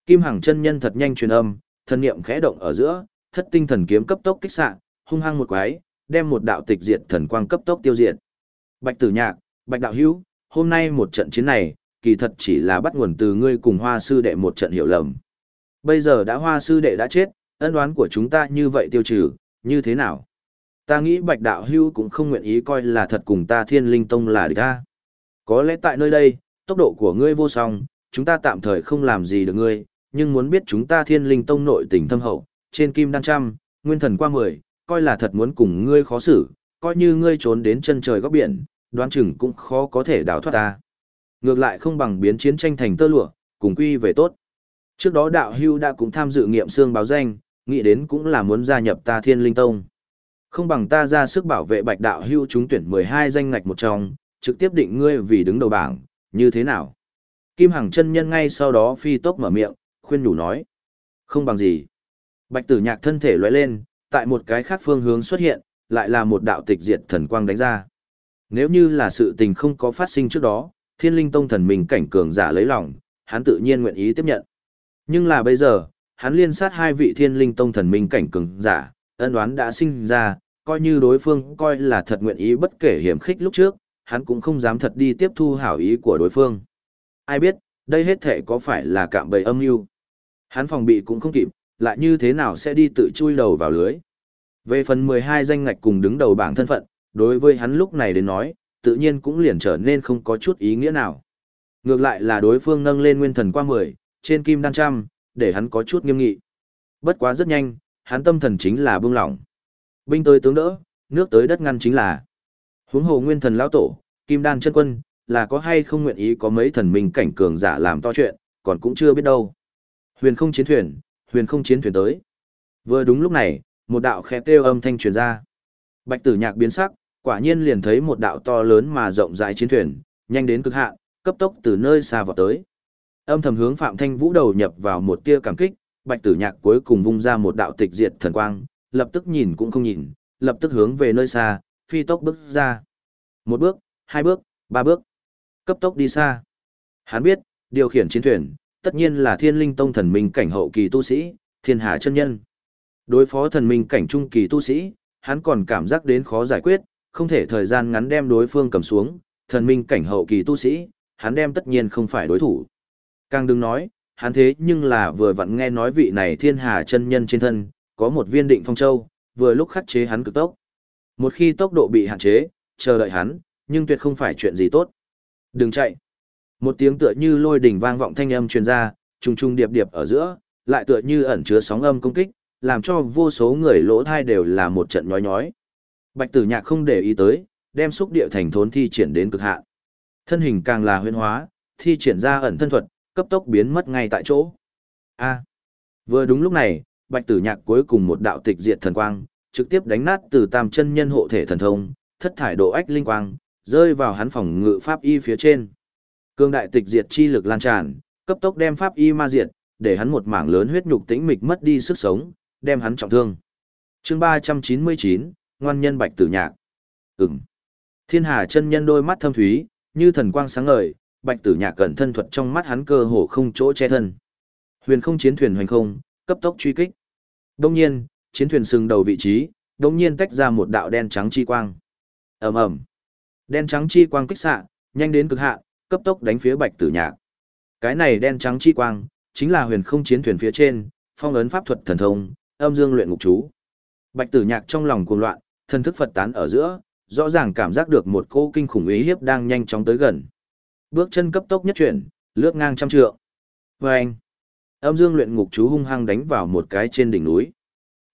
Kim Hằng chân nhân thật nhanh truyền âm, thân niệm khẽ động ở giữa, thất tinh thần kiếm cấp tốc kích xạ, hung hăng một quái, đem một đạo tịch diệt thần quang cấp tốc tiêu diệt. Bạch Tử Nhạc, Bạch Đạo Hữu, hôm nay một trận chiến này, kỳ thật chỉ là bắt nguồn từ ngươi cùng Hoa sư đệ một trận hiểu lầm. Bây giờ đã Hoa sư đệ đã chết, ân đoán của chúng ta như vậy tiêu trừ, như thế nào? Ta nghĩ Bạch Đạo hưu cũng không nguyện ý coi là thật cùng ta Thiên Linh Tông là địch ta. Có lẽ tại nơi đây, tốc độ của ngươi vô song, chúng ta tạm thời không làm gì được ngươi, nhưng muốn biết chúng ta Thiên Linh Tông nội tình thâm hậu, trên kim đan trăm, nguyên thần qua mười, coi là thật muốn cùng ngươi khó xử, coi như ngươi trốn đến chân trời góc biển, đoán chừng cũng khó có thể đào thoát ta. Ngược lại không bằng biến chiến tranh thành tơ lụa, cùng quy về tốt. Trước đó đạo hưu đã cũng tham dự nghiệm xương báo danh, nghĩ đến cũng là muốn gia nhập ta thiên linh tông. Không bằng ta ra sức bảo vệ bạch đạo hưu chúng tuyển 12 danh ngạch một trong, trực tiếp định ngươi vì đứng đầu bảng, như thế nào? Kim Hằng chân nhân ngay sau đó phi tốc mở miệng, khuyên nhủ nói. Không bằng gì. Bạch tử nhạc thân thể lóe lên, tại một cái khác phương hướng xuất hiện, lại là một đạo tịch diệt thần quang đánh ra. Nếu như là sự tình không có phát sinh trước đó, thiên linh tông thần mình cảnh cường giả lấy lòng, hắn tự nhiên nguyện ý tiếp nhận. Nhưng là bây giờ, hắn liên sát hai vị thiên linh tông thần minh cảnh cường giả, ân đoán đã sinh ra, coi như đối phương coi là thật nguyện ý bất kể hiểm khích lúc trước, hắn cũng không dám thật đi tiếp thu hảo ý của đối phương. Ai biết, đây hết thể có phải là cạm bầy âm mưu Hắn phòng bị cũng không kịp, lại như thế nào sẽ đi tự chui đầu vào lưới. Về phần 12 danh ngạch cùng đứng đầu bảng thân phận, đối với hắn lúc này đến nói, tự nhiên cũng liền trở nên không có chút ý nghĩa nào. Ngược lại là đối phương nâng lên nguyên thần qua 10, trên kim đan trăm, để hắn có chút nghiêm nghị. Bất quá rất nhanh, hắn tâm thần chính là bưng lỏng. Binh tới tướng đỡ, nước tới đất ngăn chính là. Huống hồ nguyên thần lão tổ, kim đan chân quân, là có hay không nguyện ý có mấy thần minh cảnh cường giả làm to chuyện, còn cũng chưa biết đâu. Huyền không chiến thuyền, huyền không chiến thuyền tới. Vừa đúng lúc này, một đạo khẽ kêu âm thanh truyền ra. Bạch tử nhạc biến sắc, quả nhiên liền thấy một đạo to lớn mà rộng rãi chiến thuyền, nhanh đến cực hạn, cấp tốc từ nơi xa vào tới. Âm thầm hướng Phạm Thanh Vũ đầu nhập vào một tia cảm kích, Bạch Tử Nhạc cuối cùng vung ra một đạo tịch diệt thần quang, lập tức nhìn cũng không nhìn, lập tức hướng về nơi xa, phi tốc bước ra. Một bước, hai bước, ba bước, cấp tốc đi xa. Hắn biết, điều khiển chiến thuyền, tất nhiên là Thiên Linh Tông thần minh cảnh hậu kỳ tu sĩ, Thiên Hà chân nhân. Đối phó thần minh cảnh trung kỳ tu sĩ, hắn còn cảm giác đến khó giải quyết, không thể thời gian ngắn đem đối phương cầm xuống, thần minh cảnh hậu kỳ tu sĩ, hắn đem tất nhiên không phải đối thủ. Càng đừng nói, hắn thế nhưng là vừa vặn nghe nói vị này thiên hà chân nhân trên thân, có một viên định phong châu, vừa lúc khắc chế hắn cực tốc. Một khi tốc độ bị hạn chế, chờ đợi hắn, nhưng tuyệt không phải chuyện gì tốt. Đừng chạy. Một tiếng tựa như lôi đỉnh vang vọng thanh âm truyền ra, trùng trùng điệp điệp ở giữa, lại tựa như ẩn chứa sóng âm công kích, làm cho vô số người lỗ thai đều là một trận nhói nhói. Bạch tử nhạc không để ý tới, đem xúc địa thành thốn thi triển đến cực hạn. Thân hình càng là huyễn hóa, thi triển ra ẩn thân thuật, cấp tốc biến mất ngay tại chỗ. A. vừa đúng lúc này, Bạch Tử Nhạc cuối cùng một đạo tịch diệt thần quang, trực tiếp đánh nát từ tam chân nhân hộ thể thần thông, thất thải độ ách linh quang, rơi vào hắn phòng ngự pháp y phía trên. Cương đại tịch diệt chi lực lan tràn, cấp tốc đem pháp y ma diệt, để hắn một mảng lớn huyết nhục tĩnh mịch mất đi sức sống, đem hắn trọng thương. Chương 399, ngoan nhân Bạch Tử Nhạc. Ừm. Thiên Hà chân nhân đôi mắt thâm thúy, như thần quang sáng ngời, Bạch Tử Nhạc cẩn thân thuật trong mắt hắn cơ hồ không chỗ che thân. Huyền không chiến thuyền hoành không, cấp tốc truy kích. Đông nhiên, chiến thuyền sừng đầu vị trí, đông nhiên tách ra một đạo đen trắng chi quang. Ầm ầm. Đen trắng chi quang kích xạ, nhanh đến cực hạn, cấp tốc đánh phía Bạch Tử Nhạc. Cái này đen trắng chi quang, chính là huyền không chiến thuyền phía trên, phong ấn pháp thuật thần thông, âm dương luyện ngục chú. Bạch Tử Nhạc trong lòng cuồng loạn, thân thức Phật tán ở giữa, rõ ràng cảm giác được một cô kinh khủng ý hiếp đang nhanh chóng tới gần. Bước chân cấp tốc nhất chuyển, lướt ngang trăm trượng. Và anh, âm dương luyện ngục chú hung hăng đánh vào một cái trên đỉnh núi.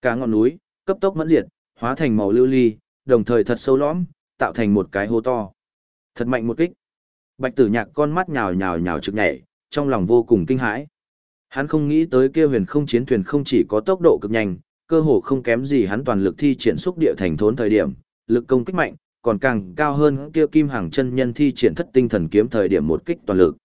Cả ngọn núi, cấp tốc mẫn diệt, hóa thành màu lưu ly, đồng thời thật sâu lõm, tạo thành một cái hố to. Thật mạnh một kích. Bạch tử nhạc con mắt nhào nhào nhào trực nhảy, trong lòng vô cùng kinh hãi. Hắn không nghĩ tới kia huyền không chiến thuyền không chỉ có tốc độ cực nhanh, cơ hồ không kém gì hắn toàn lực thi triển xúc địa thành thốn thời điểm, lực công kích mạnh, còn càng cao hơn kia kim hàng chân nhân thi triển thất tinh thần kiếm thời điểm một kích toàn lực.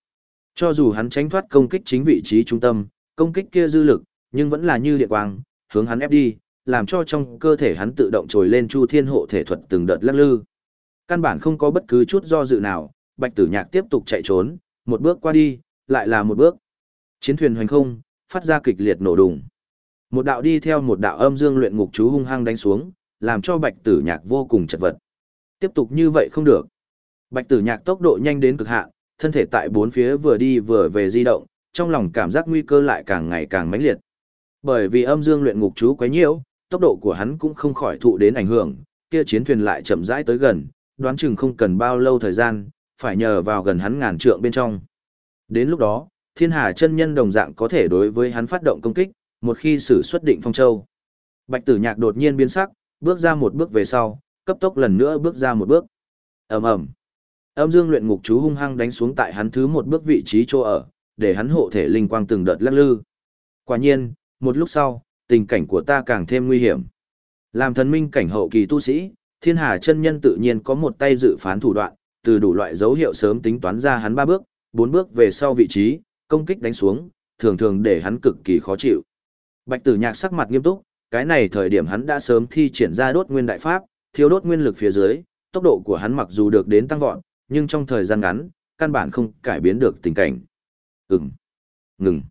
Cho dù hắn tránh thoát công kích chính vị trí trung tâm, công kích kia dư lực, nhưng vẫn là như điện quang, hướng hắn ép đi, làm cho trong cơ thể hắn tự động trồi lên chu thiên hộ thể thuật từng đợt lắc lư. Căn bản không có bất cứ chút do dự nào, Bạch Tử Nhạc tiếp tục chạy trốn, một bước qua đi, lại là một bước. Chiến thuyền hoành không, phát ra kịch liệt nổ đùng. Một đạo đi theo một đạo âm dương luyện ngục chú hung hăng đánh xuống, làm cho Bạch Tử Nhạc vô cùng chật vật. Tiếp tục như vậy không được. Bạch Tử Nhạc tốc độ nhanh đến cực hạn, thân thể tại bốn phía vừa đi vừa về di động, trong lòng cảm giác nguy cơ lại càng ngày càng mãnh liệt. Bởi vì âm dương luyện ngục chú quấy nhiễu, tốc độ của hắn cũng không khỏi thụ đến ảnh hưởng, kia chiến thuyền lại chậm rãi tới gần, đoán chừng không cần bao lâu thời gian, phải nhờ vào gần hắn ngàn trượng bên trong. Đến lúc đó, thiên hà chân nhân đồng dạng có thể đối với hắn phát động công kích, một khi sử xuất định phong châu. Bạch tử nhạc đột nhiên biến sắc, bước ra một bước về sau, cấp tốc lần nữa bước ra một bước. ầm ầm Âm dương luyện ngục chú hung hăng đánh xuống tại hắn thứ một bước vị trí chỗ ở, để hắn hộ thể linh quang từng đợt lắc lư. Quả nhiên, một lúc sau, tình cảnh của ta càng thêm nguy hiểm. Làm thần minh cảnh hậu kỳ tu sĩ, thiên hà chân nhân tự nhiên có một tay dự phán thủ đoạn, từ đủ loại dấu hiệu sớm tính toán ra hắn ba bước, bốn bước về sau vị trí, công kích đánh xuống, thường thường để hắn cực kỳ khó chịu. Bạch tử nhạc sắc mặt nghiêm túc, cái này thời điểm hắn đã sớm thi triển ra đốt nguyên đại pháp, thiếu đốt nguyên lực phía dưới, tốc độ của hắn mặc dù được đến tăng vọt, nhưng trong thời gian ngắn, căn bản không cải biến được tình cảnh. Ừm. Ngừng.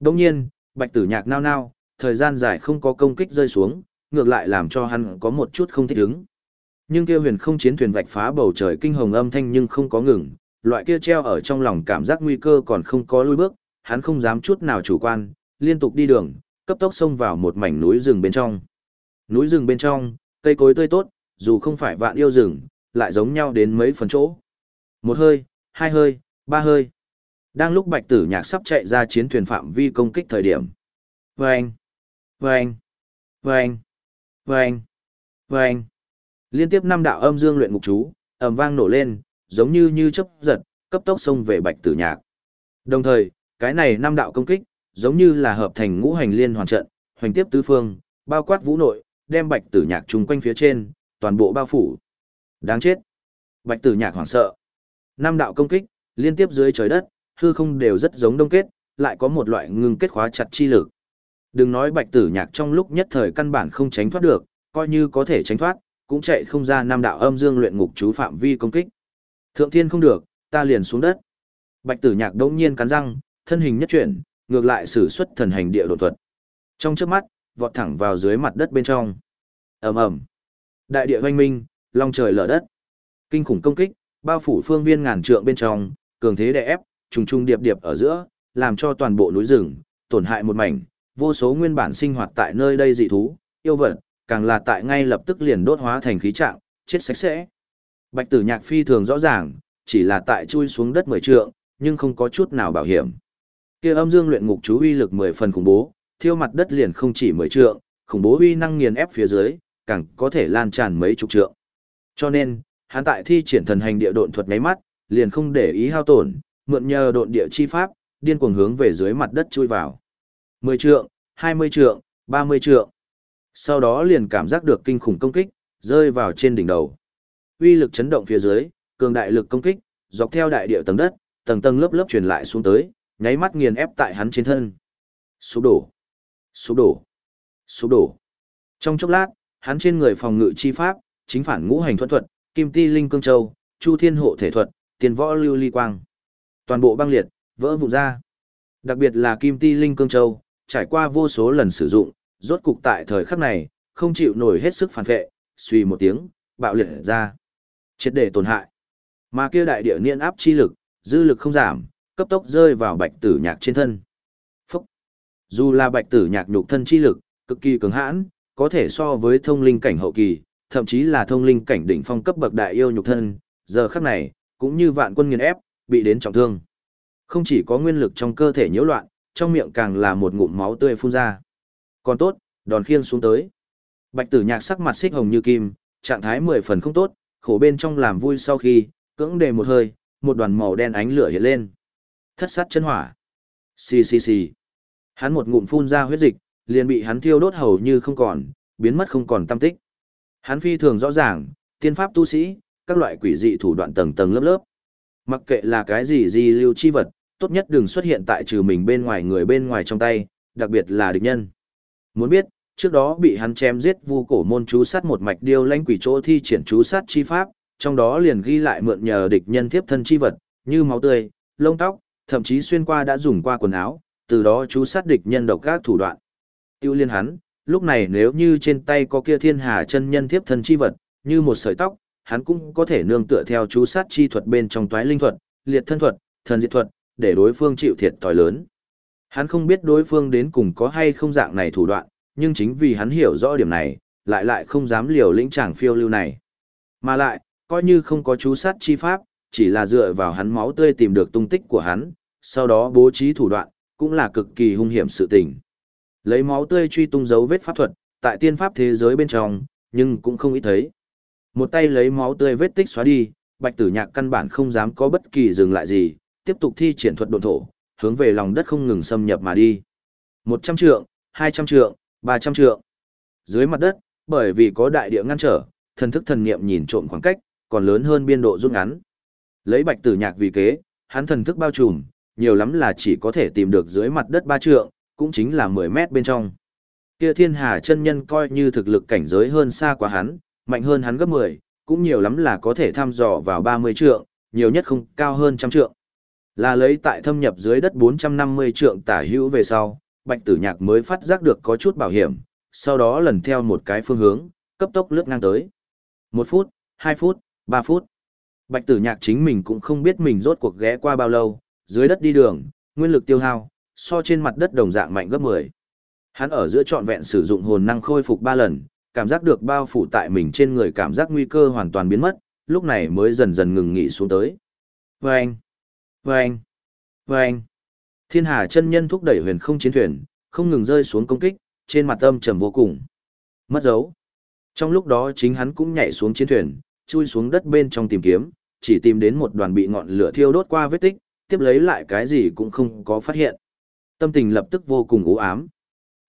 Đồng nhiên, bạch tử nhạc nao nao, thời gian dài không có công kích rơi xuống, ngược lại làm cho hắn có một chút không thích ứng. Nhưng kia huyền không chiến thuyền vạch phá bầu trời kinh hồng âm thanh nhưng không có ngừng, loại kia treo ở trong lòng cảm giác nguy cơ còn không có lui bước, hắn không dám chút nào chủ quan, liên tục đi đường, cấp tốc xông vào một mảnh núi rừng bên trong. Núi rừng bên trong, cây cối tươi tốt, dù không phải vạn yêu rừng, lại giống nhau đến mấy phần chỗ. Một hơi, hai hơi, ba hơi. Đang lúc bạch tử nhạc sắp chạy ra chiến thuyền phạm vi công kích thời điểm. Vâng! Vâng! Vâng! Vâng! Vâng! Liên tiếp năm đạo âm dương luyện ngục chú, ầm vang nổ lên, giống như như chớp giật, cấp tốc xông về bạch tử nhạc. Đồng thời, cái này năm đạo công kích, giống như là hợp thành ngũ hành liên hoàn trận, hoành tiếp tứ phương, bao quát vũ nội, đem bạch tử nhạc trùng quanh phía trên, toàn bộ bao phủ. Đáng chết! Bạch tử nhạc hoảng sợ. Năm đạo công kích, liên tiếp dưới trời đất, hư không đều rất giống đông kết, lại có một loại ngưng kết khóa chặt chi lực. Đừng nói bạch tử nhạc trong lúc nhất thời căn bản không tránh thoát được, coi như có thể tránh thoát, cũng chạy không ra năm đạo âm dương luyện ngục chú phạm vi công kích. Thượng thiên không được, ta liền xuống đất. Bạch tử nhạc đống nhiên cắn răng, thân hình nhất chuyển, ngược lại sử xuất thần hành địa độ thuật. Trong chớp mắt, vọt thẳng vào dưới mặt đất bên trong. ầm ầm, đại địa hoanh minh, long trời lở đất, kinh khủng công kích, bao phủ phương viên ngàn trượng bên trong, cường thế đè ép, trùng trùng điệp điệp ở giữa, làm cho toàn bộ núi rừng tổn hại một mảnh, vô số nguyên bản sinh hoạt tại nơi đây dị thú, yêu vật, càng là tại ngay lập tức liền đốt hóa thành khí trạng, chết sạch sẽ. Bạch Tử Nhạc phi thường rõ ràng, chỉ là tại chui xuống đất mười trượng, nhưng không có chút nào bảo hiểm. Kia âm dương luyện ngục chú uy lực mười phần khủng bố, thiêu mặt đất liền không chỉ mười trượng, khủng bố uy năng nghiền ép phía dưới, càng có thể lan tràn mấy chục trượng. Cho nên, hắn tại thi triển thần hành địa độn thuật nháy mắt, liền không để ý hao tổn, mượn nhờ độn địa chi pháp, điên cuồng hướng về dưới mặt đất chui vào. 10 trượng, 20 trượng, 30 trượng. Sau đó liền cảm giác được kinh khủng công kích, rơi vào trên đỉnh đầu. Uy lực chấn động phía dưới, cường đại lực công kích, dọc theo đại địa tầng đất, tầng tầng lớp lớp truyền lại xuống tới, nháy mắt nghiền ép tại hắn trên thân. Sụp đổ, sụp đổ, sụp đổ. Trong chốc lát, hắn trên người phòng ngự chi pháp, chính phản ngũ hành thuận thuật, kim ti linh cương châu, chu thiên hộ thể thuật, tiền võ lưu ly quang. Toàn bộ băng liệt, vỡ vụn ra. Đặc biệt là kim ti linh cương châu, trải qua vô số lần sử dụng, rốt cục tại thời khắc này, không chịu nổi hết sức phản vệ, suy một tiếng, bạo liệt ra. Chết để tổn hại. Mà kia đại địa niên áp chi lực, dư lực không giảm, cấp tốc rơi vào bạch tử nhạc trên thân. Phúc! Dù là bạch tử nhạc nhục thân chi lực, cực kỳ cứng hãn, có thể so với thông linh cảnh hậu kỳ, thậm chí là thông linh cảnh đỉnh phong cấp bậc đại yêu nhục thân, giờ khắc này, cũng như vạn quân nghiền ép, bị đến trọng thương. Không chỉ có nguyên lực trong cơ thể nhiễu loạn, trong miệng càng là một ngụm máu tươi phun ra. Còn tốt, đòn khiên xuống tới. Bạch tử nhạc sắc mặt xích hồng như kim, trạng thái mười phần không tốt, khổ bên trong làm vui sau khi, cưỡng đề một hơi, một đoàn màu đen ánh lửa hiện lên. Thất sát chân hỏa. Xì xì xì. Hắn một ngụm phun ra huyết dịch, liền bị hắn thiêu đốt hầu như không còn, biến mất không còn tâm tích. Hắn phi thường rõ ràng, tiên pháp tu sĩ, các loại quỷ dị thủ đoạn tầng tầng lớp lớp. Mặc kệ là cái gì di lưu chi vật, tốt nhất đừng xuất hiện tại trừ mình bên ngoài người bên ngoài trong tay, đặc biệt là địch nhân. Muốn biết, trước đó bị hắn chém giết vu cổ môn chú sát một mạch điêu lãnh quỷ chỗ thi triển chú sát chi pháp, trong đó liền ghi lại mượn nhờ địch nhân tiếp thân chi vật, như máu tươi, lông tóc, thậm chí xuyên qua đã dùng qua quần áo, từ đó chú sát địch nhân độc các thủ đoạn. Tiêu liên hắn, lúc này nếu như trên tay có kia thiên hà chân nhân thiếp thân chi vật, như một sợi tóc, hắn cũng có thể nương tựa theo chú sát chi thuật bên trong toái linh thuật, liệt thân thuật, thần diệt thuật, để đối phương chịu thiệt tỏi lớn. Hắn không biết đối phương đến cùng có hay không dạng này thủ đoạn, nhưng chính vì hắn hiểu rõ điểm này, lại lại không dám liều lĩnh chàng phiêu lưu này. Mà lại, coi như không có chú sát chi pháp, chỉ là dựa vào hắn máu tươi tìm được tung tích của hắn, sau đó bố trí thủ đoạn, cũng là cực kỳ hung hiểm sự tình. Lấy máu tươi truy tung dấu vết pháp thuật, tại tiên pháp thế giới bên trong, nhưng cũng không ít thấy. Một tay lấy máu tươi vết tích xóa đi, bạch tử nhạc căn bản không dám có bất kỳ dừng lại gì, tiếp tục thi triển thuật độn thổ, hướng về lòng đất không ngừng xâm nhập mà đi. 100 trượng, 200 trượng, 300 trượng. Dưới mặt đất, bởi vì có đại địa ngăn trở, thần thức thần niệm nhìn trộm khoảng cách, còn lớn hơn biên độ rút ngắn. Lấy bạch tử nhạc vì kế, hắn thần thức bao trùm, nhiều lắm là chỉ có thể tìm được dưới mặt đất ba trượng, cũng chính là 10 mét bên trong. Kia thiên hà chân nhân coi như thực lực cảnh giới hơn xa quá hắn, mạnh hơn hắn gấp 10, cũng nhiều lắm là có thể thăm dò vào 30 trượng, nhiều nhất không cao hơn trăm trượng. Là lấy tại thâm nhập dưới đất 450 trượng tả hữu về sau, bạch tử nhạc mới phát giác được có chút bảo hiểm, sau đó lần theo một cái phương hướng, cấp tốc lướt ngang tới. Một phút, hai phút, ba phút. Bạch tử nhạc chính mình cũng không biết mình rốt cuộc ghé qua bao lâu, dưới đất đi đường, nguyên lực tiêu hao, so trên mặt đất đồng dạng mạnh gấp 10. Hắn ở giữa trọn vẹn sử dụng hồn năng khôi phục 3 lần, cảm giác được bao phủ tại mình trên người cảm giác nguy cơ hoàn toàn biến mất, lúc này mới dần dần ngừng nghỉ xuống tới. Vâng! Vâng! Vâng! Thiên Hà chân nhân thúc đẩy huyền không chiến thuyền, không ngừng rơi xuống công kích, trên mặt âm trầm vô cùng. Mất dấu. Trong lúc đó chính hắn cũng nhảy xuống chiến thuyền, chui xuống đất bên trong tìm kiếm, chỉ tìm đến một đoàn bị ngọn lửa thiêu đốt qua vết tích, tiếp lấy lại cái gì cũng không có phát hiện. Tâm tình lập tức vô cùng u ám.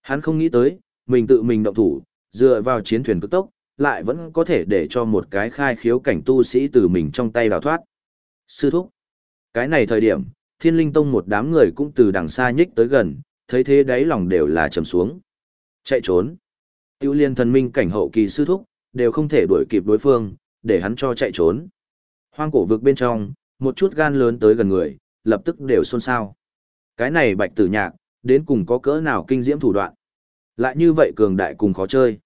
Hắn không nghĩ tới, mình tự mình động thủ, dựa vào chiến thuyền cực tốc, lại vẫn có thể để cho một cái khai khiếu cảnh tu sĩ từ mình trong tay đào thoát. Sư thúc. Cái này thời điểm, thiên linh tông một đám người cũng từ đằng xa nhích tới gần, thấy thế đáy lòng đều là trầm xuống. Chạy trốn. Tiêu liên thần minh cảnh hậu kỳ sư thúc, đều không thể đuổi kịp đối phương, để hắn cho chạy trốn. Hoang cổ vực bên trong, một chút gan lớn tới gần người, lập tức đều xôn xao. Cái này bạch tử nhạc, đến cùng có cỡ nào kinh diễm thủ đoạn. Lại như vậy cường đại cùng khó chơi.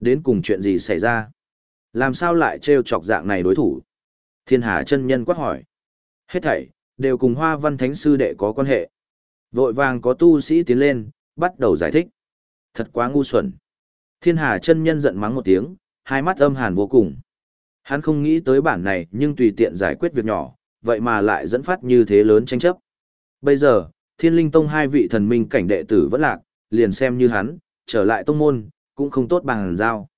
Đến cùng chuyện gì xảy ra? Làm sao lại trêu chọc dạng này đối thủ? Thiên Hà chân nhân quát hỏi. Hết thảy, đều cùng hoa văn thánh sư đệ có quan hệ. Vội vàng có tu sĩ tiến lên, bắt đầu giải thích. Thật quá ngu xuẩn. Thiên Hà chân nhân giận mắng một tiếng, hai mắt âm hàn vô cùng. Hắn không nghĩ tới bản này nhưng tùy tiện giải quyết việc nhỏ, vậy mà lại dẫn phát như thế lớn tranh chấp. Bây giờ, Thiên Linh Tông hai vị thần minh cảnh đệ tử vẫn lạc, liền xem như hắn, trở lại tông môn, cũng không tốt bằng giao.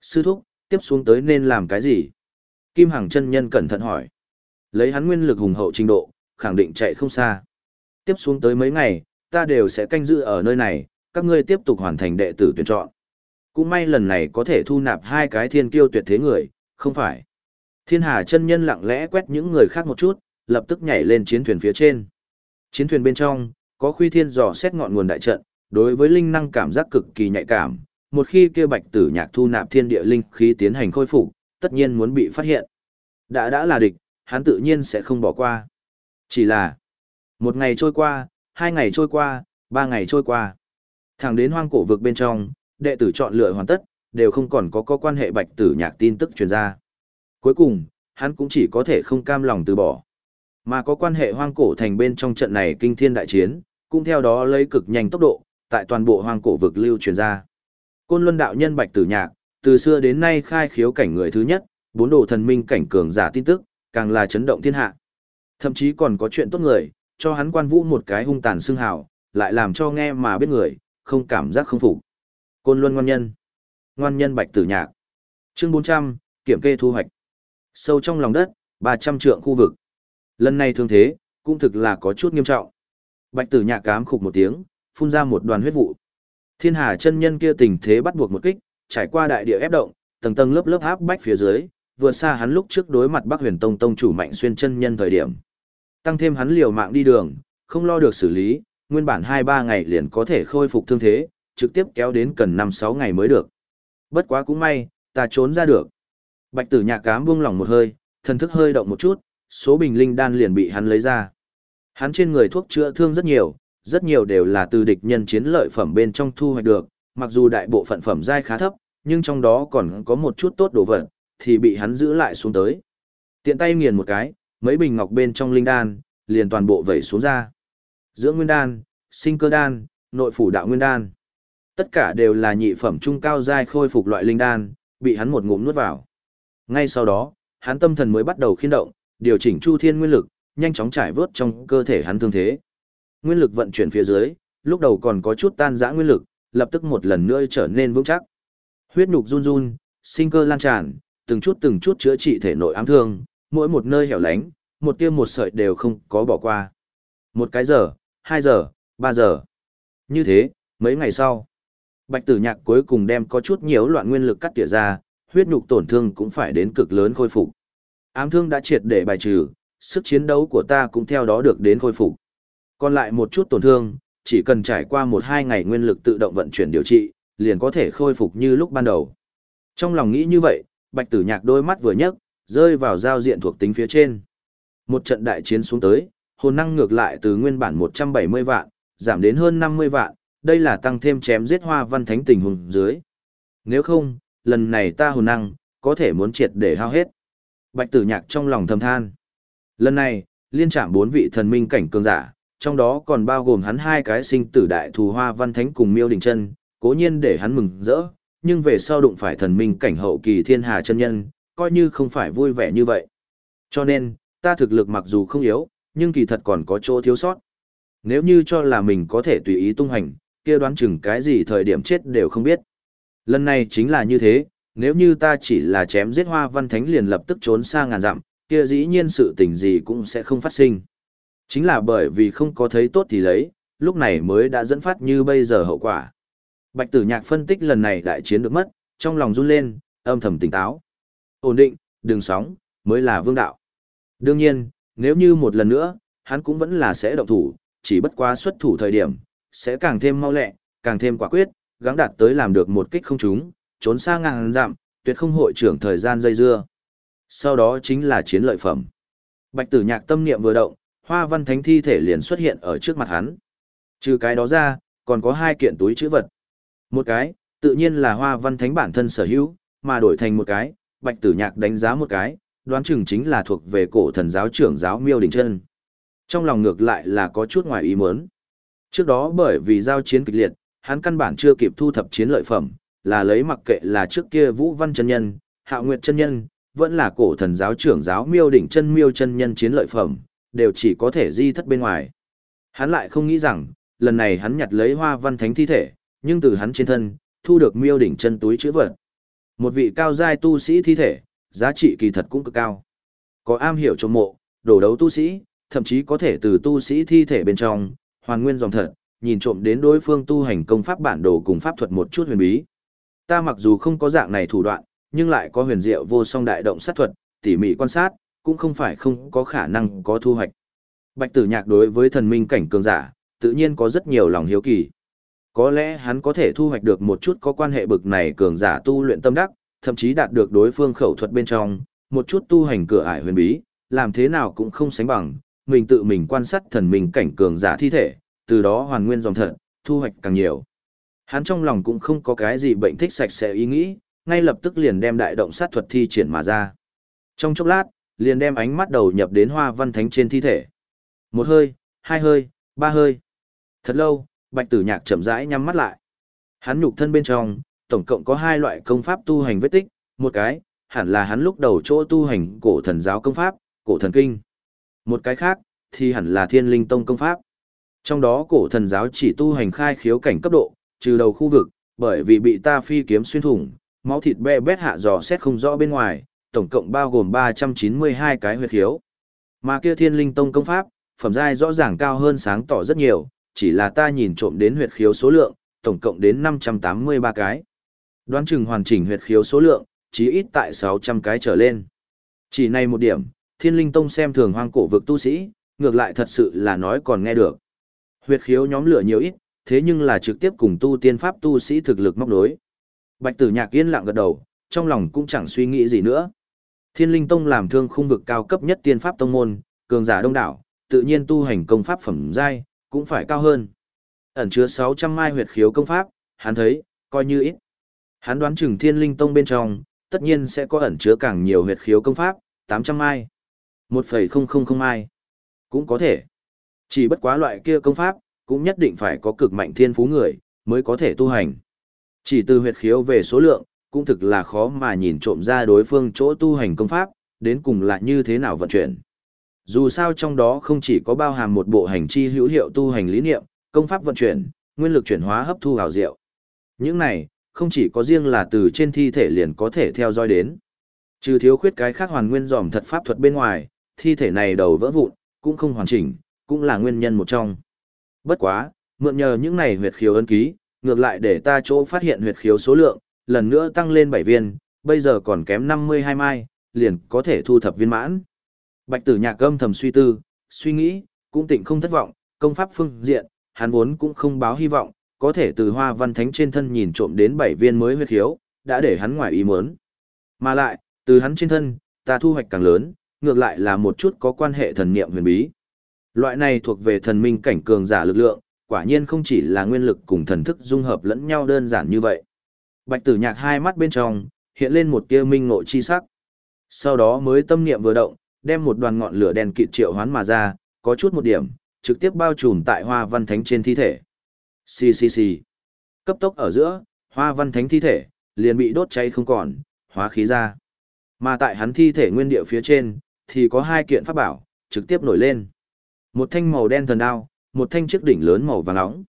Sư thúc, tiếp xuống tới nên làm cái gì? Kim Hằng chân nhân cẩn thận hỏi. Lấy hắn nguyên lực hùng hậu trình độ, khẳng định chạy không xa. Tiếp xuống tới mấy ngày, ta đều sẽ canh giữ ở nơi này, các ngươi tiếp tục hoàn thành đệ tử tuyển chọn. Cũng may lần này có thể thu nạp hai cái thiên kiêu tuyệt thế người, không phải. Thiên Hà chân nhân lặng lẽ quét những người khác một chút, lập tức nhảy lên chiến thuyền phía trên. Chiến thuyền bên trong, có khuy thiên dò xét ngọn nguồn đại trận, đối với linh năng cảm giác cực kỳ nhạy cảm, một khi kia bạch tử nhạc thu nạp thiên địa linh khí tiến hành khôi phục, tất nhiên muốn bị phát hiện. Đã đã là địch, hắn tự nhiên sẽ không bỏ qua. Chỉ là, một ngày trôi qua, hai ngày trôi qua, ba ngày trôi qua. Thẳng đến hoang cổ vực bên trong, đệ tử chọn lựa hoàn tất, đều không còn có có quan hệ bạch tử nhạc tin tức truyền ra. Cuối cùng, hắn cũng chỉ có thể không cam lòng từ bỏ. Mà có quan hệ hoang cổ thành bên trong trận này kinh thiên đại chiến, cũng theo đó lấy cực nhanh tốc độ, tại toàn bộ hoang cổ vực lưu truyền ra. Côn Luân đạo nhân Bạch Tử Nhạc, từ xưa đến nay khai khiếu cảnh người thứ nhất, bốn đồ thần minh cảnh cường giả tin tức, càng là chấn động thiên hạ. Thậm chí còn có chuyện tốt người, cho hắn quan vũ một cái hung tàn xưng hào, lại làm cho nghe mà biết người, không cảm giác không phục. Côn Luân ngoan nhân. Ngoan nhân Bạch Tử Nhạc. Chương 400, kiểm kê thu hoạch. Sâu trong lòng đất, 300 trượng khu vực. Lần này thương thế, cũng thực là có chút nghiêm trọng. Bạch Tử Nhạc cám khục một tiếng, phun ra một đoàn huyết vụ. Thiên Hà chân nhân kia tình thế bắt buộc một kích, trải qua đại địa ép động, tầng tầng lớp lớp áp bách phía dưới, vượt xa hắn lúc trước đối mặt Bắc Huyền Tông tông chủ Mạnh Xuyên chân nhân thời điểm. Tăng thêm hắn liều mạng đi đường, không lo được xử lý, nguyên bản 2-3 ngày liền có thể khôi phục thương thế, trực tiếp kéo đến cần 5-6 ngày mới được. Bất quá cũng may, ta trốn ra được. Bạch tử nhạc cám buông lỏng một hơi, thần thức hơi động một chút, số bình linh đan liền bị hắn lấy ra. Hắn trên người thuốc chữa thương rất nhiều, rất nhiều đều là từ địch nhân chiến lợi phẩm bên trong thu hoạch được, mặc dù đại bộ phận phẩm giai khá thấp, nhưng trong đó còn có một chút tốt đồ vật, thì bị hắn giữ lại xuống tới. Tiện tay nghiền một cái, mấy bình ngọc bên trong linh đan, liền toàn bộ vẩy xuống ra. Dưỡng nguyên đan, sinh cơ đan, nội phủ đạo nguyên đan. Tất cả đều là nhị phẩm trung cao giai khôi phục loại linh đan, bị hắn một ngụm nuốt vào. Ngay sau đó, hắn tâm thần mới bắt đầu khiên động, điều chỉnh chu thiên nguyên lực, nhanh chóng trải vớt trong cơ thể hắn thương thế. Nguyên lực vận chuyển phía dưới, lúc đầu còn có chút tan rã nguyên lực, lập tức một lần nữa trở nên vững chắc. Huyết nhục run run, sinh cơ lan tràn, từng chút từng chút chữa trị thể nội ám thương, mỗi một nơi hẻo lánh, một tiêm một sợi đều không có bỏ qua. Một cái giờ, hai giờ, ba giờ. Như thế, mấy ngày sau, Bạch Tử Nhạc cuối cùng đem có chút nhiều loạn nguyên lực cắt tỉa ra, huyết nhục tổn thương cũng phải đến cực lớn khôi phục. Ám thương đã triệt để bài trừ, sức chiến đấu của ta cũng theo đó được đến khôi phục. Còn lại một chút tổn thương, chỉ cần trải qua một hai ngày nguyên lực tự động vận chuyển điều trị, liền có thể khôi phục như lúc ban đầu. Trong lòng nghĩ như vậy, Bạch Tử Nhạc đôi mắt vừa nhấc, rơi vào giao diện thuộc tính phía trên. Một trận đại chiến xuống tới, hồn năng ngược lại từ nguyên bản 170 vạn, giảm đến hơn 50 vạn, đây là tăng thêm chém giết hoa văn thánh tình hùng dưới. Nếu không, lần này ta hồn năng, có thể muốn triệt để hao hết. Bạch tử nhạc trong lòng thầm than. Lần này, liên trạm bốn vị thần minh cảnh cường giả, trong đó còn bao gồm hắn hai cái sinh tử đại thù hoa văn thánh cùng miêu đình chân, cố nhiên để hắn mừng rỡ, nhưng về sau đụng phải thần minh cảnh hậu kỳ thiên hà chân nhân, coi như không phải vui vẻ như vậy. Cho nên, ta thực lực mặc dù không yếu, nhưng kỳ thật còn có chỗ thiếu sót. Nếu như cho là mình có thể tùy ý tung hành, kia đoán chừng cái gì thời điểm chết đều không biết. Lần này chính là như thế, nếu như ta chỉ là chém giết hoa văn thánh liền lập tức trốn xa ngàn dặm, kia dĩ nhiên sự tình gì cũng sẽ không phát sinh. Chính là bởi vì không có thấy tốt thì lấy, lúc này mới đã dẫn phát như bây giờ hậu quả. Bạch tử nhạc phân tích lần này đại chiến được mất, trong lòng run lên, âm thầm tỉnh táo. Ổn định, đừng sóng, mới là vương đạo. Đương nhiên, nếu như một lần nữa, hắn cũng vẫn là sẽ động thủ, chỉ bất quá xuất thủ thời điểm, sẽ càng thêm mau lẹ, càng thêm quả quyết, gắng đạt tới làm được một kích không trúng, trốn xa ngàn dặm, tuyệt không hội trưởng thời gian dây dưa. Sau đó chính là chiến lợi phẩm. Bạch tử nhạc tâm niệm vừa động, hoa văn thánh thi thể liền xuất hiện ở trước mặt hắn. Trừ cái đó ra, còn có hai kiện túi chữ vật. Một cái, tự nhiên là hoa văn thánh bản thân sở hữu, mà đổi thành một cái, bạch tử nhạc đánh giá một cái, đoán chừng chính là thuộc về cổ thần giáo trưởng giáo miêu đình chân. Trong lòng ngược lại là có chút ngoài ý muốn. Trước đó bởi vì giao chiến kịch liệt, hắn căn bản chưa kịp thu thập chiến lợi phẩm, là lấy mặc kệ là trước kia Vũ Văn chân nhân, Hạo Nguyệt chân nhân, vẫn là cổ thần giáo trưởng giáo Miêu đỉnh chân Miêu chân nhân chiến lợi phẩm, đều chỉ có thể di thất bên ngoài. Hắn lại không nghĩ rằng, lần này hắn nhặt lấy Hoa Văn Thánh thi thể, nhưng từ hắn trên thân, thu được Miêu đỉnh chân túi chữ vật. Một vị cao giai tu sĩ thi thể, giá trị kỳ thật cũng cực cao. Có am hiểu trong mộ, đổ đấu tu sĩ, thậm chí có thể từ tu sĩ thi thể bên trong, hoàn nguyên dòng thật, nhìn trộm đến đối phương tu hành công pháp bản đồ cùng pháp thuật một chút huyền bí. Ta mặc dù không có dạng này thủ đoạn, nhưng lại có huyền diệu vô song đại động sát thuật, tỉ mỉ quan sát, cũng không phải không có khả năng có thu hoạch. Bạch tử nhạc đối với thần minh cảnh cường giả, tự nhiên có rất nhiều lòng hiếu kỳ. Có lẽ hắn có thể thu hoạch được một chút có quan hệ bực này cường giả tu luyện tâm đắc, thậm chí đạt được đối phương khẩu thuật bên trong, một chút tu hành cửa ải huyền bí, làm thế nào cũng không sánh bằng, mình tự mình quan sát thần minh cảnh cường giả thi thể, từ đó hoàn nguyên dòng thật, thu hoạch càng nhiều. Hắn trong lòng cũng không có cái gì bệnh thích sạch sẽ ý nghĩ, ngay lập tức liền đem đại động sát thuật thi triển mà ra. Trong chốc lát, liền đem ánh mắt đầu nhập đến hoa văn thánh trên thi thể. Một hơi, hai hơi, ba hơi. Thật lâu, bạch tử nhạc chậm rãi nhắm mắt lại. Hắn nhục thân bên trong, tổng cộng có hai loại công pháp tu hành vết tích, một cái, hẳn là hắn lúc đầu chỗ tu hành cổ thần giáo công pháp, cổ thần kinh. Một cái khác, thì hẳn là thiên linh tông công pháp. Trong đó cổ thần giáo chỉ tu hành khai khiếu cảnh cấp độ, trừ đầu khu vực, bởi vì bị ta phi kiếm xuyên thủng, máu thịt be bét hạ dò xét không rõ bên ngoài, tổng cộng bao gồm 392 cái huyệt khiếu. Mà kia thiên linh tông công pháp, phẩm giai rõ ràng cao hơn sáng tỏ rất nhiều, chỉ là ta nhìn trộm đến huyệt khiếu số lượng, tổng cộng đến 583 cái. Đoán chừng hoàn chỉnh huyệt khiếu số lượng, chí ít tại 600 cái trở lên. Chỉ này một điểm, Thiên Linh Tông xem thường hoang cổ vực tu sĩ, ngược lại thật sự là nói còn nghe được. Huyệt khiếu nhóm lửa nhiều ít, thế nhưng là trực tiếp cùng tu tiên pháp tu sĩ thực lực móc đối. Bạch Tử Nhạc yên lặng gật đầu, trong lòng cũng chẳng suy nghĩ gì nữa. Thiên Linh Tông làm thương khung vực cao cấp nhất tiên pháp tông môn, cường giả đông đảo, tự nhiên tu hành công pháp phẩm giai cũng phải cao hơn. Ẩn chứa 600 mai huyệt khiếu công pháp, hắn thấy, coi như ít. Hắn đoán chừng Thiên Linh Tông bên trong, tất nhiên sẽ có ẩn chứa càng nhiều huyệt khiếu công pháp, 800 mai, 1,000 mai, cũng có thể. Chỉ bất quá loại kia công pháp, cũng nhất định phải có cực mạnh thiên phú người, mới có thể tu hành. Chỉ từ huyệt khiếu về số lượng, cũng thực là khó mà nhìn trộm ra đối phương chỗ tu hành công pháp, đến cùng là như thế nào vận chuyển. Dù sao trong đó không chỉ có bao hàm một bộ hành chi hữu hiệu tu hành lý niệm, công pháp vận chuyển, nguyên lực chuyển hóa hấp thu hào diệu. Những này, không chỉ có riêng là từ trên thi thể liền có thể theo dõi đến. Trừ thiếu khuyết cái khác hoàn nguyên dòm thật pháp thuật bên ngoài, thi thể này đầu vỡ vụn, cũng không hoàn chỉnh, cũng là nguyên nhân một trong. Bất quá, mượn nhờ những này huyệt khiếu ấn ký, ngược lại để ta chỗ phát hiện huyệt khiếu số lượng, lần nữa tăng lên 7 viên, bây giờ còn kém 52 mai, liền có thể thu thập viên mãn. Bạch tử nhạc âm thầm suy tư, suy nghĩ, cũng tỉnh không thất vọng, công pháp phương diện, hắn vốn cũng không báo hy vọng, có thể từ hoa văn thánh trên thân nhìn trộm đến 7 viên mới huyệt khiếu, đã để hắn ngoài ý muốn. Mà lại, từ hắn trên thân, ta thu hoạch càng lớn, ngược lại là một chút có quan hệ thần niệm huyền bí. Loại này thuộc về thần minh cảnh cường giả lực lượng, quả nhiên không chỉ là nguyên lực cùng thần thức dung hợp lẫn nhau đơn giản như vậy. Bạch tử nhạc hai mắt bên trong, hiện lên một tia minh ngộ chi sắc. Sau đó mới tâm niệm vừa động, đem một đoàn ngọn lửa đen kịt triệu hoán mà ra, có chút một điểm, trực tiếp bao trùm tại hoa văn thánh trên thi thể. Xì xì xì. Cấp tốc ở giữa, hoa văn thánh thi thể, liền bị đốt cháy không còn, hóa khí ra. Mà tại hắn thi thể nguyên địa phía trên, thì có hai kiện pháp bảo, trực tiếp nổi lên. Một thanh màu đen thần đao, một thanh chiếc đỉnh lớn màu vàng nóng.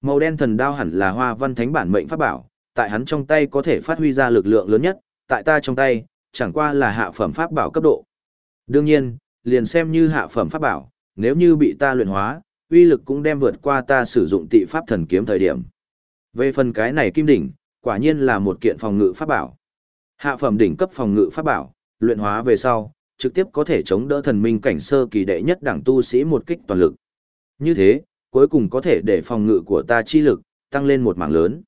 Màu đen thần đao hẳn là hoa văn thánh bản mệnh pháp bảo, tại hắn trong tay có thể phát huy ra lực lượng lớn nhất, tại ta trong tay, chẳng qua là hạ phẩm pháp bảo cấp độ. Đương nhiên, liền xem như hạ phẩm pháp bảo, nếu như bị ta luyện hóa, uy lực cũng đem vượt qua ta sử dụng tị pháp thần kiếm thời điểm. Về phần cái này kim đỉnh, quả nhiên là một kiện phòng ngự pháp bảo. Hạ phẩm đỉnh cấp phòng ngự pháp bảo, luyện hóa về sau, trực tiếp có thể chống đỡ thần minh cảnh sơ kỳ đệ nhất đẳng tu sĩ một kích toàn lực. Như thế, cuối cùng có thể để phòng ngự của ta chi lực tăng lên một mảng lớn.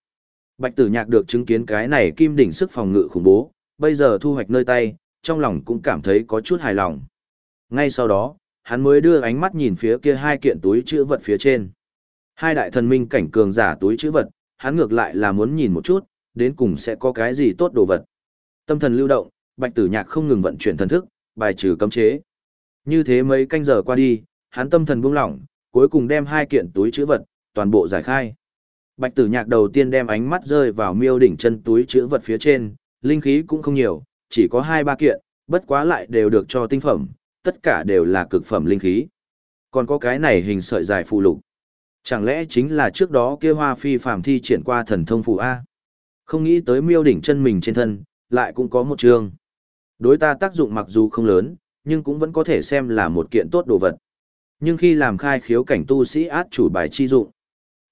Bạch Tử Nhạc được chứng kiến cái này kim đỉnh sức phòng ngự khủng bố, bây giờ thu hoạch nơi tay, trong lòng cũng cảm thấy có chút hài lòng. Ngay sau đó, hắn mới đưa ánh mắt nhìn phía kia hai kiện túi chữ vật phía trên. Hai đại thần minh cảnh cường giả túi chữ vật, hắn ngược lại là muốn nhìn một chút, đến cùng sẽ có cái gì tốt đồ vật. Tâm thần lưu động, Bạch Tử Nhạc không ngừng vận chuyển thần thức, bài trừ cấm chế. Như thế mấy canh giờ qua đi, hắn tâm thần buông lỏng, cuối cùng đem hai kiện túi chữ vật, toàn bộ giải khai. Bạch tử nhạc đầu tiên đem ánh mắt rơi vào miêu đỉnh chân túi chữ vật phía trên, linh khí cũng không nhiều, chỉ có hai ba kiện, bất quá lại đều được cho tinh phẩm, tất cả đều là cực phẩm linh khí. Còn có cái này hình sợi dài phụ lục. Chẳng lẽ chính là trước đó kia hoa phi phàm thi triển qua thần thông phù A? Không nghĩ tới miêu đỉnh chân mình trên thân, lại cũng có một trường. Đối ta tác dụng mặc dù không lớn, nhưng cũng vẫn có thể xem là một kiện tốt đồ vật. Nhưng khi làm khai khiếu cảnh tu sĩ át chủ bài chi dụng,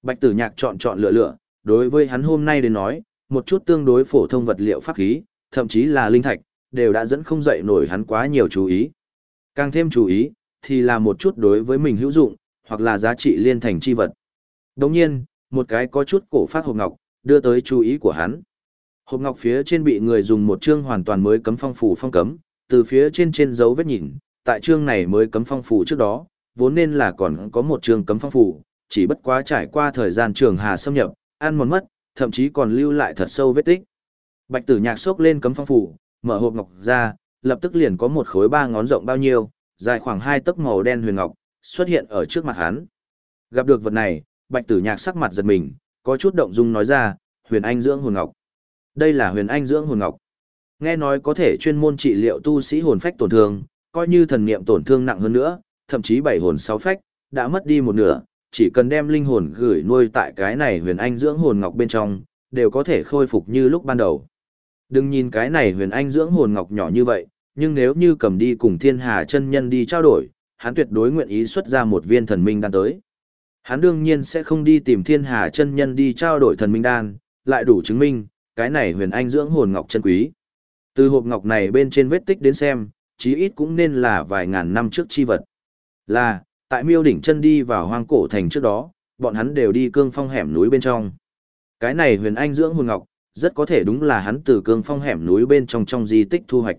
Bạch Tử Nhạc chọn chọn lựa lựa, đối với hắn hôm nay đến nói, một chút tương đối phổ thông vật liệu pháp khí, thậm chí là linh thạch, đều đã dẫn không dậy nổi hắn quá nhiều chú ý. Càng thêm chú ý, thì là một chút đối với mình hữu dụng, hoặc là giá trị liên thành chi vật. Đồng nhiên, một cái có chút cổ phát hộp ngọc, đưa tới chú ý của hắn. Hộp ngọc phía trên bị người dùng một chương hoàn toàn mới cấm phong phủ phong cấm, từ phía trên trên dấu vết nhìn, tại chương này mới cấm phong phủ trước đó, vốn nên là còn có một chương cấm phong phủ, chỉ bất quá trải qua thời gian trường hà xâm nhập, ăn mòn mất, thậm chí còn lưu lại thật sâu vết tích. Bạch Tử Nhạc xốc lên cấm phong phủ, mở hộp ngọc ra, lập tức liền có một khối ba ngón rộng bao nhiêu, dài khoảng hai tấc màu đen huyền ngọc xuất hiện ở trước mặt hắn. Gặp được vật này, Bạch Tử Nhạc sắc mặt giật mình, có chút động dung nói ra, "Huyền Anh dưỡng hồn ngọc." Đây là Huyền Anh dưỡng hồn ngọc. Nghe nói có thể chuyên môn trị liệu tu sĩ hồn phách tổn thương, coi như thần niệm tổn thương nặng hơn nữa, thậm chí bảy hồn sáu phách đã mất đi một nửa, chỉ cần đem linh hồn gửi nuôi tại cái này huyền anh dưỡng hồn ngọc bên trong, đều có thể khôi phục như lúc ban đầu. Đừng nhìn cái này huyền anh dưỡng hồn ngọc nhỏ như vậy, nhưng nếu như cầm đi cùng thiên hà chân nhân đi trao đổi, hắn tuyệt đối nguyện ý xuất ra một viên thần minh đan tới. hắn đương nhiên sẽ không đi tìm thiên hà chân nhân đi trao đổi thần minh đan, lại đủ chứng minh, cái này huyền anh dưỡng hồn ngọc chân quý. Từ hộp ngọc này bên trên vết tích đến xem, chí ít cũng nên là vài ngàn năm trước chi vật. Là, tại miêu đỉnh chân đi vào hoang cổ thành trước đó, bọn hắn đều đi cương phong hẻm núi bên trong. Cái này huyền anh dưỡng hồn ngọc, rất có thể đúng là hắn từ cương phong hẻm núi bên trong trong di tích thu hoạch.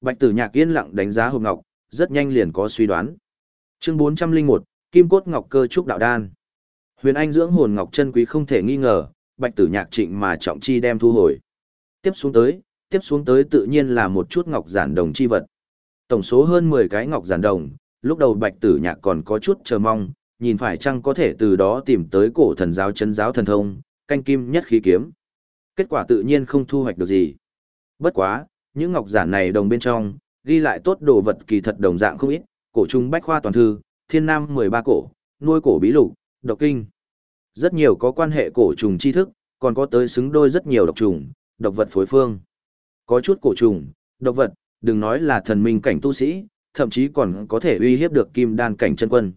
Bạch tử nhạc yên lặng đánh giá hộp ngọc, rất nhanh liền có suy đoán. Chương 401, Kim cốt ngọc cơ trúc đạo đan. Huyền Anh dưỡng hồn ngọc chân quý không thể nghi ngờ, Bạch Tử Nhạc Trịnh mà trọng chi đem thu hồi. Tiếp xuống tới, tiếp xuống tới tự nhiên là một chút ngọc giản đồng chi vật. Tổng số hơn 10 cái ngọc giản đồng, lúc đầu Bạch Tử Nhạc còn có chút chờ mong, nhìn phải chăng có thể từ đó tìm tới cổ thần giáo chân giáo thần thông, canh kim nhất khí kiếm. Kết quả tự nhiên không thu hoạch được gì. Bất quá, những ngọc giản này đồng bên trong, ghi lại tốt đồ vật kỳ thật đồng dạng không ít, cổ trung bách khoa toàn thư, thiên nam 13 cổ, nuôi cổ bí lục, độc kinh. Rất nhiều có quan hệ cổ trùng tri thức, còn có tới xứng đôi rất nhiều độc trùng, độc vật phối phương. Có chút cổ trùng, độc vật, đừng nói là thần minh cảnh tu sĩ, thậm chí còn có thể uy hiếp được kim đan cảnh chân quân.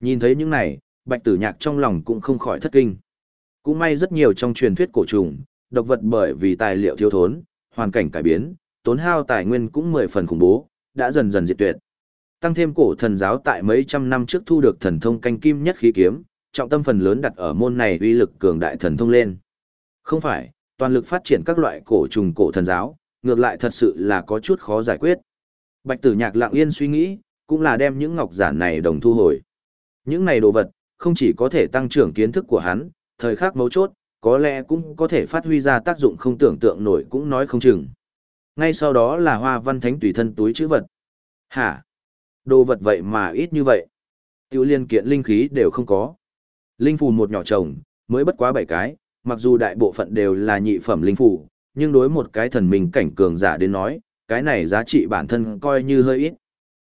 Nhìn thấy những này, bạch tử nhạc trong lòng cũng không khỏi thất kinh. Cũng may rất nhiều trong truyền thuyết cổ trùng, độc vật bởi vì tài liệu thiếu thốn, hoàn cảnh cải biến, tốn hao tài nguyên cũng mười phần khủng bố, đã dần dần diệt tuyệt. Tăng thêm cổ thần giáo tại mấy trăm năm trước thu được thần thông canh kim nhất khí kiếm, trọng tâm phần lớn đặt ở môn này uy lực cường đại thần thông lên. Không phải, toàn lực phát triển các loại cổ trùng cổ thần giáo, ngược lại thật sự là có chút khó giải quyết. Bạch tử nhạc lặng yên suy nghĩ, cũng là đem những ngọc giản này đồng thu hồi. Những này đồ vật, không chỉ có thể tăng trưởng kiến thức của hắn, thời khắc mấu chốt, có lẽ cũng có thể phát huy ra tác dụng không tưởng tượng nổi cũng nói không chừng. Ngay sau đó là hoa văn thánh tùy thân túi chữ vật. Hả? Đồ vật vậy mà ít như vậy. Tiểu liên kiện linh khí đều không có. Linh phù một nhỏ chồng, mới bất quá bảy cái, mặc dù đại bộ phận đều là nhị phẩm linh phù, nhưng đối một cái thần minh cảnh cường giả đến nói, cái này giá trị bản thân coi như hơi ít.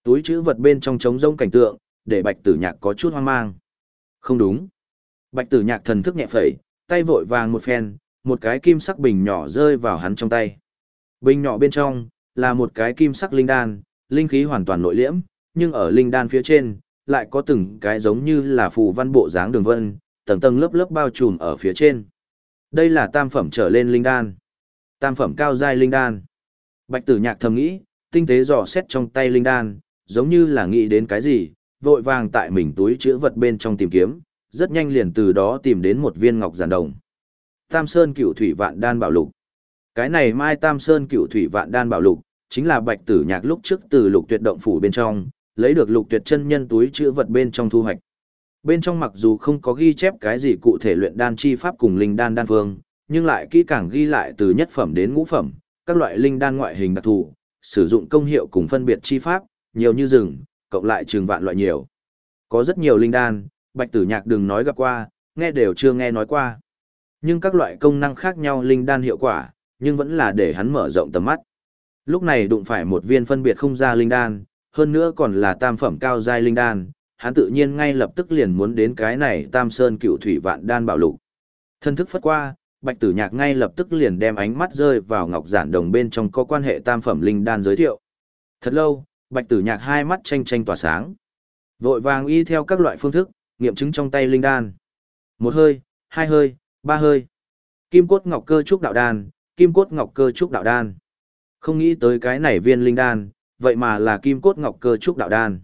Túi chữ vật bên trong trống rông cảnh tượng, để bạch tử nhạc có chút hoang mang. Không đúng. Bạch tử nhạc thần thức nhẹ phẩy, tay vội vàng một phen, một cái kim sắc bình nhỏ rơi vào hắn trong tay. Bình nhỏ bên trong, là một cái kim sắc linh đan, linh khí hoàn toàn nội liễm, nhưng ở linh đan phía trên, lại có từng cái giống như là phù văn bộ dáng đường vân, tầng tầng lớp lớp bao trùm ở phía trên. Đây là tam phẩm trở lên linh đan. Tam phẩm cao giai linh đan. Bạch tử nhạc thầm nghĩ, tinh tế dò xét trong tay linh đan, giống như là nghĩ đến cái gì, vội vàng tại mình túi chữ vật bên trong tìm kiếm, rất nhanh liền từ đó tìm đến một viên ngọc giản đồng. Tam Sơn cửu Thủy Vạn Đan Bảo Lục. Cái này Mai Tam Sơn cửu Thủy Vạn Đan Bảo Lục, chính là Bạch Tử Nhạc lúc trước từ Lục Tuyệt động phủ bên trong, lấy được Lục Tuyệt chân nhân túi chữ vật bên trong thu hoạch. Bên trong mặc dù không có ghi chép cái gì cụ thể luyện đan chi pháp cùng linh đan đan phương, nhưng lại kỹ càng ghi lại từ nhất phẩm đến ngũ phẩm, các loại linh đan ngoại hình đặc thù, sử dụng công hiệu cùng phân biệt chi pháp, nhiều như rừng, cộng lại trường vạn loại nhiều. Có rất nhiều linh đan, bạch tử nhạc đừng nói gặp qua, nghe đều chưa nghe nói qua. Nhưng các loại công năng khác nhau linh đan hiệu quả, nhưng vẫn là để hắn mở rộng tầm mắt. Lúc này đụng phải một viên phân biệt không ra linh đan, hơn nữa còn là tam phẩm cao giai linh đan, hắn tự nhiên ngay lập tức liền muốn đến cái này Tam Sơn Cựu Thủy Vạn Đan bảo lục. Thân thức phất qua, Bạch Tử Nhạc ngay lập tức liền đem ánh mắt rơi vào ngọc giản đồng bên trong có quan hệ tam phẩm linh đan giới thiệu. Thật lâu, Bạch Tử Nhạc hai mắt tranh tranh tỏa sáng. Vội vàng y theo các loại phương thức, nghiệm chứng trong tay linh đan. Một hơi, hai hơi, ba hơi. Kim cốt ngọc cơ trúc đạo đan, kim cốt ngọc cơ trúc đạo đan. Không nghĩ tới cái này viên linh đan, vậy mà là kim cốt ngọc cơ trúc đạo đan.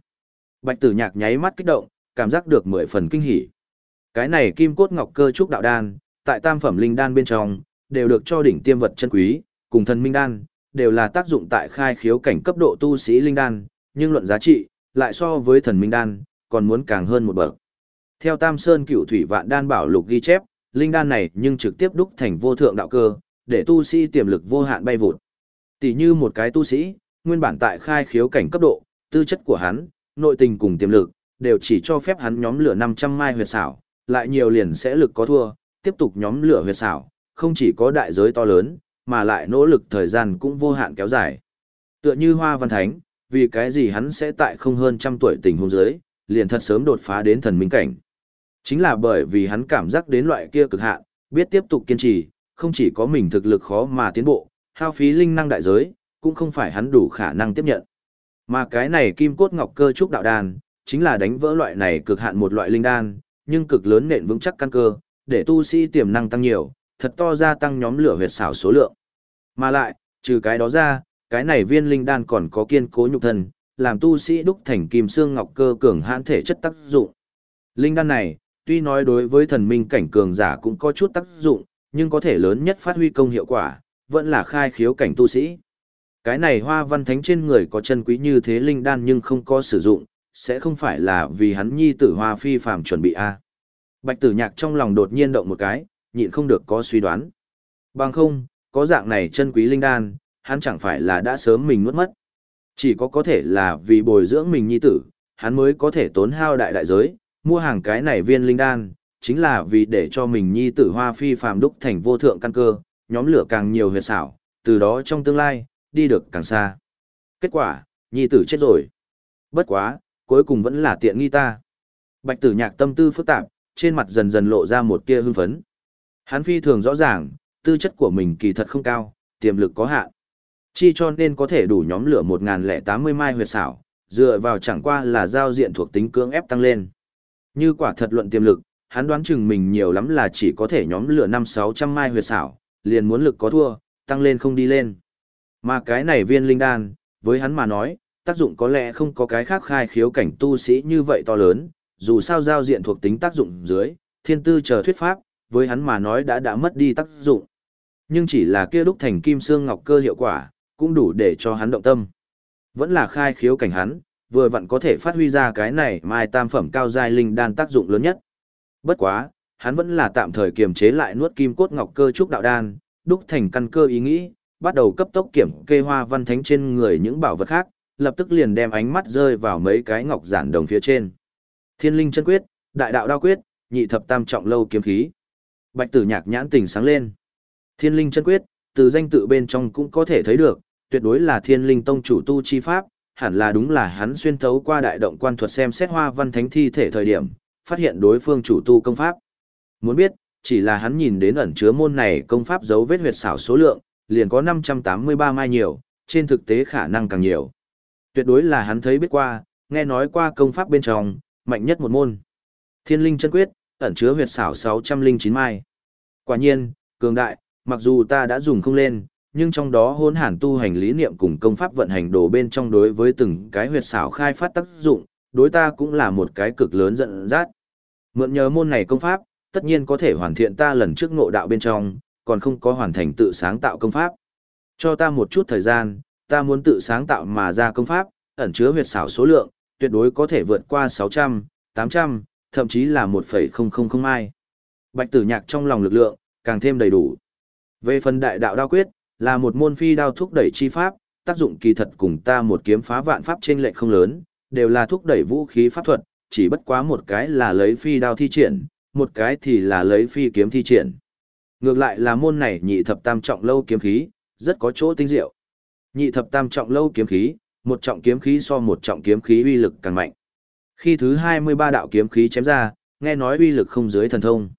Bạch tử nhạc nháy mắt kích động, cảm giác được mười phần kinh hỉ. Cái này kim cốt ngọc cơ trúc đạo đan, tại tam phẩm linh đan bên trong, đều được cho đỉnh tiêm vật chân quý, cùng thần minh đan, đều là tác dụng tại khai khiếu cảnh cấp độ tu sĩ linh đan, nhưng luận giá trị, lại so với thần minh đan, còn muốn càng hơn một bậc. Theo Tam Sơn Cửu Thủy Vạn Đan bảo lục ghi chép, linh đan này nhưng trực tiếp đúc thành vô thượng đạo cơ, để tu sĩ tiềm lực vô hạn bay vụt. Tỷ như một cái tu sĩ, nguyên bản tại khai khiếu cảnh cấp độ, tư chất của hắn, nội tình cùng tiềm lực, đều chỉ cho phép hắn nhóm lửa 500 mai huyệt xảo, lại nhiều liền sẽ lực có thua, tiếp tục nhóm lửa huyệt xảo, không chỉ có đại giới to lớn, mà lại nỗ lực thời gian cũng vô hạn kéo dài. Tựa như Hoa Văn Thánh, vì cái gì hắn sẽ tại không hơn trăm tuổi tình hôn giới, liền thật sớm đột phá đến thần minh cảnh. Chính là bởi vì hắn cảm giác đến loại kia cực hạn, biết tiếp tục kiên trì, không chỉ có mình thực lực khó mà tiến bộ, hao phí linh năng đại giới, cũng không phải hắn đủ khả năng tiếp nhận. Mà cái này kim cốt ngọc cơ trúc đạo đan, chính là đánh vỡ loại này cực hạn một loại linh đan, nhưng cực lớn nện vững chắc căn cơ, để tu sĩ tiềm năng tăng nhiều, thật to gia tăng nhóm lửa huyệt xảo số lượng. Mà lại, trừ cái đó ra, cái này viên linh đan còn có kiên cố nhục thân, làm tu sĩ đúc thành kim xương ngọc cơ cường hãn thể chất tác dụng. Linh đan này, tuy nói đối với thần minh cảnh cường giả cũng có chút tác dụng, nhưng có thể lớn nhất phát huy công hiệu quả, vẫn là khai khiếu cảnh tu sĩ. Cái này hoa văn thánh trên người có chân quý như thế linh đan nhưng không có sử dụng, sẽ không phải là vì hắn nhi tử hoa phi phàm chuẩn bị a Bạch tử nhạc trong lòng đột nhiên động một cái, nhịn không được có suy đoán. Bằng không, có dạng này chân quý linh đan, hắn chẳng phải là đã sớm mình nuốt mất. Chỉ có có thể là vì bồi dưỡng mình nhi tử, hắn mới có thể tốn hao đại đại giới, mua hàng cái này viên linh đan, chính là vì để cho mình nhi tử hoa phi phàm đúc thành vô thượng căn cơ, nhóm lửa càng nhiều huyệt xảo, từ đó trong tương lai, đi được càng xa. Kết quả, nhi tử chết rồi. Bất quá, cuối cùng vẫn là tiện nghi ta. Bạch tử nhạc tâm tư phức tạp, trên mặt dần dần lộ ra một tia hưng phấn. Hắn phi thường rõ ràng, tư chất của mình kỳ thật không cao, tiềm lực có hạn. Chi cho nên có thể đủ nhóm lửa 1080 mai huyệt xảo, dựa vào chẳng qua là giao diện thuộc tính cưỡng ép tăng lên. Như quả thật luận tiềm lực, hắn đoán chừng mình nhiều lắm là chỉ có thể nhóm lửa 5-600 mai huyệt xảo, liền muốn lực có thua, tăng lên không đi lên. Mà cái này viên linh đan, với hắn mà nói, tác dụng có lẽ không có cái khác khai khiếu cảnh tu sĩ như vậy to lớn, dù sao giao diện thuộc tính tác dụng dưới, thiên tư chờ thuyết pháp, với hắn mà nói đã đã mất đi tác dụng. Nhưng chỉ là kia đúc thành kim xương ngọc cơ hiệu quả, cũng đủ để cho hắn động tâm. Vẫn là khai khiếu cảnh hắn, vừa vặn có thể phát huy ra cái này mai tam phẩm cao giai linh đan tác dụng lớn nhất. Bất quá, hắn vẫn là tạm thời kiềm chế lại nuốt kim cốt ngọc cơ trúc đạo đan, đúc thành căn cơ ý nghĩ, bắt đầu cấp tốc kiểm kê hoa văn thánh trên người những bảo vật khác, lập tức liền đem ánh mắt rơi vào mấy cái ngọc giản đồng phía trên. Thiên linh chân quyết, đại đạo đao quyết, nhị thập tam trọng lâu kiếm khí. Bạch tử nhạc nhãn tỉnh sáng lên. Thiên linh chân quyết, từ danh tự bên trong cũng có thể thấy được, tuyệt đối là thiên linh tông chủ tu chi pháp, hẳn là đúng là hắn xuyên thấu qua đại động quan thuật xem xét hoa văn thánh thi thể thời điểm, phát hiện đối phương chủ tu công pháp. Muốn biết, chỉ là hắn nhìn đến ẩn chứa môn này công pháp dấu vết huyệt xảo số lượng, liền có 583 mai nhiều, trên thực tế khả năng càng nhiều. Tuyệt đối là hắn thấy biết qua, nghe nói qua công pháp bên trong, mạnh nhất một môn. Thiên linh chân quyết, ẩn chứa huyệt xảo 609 mai. Quả nhiên, cường đại, mặc dù ta đã dùng không lên, nhưng trong đó hỗn hàn tu hành lý niệm cùng công pháp vận hành đồ bên trong đối với từng cái huyệt xảo khai phát tác dụng, đối ta cũng là một cái cực lớn dẫn dắt. Mượn nhờ môn này công pháp, tất nhiên có thể hoàn thiện ta lần trước ngộ đạo bên trong, còn không có hoàn thành tự sáng tạo công pháp. Cho ta một chút thời gian, ta muốn tự sáng tạo mà ra công pháp, ẩn chứa huyệt xảo số lượng, tuyệt đối có thể vượt qua 600, 800, thậm chí là 1,000 mai. Bạch tử nhạc trong lòng lực lượng, càng thêm đầy đủ. Về phần đại đạo đao quyết, là một môn phi đao thúc đẩy chi pháp, tác dụng kỳ thật cùng ta một kiếm phá vạn pháp trên lệnh không lớn, đều là thúc đẩy vũ khí pháp thuật, chỉ bất quá một cái là lấy phi đao thi triển, một cái thì là lấy phi kiếm thi triển. Ngược lại là môn này nhị thập tam trọng lâu kiếm khí, rất có chỗ tinh diệu. Nhị thập tam trọng lâu kiếm khí, một trọng kiếm khí so một trọng kiếm khí uy lực càng mạnh. Khi thứ 23 đạo kiếm khí chém ra, nghe nói uy lực không dưới thần thông.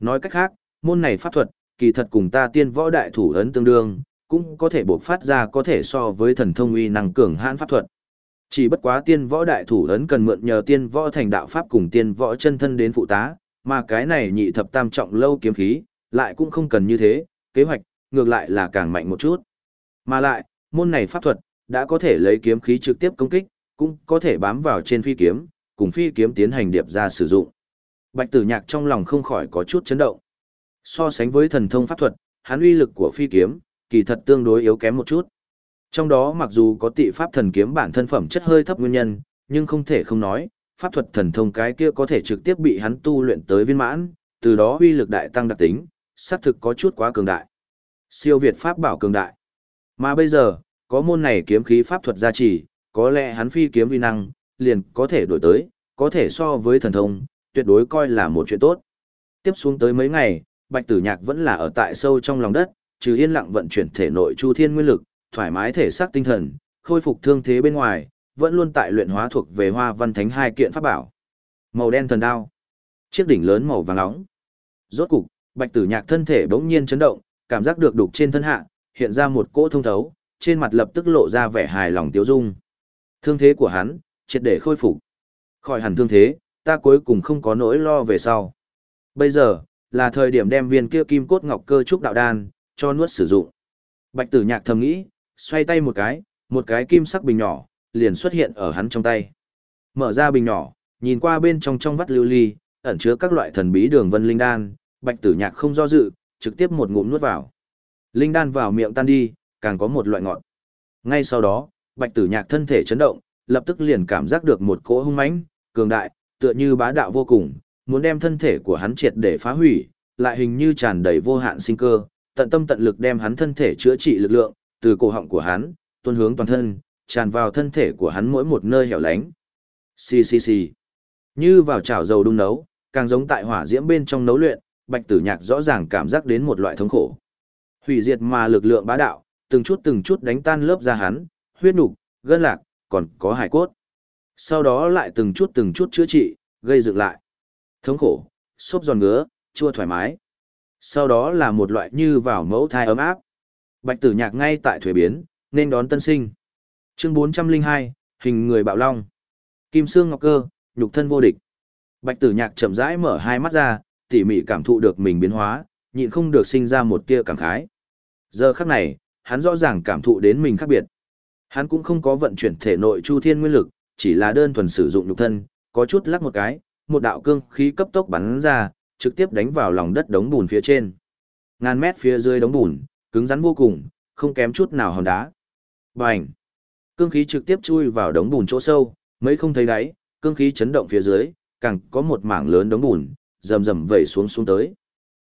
Nói cách khác, môn này pháp thuật, kỳ thật cùng ta tiên võ đại thủ ấn tương đương, cũng có thể bộc phát ra có thể so với thần thông uy năng cường hãn pháp thuật. Chỉ bất quá tiên võ đại thủ ấn cần mượn nhờ tiên võ thành đạo pháp cùng tiên võ chân thân đến phụ tá, mà cái này nhị thập tam trọng lâu kiếm khí, lại cũng không cần như thế, kế hoạch, ngược lại là càng mạnh một chút. Mà lại, môn này pháp thuật, đã có thể lấy kiếm khí trực tiếp công kích, cũng có thể bám vào trên phi kiếm, cùng phi kiếm tiến hành điệp ra sử dụng. Bạch tử nhạc trong lòng không khỏi có chút chấn động. So sánh với thần thông pháp thuật, hắn uy lực của phi kiếm, kỳ thật tương đối yếu kém một chút. Trong đó mặc dù có tị pháp thần kiếm bản thân phẩm chất hơi thấp nguyên nhân, nhưng không thể không nói, pháp thuật thần thông cái kia có thể trực tiếp bị hắn tu luyện tới viên mãn, từ đó uy lực đại tăng đặc tính, xác thực có chút quá cường đại. Siêu việt pháp bảo cường đại. Mà bây giờ, có môn này kiếm khí pháp thuật gia trì, có lẽ hắn phi kiếm uy năng, liền có thể đổi tới, có thể so với thần thông, tuyệt đối coi là một chuyện tốt. Tiếp xuống tới mấy ngày, Bạch Tử Nhạc vẫn là ở tại sâu trong lòng đất, trừ yên lặng vận chuyển thể nội chu thiên nguyên lực, thoải mái thể xác tinh thần, khôi phục thương thế bên ngoài, vẫn luôn tại luyện hóa thuộc về Hoa Văn Thánh hai kiện pháp bảo. Màu đen thần đao, chiếc đỉnh lớn màu vàng nóng. Rốt cục, Bạch Tử Nhạc thân thể bỗng nhiên chấn động, cảm giác được đục trên thân hạ, hiện ra một cỗ thông thấu, trên mặt lập tức lộ ra vẻ hài lòng tiêu dung. Thương thế của hắn, triệt để khôi phục. Khỏi hẳn thương thế, ta cuối cùng không có nỗi lo về sau. Bây giờ, là thời điểm đem viên kia kim cốt ngọc cơ trúc đạo đan, cho nuốt sử dụng. Bạch tử nhạc thầm nghĩ, xoay tay một cái, một cái kim sắc bình nhỏ, liền xuất hiện ở hắn trong tay. Mở ra bình nhỏ, nhìn qua bên trong trong vắt lưu ly, ẩn chứa các loại thần bí đường vân linh đan, bạch tử nhạc không do dự, trực tiếp một ngụm nuốt vào. Linh đan vào miệng tan đi, càng có một loại ngọt. Ngay sau đó, bạch tử nhạc thân thể chấn động, lập tức liền cảm giác được một cỗ hung mãnh, cường đại, tựa như bá đạo vô cùng, muốn đem thân thể của hắn triệt để phá hủy, lại hình như tràn đầy vô hạn sinh cơ, tận tâm tận lực đem hắn thân thể chữa trị lực lượng, từ cổ họng của hắn, tuôn hướng toàn thân, tràn vào thân thể của hắn mỗi một nơi hẻo lánh. Xì xì xì. Như vào chảo dầu đun nấu, càng giống tại hỏa diễm bên trong nấu luyện, Bạch Tử Nhạc rõ ràng cảm giác đến một loại thống khổ. Hủy diệt mà lực lượng bá đạo, từng chút từng chút đánh tan lớp da hắn, huyết nục, gân lạc, còn có hải cốt. Sau đó lại từng chút từng chút chữa trị, gây dựng lại. Thống khổ, xốp giòn ngứa, chua thoải mái. Sau đó là một loại như vào mẫu thai ấm áp. Bạch tử nhạc ngay tại thuế biến, nên đón tân sinh. Chương 402, hình người bạo long. Kim xương ngọc cơ, nhục thân vô địch. Bạch tử nhạc chậm rãi mở hai mắt ra, tỉ mỉ cảm thụ được mình biến hóa, nhịn không được sinh ra một tia cảm khái. Giờ khắc này, hắn rõ ràng cảm thụ đến mình khác biệt. Hắn cũng không có vận chuyển thể nội chu thiên nguyên lực, chỉ là đơn thuần sử dụng nhục thân, có chút lắc một cái, một đạo cương khí cấp tốc bắn ra, trực tiếp đánh vào lòng đất đống bùn phía trên. Ngàn mét phía dưới đống bùn, cứng rắn vô cùng, không kém chút nào hòn đá. Bành! Cương khí trực tiếp chui vào đống bùn chỗ sâu, mấy không thấy đáy, cương khí chấn động phía dưới, càng có một mảng lớn đống bùn, rầm rầm vẩy xuống xuống tới.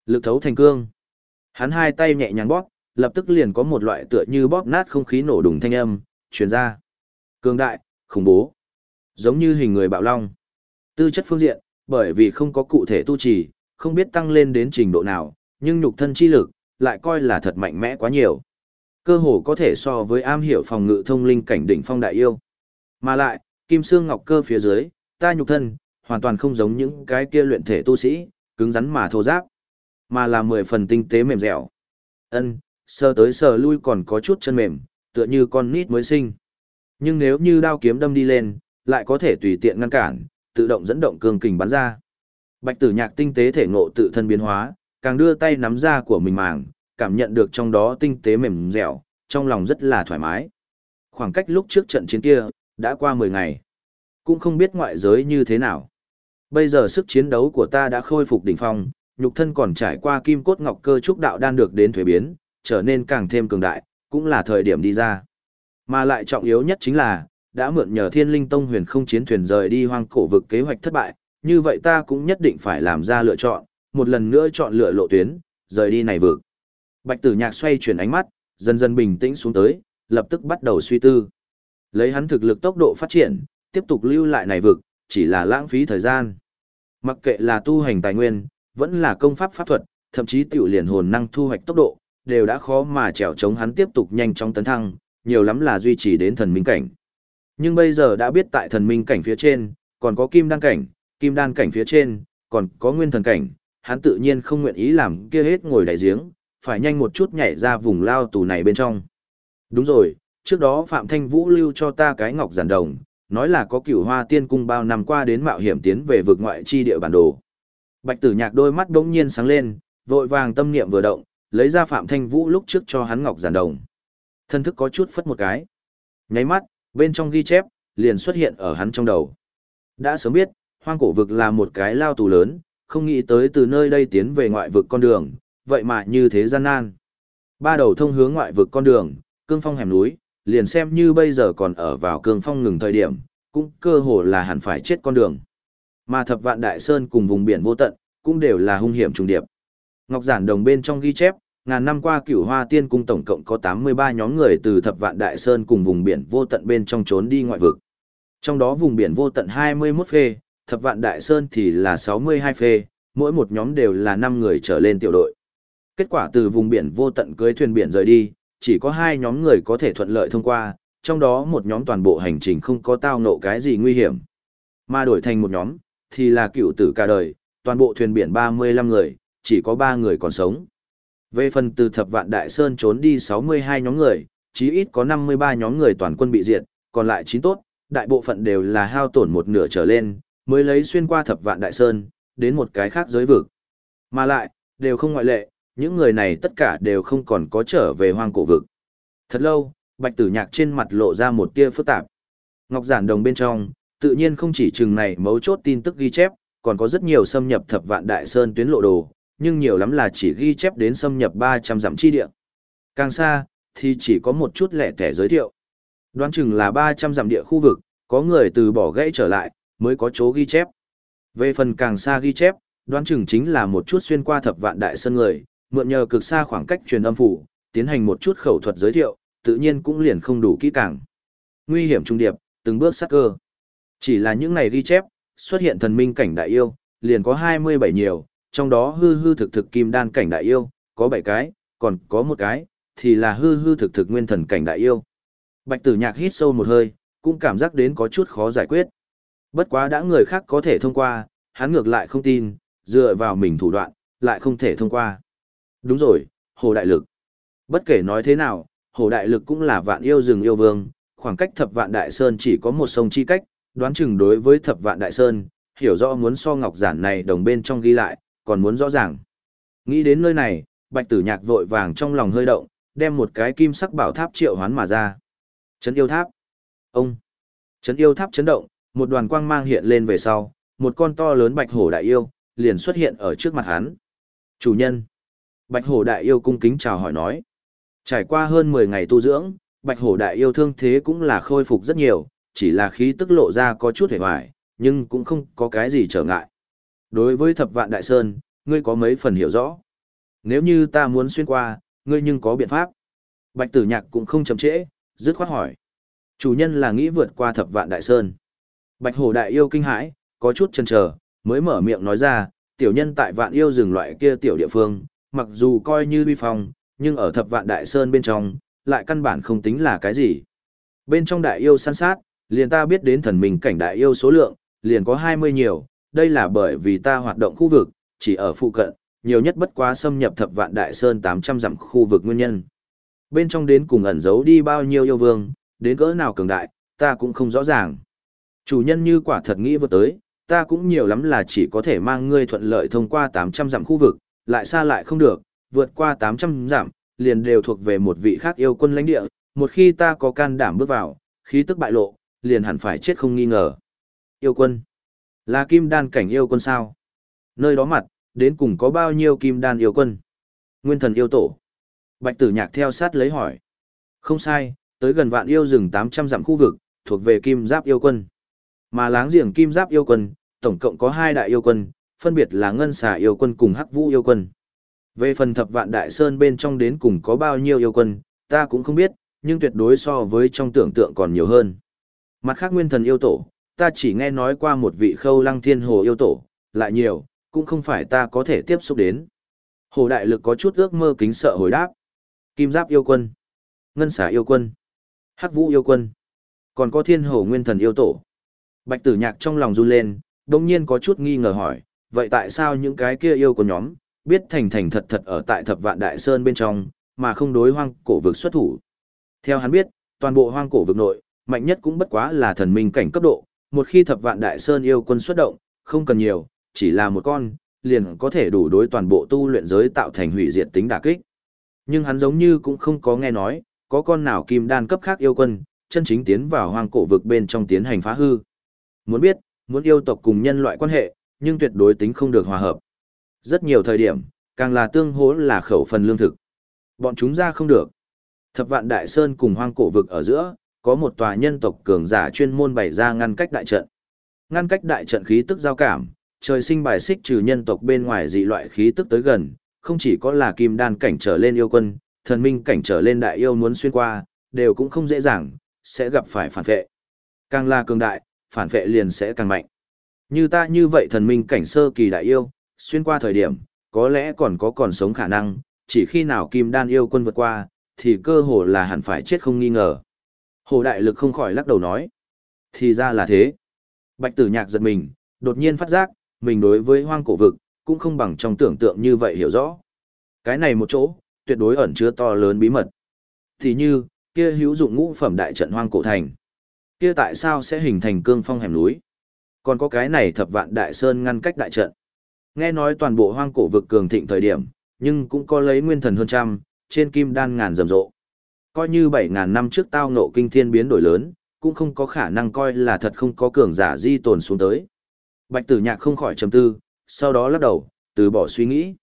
Lực thấu thành cương. Hắn hai tay nhẹ nhàng bóp, lập tức liền có một loại tựa như bóp nát không khí nổ đùng thanh âm, truyền ra. Cương đại, khủng bố. Giống như hình người bạo long. Tư chất phương diện, bởi vì không có cụ thể tu trì, không biết tăng lên đến trình độ nào, nhưng nhục thân chi lực, lại coi là thật mạnh mẽ quá nhiều. Cơ hồ có thể so với am hiểu phòng ngự thông linh cảnh đỉnh phong đại yêu. Mà lại, kim xương ngọc cơ phía dưới, ta nhục thân, hoàn toàn không giống những cái kia luyện thể tu sĩ, cứng rắn mà thô giáp, mà là mười phần tinh tế mềm dẻo. Ân, sờ tới sờ lui còn có chút chân mềm, tựa như con nít mới sinh. Nhưng nếu như đao kiếm đâm đi lên, lại có thể tùy tiện ngăn cản, tự động dẫn động cương kình bắn ra. Bạch Tử Nhạc tinh tế thể ngộ tự thân biến hóa, càng đưa tay nắm ra của mình màng, cảm nhận được trong đó tinh tế mềm dẻo, trong lòng rất là thoải mái. Khoảng cách lúc trước trận chiến kia, đã qua 10 ngày. Cũng không biết ngoại giới như thế nào. Bây giờ sức chiến đấu của ta đã khôi phục đỉnh phong, nhục thân còn trải qua kim cốt ngọc cơ trúc đạo đan được đến thuế biến, trở nên càng thêm cường đại, cũng là thời điểm đi ra. Mà lại trọng yếu nhất chính là, đã mượn nhờ thiên linh tông huyền không chiến thuyền rời đi hoang cổ vực kế hoạch thất bại, như vậy ta cũng nhất định phải làm ra lựa chọn, một lần nữa chọn lựa lộ tuyến, rời đi này vực. Bạch tử nhạc xoay chuyển ánh mắt, dần dần bình tĩnh xuống tới, lập tức bắt đầu suy tư. Lấy hắn thực lực tốc độ phát triển, tiếp tục lưu lại này vực, chỉ là lãng phí thời gian. Mặc kệ là tu hành tài nguyên, vẫn là công pháp pháp thuật, thậm chí tiểu liền hồn năng thu hoạch tốc độ, đều đã khó mà trèo chống hắn tiếp tục nhanh chóng tấn thăng, nhiều lắm là duy trì đến thần minh cảnh. Nhưng bây giờ đã biết tại thần minh cảnh phía trên, còn có kim đan cảnh, kim đan cảnh phía trên, còn có nguyên thần cảnh, hắn tự nhiên không nguyện ý làm kia hết ngồi đại giếng, phải nhanh một chút nhảy ra vùng lao tù này bên trong. Đúng rồi, trước đó Phạm Thanh Vũ lưu cho ta cái ngọc giản đồng, nói là có cửu hoa tiên cung bao năm qua đến mạo hiểm tiến về vực ngoại chi địa bản đồ. Bạch tử nhạc đôi mắt đống nhiên sáng lên, vội vàng tâm niệm vừa động, lấy ra Phạm Thanh Vũ lúc trước cho hắn ngọc giản đồng. Thân thức có chút phất một cái. Nháy mắt, bên trong ghi chép, liền xuất hiện ở hắn trong đầu. Đã sớm biết, hoang cổ vực là một cái lao tù lớn, không nghĩ tới từ nơi đây tiến về ngoại vực con đường, vậy mà như thế gian nan. Ba đầu thông hướng ngoại vực con đường, cương phong hẻm núi, liền xem như bây giờ còn ở vào cường phong ngừng thời điểm, cũng cơ hồ là hẳn phải chết con đường. Mà thập vạn đại sơn cùng vùng biển vô tận, cũng đều là hung hiểm trùng điệp. Ngọc giản đồng bên trong ghi chép, ngàn năm qua cửu hoa tiên cung tổng cộng có 83 nhóm người từ thập vạn đại sơn cùng vùng biển vô tận bên trong trốn đi ngoại vực. Trong đó vùng biển vô tận 21 phê, thập vạn đại sơn thì là 62 phê, mỗi một nhóm đều là 5 người trở lên tiểu đội. Kết quả từ vùng biển vô tận cưới thuyền biển rời đi, chỉ có hai nhóm người có thể thuận lợi thông qua, trong đó một nhóm toàn bộ hành trình không có tao nộ cái gì nguy hiểm. Mà đổi thành một nhóm, thì là cựu tử cả đời, toàn bộ thuyền biển 35 người, chỉ có 3 người còn sống. Về phần từ thập vạn đại sơn trốn đi 62 nhóm người, chí ít có 53 nhóm người toàn quân bị diệt, còn lại chín tốt, đại bộ phận đều là hao tổn một nửa trở lên, mới lấy xuyên qua thập vạn đại sơn, đến một cái khác giới vực. Mà lại, đều không ngoại lệ, những người này tất cả đều không còn có trở về hoang cổ vực. Thật lâu, bạch tử nhạc trên mặt lộ ra một tia phức tạp. Ngọc giản đồng bên trong, tự nhiên không chỉ chừng này mấu chốt tin tức ghi chép, còn có rất nhiều xâm nhập thập vạn đại sơn tuyến lộ đồ, nhưng nhiều lắm là chỉ ghi chép đến xâm nhập 300 dặm chi địa. Càng xa, thì chỉ có một chút lẻ tẻ giới thiệu. Đoán chừng là 300 dặm địa khu vực, có người từ bỏ gãy trở lại, mới có chỗ ghi chép. Về phần càng xa ghi chép, đoán chừng chính là một chút xuyên qua thập vạn đại sơn người, mượn nhờ cực xa khoảng cách truyền âm phủ, tiến hành một chút khẩu thuật giới thiệu, tự nhiên cũng liền không đủ kỹ càng. Nguy hiểm trung điệp, từng bước sát cơ. Chỉ là những này ghi chép, xuất hiện thần minh cảnh đại yêu, liền có 27 nhiều, trong đó hư hư thực thực kim đan cảnh đại yêu, có 7 cái, còn có một cái, thì là hư hư thực thực nguyên thần cảnh đại yêu. Bạch tử nhạc hít sâu một hơi, cũng cảm giác đến có chút khó giải quyết. Bất quá đã người khác có thể thông qua, hắn ngược lại không tin, dựa vào mình thủ đoạn, lại không thể thông qua. Đúng rồi, hồ đại lực. Bất kể nói thế nào, hồ đại lực cũng là vạn yêu rừng yêu vương, khoảng cách thập vạn đại sơn chỉ có một sông chi cách, đoán chừng đối với thập vạn đại sơn, hiểu rõ muốn so ngọc giản này đồng bên trong ghi lại, còn muốn rõ ràng. Nghĩ đến nơi này, bạch tử nhạc vội vàng trong lòng hơi động, đem một cái kim sắc bảo tháp triệu hoán mà ra. Chấn yêu tháp. Ông. Chấn yêu tháp chấn động, một đoàn quang mang hiện lên về sau, một con to lớn bạch hổ đại yêu, liền xuất hiện ở trước mặt hắn. Chủ nhân. Bạch hổ đại yêu cung kính chào hỏi nói. Trải qua hơn 10 ngày tu dưỡng, bạch hổ đại yêu thương thế cũng là khôi phục rất nhiều, chỉ là khí tức lộ ra có chút hề hoài, nhưng cũng không có cái gì trở ngại. Đối với thập vạn đại sơn, ngươi có mấy phần hiểu rõ. Nếu như ta muốn xuyên qua, ngươi nhưng có biện pháp. Bạch tử nhạc cũng không chậm trễ, dứt khoát hỏi. Chủ nhân là nghĩ vượt qua thập vạn đại sơn. Bạch hổ đại yêu kinh hãi, có chút chần chờ, mới mở miệng nói ra, tiểu nhân tại vạn yêu rừng loại kia tiểu địa phương, mặc dù coi như uy phong, nhưng ở thập vạn đại sơn bên trong, lại căn bản không tính là cái gì. Bên trong đại yêu săn sát, liền ta biết đến thần mình cảnh đại yêu số lượng, liền có 20 nhiều, đây là bởi vì ta hoạt động khu vực, chỉ ở phụ cận, nhiều nhất bất quá xâm nhập thập vạn đại sơn 800 dặm khu vực nguyên nhân. Bên trong đến cùng ẩn giấu đi bao nhiêu yêu vương, đến cỡ nào cường đại, ta cũng không rõ ràng. Chủ nhân như quả thật nghĩ vừa tới, ta cũng nhiều lắm là chỉ có thể mang ngươi thuận lợi thông qua 800 dặm khu vực, lại xa lại không được, vượt qua 800 dặm, liền đều thuộc về một vị khác yêu quân lãnh địa, một khi ta có can đảm bước vào, khí tức bại lộ, liền hẳn phải chết không nghi ngờ. Yêu quân. Là kim đan cảnh yêu quân sao? Nơi đó mặt, đến cùng có bao nhiêu kim đan yêu quân? Nguyên thần yêu tổ. Bạch tử nhạc theo sát lấy hỏi. Không sai, tới gần vạn yêu rừng 800 dặm khu vực, thuộc về kim giáp yêu quân. Mà láng giềng kim giáp yêu quân, tổng cộng có hai đại yêu quân, phân biệt là ngân xà yêu quân cùng hắc vũ yêu quân. Về phần thập vạn đại sơn bên trong đến cùng có bao nhiêu yêu quân, ta cũng không biết, nhưng tuyệt đối so với trong tưởng tượng còn nhiều hơn. Mặt khác nguyên thần yêu tổ, ta chỉ nghe nói qua một vị khâu lăng thiên hồ yêu tổ, lại nhiều, cũng không phải ta có thể tiếp xúc đến. Hồ đại lực có chút ước mơ kính sợ hồi đáp. Kim giáp yêu quân, ngân xả yêu quân, hắc vũ yêu quân, còn có thiên hồ nguyên thần yêu tổ. Bạch tử nhạc trong lòng run lên, đồng nhiên có chút nghi ngờ hỏi, vậy tại sao những cái kia yêu của nhóm, biết thành thành thật thật ở tại thập vạn đại sơn bên trong, mà không đối hoang cổ vực xuất thủ? Theo hắn biết, toàn bộ hoang cổ vực nội, mạnh nhất cũng bất quá là thần minh cảnh cấp độ, một khi thập vạn đại sơn yêu quân xuất động, không cần nhiều, chỉ là một con, liền có thể đủ đối toàn bộ tu luyện giới tạo thành hủy diệt tính đả kích. Nhưng hắn giống như cũng không có nghe nói, có con nào kim đan cấp khác yêu quân, chân chính tiến vào hoang cổ vực bên trong tiến hành phá hư. Muốn biết, muốn yêu tộc cùng nhân loại quan hệ, nhưng tuyệt đối tính không được hòa hợp. Rất nhiều thời điểm, càng là tương hỗ là khẩu phần lương thực. Bọn chúng ra không được. Thập vạn đại sơn cùng hoang cổ vực ở giữa, có một tòa nhân tộc cường giả chuyên môn bày ra ngăn cách đại trận. Ngăn cách đại trận khí tức giao cảm, trời sinh bài xích trừ nhân tộc bên ngoài dị loại khí tức tới gần, không chỉ có là kim đan cảnh trở lên yêu quân, thần minh cảnh trở lên đại yêu muốn xuyên qua, đều cũng không dễ dàng, sẽ gặp phải phản vệ. Càng là cường đại, phản vệ liền sẽ càng mạnh. Như ta như vậy thần minh cảnh sơ kỳ đại yêu, xuyên qua thời điểm, có lẽ còn có còn sống khả năng, chỉ khi nào kim đan yêu quân vượt qua, thì cơ hồ là hẳn phải chết không nghi ngờ. Hồ Đại Lực không khỏi lắc đầu nói. Thì ra là thế. Bạch tử nhạc giật mình, đột nhiên phát giác, mình đối với hoang cổ vực, cũng không bằng trong tưởng tượng như vậy hiểu rõ. Cái này một chỗ, tuyệt đối ẩn chứa to lớn bí mật. Thì như, kia hữu dụng ngũ phẩm đại trận hoang cổ thành. Kia tại sao sẽ hình thành cương phong hẻm núi? Còn có cái này thập vạn đại sơn ngăn cách đại trận. Nghe nói toàn bộ hoang cổ vực cường thịnh thời điểm, nhưng cũng có lấy nguyên thần hơn trăm, trên kim đan ngàn rầm rộ. Coi như 7.000 năm trước tao ngộ kinh thiên biến đổi lớn, cũng không có khả năng coi là thật không có cường giả di tồn xuống tới. Bạch tử nhạc không khỏi trầm tư, sau đó lắc đầu, từ bỏ suy nghĩ.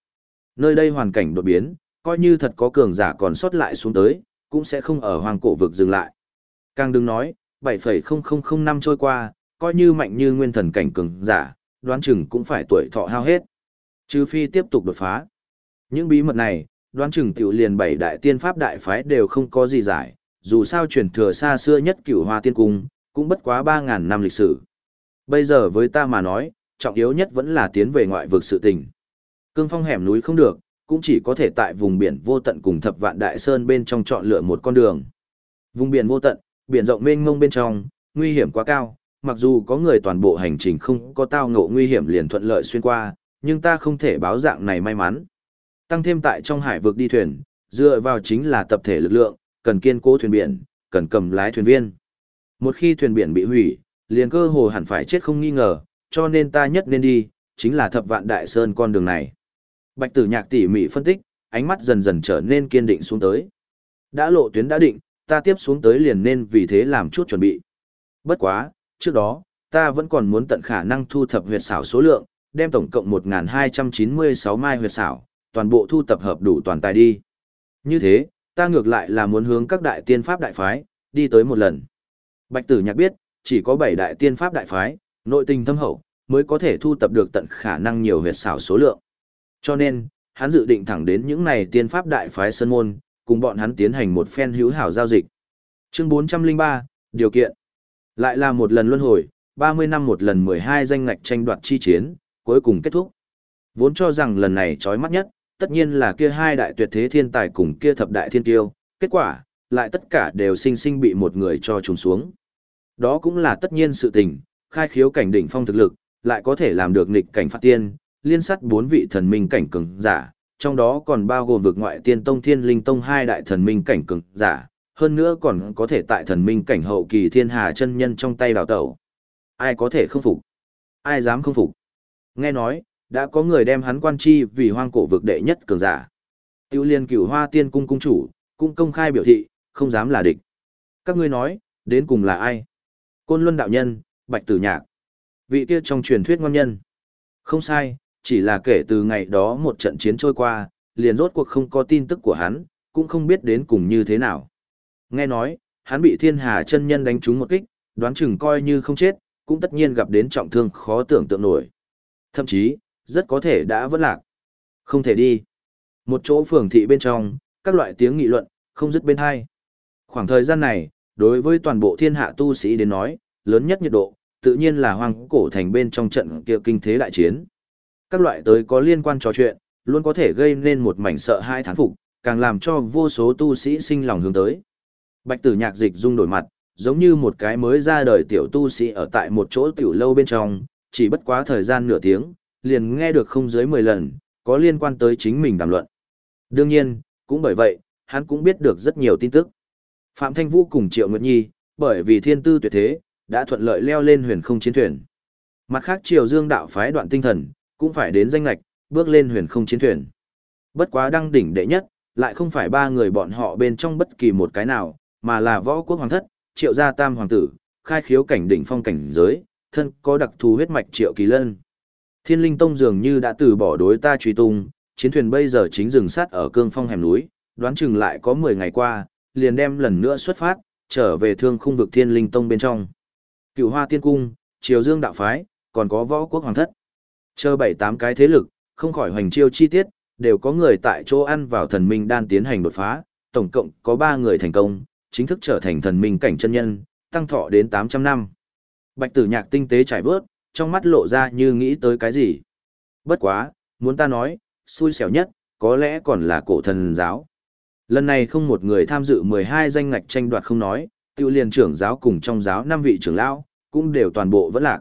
Nơi đây hoàn cảnh đột biến, coi như thật có cường giả còn sót lại xuống tới, cũng sẽ không ở hoàng cổ vực dừng lại. Càng đừng nói, 7,0005 năm trôi qua, coi như mạnh như nguyên thần cảnh cường giả, đoán chừng cũng phải tuổi thọ hao hết. Trừ phi tiếp tục đột phá. Những bí mật này, đoán chừng tiểu liền bảy đại tiên pháp đại phái đều không có gì giải, dù sao truyền thừa xa xưa nhất cửu hoa tiên cung, cũng bất quá 3.000 năm lịch sử. Bây giờ với ta mà nói, trọng yếu nhất vẫn là tiến về ngoại vực sự tình. Cương phong hẻm núi không được, cũng chỉ có thể tại vùng biển vô tận cùng thập vạn đại sơn bên trong chọn lựa một con đường. Vùng biển vô tận, biển rộng mênh mông bên trong, nguy hiểm quá cao, mặc dù có người toàn bộ hành trình không có tao ngộ nguy hiểm liền thuận lợi xuyên qua, nhưng ta không thể báo dạng này may mắn. Tăng thêm tại trong hải vực đi thuyền, dựa vào chính là tập thể lực lượng, cần kiên cố thuyền biển, cần cầm lái thuyền viên. Một khi thuyền biển bị hủy, liền cơ hồ hẳn phải chết không nghi ngờ, cho nên ta nhất nên đi, chính là thập vạn đại sơn con đường này. Bạch tử nhạc tỉ mỉ phân tích, ánh mắt dần dần trở nên kiên định xuống tới. Đã lộ tuyến đã định, ta tiếp xuống tới liền nên vì thế làm chút chuẩn bị. Bất quá, trước đó, ta vẫn còn muốn tận khả năng thu thập huyệt xảo số lượng, đem tổng cộng 1.296 mai huyệt xảo, toàn bộ thu tập hợp đủ toàn tài đi. Như thế, ta ngược lại là muốn hướng các đại tiên pháp đại phái, đi tới một lần. Bạch tử nhạc biết, chỉ có 7 đại tiên pháp đại phái, nội tình thâm hậu, mới có thể thu tập được tận khả năng nhiều huyệt xảo số lượng. Cho nên, hắn dự định thẳng đến những này tiên pháp đại phái sơn môn, cùng bọn hắn tiến hành một phen hữu hảo giao dịch. Chương 403, điều kiện. Lại là một lần luân hồi, 30 năm một lần 12 danh ngạch tranh đoạt chi chiến, cuối cùng kết thúc. Vốn cho rằng lần này chói mắt nhất, tất nhiên là kia hai đại tuyệt thế thiên tài cùng kia thập đại thiên tiêu, kết quả, lại tất cả đều sinh sinh bị một người cho trùng xuống. Đó cũng là tất nhiên sự tình, khai khiếu cảnh đỉnh phong thực lực, lại có thể làm được nghịch cảnh phát tiên, liên sát bốn vị thần minh cảnh cường giả, trong đó còn bao gồm vực ngoại tiên tông thiên linh tông hai đại thần minh cảnh cường giả, hơn nữa còn có thể tại thần minh cảnh hậu kỳ thiên hà chân nhân trong tay đào tẩu. Ai có thể không phục? Ai dám không phục? Nghe nói, đã có người đem hắn quan chi vì hoang cổ vực đệ nhất cường giả. Tiêu liên cửu hoa tiên cung cung chủ, cũng công khai biểu thị, không dám là địch. Các ngươi nói, đến cùng là ai? Côn Luân đạo nhân, Bạch Tử Nhạc. Vị kia trong truyền thuyết ngon nhân. Không sai, chỉ là kể từ ngày đó một trận chiến trôi qua, liền rốt cuộc không có tin tức của hắn, cũng không biết đến cùng như thế nào. Nghe nói, hắn bị thiên hà chân nhân đánh trúng một kích, đoán chừng coi như không chết, cũng tất nhiên gặp đến trọng thương khó tưởng tượng nổi. Thậm chí, rất có thể đã vất lạc. Không thể đi. Một chỗ phường thị bên trong, các loại tiếng nghị luận, không dứt bên hai. Khoảng thời gian này, đối với toàn bộ thiên hạ tu sĩ đến nói, lớn nhất nhiệt độ, tự nhiên là hoang cổ thành bên trong trận kia kinh thế đại chiến. Các loại tới có liên quan trò chuyện, luôn có thể gây nên một mảnh sợ hai thán phục, càng làm cho vô số tu sĩ sinh lòng hướng tới. Bạch tử nhạc dịch dung đổi mặt, giống như một cái mới ra đời tiểu tu sĩ ở tại một chỗ tiểu lâu bên trong, chỉ bất quá thời gian nửa tiếng, liền nghe được không dưới 10 lần, có liên quan tới chính mình đàm luận. Đương nhiên, cũng bởi vậy, hắn cũng biết được rất nhiều tin tức. Phạm Thanh Vũ cùng Triệu Nguyệt Nhi, bởi vì thiên tư tuyệt thế, đã thuận lợi leo lên huyền không chiến thuyền. Mặt khác Triều Dương đạo phái đoạn tinh thần, cũng phải đến danh lạch, bước lên huyền không chiến thuyền. Bất quá đăng đỉnh đệ nhất, lại không phải ba người bọn họ bên trong bất kỳ một cái nào, mà là võ quốc hoàng thất, Triệu gia tam hoàng tử, khai khiếu cảnh đỉnh phong cảnh giới, thân có đặc thù huyết mạch Triệu Kỳ Lân. Thiên Linh Tông dường như đã từ bỏ đối ta truy tung, chiến thuyền bây giờ chính dừng sát ở cương phong hẻm núi, đoán chừng lại có 10 ngày qua, liền đem lần nữa xuất phát, trở về thương khung vực Thiên Linh Tông bên trong. Cửu Hoa Tiên Cung, Triều Dương Đạo Phái, còn có võ quốc hoàng thất. Chờ bảy tám cái thế lực, không khỏi hoành chiêu chi tiết, đều có người tại chỗ ăn vào thần minh đan tiến hành đột phá, tổng cộng có 3 người thành công, chính thức trở thành thần minh cảnh chân nhân, tăng thọ đến 800 năm. Bạch tử nhạc tinh tế trải vớt, trong mắt lộ ra như nghĩ tới cái gì. Bất quá, muốn ta nói, xui xẻo nhất, có lẽ còn là cổ thần giáo. Lần này không một người tham dự 12 danh ngạch tranh đoạt không nói, tiêu liền trưởng giáo cùng trong giáo 5 vị trưởng lão, cũng đều toàn bộ vẫn lạc.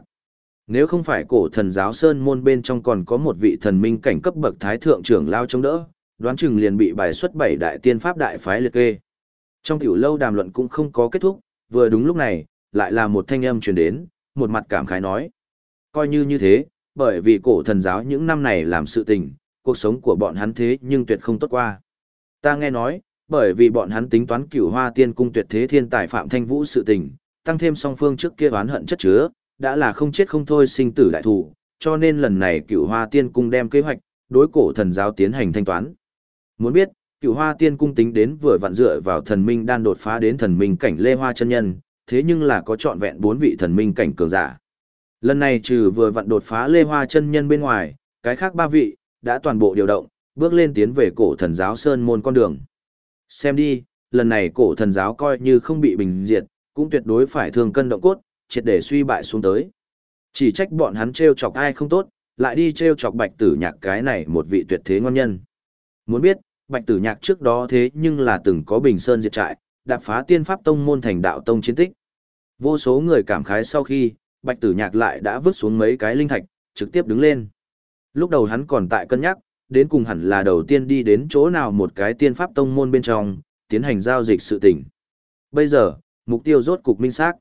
Nếu không phải cổ thần giáo sơn môn bên trong còn có một vị thần minh cảnh cấp bậc thái thượng trưởng lao chống đỡ, đoán chừng liền bị bài xuất bảy đại tiên pháp đại phái liệt kê. Trong tiểu lâu đàm luận cũng không có kết thúc, vừa đúng lúc này, lại là một thanh âm truyền đến, một mặt cảm khái nói. Coi như như thế, bởi vì cổ thần giáo những năm này làm sự tình, cuộc sống của bọn hắn thế nhưng tuyệt không tốt qua. Ta nghe nói, bởi vì bọn hắn tính toán cửu hoa tiên cung tuyệt thế thiên tài Phạm Thanh Vũ sự tình, tăng thêm song phương trước kia oán hận chất chứa, đã là không chết không thôi sinh tử đại thủ, cho nên lần này cửu hoa tiên cung đem kế hoạch, đối cổ thần giáo tiến hành thanh toán. Muốn biết, cửu hoa tiên cung tính đến vừa vặn dựa vào thần minh đan đột phá đến thần minh cảnh lê hoa chân nhân, thế nhưng là có trọn vẹn bốn vị thần minh cảnh cường giả. Lần này trừ vừa vặn đột phá lê hoa chân nhân bên ngoài, cái khác ba vị, đã toàn bộ điều động, bước lên tiến về cổ thần giáo sơn môn con đường. Xem đi, lần này cổ thần giáo coi như không bị bình diệt, cũng tuyệt đối phải thường cân động cốt, triệt để suy bại xuống tới. Chỉ trách bọn hắn trêu chọc ai không tốt, lại đi trêu chọc bạch tử nhạc cái này một vị tuyệt thế ngon nhân. Muốn biết, bạch tử nhạc trước đó thế nhưng là từng có bình sơn diệt trại, đạp phá tiên pháp tông môn thành đạo tông chiến tích. Vô số người cảm khái sau khi, bạch tử nhạc lại đã vứt xuống mấy cái linh thạch, trực tiếp đứng lên. Lúc đầu hắn còn tại cân nhắc, đến cùng hẳn là đầu tiên đi đến chỗ nào một cái tiên pháp tông môn bên trong, tiến hành giao dịch sự tình. Bây giờ, mục tiêu rốt cục minh xác.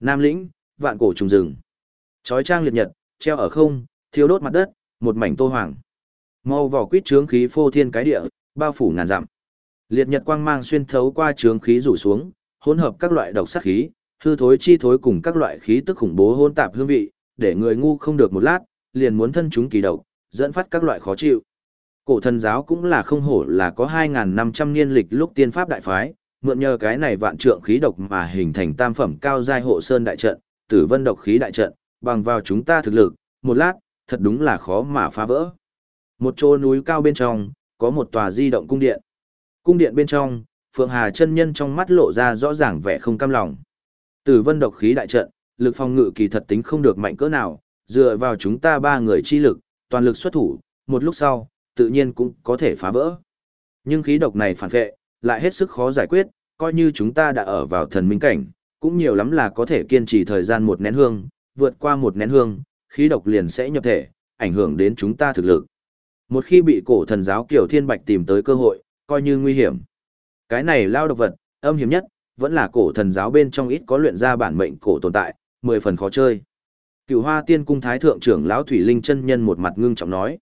Nam lĩnh, vạn cổ trùng rừng. Chói trang liệt nhật, treo ở không, thiêu đốt mặt đất, một mảnh tô hoàng. Màu vỏ quýt trướng khí phô thiên cái địa, bao phủ ngàn dặm. Liệt nhật quang mang xuyên thấu qua trướng khí rủ xuống, hỗn hợp các loại độc sát khí, hư thối chi thối cùng các loại khí tức khủng bố hỗn tạp hương vị, để người ngu không được một lát, liền muốn thân chúng kỳ độc, dẫn phát các loại khó chịu. Cổ thần giáo cũng là không hổ là có 2.500 niên lịch lúc tiên pháp đại phái, mượn nhờ cái này vạn trượng khí độc mà hình thành tam phẩm cao giai hộ sơn đại trận, tử vân độc khí đại trận, bằng vào chúng ta thực lực, một lát, thật đúng là khó mà phá vỡ. Một chỗ núi cao bên trong, có một tòa di động cung điện. Cung điện bên trong, Phượng Hà chân nhân trong mắt lộ ra rõ ràng vẻ không cam lòng. Tử vân độc khí đại trận, lực phòng ngự kỳ thật tính không được mạnh cỡ nào, dựa vào chúng ta ba người chi lực, toàn lực xuất thủ, một lúc sau, tự nhiên cũng có thể phá vỡ. Nhưng khí độc này phản vệ, lại hết sức khó giải quyết, coi như chúng ta đã ở vào thần minh cảnh, cũng nhiều lắm là có thể kiên trì thời gian một nén hương, vượt qua một nén hương, khí độc liền sẽ nhập thể, ảnh hưởng đến chúng ta thực lực. Một khi bị cổ thần giáo kiểu thiên bạch tìm tới cơ hội, coi như nguy hiểm. Cái này lao độc vật, âm hiểm nhất, vẫn là cổ thần giáo bên trong ít có luyện ra bản mệnh cổ tồn tại, mười phần khó chơi. Cựu Hoa Tiên cung thái thượng trưởng lão Thủy Linh chân nhân một mặt ngưng trọng nói: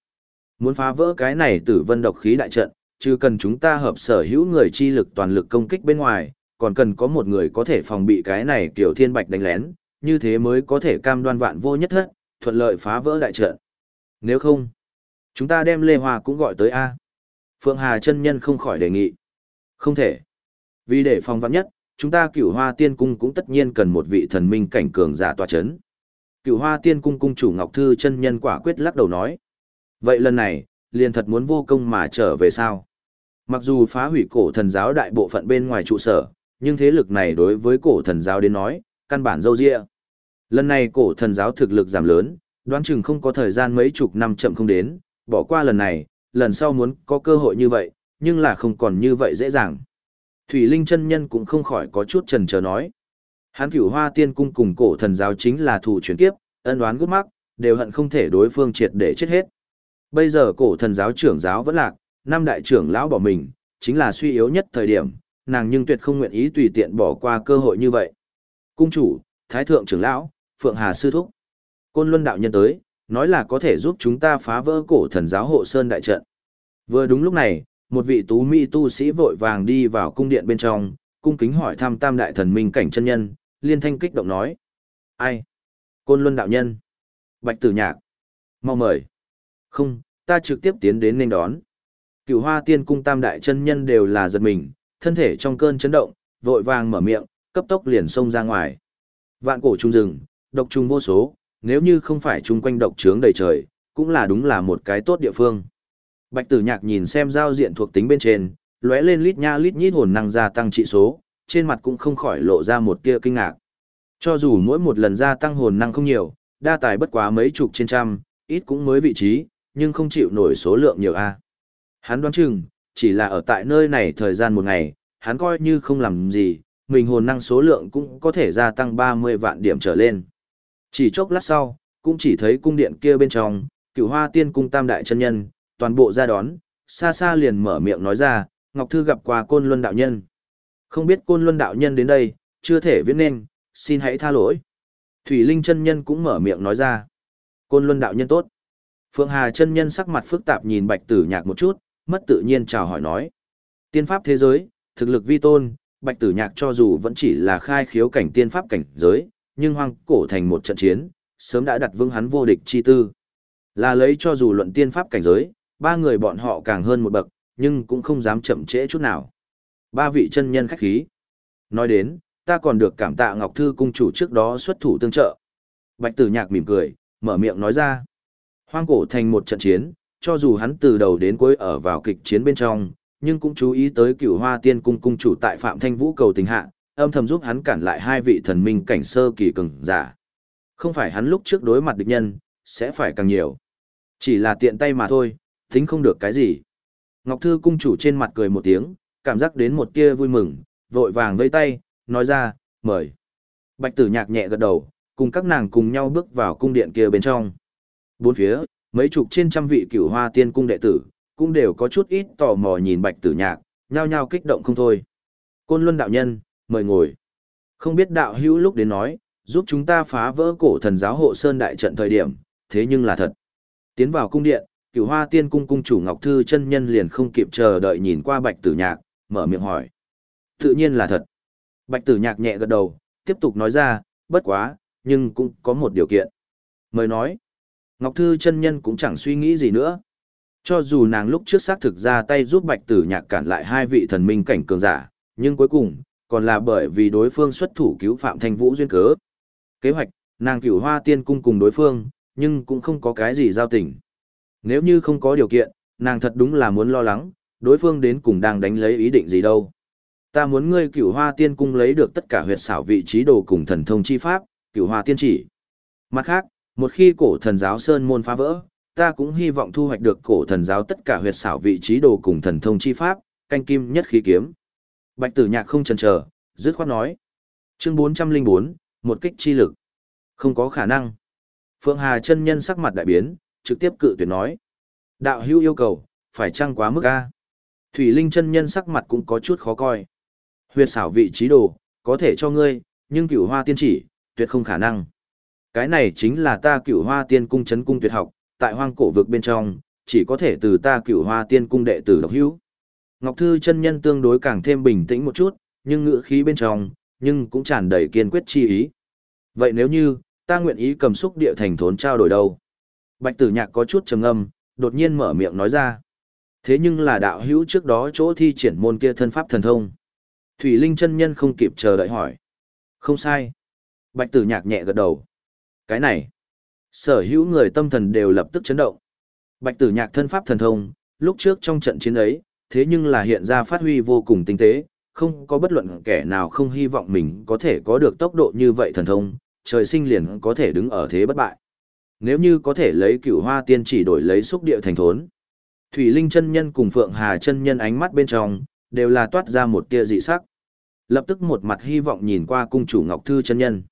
Muốn phá vỡ cái này Tử Vân độc khí đại trận, chứ cần chúng ta hợp sở hữu người chi lực toàn lực công kích bên ngoài, còn cần có một người có thể phòng bị cái này kiểu thiên bạch đánh lén, như thế mới có thể cam đoan vạn vô nhất thất, thuận lợi phá vỡ đại trận. Nếu không, chúng ta đem Lê Hoa cũng gọi tới A. Phượng Hà chân nhân không khỏi đề nghị. Không thể. Vì để phòng vạn nhất, chúng ta cửu hoa tiên cung cũng tất nhiên cần một vị thần minh cảnh cường giả tòa chấn. Cửu hoa tiên cung cung chủ Ngọc Thư chân nhân quả quyết lắc đầu nói. Vậy lần này, liền thật muốn vô công mà trở về sao? Mặc dù phá hủy cổ thần giáo đại bộ phận bên ngoài trụ sở, nhưng thế lực này đối với cổ thần giáo đến nói, căn bản dâu dịa. Lần này cổ thần giáo thực lực giảm lớn, đoán chừng không có thời gian mấy chục năm chậm không đến, bỏ qua lần này, lần sau muốn có cơ hội như vậy, nhưng là không còn như vậy dễ dàng. Thủy Linh chân nhân cũng không khỏi có chút trần chờ nói. Hán cửu hoa tiên cung cùng cổ thần giáo chính là thủ chuyển kiếp, ân đoán gút mắc, đều hận không thể đối phương triệt để chết hết. Bây giờ cổ thần giáo trưởng giáo vẫn lạc, năm đại trưởng lão bỏ mình, chính là suy yếu nhất thời điểm, nàng nhưng tuyệt không nguyện ý tùy tiện bỏ qua cơ hội như vậy. Cung chủ, Thái thượng trưởng lão, Phượng Hà sư thúc. Côn Luân đạo nhân tới, nói là có thể giúp chúng ta phá vỡ cổ thần giáo hộ sơn đại trận. Vừa đúng lúc này, một vị tú mỹ tu sĩ vội vàng đi vào cung điện bên trong, cung kính hỏi thăm tam đại thần minh cảnh chân nhân, liên thanh kích động nói. Ai? Côn Luân đạo nhân. Bạch tử nhạc. Mau mời. Không, ta trực tiếp tiến đến nên đón. Cửu hoa tiên cung tam đại chân nhân đều là giật mình, thân thể trong cơn chấn động, vội vàng mở miệng, cấp tốc liền xông ra ngoài. Vạn cổ trung rừng, độc trùng vô số, nếu như không phải chung quanh độc trướng đầy trời, cũng là đúng là một cái tốt địa phương. Bạch tử nhạc nhìn xem giao diện thuộc tính bên trên, lóe lên lít nha lít nhít hồn năng gia tăng trị số, trên mặt cũng không khỏi lộ ra một tia kinh ngạc. Cho dù mỗi một lần gia tăng hồn năng không nhiều, đa tài bất quá mấy chục trên trăm, ít cũng mới vị trí, nhưng không chịu nổi số lượng nhiều a. Hắn đoán chừng, chỉ là ở tại nơi này thời gian một ngày, hắn coi như không làm gì, mình hồn năng số lượng cũng có thể gia tăng 30 vạn điểm trở lên. Chỉ chốc lát sau, cũng chỉ thấy cung điện kia bên trong, cửu hoa tiên cung tam đại chân nhân, toàn bộ ra đón, xa xa liền mở miệng nói ra, Ngọc Thư gặp qua Côn Luân đạo nhân. Không biết Côn Luân đạo nhân đến đây, chưa thể viết nên, xin hãy tha lỗi. Thủy Linh chân nhân cũng mở miệng nói ra. Côn Luân đạo nhân tốt. Phượng Hà chân nhân sắc mặt phức tạp nhìn Bạch Tử Nhạc một chút, mất tự nhiên chào hỏi nói. Tiên pháp thế giới, thực lực vi tôn, Bạch Tử Nhạc cho dù vẫn chỉ là khai khiếu cảnh tiên pháp cảnh giới, nhưng hoang cổ thành một trận chiến, sớm đã đặt vững hắn vô địch chi tư. Là lấy cho dù luận tiên pháp cảnh giới, ba người bọn họ càng hơn một bậc, nhưng cũng không dám chậm trễ chút nào. Ba vị chân nhân khách khí. Nói đến, ta còn được cảm tạ Ngọc Thư cung chủ trước đó xuất thủ tương trợ. Bạch Tử Nhạc mỉm cười, mở miệng nói ra. Hoang cổ thành một trận chiến, cho dù hắn từ đầu đến cuối ở vào kịch chiến bên trong, nhưng cũng chú ý tới cửu hoa tiên cung cung chủ tại Phạm Thanh Vũ cầu tình hạ, âm thầm giúp hắn cản lại hai vị thần minh cảnh sơ kỳ cường giả. Không phải hắn lúc trước đối mặt địch nhân, sẽ phải càng nhiều. Chỉ là tiện tay mà thôi, tính không được cái gì. Ngọc Thư cung chủ trên mặt cười một tiếng, cảm giác đến một tia vui mừng, vội vàng vây tay, nói ra, mời. Bạch tử nhạc nhẹ gật đầu, cùng các nàng cùng nhau bước vào cung điện kia bên trong. Bốn phía, mấy chục trên trăm vị cửu hoa tiên cung đệ tử, cũng đều có chút ít tò mò nhìn bạch tử nhạc, nhao nhao kích động không thôi. Côn Luân đạo nhân, mời ngồi. Không biết đạo hữu lúc đến nói, giúp chúng ta phá vỡ cổ thần giáo hộ sơn đại trận thời điểm, thế nhưng là thật. Tiến vào cung điện, cửu hoa tiên cung cung chủ Ngọc Thư chân nhân liền không kịp chờ đợi nhìn qua bạch tử nhạc, mở miệng hỏi. Tự nhiên là thật. Bạch tử nhạc nhẹ gật đầu, tiếp tục nói ra, bất quá, nhưng cũng có một điều kiện. Mời nói, Ngọc Thư chân nhân cũng chẳng suy nghĩ gì nữa. Cho dù nàng lúc trước xác thực ra tay giúp bạch tử nhạc cản lại hai vị thần minh cảnh cường giả, nhưng cuối cùng, còn là bởi vì đối phương xuất thủ cứu Phạm Thanh Vũ duyên cớ. Kế hoạch, nàng cửu hoa tiên cung cùng đối phương, nhưng cũng không có cái gì giao tình. Nếu như không có điều kiện, nàng thật đúng là muốn lo lắng, đối phương đến cùng đang đánh lấy ý định gì đâu. Ta muốn ngươi cửu hoa tiên cung lấy được tất cả huyệt xảo vị trí đồ cùng thần thông chi pháp, cửu hoa tiên chỉ. Mặt khác, một khi cổ thần giáo sơn môn phá vỡ, ta cũng hy vọng thu hoạch được cổ thần giáo tất cả huyệt xảo vị trí đồ cùng thần thông chi pháp, canh kim nhất khí kiếm. Bạch tử nhạc không chần chờ, dứt khoát nói. Chương 404, một kích chi lực. Không có khả năng. Phượng Hà chân nhân sắc mặt đại biến, trực tiếp cự tuyệt nói. Đạo hữu yêu cầu, phải chăng quá mức a? Thủy Linh chân nhân sắc mặt cũng có chút khó coi. Huyệt xảo vị trí đồ, có thể cho ngươi, nhưng cửu hoa tiên chỉ, tuyệt không khả năng. Cái này chính là ta cửu hoa tiên cung chấn cung tuyệt học, tại hoang cổ vực bên trong, chỉ có thể từ ta cửu hoa tiên cung đệ tử độc hữu. Ngọc Thư chân nhân tương đối càng thêm bình tĩnh một chút, nhưng ngữ khí bên trong, nhưng cũng tràn đầy kiên quyết chi ý. Vậy nếu như, ta nguyện ý cầm xúc địa thành thốn trao đổi đâu? Bạch tử nhạc có chút trầm ngâm, đột nhiên mở miệng nói ra. Thế nhưng là đạo hữu trước đó chỗ thi triển môn kia thân pháp thần thông. Thủy Linh chân nhân không kịp chờ đợi hỏi. Không sai. Bạch tử nhạc nhẹ gật đầu. Cái này, sở hữu người tâm thần đều lập tức chấn động. Bạch tử nhạc thân pháp thần thông, lúc trước trong trận chiến ấy, thế nhưng là hiện ra phát huy vô cùng tinh tế, không có bất luận kẻ nào không hy vọng mình có thể có được tốc độ như vậy thần thông, trời sinh liền có thể đứng ở thế bất bại. Nếu như có thể lấy cửu hoa tiên chỉ đổi lấy xúc địa thành thốn. Thủy Linh chân nhân cùng Phượng Hà chân nhân ánh mắt bên trong, đều là toát ra một tia dị sắc. Lập tức một mặt hy vọng nhìn qua cung chủ Ngọc Thư chân nhân.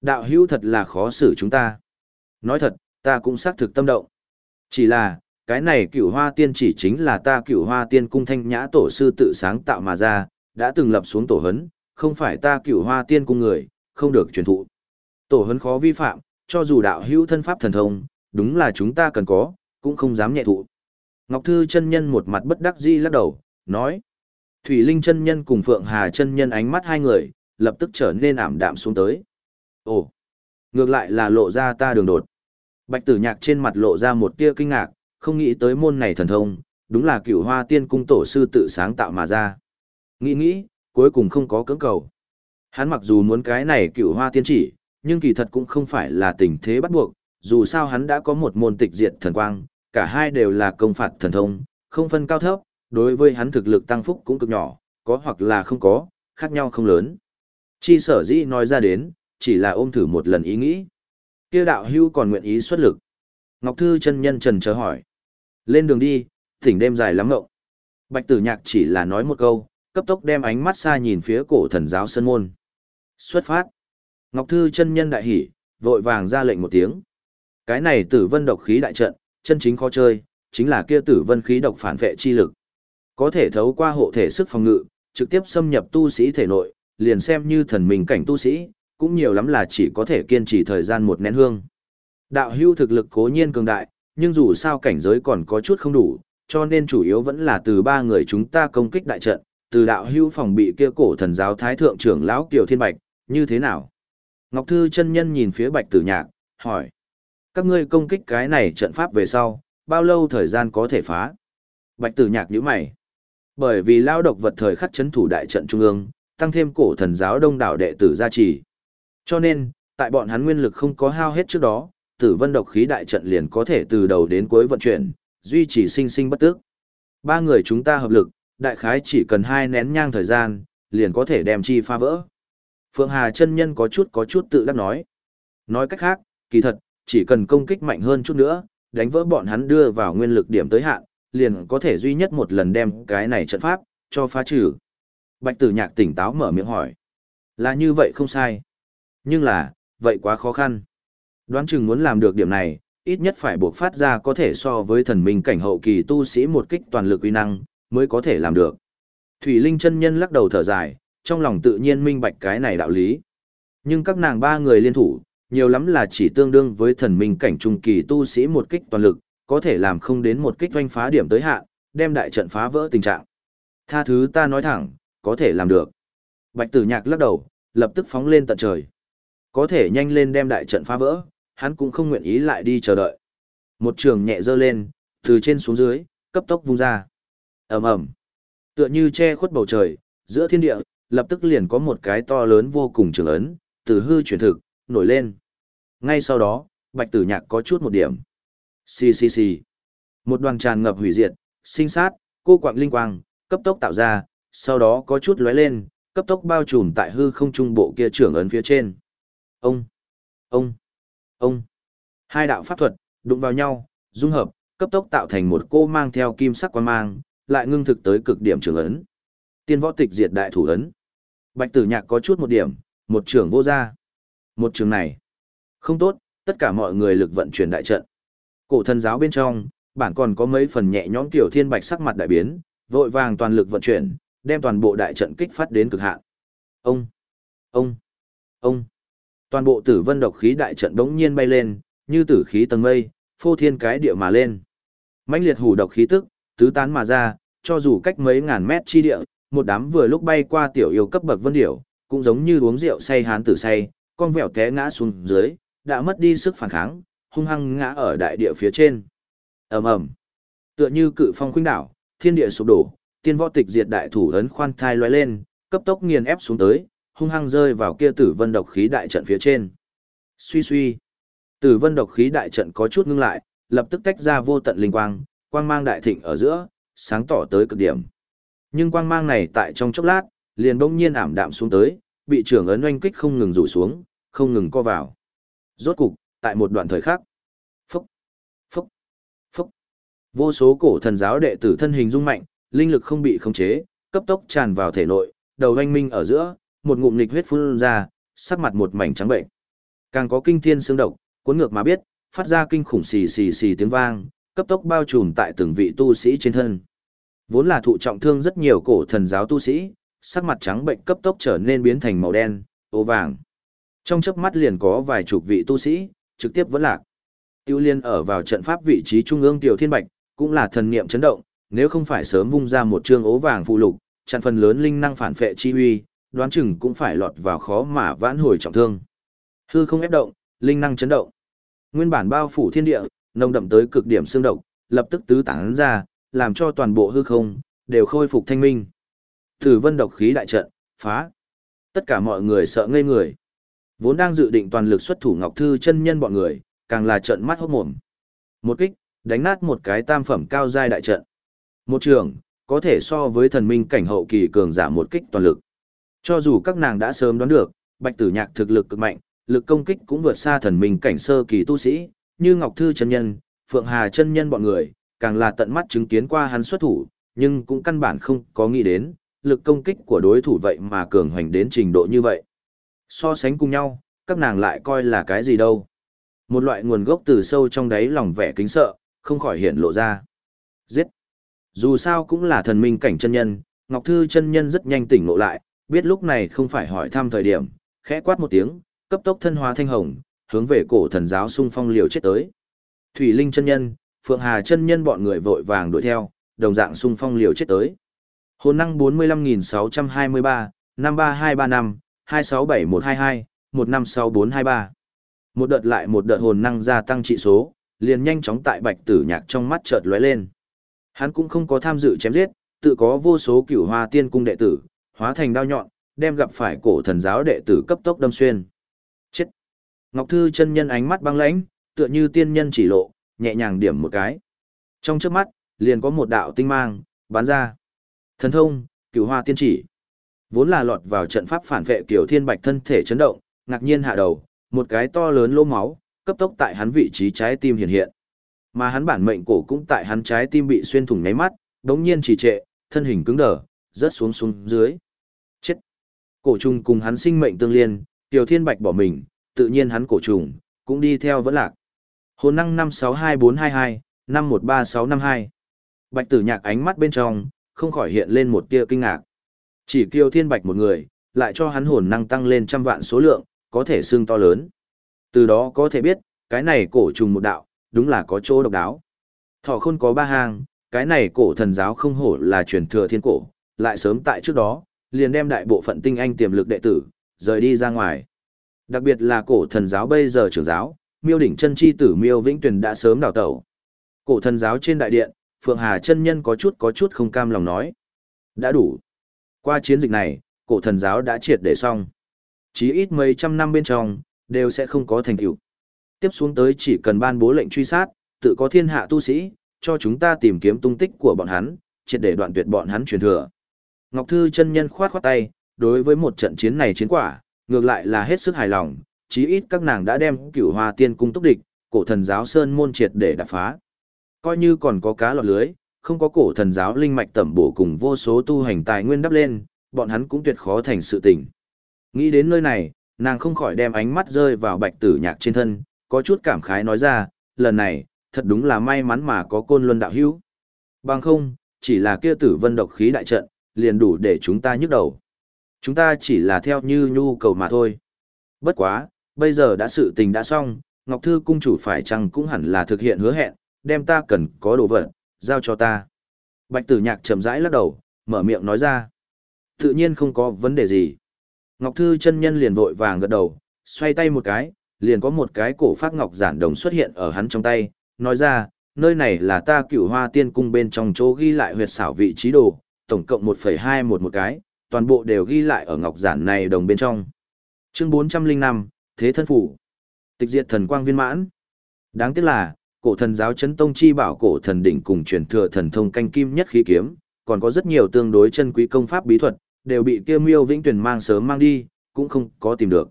Đạo hữu thật là khó xử chúng ta. Nói thật, ta cũng xác thực tâm động. Chỉ là, cái này cửu hoa tiên chỉ chính là ta cửu hoa tiên cung thanh nhã tổ sư tự sáng tạo mà ra, đã từng lập xuống tổ hấn, không phải ta cửu hoa tiên cung người, không được truyền thụ. Tổ hấn khó vi phạm, cho dù đạo hữu thân pháp thần thông, đúng là chúng ta cần có, cũng không dám nhẹ thụ. Ngọc Thư chân nhân một mặt bất đắc dĩ lắc đầu, nói. Thủy Linh chân nhân cùng Phượng Hà chân nhân ánh mắt hai người, lập tức trở nên ảm đạm xuống tới. Ồ, ngược lại là lộ ra ta đường đột. Bạch tử nhạc trên mặt lộ ra một tia kinh ngạc, không nghĩ tới môn này thần thông, đúng là cửu hoa tiên cung tổ sư tự sáng tạo mà ra. Nghĩ nghĩ, cuối cùng không có cưỡng cầu. Hắn mặc dù muốn cái này cửu hoa tiên chỉ, nhưng kỳ thật cũng không phải là tình thế bắt buộc, dù sao hắn đã có một môn tịch diệt thần quang, cả hai đều là công phạt thần thông, không phân cao thấp, đối với hắn thực lực tăng phúc cũng cực nhỏ, có hoặc là không có, khác nhau không lớn. Chi sở dĩ nói ra đến, chỉ là ôm thử một lần ý nghĩ. Kia đạo hưu còn nguyện ý xuất lực. Ngọc Thư chân nhân trần chờ hỏi. Lên đường đi, tỉnh đêm dài lắm ngộng. Bạch tử nhạc chỉ là nói một câu, cấp tốc đem ánh mắt xa nhìn phía cổ thần giáo sân môn. Xuất phát. Ngọc Thư chân nhân đại hỉ, vội vàng ra lệnh một tiếng. Cái này tử vân độc khí đại trận, chân chính khó chơi, chính là kia tử vân khí độc phản vệ chi lực. Có thể thấu qua hộ thể sức phòng ngự, trực tiếp xâm nhập tu sĩ thể nội, liền xem như thần minh cảnh tu sĩ, cũng nhiều lắm là chỉ có thể kiên trì thời gian một nén hương. Đạo hưu thực lực cố nhiên cường đại, nhưng dù sao cảnh giới còn có chút không đủ, cho nên chủ yếu vẫn là từ ba người chúng ta công kích đại trận, từ đạo hưu phòng bị kia cổ thần giáo thái thượng trưởng lão Kiều Thiên Bạch, như thế nào? Ngọc Thư chân nhân nhìn phía Bạch Tử Nhạc, hỏi. Các ngươi công kích cái này trận pháp về sau, bao lâu thời gian có thể phá? Bạch Tử Nhạc nhíu mày. Bởi vì lao độc vật thời khắc chấn thủ đại trận trung ương, tăng thêm cổ thần giáo đông đảo đệ tử gia trì. Cho nên, tại bọn hắn nguyên lực không có hao hết trước đó, tử vân độc khí đại trận liền có thể từ đầu đến cuối vận chuyển, duy trì sinh sinh bất tức. Ba người chúng ta hợp lực, đại khái chỉ cần hai nén nhang thời gian, liền có thể đem chi phá vỡ. Phượng Hà chân nhân có chút có chút tự đắc nói. Nói cách khác, kỳ thật, chỉ cần công kích mạnh hơn chút nữa, đánh vỡ bọn hắn đưa vào nguyên lực điểm tới hạn, liền có thể duy nhất một lần đem cái này trận pháp, cho phá trừ. Bạch tử nhạc tỉnh táo mở miệng hỏi. Là như vậy không sai. Nhưng là, vậy quá khó khăn. Đoán chừng muốn làm được điểm này, ít nhất phải buộc phát ra có thể so với thần minh cảnh hậu kỳ tu sĩ một kích toàn lực uy năng, mới có thể làm được. Thủy Linh chân nhân lắc đầu thở dài, trong lòng tự nhiên minh bạch cái này đạo lý. Nhưng các nàng ba người liên thủ, nhiều lắm là chỉ tương đương với thần minh cảnh trung kỳ tu sĩ một kích toàn lực, có thể làm không đến một kích doanh phá điểm tới hạn, đem đại trận phá vỡ tình trạng. Tha thứ ta nói thẳng, có thể làm được. Bạch tử nhạc lắc đầu, lập tức phóng lên tận trời. Có thể nhanh lên đem đại trận phá vỡ, hắn cũng không nguyện ý lại đi chờ đợi. Một trường nhẹ dơ lên, từ trên xuống dưới, cấp tốc vung ra. ầm ầm Tựa như che khuất bầu trời, giữa thiên địa, lập tức liền có một cái to lớn vô cùng trường ấn, từ hư chuyển thực, nổi lên. Ngay sau đó, bạch tử nhạc có chút một điểm. Xì xì xì. Một đoàn tràn ngập hủy diệt, sinh sát, cô quạng linh quang, cấp tốc tạo ra, sau đó có chút lóe lên, cấp tốc bao trùm tại hư không trung bộ kia trưởng ấn phía trên. Ông, ông, ông. Hai đạo pháp thuật, đụng vào nhau, dung hợp, cấp tốc tạo thành một cô mang theo kim sắc quan mang, lại ngưng thực tới cực điểm trường ấn. Tiên võ tịch diệt đại thủ ấn. Bạch tử nhạc có chút một điểm, một trường vô ra. Một trường này. Không tốt, tất cả mọi người lực vận chuyển đại trận. Cổ thần giáo bên trong, bản còn có mấy phần nhẹ nhõm tiểu thiên bạch sắc mặt đại biến, vội vàng toàn lực vận chuyển, đem toàn bộ đại trận kích phát đến cực hạn. Ông, ông, ông. Toàn bộ tử vân độc khí đại trận đống nhiên bay lên, như tử khí tầng mây, phô thiên cái địa mà lên. mãnh liệt hủ độc khí tức, tứ tán mà ra, cho dù cách mấy ngàn mét chi địa, một đám vừa lúc bay qua tiểu yêu cấp bậc vân điểu, cũng giống như uống rượu say hán tử say, con vẹo té ngã xuống dưới, đã mất đi sức phản kháng, hung hăng ngã ở đại địa phía trên. ầm ầm, tựa như cự phong khuynh đảo, thiên địa sụp đổ, tiên võ tịch diệt đại thủ ấn khoan thai lóe lên, cấp tốc nghiền ép xuống tới, hung hăng rơi vào kia tử vân độc khí đại trận phía trên. Suy suy, tử vân độc khí đại trận có chút ngưng lại, lập tức tách ra vô tận linh quang, quang mang đại thịnh ở giữa, sáng tỏ tới cực điểm. Nhưng quang mang này tại trong chốc lát, liền bỗng nhiên ảm đạm xuống tới, bị trưởng ấn oanh kích không ngừng rủ xuống, không ngừng co vào. Rốt cục, tại một đoạn thời khắc, phúc, phúc, phúc, vô số cổ thần giáo đệ tử thân hình rung mạnh, linh lực không bị khống chế, cấp tốc tràn vào thể nội, đầu oanh minh ở giữa, một ngụm nghịch huyết phun ra, sắc mặt một mảnh trắng bệnh. Càng có kinh thiên xương độc, cuốn ngược mà biết, phát ra kinh khủng xì xì xì tiếng vang, cấp tốc bao trùm tại từng vị tu sĩ trên thân. Vốn là thụ trọng thương rất nhiều cổ thần giáo tu sĩ, sắc mặt trắng bệnh cấp tốc trở nên biến thành màu đen, ô vàng. Trong chớp mắt liền có vài chục vị tu sĩ, trực tiếp vẫn lạc. Tiêu liên ở vào trận pháp vị trí trung ương tiểu thiên bạch, cũng là thần niệm chấn động, nếu không phải sớm vung ra một trương ố vàng phụ lục, chặn phần lớn linh năng phản phệ chi huy, đoán chừng cũng phải lọt vào khó mà vãn hồi trọng thương. Hư không ép động, linh năng chấn động. Nguyên bản bao phủ thiên địa, nồng đậm tới cực điểm xương độc, lập tức tứ tán ra, làm cho toàn bộ hư không đều khôi phục thanh minh. Tử vân độc khí đại trận, phá. Tất cả mọi người sợ ngây người. Vốn đang dự định toàn lực xuất thủ Ngọc Thư chân nhân bọn người, càng là trận mắt hốt mồm. Một kích, đánh nát một cái tam phẩm cao giai đại trận. Một trường, có thể so với thần minh cảnh hậu kỳ cường giả một kích toàn lực. Cho dù các nàng đã sớm đoán được, Bạch Tử Nhạc thực lực cực mạnh, lực công kích cũng vượt xa thần minh cảnh sơ kỳ tu sĩ, như Ngọc Thư chân nhân, Phượng Hà chân nhân bọn người, càng là tận mắt chứng kiến qua hắn xuất thủ, nhưng cũng căn bản không có nghĩ đến, lực công kích của đối thủ vậy mà cường hoành đến trình độ như vậy. So sánh cùng nhau, các nàng lại coi là cái gì đâu. Một loại nguồn gốc từ sâu trong đáy lòng vẻ kính sợ, không khỏi hiện lộ ra. Giết! Dù sao cũng là thần minh cảnh chân nhân, Ngọc Thư chân nhân rất nhanh tỉnh ngộ lại, biết lúc này không phải hỏi thăm thời điểm, khẽ quát một tiếng, cấp tốc thân hóa thanh hồng, hướng về cổ thần giáo xung phong liều chết tới. Thủy Linh chân nhân, Phượng Hà chân nhân bọn người vội vàng đuổi theo, đồng dạng xung phong liều chết tới. Hồn năng 45623, 53235, 267122, 156423. Một đợt lại một đợt hồn năng gia tăng trị số, liền nhanh chóng tại bạch tử nhạc trong mắt chợt lóe lên. Hắn cũng không có tham dự chém giết, tự có vô số cửu hoa tiên cung đệ tử, hóa thành đao nhọn, đem gặp phải cổ thần giáo đệ tử cấp tốc đâm xuyên. Chết! Ngọc Thư chân nhân ánh mắt băng lãnh, tựa như tiên nhân chỉ lộ, nhẹ nhàng điểm một cái. Trong trước mắt, liền có một đạo tinh mang, bắn ra. Thần thông, cửu hoa tiên chỉ. Vốn là lọt vào trận pháp phản vệ kiểu thiên bạch thân thể chấn động, ngạc nhiên hạ đầu, một cái to lớn lỗ máu, cấp tốc tại hắn vị trí trái tim hiện hiện. Mà hắn bản mệnh cổ cũng tại hắn trái tim bị xuyên thủng nháy mắt, đống nhiên trì trệ, thân hình cứng đờ, rớt xuống xuống dưới. Cổ trùng cùng hắn sinh mệnh tương liên, tiểu thiên bạch bỏ mình, tự nhiên hắn cổ trùng, cũng đi theo vẫn lạc. Hồn năng 562422, 513652. Bạch tử nhạc ánh mắt bên trong, không khỏi hiện lên một tia kinh ngạc. Chỉ kiêu thiên bạch một người, lại cho hắn hồn năng tăng lên trăm vạn số lượng, có thể xương to lớn. Từ đó có thể biết, cái này cổ trùng một đạo, đúng là có chỗ độc đáo. Thọ khôn có ba hàng, cái này cổ thần giáo không hổ là truyền thừa thiên cổ, lại sớm tại trước đó, liền đem đại bộ phận tinh anh tiềm lực đệ tử, rời đi ra ngoài. Đặc biệt là cổ thần giáo bây giờ trưởng giáo, miêu đỉnh chân chi tử miêu vĩnh tuyền đã sớm đào tẩu. Cổ thần giáo trên đại điện, Phượng Hà chân nhân có chút có chút không cam lòng nói. Đã đủ. Qua chiến dịch này, cổ thần giáo đã triệt để xong. Chí ít mấy trăm năm bên trong, đều sẽ không có thành tựu. Tiếp xuống tới chỉ cần ban bố lệnh truy sát, tự có thiên hạ tu sĩ, cho chúng ta tìm kiếm tung tích của bọn hắn, triệt để đoạn tuyệt bọn hắn truyền thừa. Ngọc Thư chân nhân khoát khoát tay, đối với một trận chiến này chiến quả, ngược lại là hết sức hài lòng, chí ít các nàng đã đem cửu hoa tiên cung túc địch, cổ thần giáo sơn môn triệt để đả phá. Coi như còn có cá lọt lưới, không có cổ thần giáo linh mạch tẩm bổ cùng vô số tu hành tài nguyên đắp lên, bọn hắn cũng tuyệt khó thành sự tình. Nghĩ đến nơi này, nàng không khỏi đem ánh mắt rơi vào bạch tử nhạc trên thân, có chút cảm khái nói ra, lần này, thật đúng là may mắn mà có côn luân đạo hữu. Bằng không, chỉ là kia tử vân độc khí đại trận, liền đủ để chúng ta nhức đầu. Chúng ta chỉ là theo như nhu cầu mà thôi. Bất quá, bây giờ đã sự tình đã xong, Ngọc Thư cung chủ phải chăng cũng hẳn là thực hiện hứa hẹn, đem ta cần có đồ vật, giao cho ta. Bạch tử nhạc chậm rãi lắc đầu, mở miệng nói ra. Tự nhiên không có vấn đề gì. Ngọc Thư chân nhân liền vội vàng gật đầu, xoay tay một cái, liền có một cái cổ phát ngọc giản đồng xuất hiện ở hắn trong tay, nói ra, nơi này là ta cửu hoa tiên cung bên trong chỗ ghi lại huyệt xảo vị trí đồ, tổng cộng 1,21 một cái, toàn bộ đều ghi lại ở ngọc giản này đồng bên trong. Chương 405, Thế thân phủ. Tịch diệt thần quang viên mãn. Đáng tiếc là, cổ thần giáo chấn tông chi bảo cổ thần đỉnh cùng truyền thừa thần thông canh kim nhất khí kiếm, còn có rất nhiều tương đối chân quý công pháp bí thuật, đều bị kia miêu vĩnh tuyển mang sớm mang đi, cũng không có tìm được.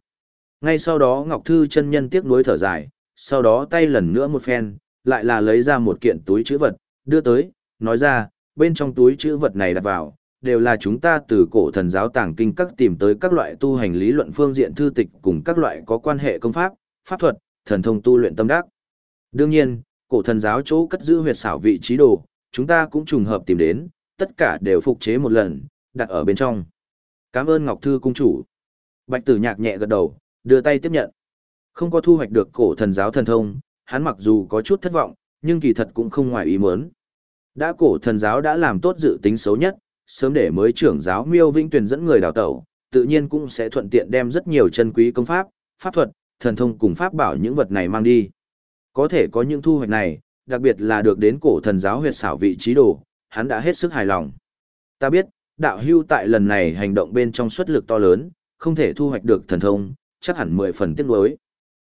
Ngay sau đó Ngọc Thư chân nhân tiếc nuối thở dài, sau đó tay lần nữa một phen, lại là lấy ra một kiện túi chữ vật, đưa tới, nói ra, bên trong túi chữ vật này đặt vào, đều là chúng ta từ cổ thần giáo tàng kinh các tìm tới các loại tu hành lý luận phương diện thư tịch cùng các loại có quan hệ công pháp, pháp thuật, thần thông tu luyện tâm đắc. Đương nhiên, cổ thần giáo chỗ cất giữ huyệt xảo vị trí đồ, chúng ta cũng trùng hợp tìm đến, tất cả đều phục chế một lần, đặt ở bên trong. Cảm ơn Ngọc Thư cung chủ. Bạch tử nhạc nhẹ gật đầu, đưa tay tiếp nhận. Không có thu hoạch được cổ thần giáo thần thông, hắn mặc dù có chút thất vọng, nhưng kỳ thật cũng không ngoài ý muốn. Đã cổ thần giáo đã làm tốt dự tính xấu nhất, sớm để mới trưởng giáo Miêu Vĩnh Tuyền dẫn người đào tẩu, tự nhiên cũng sẽ thuận tiện đem rất nhiều chân quý công pháp, pháp thuật, thần thông cùng pháp bảo những vật này mang đi. Có thể có những thu hoạch này, đặc biệt là được đến cổ thần giáo huyệt xảo vị trí đồ, hắn đã hết sức hài lòng. Ta biết, đạo hưu tại lần này hành động bên trong suất lực to lớn, không thể thu hoạch được thần thông, chắc hẳn mười phần tiếc nuối.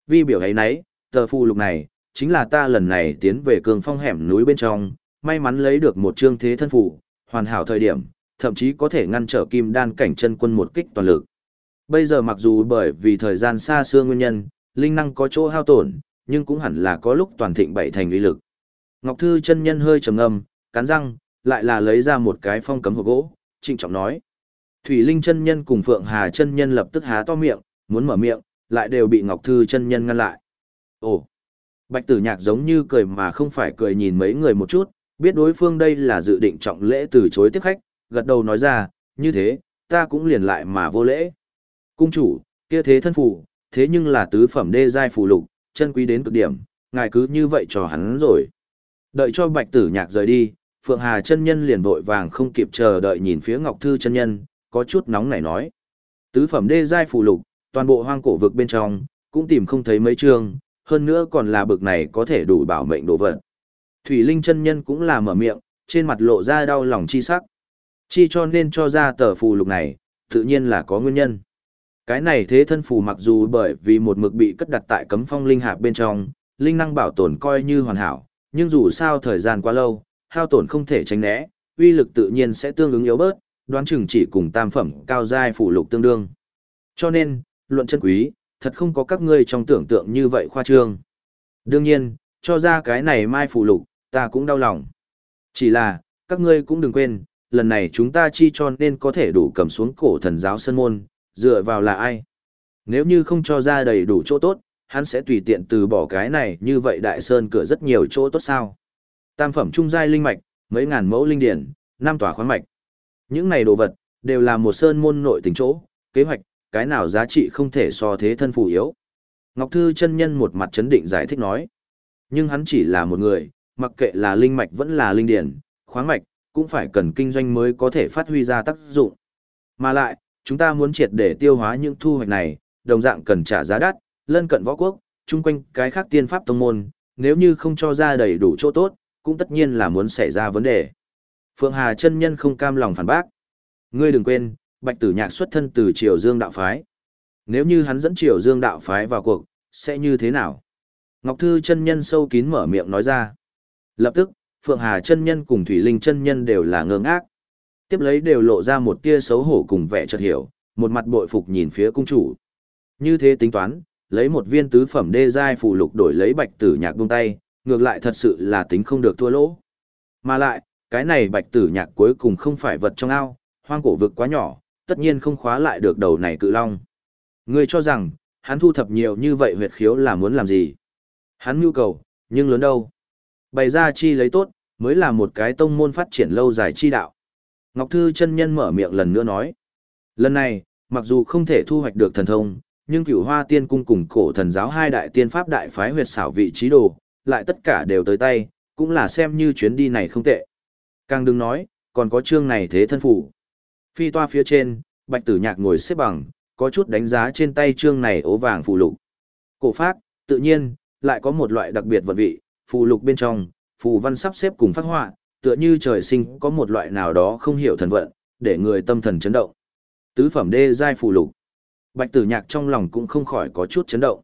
Vi biểu ấy nấy, tờ phù lục này, chính là ta lần này tiến về cường phong hẻm núi bên trong, may mắn lấy được một chương thế thân phủ, hoàn hảo thời điểm, thậm chí có thể ngăn trở kim đan cảnh chân quân một kích toàn lực. Bây giờ mặc dù bởi vì thời gian xa xưa nguyên nhân, linh năng có chỗ hao tổn, nhưng cũng hẳn là có lúc toàn thịnh bảy thành uy lực. Ngọc Thư chân nhân hơi trầm ngâm, cắn răng, lại là lấy ra một cái phong cấm hộp gỗ, trịnh trọng nói. Thủy Linh chân nhân cùng Phượng Hà chân nhân lập tức há to miệng, muốn mở miệng, lại đều bị Ngọc Thư chân nhân ngăn lại. Ồ! Bạch tử nhạc giống như cười mà không phải cười nhìn mấy người một chút, biết đối phương đây là dự định trọng lễ từ chối tiếp khách, gật đầu nói ra, như thế, ta cũng liền lại mà vô lễ. Cung chủ, kia thế thân phủ, thế nhưng là tứ phẩm đê giai phù lục, chân quý đến cực điểm, ngài cứ như vậy cho hắn rồi. Đợi cho bạch tử nhạc rời đi, Phượng Hà chân nhân liền vội vàng không kịp chờ đợi nhìn phía Ngọc Thư chân nhân, có chút nóng nảy nói. Tứ phẩm đê giai phù lục, toàn bộ hoang cổ vực bên trong, cũng tìm không thấy mấy chương, hơn nữa còn là bực này có thể đủ bảo mệnh đồ vật. Thủy Linh chân nhân cũng là mở miệng, trên mặt lộ ra đau lòng chi sắc. Chi cho nên cho ra tờ phù lục này, tự nhiên là có nguyên nhân. Cái này thế thân phù mặc dù bởi vì một mực bị cất đặt tại cấm phong linh hạp bên trong, linh năng bảo tồn coi như hoàn hảo, nhưng dù sao thời gian quá lâu, hao tổn không thể tránh né, uy lực tự nhiên sẽ tương ứng yếu bớt, đoán chừng chỉ cùng tam phẩm cao giai phù lục tương đương. Cho nên, luận chân quý, thật không có các ngươi trong tưởng tượng như vậy khoa trương. Đương nhiên, cho ra cái này mai phù lục, ta cũng đau lòng. Chỉ là, các ngươi cũng đừng quên, lần này chúng ta chi cho nên có thể đủ cầm xuống cổ thần giáo sân môn, dựa vào là ai? Nếu như không cho ra đầy đủ chỗ tốt, hắn sẽ tùy tiện từ bỏ cái này như vậy đại sơn cửa rất nhiều chỗ tốt sao. Tam phẩm trung giai linh mạch, mấy ngàn mẫu linh điển, năm tòa khoáng mạch. Những này đồ vật, đều là một sơn môn nội tình chỗ, kế hoạch, cái nào giá trị không thể so thế thân phù yếu. Ngọc Thư chân nhân một mặt chấn định giải thích nói. Nhưng hắn chỉ là một người, mặc kệ là linh mạch vẫn là linh điển, khoáng mạch, cũng phải cần kinh doanh mới có thể phát huy ra tác dụng. Mà lại, chúng ta muốn triệt để tiêu hóa những thu hoạch này, đồng dạng cần trả giá đắt, lân cận võ quốc, chung quanh cái khác tiên pháp tông môn, nếu như không cho ra đầy đủ chỗ tốt, cũng tất nhiên là muốn xảy ra vấn đề. Phượng Hà chân nhân không cam lòng phản bác. Ngươi đừng quên, Bạch Tử Nhạc xuất thân từ Triều Dương đạo phái. Nếu như hắn dẫn Triều Dương đạo phái vào cuộc, sẽ như thế nào? Ngọc Thư chân nhân sâu kín mở miệng nói ra. Lập tức, Phượng Hà chân nhân cùng Thủy Linh chân nhân đều là ngơ ngác. Tiếp lấy đều lộ ra một tia xấu hổ cùng vẻ chợt hiểu, một mặt bội phục nhìn phía cung chủ. Như thế tính toán, lấy một viên tứ phẩm đê giai phụ lục đổi lấy Bạch Tử Nhạc buông tay, ngược lại thật sự là tính không được thua lỗ. Mà lại, cái này Bạch Tử Nhạc cuối cùng không phải vật trong ao, hoang cổ vực quá nhỏ, tất nhiên không khóa lại được đầu này cự long. Ngươi cho rằng, hắn thu thập nhiều như vậy huyệt khiếu là muốn làm gì? Hắn nhu cầu, nhưng lớn đâu? Bày ra chi lấy tốt, mới là một cái tông môn phát triển lâu dài chi đạo. Ngọc Thư chân nhân mở miệng lần nữa nói. Lần này, mặc dù không thể thu hoạch được thần thông, nhưng cửu hoa tiên cung cùng cổ thần giáo hai đại tiên pháp đại phái huyệt xảo vị trí đồ, lại tất cả đều tới tay, cũng là xem như chuyến đi này không tệ. Càng đừng nói, còn có chương này thế thân phủ. Phi toa phía trên, bạch tử nhạc ngồi xếp bằng, có chút đánh giá trên tay chương này ố vàng phụ lục. Cổ phát, tự nhiên, lại có một loại đặc biệt vật vị, phù lục bên trong, phù văn sắp xếp cùng phát họa, tựa như trời sinh có một loại nào đó không hiểu thần vận, để người tâm thần chấn động. Tứ phẩm đê giai phù lục. Bạch Tử Nhạc trong lòng cũng không khỏi có chút chấn động.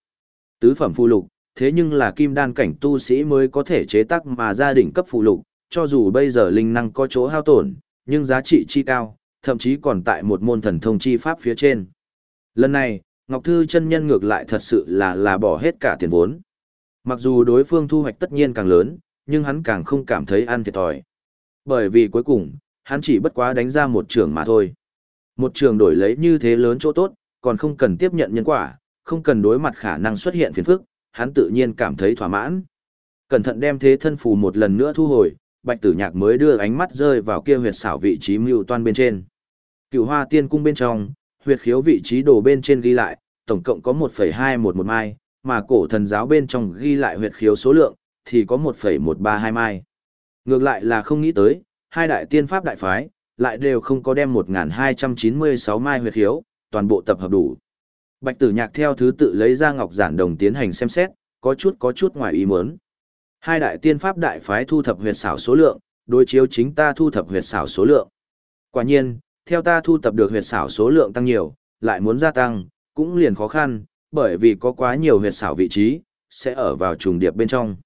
Tứ phẩm phù lục, thế nhưng là kim đan cảnh tu sĩ mới có thể chế tác mà gia đình cấp phù lục, cho dù bây giờ linh năng có chỗ hao tổn, nhưng giá trị chi cao, thậm chí còn tại một môn thần thông chi pháp phía trên. Lần này, Ngọc Thư chân nhân ngược lại thật sự là là bỏ hết cả tiền vốn. Mặc dù đối phương thu hoạch tất nhiên càng lớn, nhưng hắn càng không cảm thấy ăn thiệt thòi. Bởi vì cuối cùng, hắn chỉ bất quá đánh ra một trường mà thôi. Một trường đổi lấy như thế lớn chỗ tốt, còn không cần tiếp nhận nhân quả, không cần đối mặt khả năng xuất hiện phiền phức, hắn tự nhiên cảm thấy thỏa mãn. Cẩn thận đem thế thân phù một lần nữa thu hồi, bạch tử nhạc mới đưa ánh mắt rơi vào kia huyệt xảo vị trí mưu toan bên trên. Cựu hoa tiên cung bên trong, huyệt khiếu vị trí đồ bên trên ghi lại, tổng cộng có 1,211 mai, mà cổ thần giáo bên trong ghi lại huyệt khiếu số lượng, thì có 1,132 mai. Ngược lại là không nghĩ tới, hai đại tiên pháp đại phái, lại đều không có đem 1.296 mai huyệt khiếu, toàn bộ tập hợp đủ. Bạch tử nhạc theo thứ tự lấy ra ngọc giản đồng tiến hành xem xét, có chút có chút ngoài ý muốn. Hai đại tiên pháp đại phái thu thập huyệt xảo số lượng, đối chiếu chính ta thu thập huyệt xảo số lượng. Quả nhiên, theo ta thu thập được huyệt xảo số lượng tăng nhiều, lại muốn gia tăng, cũng liền khó khăn, bởi vì có quá nhiều huyệt xảo vị trí, sẽ ở vào trùng điệp bên trong.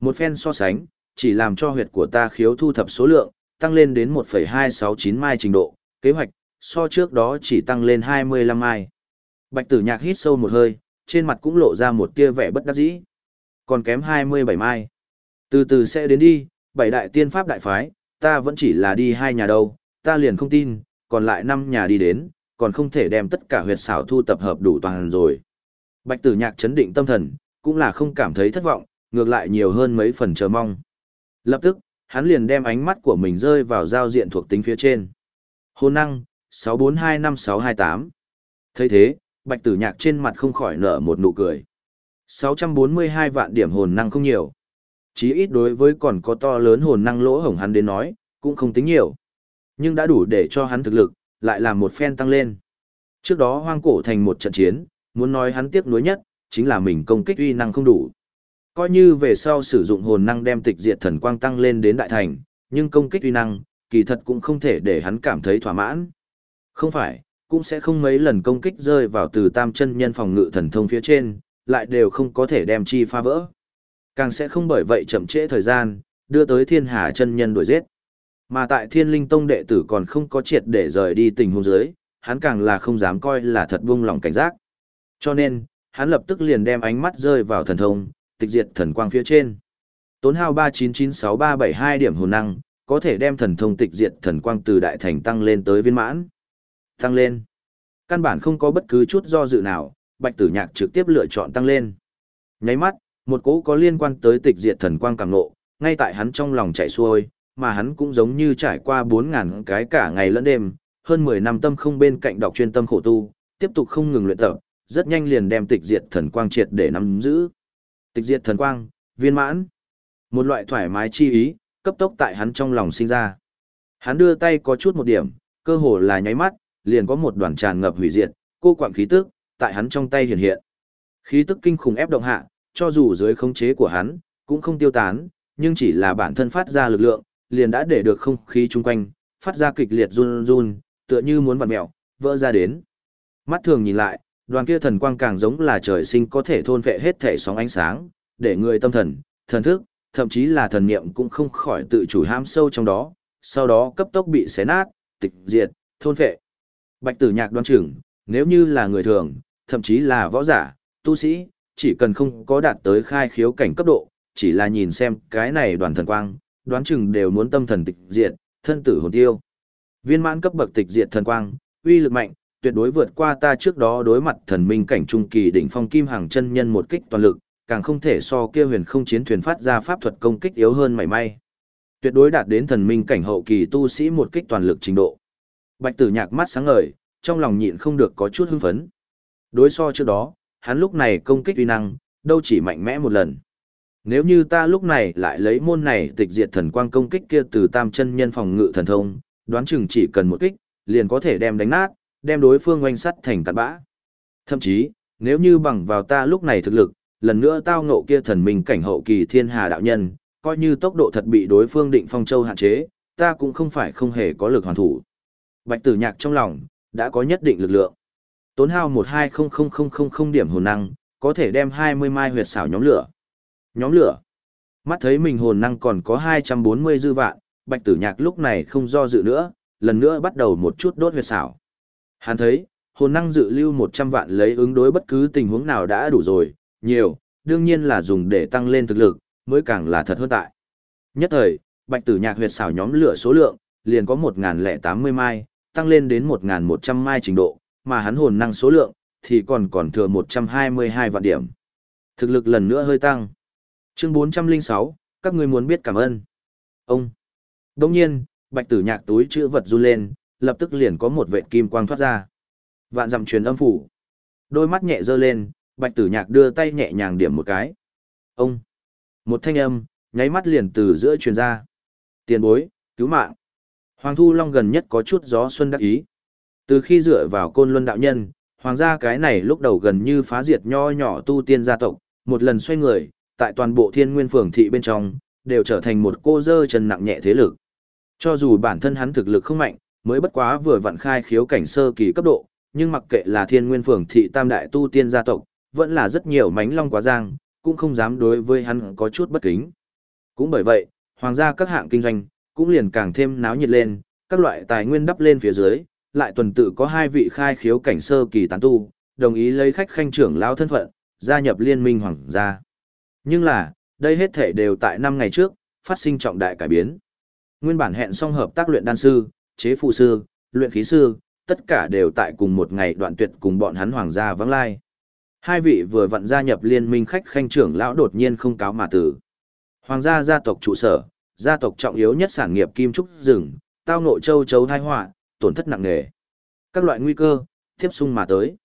Một phen so sánh, chỉ làm cho huyệt của ta khiếu thu thập số lượng, tăng lên đến 1,269 mai trình độ, kế hoạch, so trước đó chỉ tăng lên 25 mai. Bạch tử nhạc hít sâu một hơi, trên mặt cũng lộ ra một tia vẻ bất đắc dĩ. Còn kém 27 mai. Từ từ sẽ đến đi, bảy đại tiên pháp đại phái, ta vẫn chỉ là đi hai nhà đâu, ta liền không tin, còn lại năm nhà đi đến, còn không thể đem tất cả huyệt xảo thu tập hợp đủ toàn rồi. Bạch tử nhạc chấn định tâm thần, cũng là không cảm thấy thất vọng, ngược lại nhiều hơn mấy phần chờ mong. Lập tức, hắn liền đem ánh mắt của mình rơi vào giao diện thuộc tính phía trên. Hồn năng, 6425628. thấy thế, Bạch Tử Nhạc trên mặt không khỏi nở một nụ cười. 642 vạn điểm hồn năng không nhiều. Chí ít đối với còn có to lớn hồn năng lỗ hổng hắn đến nói, cũng không tính nhiều. Nhưng đã đủ để cho hắn thực lực, lại làm một phen tăng lên. Trước đó hoang cổ thành một trận chiến, muốn nói hắn tiếc nuối nhất, chính là mình công kích uy năng không đủ. Coi như về sau sử dụng hồn năng đem tịch diệt thần quang tăng lên đến đại thành, nhưng công kích uy năng, kỳ thật cũng không thể để hắn cảm thấy thỏa mãn. Không phải, cũng sẽ không mấy lần công kích rơi vào từ tam chân nhân phòng ngự thần thông phía trên, lại đều không có thể đem chi phá vỡ. Càng sẽ không bởi vậy chậm trễ thời gian, đưa tới thiên hà chân nhân đuổi giết. Mà tại thiên linh tông đệ tử còn không có triệt để rời đi tình huống dưới, hắn càng là không dám coi là thật buông lòng cảnh giác. Cho nên, hắn lập tức liền đem ánh mắt rơi vào thần thông, tịch diệt thần quang phía trên. Tốn hao 3996372 điểm hồn năng, có thể đem thần thông tịch diệt thần quang từ đại thành tăng lên tới viên mãn. Tăng lên. Căn bản không có bất cứ chút do dự nào, Bạch Tử Nhạc trực tiếp lựa chọn tăng lên. Nháy mắt, một cỗ có liên quan tới tịch diệt thần quang càng nộ, ngay tại hắn trong lòng chảy xuôi, mà hắn cũng giống như trải qua 4000 cái cả ngày lẫn đêm, hơn 10 năm tâm không bên cạnh đọc chuyên tâm khổ tu, tiếp tục không ngừng luyện tập, rất nhanh liền đem tịch diệt thần quang triệt để nắm giữ. Tịch diệt thần quang, viên mãn. Một loại thoải mái chi ý, cấp tốc tại hắn trong lòng sinh ra. Hắn đưa tay có chút một điểm, cơ hồ là nháy mắt, liền có một đoàn tràn ngập hủy diệt, cô quạng khí tức, tại hắn trong tay hiện hiện. Khí tức kinh khủng ép động hạ, cho dù dưới khống chế của hắn, cũng không tiêu tán, nhưng chỉ là bản thân phát ra lực lượng, liền đã để được không khí chung quanh, phát ra kịch liệt run run, tựa như muốn vặn mèo, vỡ ra đến. Mắt thường nhìn lại, đoàn kia thần quang càng giống là trời sinh có thể thôn vệ hết thể sóng ánh sáng, để người tâm thần, thần thức, thậm chí là thần niệm cũng không khỏi tự chủ ham sâu trong đó, sau đó cấp tốc bị xé nát, tịch diệt, thôn vệ. Bạch tử nhạc đoán chừng, nếu như là người thường, thậm chí là võ giả, tu sĩ, chỉ cần không có đạt tới khai khiếu cảnh cấp độ, chỉ là nhìn xem cái này đoàn thần quang, đoán chừng đều muốn tâm thần tịch diệt, thân tử hồn tiêu. Viên mãn cấp bậc tịch diệt thần quang, uy lực mạnh, tuyệt đối vượt qua ta trước đó đối mặt thần minh cảnh trung kỳ đỉnh phong kim hàng chân nhân một kích toàn lực, càng không thể so kia huyền không chiến thuyền phát ra pháp thuật công kích yếu hơn mảy may. Tuyệt đối đạt đến thần minh cảnh hậu kỳ tu sĩ một kích toàn lực trình độ. Bạch Tử Nhạc mắt sáng ngời, trong lòng nhịn không được có chút hưng phấn. Đối so trước đó, hắn lúc này công kích uy năng, đâu chỉ mạnh mẽ một lần. Nếu như ta lúc này lại lấy môn này tịch diệt thần quang công kích kia từ tam chân nhân phòng ngự thần thông, đoán chừng chỉ cần một kích, liền có thể đem đánh nát, đem đối phương oanh sắt thành tạt bã. Thậm chí, nếu như bằng vào ta lúc này thực lực, lần nữa tao ngộ kia thần minh cảnh hậu kỳ thiên hà đạo nhân, coi như tốc độ thật bị đối phương định phong châu hạn chế, ta cũng không phải không hề có lực hoàn thủ. Bạch tử nhạc trong lòng, đã có nhất định lực lượng. Tốn hao một hai không không không không không điểm hồn năng, có thể đem 20 mai huyệt xảo nhóm lửa. Nhóm lửa. Mắt thấy mình hồn năng còn có 240 dư vạn, bạch tử nhạc lúc này không do dự nữa, lần nữa bắt đầu một chút đốt huyệt xảo. Hắn thấy, hồn năng dự lưu 100 vạn lấy ứng đối bất cứ tình huống nào đã đủ rồi, nhiều, đương nhiên là dùng để tăng lên thực lực, mới càng là thật hơn tại. Nhất thời, bạch tử nhạc huyệt xảo nhóm lửa số lượng, liền có 1080 mai, tăng lên đến 1100 mai trình độ, mà hắn hồn năng số lượng, thì còn còn thừa 122 vạn điểm. Thực lực lần nữa hơi tăng. Chương 406, các người muốn biết cảm ơn. Ông. Đồng nhiên, bạch tử nhạc túi chữ vật run lên, lập tức liền có một vệt kim quang thoát ra. Vạn dặm truyền âm phủ. Đôi mắt nhẹ dơ lên, bạch tử nhạc đưa tay nhẹ nhàng điểm một cái. Ông. Một thanh âm, nháy mắt liền từ giữa truyền ra. Tiền bối, cứu mạng. Hoàng Thu Long gần nhất có chút gió xuân đắc ý. Từ khi dựa vào côn luân đạo nhân, hoàng gia cái này lúc đầu gần như phá diệt nho nhỏ tu tiên gia tộc, một lần xoay người, tại toàn bộ thiên nguyên phường thị bên trong, đều trở thành một cô dơ chân nặng nhẹ thế lực. Cho dù bản thân hắn thực lực không mạnh, mới bất quá vừa vặn khai khiếu cảnh sơ kỳ cấp độ, nhưng mặc kệ là thiên nguyên phường thị tam đại tu tiên gia tộc, vẫn là rất nhiều mánh long quá giang, cũng không dám đối với hắn có chút bất kính. Cũng bởi vậy, hoàng gia các hạng kinh doanh, cũng liền càng thêm náo nhiệt lên, các loại tài nguyên đắp lên phía dưới, lại tuần tự có hai vị khai khiếu cảnh sơ kỳ tán tu, đồng ý lấy khách khanh trưởng lão thân phận, gia nhập liên minh hoàng gia. Nhưng là, đây hết thể đều tại năm ngày trước, phát sinh trọng đại cải biến. Nguyên bản hẹn xong hợp tác luyện đan sư, chế phụ sư, luyện khí sư, tất cả đều tại cùng một ngày đoạn tuyệt cùng bọn hắn hoàng gia vắng lai. Hai vị vừa vặn gia nhập liên minh khách khanh trưởng lão đột nhiên không cáo mà tử. Hoàng gia gia tộc trụ sở, gia tộc trọng yếu nhất sản nghiệp kim trúc rừng, tao nội châu chấu thai họa, tổn thất nặng nề. Các loại nguy cơ, tiếp xung mà tới.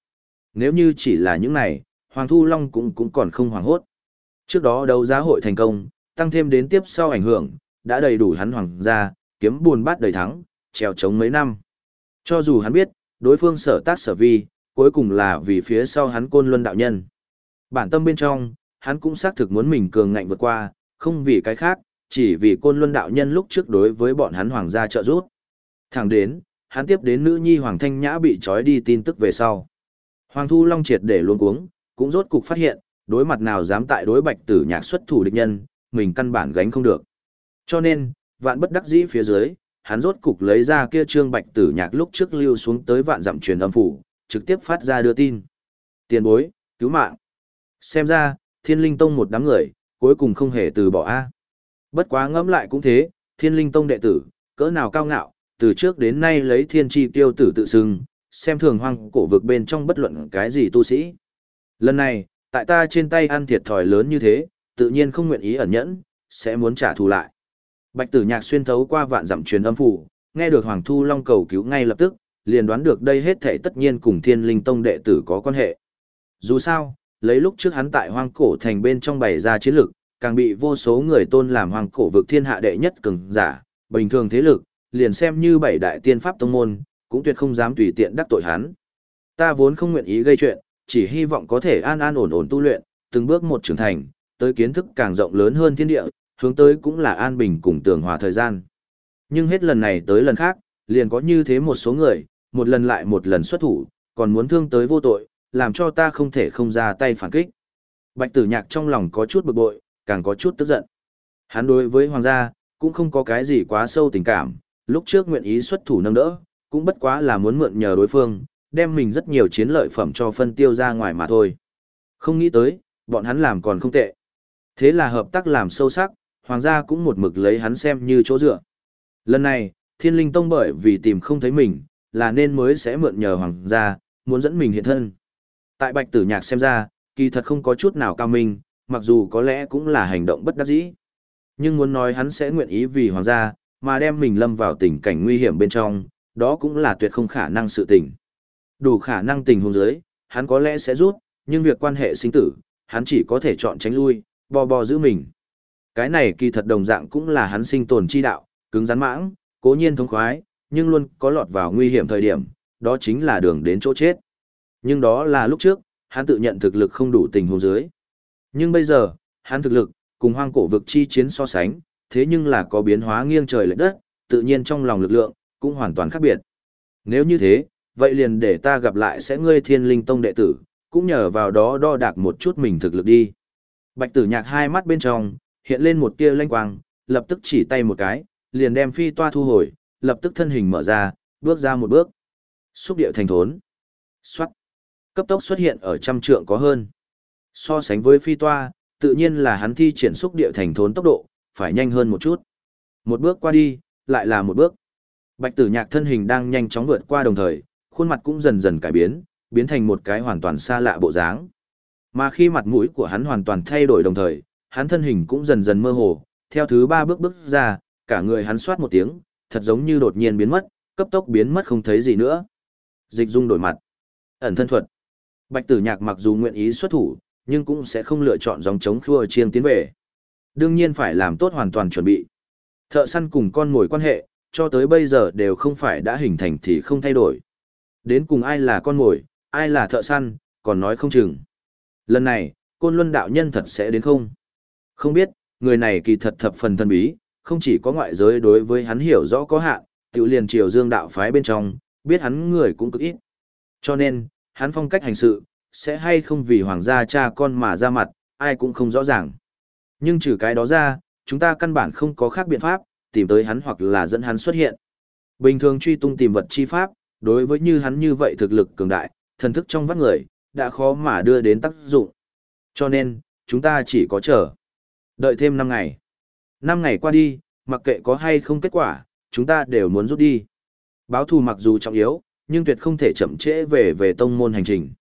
nếu như chỉ là những này, Hoàng Thu Long cũng cũng còn không hoàng hốt. Trước đó đấu giá hội thành công, tăng thêm đến tiếp sau ảnh hưởng, đã đầy đủ hắn hoàng gia, kiếm buồn bát đầy thắng, treo chống mấy năm. Cho dù hắn biết, đối phương sở tác sở vi, cuối cùng là vì phía sau hắn côn luân đạo nhân. Bản tâm bên trong, hắn cũng xác thực muốn mình cường ngạnh vượt qua, không vì cái khác, chỉ vì côn luân đạo nhân lúc trước đối với bọn hắn hoàng gia trợ giúp. Thẳng đến, hắn tiếp đến nữ nhi Hoàng Thanh Nhã bị trói đi tin tức về sau. Hoàng Thu Long triệt để luôn cuống, cũng rốt cục phát hiện, đối mặt nào dám tại đối bạch tử nhạc xuất thủ địch nhân, mình căn bản gánh không được. Cho nên, vạn bất đắc dĩ phía dưới, hắn rốt cục lấy ra kia trương bạch tử nhạc lúc trước lưu xuống tới vạn dặm truyền âm phủ, trực tiếp phát ra đưa tin. Tiền bối, cứu mạng. Xem ra, thiên linh tông một đám người, cuối cùng không hề từ bỏ A. Bất quá ngẫm lại cũng thế, thiên linh tông đệ tử, cỡ nào cao ngạo, từ trước đến nay lấy thiên tri tiêu tử tự xưng, xem thường hoang cổ vực bên trong bất luận cái gì tu sĩ. Lần này, tại ta trên tay ăn thiệt thòi lớn như thế, tự nhiên không nguyện ý ẩn nhẫn, sẽ muốn trả thù lại. Bạch tử nhạc xuyên thấu qua vạn dặm truyền âm phủ, nghe được Hoàng Thu Long cầu cứu ngay lập tức, liền đoán được đây hết thể tất nhiên cùng thiên linh tông đệ tử có quan hệ. Dù sao, lấy lúc trước hắn tại hoang cổ thành bên trong bày ra chiến lực, càng bị vô số người tôn làm hoang cổ vực thiên hạ đệ nhất cường giả, bình thường thế lực, liền xem như bảy đại tiên pháp tông môn, cũng tuyệt không dám tùy tiện đắc tội hắn. Ta vốn không nguyện ý gây chuyện, chỉ hy vọng có thể an an ổn ổn tu luyện, từng bước một trưởng thành, tới kiến thức càng rộng lớn hơn thiên địa, hướng tới cũng là an bình cùng tường hòa thời gian. Nhưng hết lần này tới lần khác, liền có như thế một số người, một lần lại một lần xuất thủ, còn muốn thương tới vô tội, làm cho ta không thể không ra tay phản kích. Bạch tử nhạc trong lòng có chút bực bội, càng có chút tức giận. Hắn đối với hoàng gia, cũng không có cái gì quá sâu tình cảm, lúc trước nguyện ý xuất thủ nâng đỡ, cũng bất quá là muốn mượn nhờ đối phương, đem mình rất nhiều chiến lợi phẩm cho phân tiêu ra ngoài mà thôi. Không nghĩ tới, bọn hắn làm còn không tệ. Thế là hợp tác làm sâu sắc, hoàng gia cũng một mực lấy hắn xem như chỗ dựa. Lần này, thiên linh tông bởi vì tìm không thấy mình, là nên mới sẽ mượn nhờ hoàng gia, muốn dẫn mình hiện thân. Tại bạch tử nhạc xem ra, kỳ thật không có chút nào cao minh, mặc dù có lẽ cũng là hành động bất đắc dĩ. Nhưng muốn nói hắn sẽ nguyện ý vì hoàng gia, mà đem mình lâm vào tình cảnh nguy hiểm bên trong, đó cũng là tuyệt không khả năng sự tình. Đủ khả năng tình huống dưới, hắn có lẽ sẽ rút, nhưng việc quan hệ sinh tử, hắn chỉ có thể chọn tránh lui, bò bò giữ mình. Cái này kỳ thật đồng dạng cũng là hắn sinh tồn chi đạo, cứng rắn mãng, cố nhiên thống khoái, nhưng luôn có lọt vào nguy hiểm thời điểm, đó chính là đường đến chỗ chết. Nhưng đó là lúc trước, hắn tự nhận thực lực không đủ tình huống dưới. Nhưng bây giờ, hắn thực lực, cùng hoang cổ vực chi chiến so sánh, thế nhưng là có biến hóa nghiêng trời lệch đất, tự nhiên trong lòng lực lượng, cũng hoàn toàn khác biệt. Nếu như thế, vậy liền để ta gặp lại sẽ ngươi thiên linh tông đệ tử, cũng nhờ vào đó đo đạc một chút mình thực lực đi. Bạch tử nhạc hai mắt bên trong, hiện lên một tia lanh quang, lập tức chỉ tay một cái, liền đem phi toa thu hồi, lập tức thân hình mở ra, bước ra một bước. Xúc điệu thành thốn. Xoát. Cấp tốc xuất hiện ở trăm trượng có hơn. So sánh với phi toa, tự nhiên là hắn thi triển xúc điệu thành thốn tốc độ, phải nhanh hơn một chút. Một bước qua đi, lại là một bước. Bạch tử nhạc thân hình đang nhanh chóng vượt qua đồng thời, khuôn mặt cũng dần dần cải biến, biến thành một cái hoàn toàn xa lạ bộ dáng. Mà khi mặt mũi của hắn hoàn toàn thay đổi đồng thời, hắn thân hình cũng dần dần mơ hồ, theo thứ ba bước bước ra, cả người hắn xoát một tiếng, thật giống như đột nhiên biến mất, cấp tốc biến mất không thấy gì nữa. Dịch dung đổi mặt. Ẩn thân thuật. Bạch tử nhạc mặc dù nguyện ý xuất thủ, nhưng cũng sẽ không lựa chọn dòng chống khua chiêng tiến về. Đương nhiên phải làm tốt hoàn toàn chuẩn bị. Thợ săn cùng con mồi quan hệ, cho tới bây giờ đều không phải đã hình thành thì không thay đổi. Đến cùng ai là con mồi, ai là thợ săn, còn nói không chừng. Lần này, côn luân đạo nhân thật sẽ đến không? Không biết, người này kỳ thật thập phần thân bí, không chỉ có ngoại giới đối với hắn hiểu rõ có hạn, tiểu liền triều dương đạo phái bên trong, biết hắn người cũng cực ít. Cho nên, hắn phong cách hành sự, sẽ hay không vì hoàng gia cha con mà ra mặt, ai cũng không rõ ràng. Nhưng trừ cái đó ra, chúng ta căn bản không có khác biện pháp, tìm tới hắn hoặc là dẫn hắn xuất hiện. Bình thường truy tung tìm vật chi pháp, đối với như hắn như vậy thực lực cường đại, thần thức trong vắt người, đã khó mà đưa đến tác dụng. Cho nên, chúng ta chỉ có chờ. Đợi thêm 5 ngày. 5 ngày qua đi, mặc kệ có hay không kết quả, chúng ta đều muốn rút đi. Báo thù mặc dù trọng yếu, nhưng tuyệt không thể chậm trễ về về tông môn hành trình.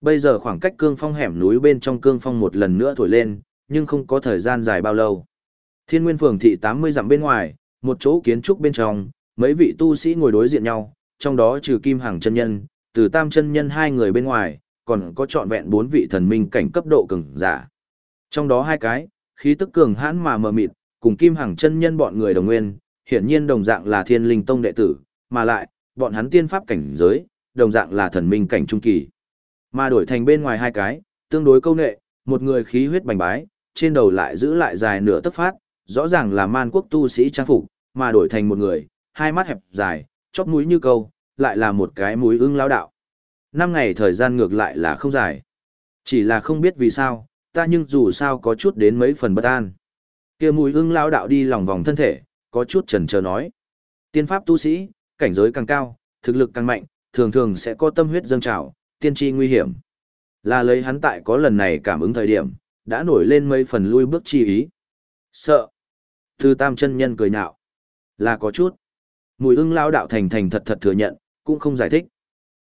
Bây giờ khoảng cách cương phong hẻm núi bên trong cương phong một lần nữa thổi lên, nhưng không có thời gian dài bao lâu. Thiên Nguyên Phường thị 80 dặm bên ngoài, một chỗ kiến trúc bên trong, mấy vị tu sĩ ngồi đối diện nhau, trong đó trừ Kim Hằng chân nhân, từ Tam chân nhân hai người bên ngoài, còn có trọn vẹn bốn vị thần minh cảnh cấp độ cường giả. Trong đó hai cái, khí tức cường hãn mà mờ mịt, cùng Kim Hằng chân nhân bọn người đồng nguyên, hiển nhiên đồng dạng là Thiên Linh Tông đệ tử, mà lại, bọn hắn tiên pháp cảnh giới, đồng dạng là thần minh cảnh trung kỳ. Mà đổi thành bên ngoài hai cái, tương đối câu nệ, một người khí huyết bành bái, trên đầu lại giữ lại dài nửa tấc phát, rõ ràng là man quốc tu sĩ trang phục, mà đổi thành một người, hai mắt hẹp dài, chóp mũi như câu, lại là một cái mũi ưng lao đạo. Năm ngày thời gian ngược lại là không dài. Chỉ là không biết vì sao, ta nhưng dù sao có chút đến mấy phần bất an. kia mùi ưng lao đạo đi lòng vòng thân thể, có chút chần chờ nói. Tiên pháp tu sĩ, cảnh giới càng cao, thực lực càng mạnh, thường thường sẽ có tâm huyết dâng trào, tiên tri nguy hiểm. Là lấy hắn tại có lần này cảm ứng thời điểm, đã nổi lên mấy phần lui bước chi ý. Sợ. Từ tam chân nhân cười nhạo. Là có chút. Mùi ưng lao đạo thành thành thật thật thừa nhận, cũng không giải thích.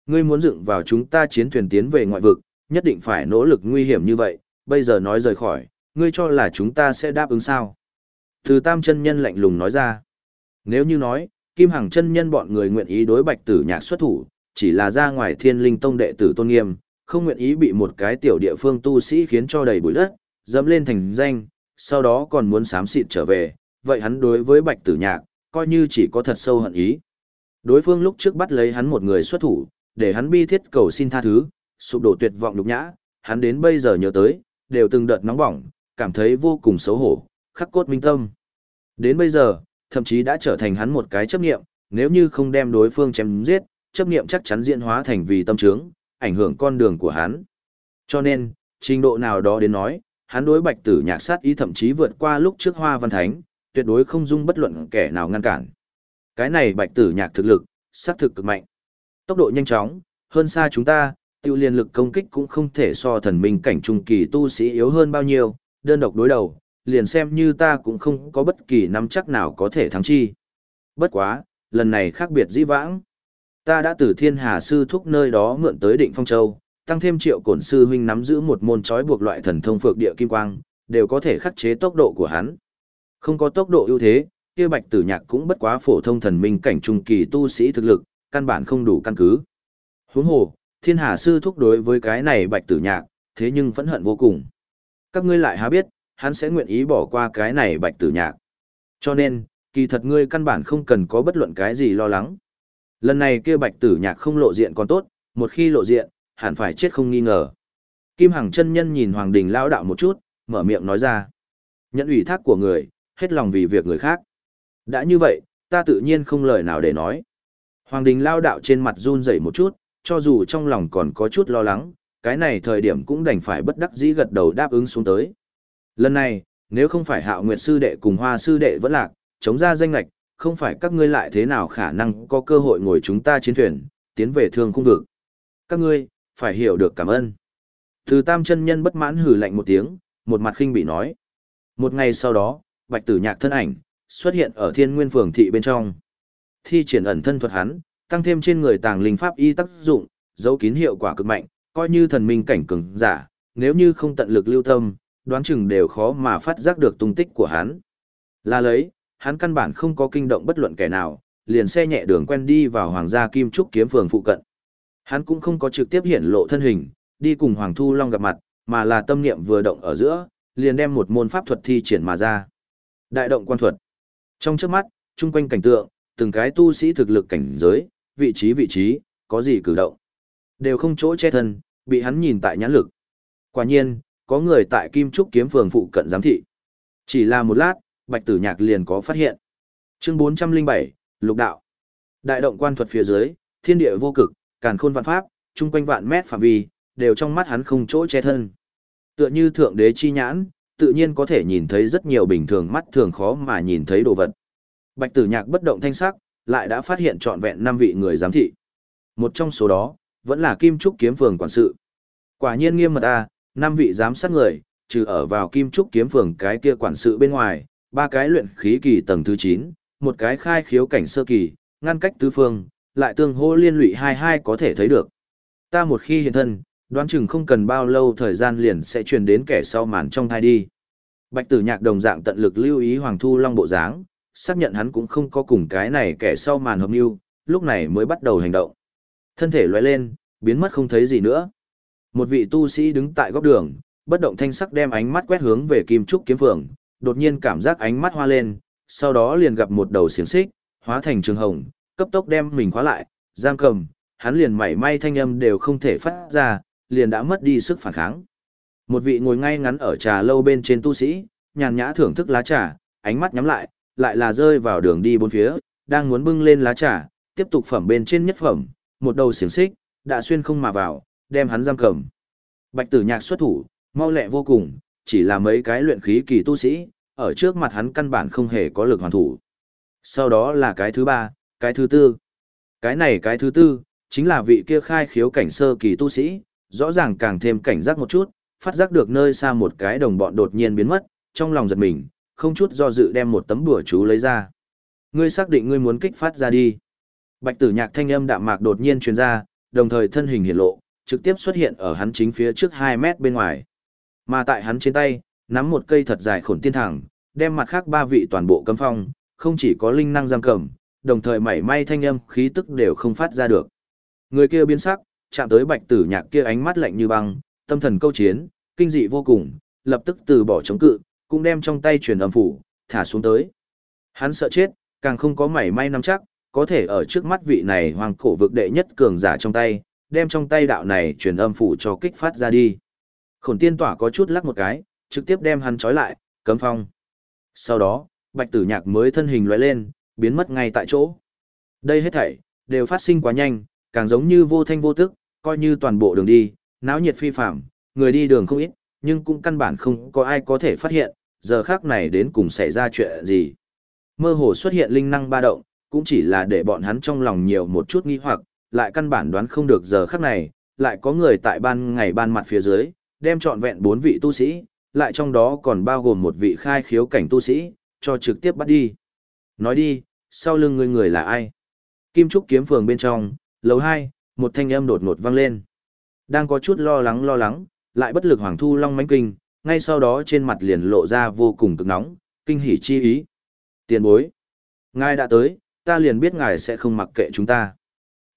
Ngươi muốn dựng vào chúng ta chiến thuyền tiến về ngoại vực, nhất định phải nỗ lực nguy hiểm như vậy, bây giờ nói rời khỏi, ngươi cho là chúng ta sẽ đáp ứng sao. Từ tam chân nhân lạnh lùng nói ra. Nếu như nói, Kim Hằng chân nhân bọn người nguyện ý đối bạch tử nhạc xuất thủ, chỉ là ra ngoài thiên linh tông đệ tử tôn nghiêm, không nguyện ý bị một cái tiểu địa phương tu sĩ khiến cho đầy bụi đất, dẫm lên thành danh, sau đó còn muốn xám xịt trở về, vậy hắn đối với bạch tử nhạc, coi như chỉ có thật sâu hận ý. Đối phương lúc trước bắt lấy hắn một người xuất thủ, để hắn bi thiết cầu xin tha thứ, sụp đổ tuyệt vọng lục nhã, hắn đến bây giờ nhớ tới, đều từng đợt nóng bỏng, cảm thấy vô cùng xấu hổ, khắc cốt minh tâm. Đến bây giờ, thậm chí đã trở thành hắn một cái chấp niệm, nếu như không đem đối phương chém giết, chấp niệm chắc chắn diễn hóa thành vì tâm trướng, ảnh hưởng con đường của hắn. Cho nên, trình độ nào đó đến nói, hắn đối bạch tử nhạc sát ý thậm chí vượt qua lúc trước hoa văn thánh, tuyệt đối không dung bất luận kẻ nào ngăn cản. Cái này bạch tử nhạc thực lực, sát thực cực mạnh. Tốc độ nhanh chóng, hơn xa chúng ta, tiêu liên lực công kích cũng không thể so thần minh cảnh trung kỳ tu sĩ yếu hơn bao nhiêu, đơn độc đối đầu, liền xem như ta cũng không có bất kỳ nắm chắc nào có thể thắng chi. Bất quá, lần này khác biệt dĩ vãng. Ta đã từ thiên hà sư thúc nơi đó mượn tới định phong châu, tăng thêm triệu cổn sư huynh nắm giữ một môn trói buộc loại thần thông phược địa kim quang, đều có thể khắc chế tốc độ của hắn. Không có tốc độ ưu thế, kia bạch tử nhạc cũng bất quá phổ thông thần minh cảnh trung kỳ tu sĩ thực lực, căn bản không đủ căn cứ. Huống hồ, thiên hà sư thúc đối với cái này bạch tử nhạc, thế nhưng phẫn hận vô cùng. Các ngươi lại há biết, hắn sẽ nguyện ý bỏ qua cái này bạch tử nhạc. Cho nên, kỳ thật ngươi căn bản không cần có bất luận cái gì lo lắng. Lần này kia bạch tử nhạc không lộ diện còn tốt, một khi lộ diện, hẳn phải chết không nghi ngờ. Kim Hằng chân nhân nhìn Hoàng Đình lao đạo một chút, mở miệng nói ra. Nhận ủy thác của người, hết lòng vì việc người khác. Đã như vậy, ta tự nhiên không lời nào để nói. Hoàng Đình lao đạo trên mặt run rẩy một chút, cho dù trong lòng còn có chút lo lắng, cái này thời điểm cũng đành phải bất đắc dĩ gật đầu đáp ứng xuống tới. Lần này, nếu không phải hạo nguyệt sư đệ cùng hoa sư đệ vẫn lạc, chống ra danh nghịch, không phải các ngươi lại thế nào khả năng có cơ hội ngồi chúng ta chiến thuyền, tiến về thương khung vực. Các ngươi, phải hiểu được cảm ơn. Từ tam chân nhân bất mãn hừ lạnh một tiếng, một mặt khinh bị nói. Một ngày sau đó, bạch tử nhạc thân ảnh, xuất hiện ở thiên nguyên phường thị bên trong. Thi triển ẩn thân thuật hắn, tăng thêm trên người tàng linh pháp y tác dụng, dấu kín hiệu quả cực mạnh, coi như thần minh cảnh cường giả, nếu như không tận lực lưu tâm, đoán chừng đều khó mà phát giác được tung tích của hắn. Là lấy, hắn căn bản không có kinh động bất luận kẻ nào, liền xe nhẹ đường quen đi vào Hoàng gia Kim Trúc kiếm phường phụ cận. Hắn cũng không có trực tiếp hiện lộ thân hình, đi cùng Hoàng Thu Long gặp mặt, mà là tâm niệm vừa động ở giữa, liền đem một môn pháp thuật thi triển mà ra. Đại động quan thuật. Trong trước mắt, chung quanh cảnh tượng, từng cái tu sĩ thực lực cảnh giới, vị trí vị trí, có gì cử động. Đều không chỗ che thân, bị hắn nhìn tại nhãn lực. Quả nhiên, có người tại Kim Trúc kiếm phường phụ cận giám thị. Chỉ là một lát, Bạch Tử Nhạc liền có phát hiện. Chương 407, Lục đạo. Đại động quan thuật phía dưới, thiên địa vô cực, càn khôn vạn pháp, chung quanh vạn mét phạm vi, đều trong mắt hắn không chỗ che thân. Tựa như thượng đế chi nhãn, tự nhiên có thể nhìn thấy rất nhiều bình thường mắt thường khó mà nhìn thấy đồ vật. Bạch Tử Nhạc bất động thanh sắc, lại đã phát hiện trọn vẹn năm vị người giám thị. Một trong số đó, vẫn là Kim Trúc kiếm phường quản sự. Quả nhiên nghiêm mật a, năm vị giám sát người, trừ ở vào Kim Trúc kiếm phường cái kia quản sự bên ngoài, ba cái luyện khí kỳ tầng thứ 9, một cái khai khiếu cảnh sơ kỳ, ngăn cách tứ phương, lại tương hô liên lụy hai hai có thể thấy được. Ta một khi hiện thân, đoán chừng không cần bao lâu thời gian liền sẽ truyền đến kẻ sau màn trong thai đi. Bạch tử nhạc đồng dạng tận lực lưu ý Hoàng Thu Long bộ dáng, xác nhận hắn cũng không có cùng cái này kẻ sau màn hợp mưu, lúc này mới bắt đầu hành động. Thân thể lóe lên, biến mất không thấy gì nữa. Một vị tu sĩ đứng tại góc đường, bất động thanh sắc đem ánh mắt quét hướng về Kim Trúc kiếm phường, đột nhiên cảm giác ánh mắt hoa lên, sau đó liền gặp một đầu xiềng xích, hóa thành trường hồng, cấp tốc đem mình khóa lại, giam cầm, hắn liền mảy may thanh âm đều không thể phát ra, liền đã mất đi sức phản kháng. Một vị ngồi ngay ngắn ở trà lâu bên trên tu sĩ, nhàn nhã thưởng thức lá trà, ánh mắt nhắm lại, lại là rơi vào đường đi bốn phía, đang muốn bưng lên lá trà, tiếp tục phẩm bên trên nhất phẩm, một đầu xiềng xích, đã xuyên không mà vào, đem hắn giam cầm. Bạch tử nhạc xuất thủ, mau lẹ vô cùng, chỉ là mấy cái luyện khí kỳ tu sĩ, ở trước mặt hắn căn bản không hề có lực hoàn thủ. Sau đó là cái thứ ba, cái thứ tư. Cái này cái thứ tư, chính là vị kia khai khiếu cảnh sơ kỳ tu sĩ, rõ ràng càng thêm cảnh giác một chút, phát giác được nơi xa một cái đồng bọn đột nhiên biến mất, trong lòng giật mình, không chút do dự đem một tấm bùa chú lấy ra. Ngươi xác định ngươi muốn kích phát ra đi. Bạch tử nhạc thanh âm đạm mạc đột nhiên truyền ra, đồng thời thân hình hiện lộ, trực tiếp xuất hiện ở hắn chính phía trước 2 mét bên ngoài. Mà tại hắn trên tay, nắm một cây thật dài khổn tiên thẳng, đem mặt khác ba vị toàn bộ cấm phong, không chỉ có linh năng giam cầm, đồng thời mảy may thanh âm khí tức đều không phát ra được. Người kia biến sắc, chạm tới bạch tử nhạc kia ánh mắt lạnh như băng, tâm thần câu chiến, kinh dị vô cùng, lập tức từ bỏ chống cự, cũng đem trong tay truyền âm phủ, thả xuống tới. Hắn sợ chết, càng không có mảy may nắm chắc, có thể ở trước mắt vị này hoàng cổ vực đệ nhất cường giả trong tay, đem trong tay đạo này truyền âm phủ cho kích phát ra đi. Khổn tiên tỏa có chút lắc một cái, trực tiếp đem hắn trói lại, cấm phong. Sau đó, bạch tử nhạc mới thân hình loại lên, biến mất ngay tại chỗ. Đây hết thảy, đều phát sinh quá nhanh, càng giống như vô thanh vô tức, coi như toàn bộ đường đi, náo nhiệt phi phạm, người đi đường không ít, nhưng cũng căn bản không có ai có thể phát hiện, giờ khác này đến cùng xảy ra chuyện gì. Mơ hồ xuất hiện linh năng ba động, cũng chỉ là để bọn hắn trong lòng nhiều một chút nghi hoặc, lại căn bản đoán không được giờ khắc này, lại có người tại ban ngày ban mặt phía dưới, đem trọn vẹn bốn vị tu sĩ, lại trong đó còn bao gồm một vị khai khiếu cảnh tu sĩ, cho trực tiếp bắt đi. Nói đi, sau lưng người người là ai? Kim Trúc kiếm phường bên trong, lầu 2, một thanh âm đột ngột vang lên. Đang có chút lo lắng lo lắng, lại bất lực Hoàng Thu Long mánh kinh, ngay sau đó trên mặt liền lộ ra vô cùng cực nóng, kinh hỉ chi ý. Tiền bối. Ngài đã tới, ta liền biết ngài sẽ không mặc kệ chúng ta.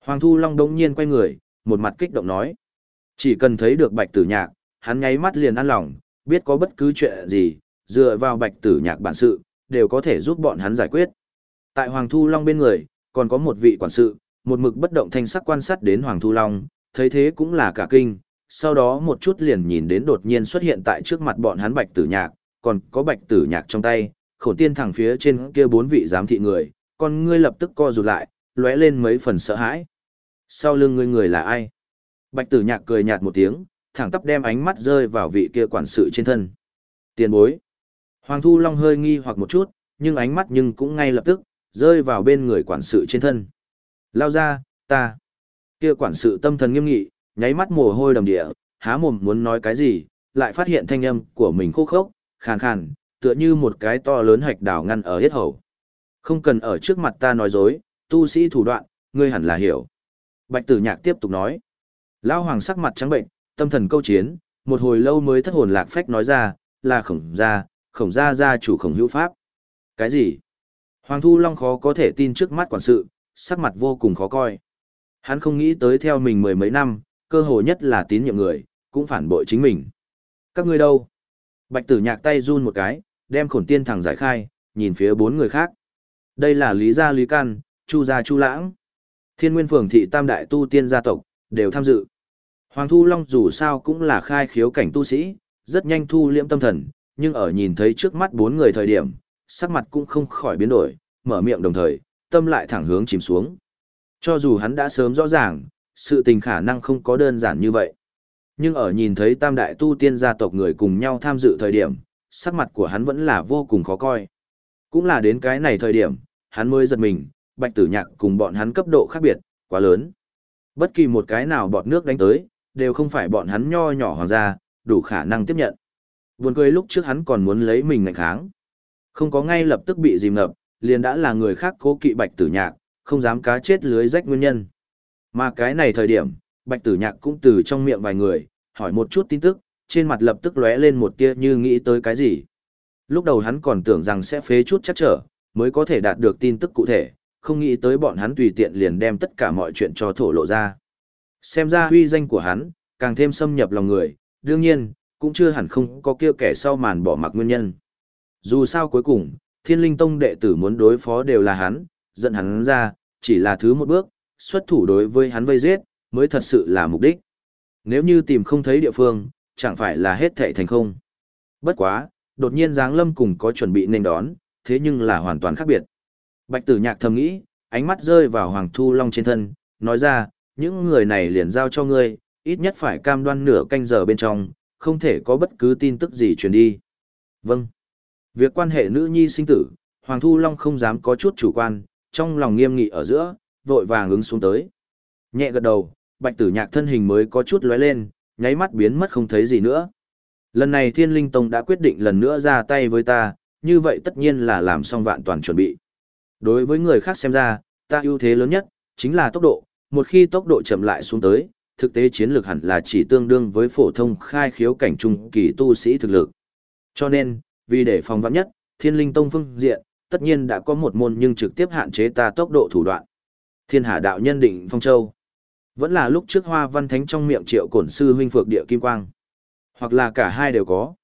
Hoàng Thu Long đống nhiên quay người, một mặt kích động nói. Chỉ cần thấy được bạch tử nhạc, hắn nháy mắt liền an lòng, biết có bất cứ chuyện gì, dựa vào bạch tử nhạc bản sự, đều có thể giúp bọn hắn giải quyết. Tại Hoàng Thu Long bên người, còn có một vị quản sự, một mực bất động thanh sắc quan sát đến Hoàng Thu Long, thấy thế cũng là cả kinh, sau đó một chút liền nhìn đến đột nhiên xuất hiện tại trước mặt bọn hắn bạch tử nhạc, còn có bạch tử nhạc trong tay, khổ tiên thẳng phía trên kia bốn vị giám thị người, con ngươi lập tức co rụt lại, lóe lên mấy phần sợ hãi. Sau lưng ngươi người là ai? Bạch tử nhạc cười nhạt một tiếng, thẳng tắp đem ánh mắt rơi vào vị kia quản sự trên thân. Tiền bối. Hoàng Thu Long hơi nghi hoặc một chút, nhưng ánh mắt nhưng cũng ngay lập tức, rơi vào bên người quản sự trên thân. Lao ra, ta. Kia quản sự tâm thần nghiêm nghị, nháy mắt mồ hôi đầm địa, há mồm muốn nói cái gì, lại phát hiện thanh âm của mình khô khốc, khàn khàn, tựa như một cái to lớn hạch đảo ngăn ở hết hầu. Không cần ở trước mặt ta nói dối, tu sĩ thủ đoạn, ngươi hẳn là hiểu. Bạch tử nhạc tiếp tục nói. Lao hoàng sắc mặt trắng bệnh, tâm thần câu chiến, một hồi lâu mới thất hồn lạc phách nói ra, là khổng gia, khổng gia gia chủ khổng hữu pháp. Cái gì? Hoàng Thu Long khó có thể tin trước mắt quản sự, sắc mặt vô cùng khó coi. Hắn không nghĩ tới theo mình mười mấy năm, cơ hội nhất là tín nhiệm người, cũng phản bội chính mình. Các ngươi đâu? Bạch tử nhạc tay run một cái, đem khổn tiên thẳng giải khai, nhìn phía bốn người khác. Đây là Lý Gia Lý Căn, Chu Gia Chu Lãng. Thiên Nguyên Phường thị tam đại tu tiên gia tộc, đều tham dự. Hoàng Thu Long dù sao cũng là khai khiếu cảnh tu sĩ, rất nhanh thu liễm tâm thần, nhưng ở nhìn thấy trước mắt bốn người thời điểm, sắc mặt cũng không khỏi biến đổi, mở miệng đồng thời, tâm lại thẳng hướng chìm xuống. Cho dù hắn đã sớm rõ ràng, sự tình khả năng không có đơn giản như vậy. Nhưng ở nhìn thấy tam đại tu tiên gia tộc người cùng nhau tham dự thời điểm, sắc mặt của hắn vẫn là vô cùng khó coi. Cũng là đến cái này thời điểm, hắn mới giật mình, bạch tử nhạc cùng bọn hắn cấp độ khác biệt, quá lớn. Bất kỳ một cái nào bọt nước đánh tới, đều không phải bọn hắn nho nhỏ hoàng gia, đủ khả năng tiếp nhận. Buồn cười lúc trước hắn còn muốn lấy mình ngạnh kháng. Không có ngay lập tức bị dìm ngập, liền đã là người khác cố kỵ bạch tử nhạc, không dám cá chết lưới rách nguyên nhân. Mà cái này thời điểm, bạch tử nhạc cũng từ trong miệng vài người, hỏi một chút tin tức, trên mặt lập tức lóe lên một tia như nghĩ tới cái gì. Lúc đầu hắn còn tưởng rằng sẽ phế chút chắc trở, mới có thể đạt được tin tức cụ thể, không nghĩ tới bọn hắn tùy tiện liền đem tất cả mọi chuyện cho thổ lộ ra. Xem ra huy danh của hắn, càng thêm xâm nhập lòng người, đương nhiên, cũng chưa hẳn không có kia kẻ sau màn bỏ mặc nguyên nhân. Dù sao cuối cùng, thiên linh tông đệ tử muốn đối phó đều là hắn, dẫn hắn ra, chỉ là thứ một bước, xuất thủ đối với hắn vây giết, mới thật sự là mục đích. Nếu như tìm không thấy địa phương, chẳng phải là hết thệ thành không. Bất quá, đột nhiên Giáng Lâm cùng có chuẩn bị nên đón, thế nhưng là hoàn toàn khác biệt. Bạch tử nhạc thầm nghĩ, ánh mắt rơi vào Hoàng Thu Long trên thân, nói ra, những người này liền giao cho ngươi, ít nhất phải cam đoan nửa canh giờ bên trong, không thể có bất cứ tin tức gì truyền đi. Vâng. Việc quan hệ nữ nhi sinh tử, Hoàng Thu Long không dám có chút chủ quan, trong lòng nghiêm nghị ở giữa, vội vàng ứng xuống tới. Nhẹ gật đầu, bạch tử nhạc thân hình mới có chút lóe lên, nháy mắt biến mất không thấy gì nữa. Lần này Thiên Linh Tông đã quyết định lần nữa ra tay với ta, như vậy tất nhiên là làm xong vạn toàn chuẩn bị. Đối với người khác xem ra, ta ưu thế lớn nhất, chính là tốc độ, một khi tốc độ chậm lại xuống tới, thực tế chiến lược hẳn là chỉ tương đương với phổ thông khai khiếu cảnh trung kỳ tu sĩ thực lực. Cho nên, vì để phòng vạn nhất, Thiên Linh Tông phương diện, tất nhiên đã có một môn nhưng trực tiếp hạn chế ta tốc độ thủ đoạn. Thiên Hà đạo nhân định Phong Châu. Vẫn là lúc trước Hoa Văn Thánh trong miệng Triệu Cổn sư huynh phược địa kim quang, hoặc là cả hai đều có.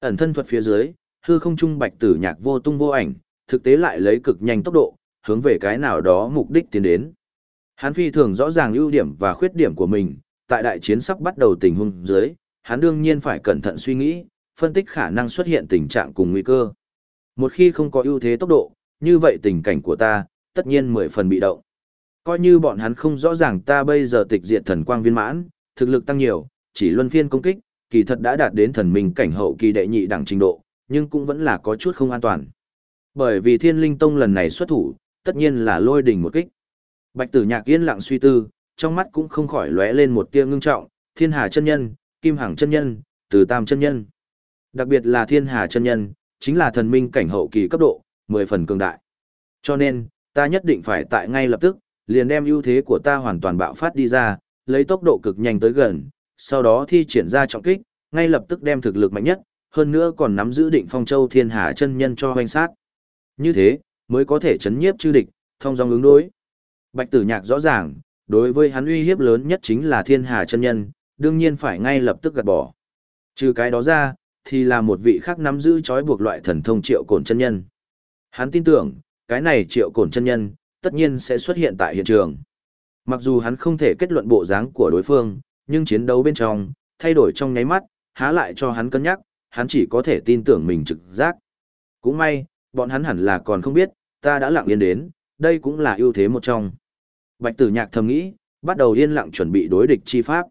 Ẩn thân thuật phía dưới, hư không trung bạch tử nhạc vô tung vô ảnh, thực tế lại lấy cực nhanh tốc độ, hướng về cái nào đó mục đích tiến đến. Hắn phi thường rõ ràng ưu điểm và khuyết điểm của mình, tại đại chiến sắp bắt đầu tình huống dưới, hắn đương nhiên phải cẩn thận suy nghĩ, phân tích khả năng xuất hiện tình trạng cùng nguy cơ. Một khi không có ưu thế tốc độ, như vậy tình cảnh của ta, tất nhiên mười phần bị động. Coi như bọn hắn không rõ ràng ta bây giờ tịch diệt thần quang viên mãn, thực lực tăng nhiều, chỉ luân phiên công kích, kỳ thật đã đạt đến thần minh cảnh hậu kỳ đệ nhị đẳng trình độ, nhưng cũng vẫn là có chút không an toàn. Bởi vì thiên linh tông lần này xuất thủ, tất nhiên là lôi đỉnh một kích. Bạch tử nhạc yên lặng suy tư, trong mắt cũng không khỏi lóe lên một tia ngưng trọng, thiên hà chân nhân, kim hằng chân nhân, từ tam chân nhân. Đặc biệt là thiên hà chân nhân, chính là thần minh cảnh hậu kỳ cấp độ, mười phần cường đại. Cho nên, ta nhất định phải tại ngay lập tức, liền đem ưu thế của ta hoàn toàn bạo phát đi ra, lấy tốc độ cực nhanh tới gần, sau đó thi triển ra trọng kích, ngay lập tức đem thực lực mạnh nhất, hơn nữa còn nắm giữ định phong châu thiên hà chân nhân cho hoành sát. Như thế, mới có thể chấn nhiếp chư địch, thông dòng ứng đối. Bạch tử nhạc rõ ràng, đối với hắn uy hiếp lớn nhất chính là thiên hà chân nhân, đương nhiên phải ngay lập tức gạt bỏ. Trừ cái đó ra, thì là một vị khác nắm giữ trói buộc loại thần thông triệu cổn chân nhân. Hắn tin tưởng, cái này triệu cổn chân nhân, tất nhiên sẽ xuất hiện tại hiện trường. Mặc dù hắn không thể kết luận bộ dáng của đối phương, nhưng chiến đấu bên trong, thay đổi trong nháy mắt, há lại cho hắn cân nhắc, hắn chỉ có thể tin tưởng mình trực giác. Cũng may, bọn hắn hẳn là còn không biết, ta đã lặng yên đến, đây cũng là ưu thế một trong. Bạch tử nhạc thầm nghĩ, bắt đầu yên lặng chuẩn bị đối địch chi pháp.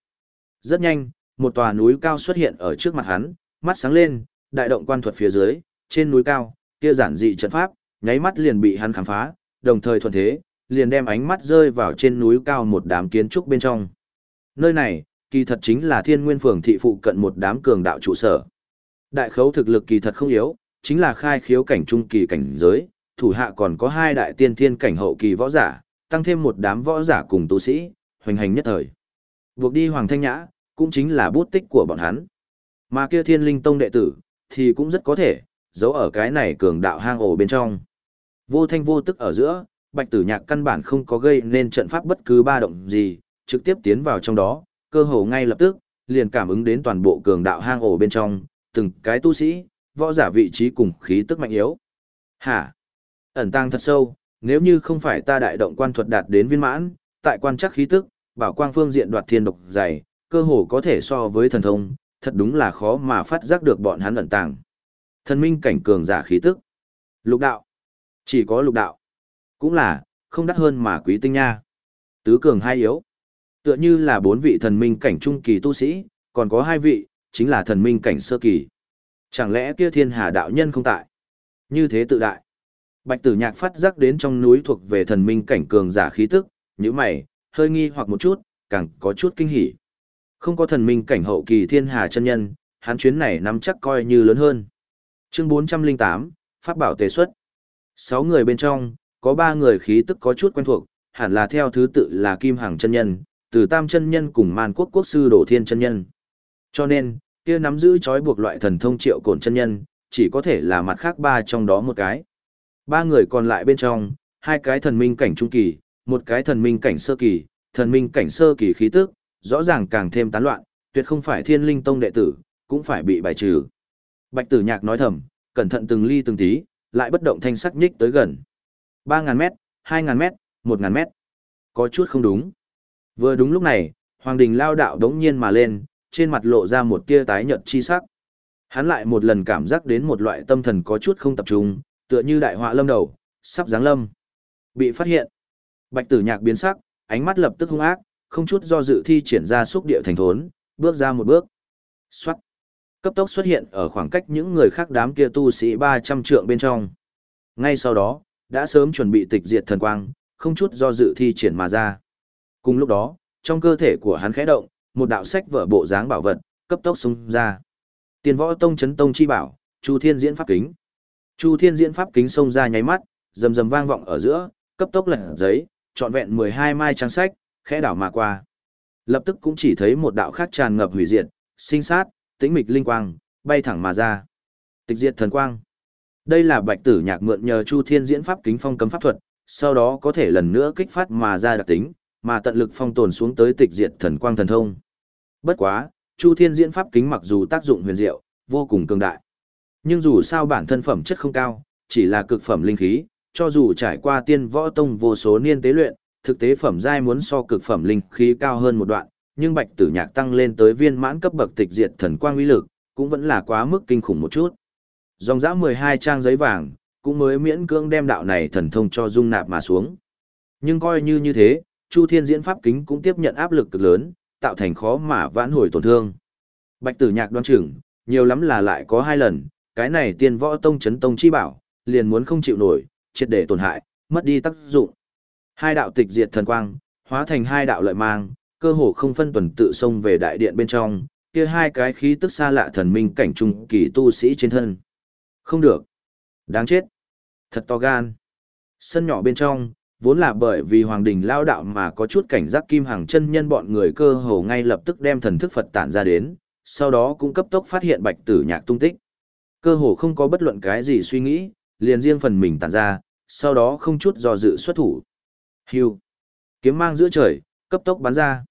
Rất nhanh, một tòa núi cao xuất hiện ở trước mặt hắn, mắt sáng lên, đại động quan thuật phía dưới, trên núi cao, kia giản dị trận pháp, nháy mắt liền bị hắn khám phá, đồng thời thuận thế, liền đem ánh mắt rơi vào trên núi cao một đám kiến trúc bên trong. Nơi này, kỳ thật chính là thiên nguyên phường thị phụ cận một đám cường đạo trụ sở. Đại khấu thực lực kỳ thật không yếu, chính là khai khiếu cảnh trung kỳ cảnh giới, thủ hạ còn có hai đại tiên thiên cảnh hậu kỳ võ giả, tăng thêm một đám võ giả cùng tu sĩ, hoành hành nhất thời. Buộc đi Hoàng Thanh Nhã, cũng chính là bút tích của bọn hắn. Mà kia thiên linh tông đệ tử, thì cũng rất có thể, giấu ở cái này cường đạo hang ổ bên trong. Vô thanh vô tức ở giữa, bạch tử nhạc căn bản không có gây nên trận pháp bất cứ ba động gì, trực tiếp tiến vào trong đó, cơ hồ ngay lập tức, liền cảm ứng đến toàn bộ cường đạo hang ổ bên trong, từng cái tu sĩ, võ giả vị trí cùng khí tức mạnh yếu. Hả? Ẩn tăng thật sâu, nếu như không phải ta đại động quan thuật đạt đến viên mãn, tại quan chắc khí tức, bảo quang phương diện đoạt thiên độc dày, cơ hồ có thể so với thần thông, thật đúng là khó mà phát giác được bọn hắn ẩn tàng. Thần minh cảnh cường giả khí tức. Lục đạo. Chỉ có lục đạo. Cũng là, không đắt hơn mà quý tinh nha. Tứ cường hai yếu. Tựa như là bốn vị thần minh cảnh trung kỳ tu sĩ, còn có hai vị, chính là thần minh cảnh sơ kỳ. Chẳng lẽ kia thiên hà đạo nhân không tại? Như thế tự đại. Bạch tử nhạc phát giác đến trong núi thuộc về thần minh cảnh cường giả khí tức, như mày, hơi nghi hoặc một chút, càng có chút kinh hỉ. Không có thần minh cảnh hậu kỳ thiên hà chân nhân, hắn chuyến này nắm chắc coi như lớn hơn. Chương 408, Pháp bảo tề xuất. Sáu người bên trong, có ba người khí tức có chút quen thuộc, hẳn là theo thứ tự là Kim Hằng chân nhân, Từ Tam chân nhân cùng Man Quốc quốc sư Đổ Thiên chân nhân. Cho nên, kia nắm giữ trói buộc loại thần thông triệu cổn chân nhân, chỉ có thể là mặt khác ba trong đó một cái. Ba người còn lại bên trong, hai cái thần minh cảnh trung kỳ, một cái thần minh cảnh sơ kỳ, thần minh cảnh sơ kỳ khí tức, rõ ràng càng thêm tán loạn, tuyệt không phải thiên linh tông đệ tử, cũng phải bị bài trừ. Bạch tử nhạc nói thầm, cẩn thận từng ly từng tí, lại bất động thanh sắc nhích tới gần. 3.000 mét, 2.000 mét, 1.000 mét. Có chút không đúng. Vừa đúng lúc này, Hoàng Đình lao đạo đống nhiên mà lên, trên mặt lộ ra một tia tái nhợt chi sắc. Hắn lại một lần cảm giác đến một loại tâm thần có chút không tập trung, tựa như đại họa lâm đầu, sắp giáng lâm. Bị phát hiện. Bạch tử nhạc biến sắc, ánh mắt lập tức hung ác, không chút do dự thi triển ra xúc địa thành thốn, bước ra một bước. Xoát. Cấp tốc xuất hiện ở khoảng cách những người khác đám kia tu sĩ 300 trượng bên trong. Ngay sau đó, đã sớm chuẩn bị tịch diệt thần quang, không chút do dự thi triển mà ra. Cùng lúc đó, trong cơ thể của hắn khẽ động, một đạo sách vở bộ dáng bảo vật, cấp tốc xung ra. Tiền võ tông chấn tông chi bảo, Chu Thiên diễn pháp kính. Chu Thiên diễn pháp kính xông ra nháy mắt, rầm rầm vang vọng ở giữa, cấp tốc lật giấy, trọn vẹn 12 mai trang sách, khẽ đảo mà qua. Lập tức cũng chỉ thấy một đạo khác tràn ngập hủy diệt, sinh sát, tĩnh mịch linh quang, bay thẳng mà ra. Tịch diệt thần quang. Đây là bạch tử nhạc mượn nhờ Chu Thiên diễn pháp kính phong cấm pháp thuật, sau đó có thể lần nữa kích phát mà ra đặc tính, mà tận lực phong tồn xuống tới tịch diệt thần quang thần thông. Bất quá, Chu Thiên diễn pháp kính mặc dù tác dụng huyền diệu, vô cùng cường đại. Nhưng dù sao bản thân phẩm chất không cao, chỉ là cực phẩm linh khí, cho dù trải qua tiên võ tông vô số niên tế luyện, thực tế phẩm giai muốn so cực phẩm linh khí cao hơn một đoạn, nhưng bạch tử nhạc tăng lên tới viên mãn cấp bậc tịch diệt thần quang uy lực, cũng vẫn là quá mức kinh khủng một chút. Dòng dã 12 trang giấy vàng, cũng mới miễn cưỡng đem đạo này thần thông cho dung nạp mà xuống. Nhưng coi như như thế, Chu Thiên diễn pháp kính cũng tiếp nhận áp lực cực lớn, tạo thành khó mà vãn hồi tổn thương. Bạch tử nhạc đoan chừng, nhiều lắm là lại có hai lần, cái này tiên võ tông chấn tông chi bảo, liền muốn không chịu nổi, triệt để tổn hại, mất đi tác dụng. Hai đạo tịch diệt thần quang, hóa thành hai đạo lợi mang, cơ hồ không phân tuần tự xông về đại điện bên trong, kia hai cái khí tức xa lạ thần minh cảnh trung kỳ tu sĩ trên thân. Không được. Đáng chết. Thật to gan. Sân nhỏ bên trong, vốn là bởi vì hoàng đình lao đạo mà có chút cảnh giác kim hàng chân nhân bọn người cơ hồ ngay lập tức đem thần thức Phật tản ra đến, sau đó cũng cấp tốc phát hiện bạch tử nhạc tung tích. Cơ hồ không có bất luận cái gì suy nghĩ, liền riêng phần mình tản ra, sau đó không chút do dự xuất thủ. Hưu. Kiếm mang giữa trời, cấp tốc bắn ra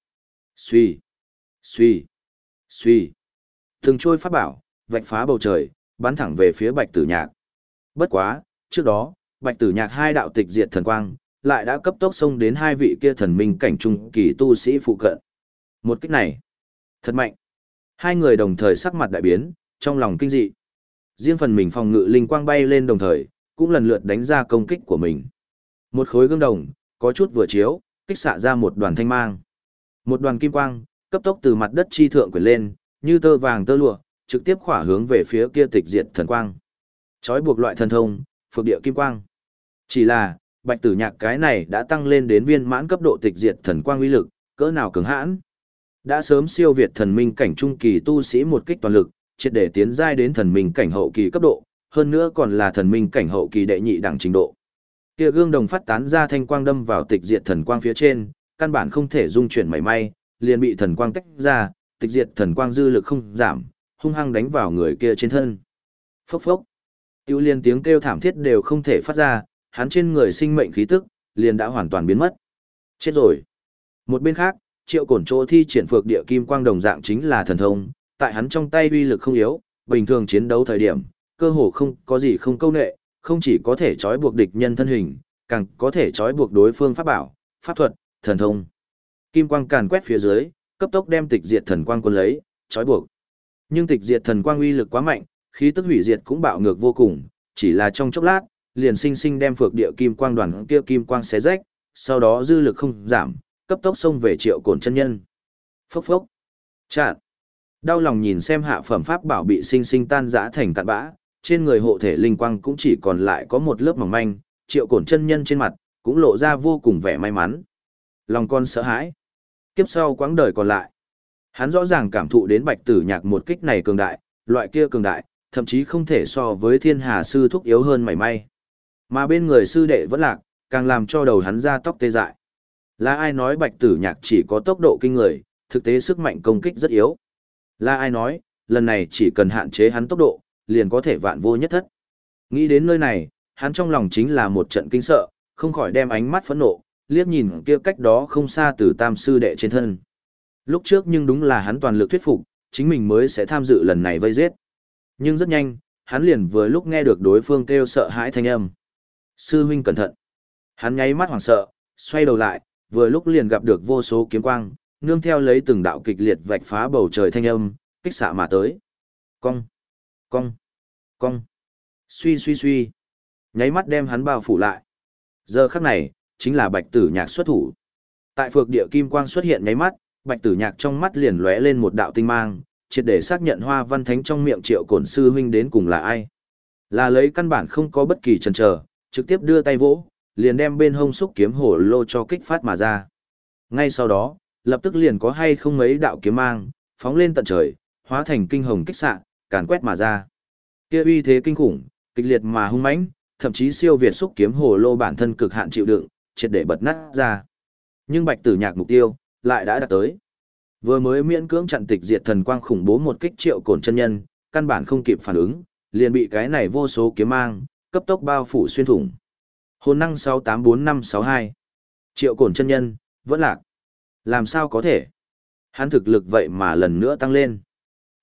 suy, suy, suy, Từng trôi pháp bảo, vạch phá bầu trời, bắn thẳng về phía bạch tử nhạc. Bất quá, trước đó, bạch tử nhạc hai đạo tịch diệt thần quang, lại đã cấp tốc xông đến hai vị kia thần minh cảnh trung kỳ tu sĩ phụ cận. Một kích này, thật mạnh. Hai người đồng thời sắc mặt đại biến, trong lòng kinh dị. Riêng phần mình phòng ngự linh quang bay lên đồng thời, cũng lần lượt đánh ra công kích của mình. Một khối gương đồng, có chút vừa chiếu, kích xạ ra một đoàn thanh mang. Một đoàn kim quang, cấp tốc từ mặt đất chi thượng quyển lên, như tơ vàng tơ lụa, trực tiếp khỏa hướng về phía kia tịch diệt thần quang. Chói buộc loại thần thông, phược địa kim quang. Chỉ là, bạch tử nhạc cái này đã tăng lên đến viên mãn cấp độ tịch diệt thần quang uy lực, cỡ nào cứng hãn. Đã sớm siêu việt thần minh cảnh trung kỳ tu sĩ một kích toàn lực, triệt để tiến giai đến thần minh cảnh hậu kỳ cấp độ, hơn nữa còn là thần minh cảnh hậu kỳ đệ nhị đẳng trình độ. Kia gương đồng phát tán ra thanh quang đâm vào tịch diệt thần quang phía trên, căn bản không thể dung chuyển mảy may, liền bị thần quang tách ra, tịch diệt thần quang dư lực không giảm, hung hăng đánh vào người kia trên thân. Phốc phốc. Tiêu liên tiếng kêu thảm thiết đều không thể phát ra, hắn trên người sinh mệnh khí tức, liền đã hoàn toàn biến mất. Chết rồi. Một bên khác, triệu cổn chỗ thi triển phược địa kim quang đồng dạng chính là thần thông, tại hắn trong tay uy lực không yếu, bình thường chiến đấu thời điểm, cơ hồ không có gì không câu nệ, không chỉ có thể trói buộc địch nhân thân hình, càng có thể trói buộc đối phương pháp bảo, pháp thuật, thần thông. Kim quang càn quét phía dưới, cấp tốc đem tịch diệt thần quang quân lấy, trói buộc. Nhưng tịch diệt thần quang uy lực quá mạnh, khí tức hủy diệt cũng bạo ngược vô cùng, chỉ là trong chốc lát, liền sinh sinh đem phược địa kim quang đoàn kia kim quang xé rách, sau đó dư lực không giảm, cấp tốc xông về triệu cổn chân nhân. Phốc phốc. Chạn. Đau lòng nhìn xem hạ phẩm pháp bảo bị sinh sinh tan rã thành cạn bã, trên người hộ thể linh quang cũng chỉ còn lại có một lớp mỏng manh, triệu cổn chân nhân trên mặt, cũng lộ ra vô cùng vẻ may mắn. Lòng con sợ hãi. Kiếp sau quãng đời còn lại. Hắn rõ ràng cảm thụ đến bạch tử nhạc một kích này cường đại, loại kia cường đại, thậm chí không thể so với thiên hà sư thúc yếu hơn mảy may. Mà bên người sư đệ vẫn lạc, càng làm cho đầu hắn ra tóc tê dại. Là ai nói bạch tử nhạc chỉ có tốc độ kinh người, thực tế sức mạnh công kích rất yếu. Là ai nói, lần này chỉ cần hạn chế hắn tốc độ, liền có thể vạn vô nhất thất. Nghĩ đến nơi này, hắn trong lòng chính là một trận kinh sợ, không khỏi đem ánh mắt phẫn nộ, liếc nhìn kia cách đó không xa từ tam sư đệ trên thân. Lúc trước nhưng đúng là hắn toàn lực thuyết phục, chính mình mới sẽ tham dự lần này vây giết. Nhưng rất nhanh, hắn liền vừa lúc nghe được đối phương kêu sợ hãi thanh âm. Sư huynh cẩn thận. Hắn nháy mắt hoảng sợ, xoay đầu lại, vừa lúc liền gặp được vô số kiếm quang, nương theo lấy từng đạo kịch liệt vạch phá bầu trời thanh âm, kích xạ mà tới. Cong, cong, cong, suy suy suy. Nháy mắt đem hắn bao phủ lại. Giờ khắc này, chính là bạch tử nhạc xuất thủ. Tại phược địa kim quang xuất hiện nháy mắt, bạch tử nhạc trong mắt liền lóe lên một đạo tinh mang, triệt để xác nhận hoa văn thánh trong miệng triệu cổn sư huynh đến cùng là ai. Là lấy căn bản không có bất kỳ chần chờ, trực tiếp đưa tay vỗ, liền đem bên hông xúc kiếm hổ lô cho kích phát mà ra. Ngay sau đó, lập tức liền có hay không mấy đạo kiếm mang, phóng lên tận trời, hóa thành kinh hồng kích xạ, càn quét mà ra. Kia uy thế kinh khủng, kịch liệt mà hung mãnh, thậm chí siêu việt xúc kiếm hồ lô bản thân cực hạn chịu đựng, triệt để bật nát ra. Nhưng Bạch Tử Nhạc mục tiêu lại đã đạt tới. Vừa mới miễn cưỡng chặn tịch diệt thần quang khủng bố một kích triệu cổn chân nhân, căn bản không kịp phản ứng, liền bị cái này vô số kiếm mang, cấp tốc bao phủ xuyên thủng. Hồn năng 684562. Triệu cổn chân nhân, vẫn lạc. Làm sao có thể? Hắn thực lực vậy mà lần nữa tăng lên.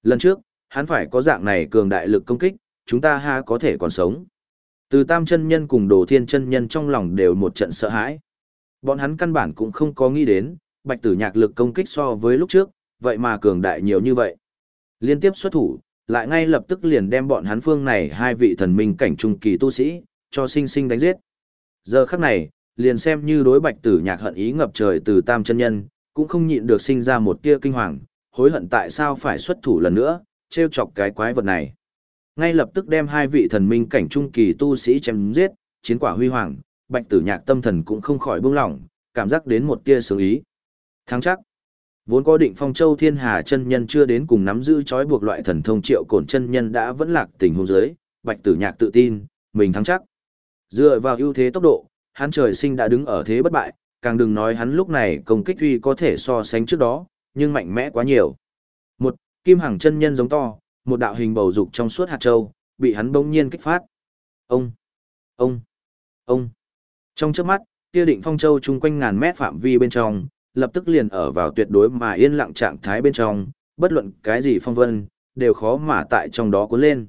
Lần trước, hắn phải có dạng này cường đại lực công kích, chúng ta ha có thể còn sống. Từ tam chân nhân cùng đồ thiên chân nhân trong lòng đều một trận sợ hãi. Bọn hắn căn bản cũng không có nghĩ đến, bạch tử nhạc lực công kích so với lúc trước, vậy mà cường đại nhiều như vậy. Liên tiếp xuất thủ, lại ngay lập tức liền đem bọn hắn phương này hai vị thần minh cảnh trung kỳ tu sĩ, cho sinh sinh đánh giết. Giờ khắc này, liền xem như đối bạch tử nhạc hận ý ngập trời từ tam chân nhân, cũng không nhịn được sinh ra một tia kinh hoàng, hối hận tại sao phải xuất thủ lần nữa, trêu chọc cái quái vật này. Ngay lập tức đem hai vị thần minh cảnh trung kỳ tu sĩ chém giết, chiến quả huy hoàng, bạch tử nhạc tâm thần cũng không khỏi bừng lỏng, cảm giác đến một tia sướng ý. Thắng chắc. Vốn có định phong châu thiên hà chân nhân chưa đến cùng nắm giữ trói buộc loại thần thông triệu cổn chân nhân đã vẫn lạc tình huống dưới, bạch tử nhạc tự tin, mình thắng chắc. Dựa vào ưu thế tốc độ, hắn trời sinh đã đứng ở thế bất bại, càng đừng nói hắn lúc này công kích tuy có thể so sánh trước đó, nhưng mạnh mẽ quá nhiều. Một, kim hằng chân nhân giống to, một đạo hình bầu dục trong suốt hạt châu, bị hắn bỗng nhiên kích phát. Ông, ông, ông. Trong chớp mắt, kia định phong châu chung quanh ngàn mét phạm vi bên trong, lập tức liền ở vào tuyệt đối mà yên lặng trạng thái bên trong, bất luận cái gì phong vân, đều khó mà tại trong đó cuốn lên.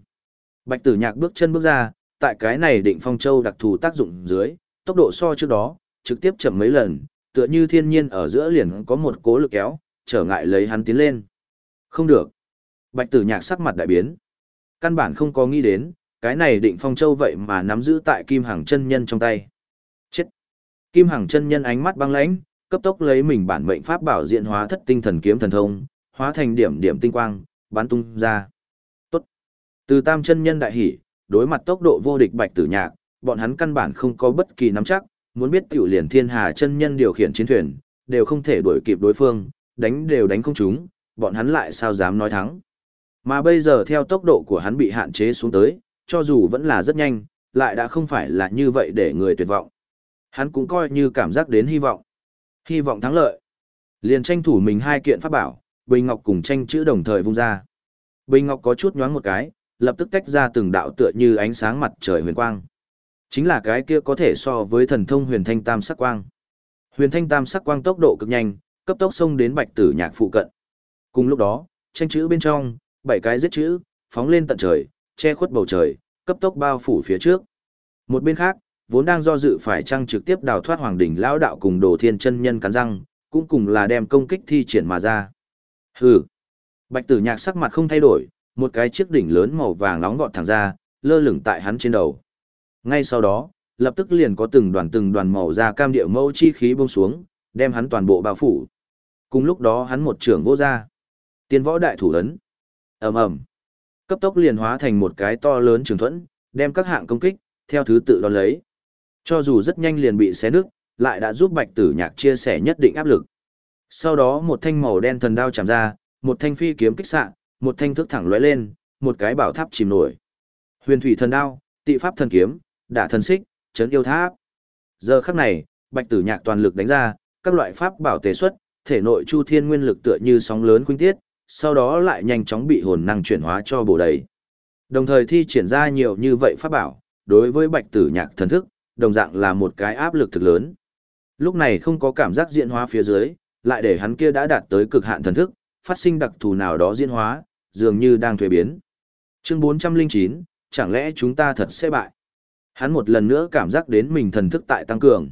Bạch tử nhạc bước chân bước ra, tại cái này định phong châu đặc thù tác dụng dưới, tốc độ so trước đó, trực tiếp chậm mấy lần, tựa như thiên nhiên ở giữa liền có một cố lực kéo, trở ngại lấy hắn tiến lên. Không được. Bạch tử nhạc sắc mặt đại biến. Căn bản không có nghĩ đến, cái này định phong châu vậy mà nắm giữ tại Kim hàng chân nhân trong tay. Chết. Kim hàng chân nhân ánh mắt băng lãnh, cấp tốc lấy mình bản mệnh pháp bảo diện hóa thất tinh thần kiếm thần thông, hóa thành điểm điểm tinh quang, bắn tung ra. Tốt. Từ tam chân nhân đại hỉ, đối mặt tốc độ vô địch bạch tử nhạc, bọn hắn căn bản không có bất kỳ nắm chắc, muốn biết tiểu liền thiên hà chân nhân điều khiển chiến thuyền, đều không thể đuổi kịp đối phương, đánh đều đánh không chúng, bọn hắn lại sao dám nói thắng. Mà bây giờ theo tốc độ của hắn bị hạn chế xuống tới, cho dù vẫn là rất nhanh, lại đã không phải là như vậy để người tuyệt vọng. Hắn cũng coi như cảm giác đến hy vọng. Hy vọng thắng lợi. Liền tranh thủ mình hai kiện pháp bảo, Bình Ngọc cùng tranh chữ đồng thời vung ra. Bình Ngọc có chút nhoáng một cái, lập tức tách ra từng đạo tựa như ánh sáng mặt trời huyền quang. Chính là cái kia có thể so với thần thông huyền thanh tam sắc quang. Huyền thanh tam sắc quang tốc độ cực nhanh, cấp tốc xông đến bạch tử nhạc phụ cận. Cùng lúc đó, tranh chữ bên trong, bảy cái giết chữ, phóng lên tận trời, che khuất bầu trời, cấp tốc bao phủ phía trước. Một bên khác, vốn đang do dự phải chăng trực tiếp đào thoát hoàng đỉnh lão đạo cùng đồ thiên chân nhân cắn răng, cũng cùng là đem công kích thi triển mà ra. Hừ. Bạch tử nhạc sắc mặt không thay đổi, một cái chiếc đỉnh lớn màu vàng nóng vọt thẳng ra, lơ lửng tại hắn trên đầu. Ngay sau đó, lập tức liền có từng đoàn từng đoàn màu da cam địa mẫu chi khí buông xuống, đem hắn toàn bộ bao phủ. Cùng lúc đó hắn một trưởng vô ra. Tiên võ đại thủ ấn ầm ầm Cấp tốc liền hóa thành một cái to lớn trường thuẫn, đem các hạng công kích, theo thứ tự đón lấy. Cho dù rất nhanh liền bị xé nước, lại đã giúp bạch tử nhạc chia sẻ nhất định áp lực. Sau đó một thanh màu đen thần đao chạm ra, một thanh phi kiếm kích sạn một thanh thức thẳng lóe lên, một cái bảo tháp chìm nổi. Huyền thủy thần đao, tị pháp thần kiếm, đả thần xích, chấn yêu tháp. Giờ khắc này, bạch tử nhạc toàn lực đánh ra, các loại pháp bảo tế xuất, thể nội chu thiên nguyên lực tựa như sóng lớn khuynh tiết, sau đó lại nhanh chóng bị hồn năng chuyển hóa cho bổ đầy. Đồng thời thi triển ra nhiều như vậy pháp bảo, đối với bạch tử nhạc thần thức, đồng dạng là một cái áp lực thực lớn. Lúc này không có cảm giác diễn hóa phía dưới, lại để hắn kia đã đạt tới cực hạn thần thức, phát sinh đặc thù nào đó diễn hóa, dường như đang thuế biến. Chương 409, chẳng lẽ chúng ta thật sẽ bại? Hắn một lần nữa cảm giác đến mình thần thức tại tăng cường.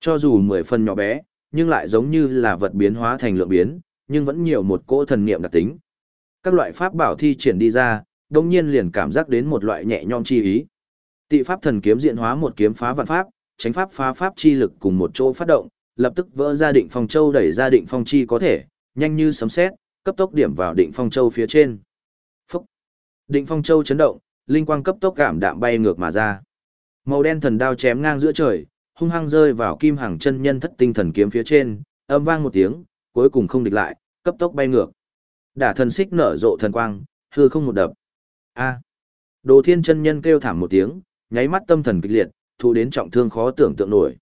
Cho dù mười phần nhỏ bé, nhưng lại giống như là vật biến hóa thành lượng biến, nhưng vẫn nhiều một cỗ thần niệm đặc tính. Các loại pháp bảo thi triển đi ra, đồng nhiên liền cảm giác đến một loại nhẹ nhõm chi ý. Tị pháp thần kiếm diện hóa một kiếm phá vạn pháp, tránh pháp phá pháp chi lực cùng một chỗ phát động, lập tức vỡ ra định phong châu đẩy ra định phong chi có thể, nhanh như sấm sét, cấp tốc điểm vào định phong châu phía trên. Phúc! Định phong châu chấn động, linh quang cấp tốc cảm đạm bay ngược mà ra. Màu đen thần đao chém ngang giữa trời, hung hăng rơi vào kim hàng chân nhân thất tinh thần kiếm phía trên, âm vang một tiếng, cuối cùng không địch lại, cấp tốc bay ngược. Đả thần xích nở rộ thần quang, hư không một đập. A! Đồ Thiên chân nhân kêu thảm một tiếng, nháy mắt tâm thần kịch liệt, thu đến trọng thương khó tưởng tượng nổi.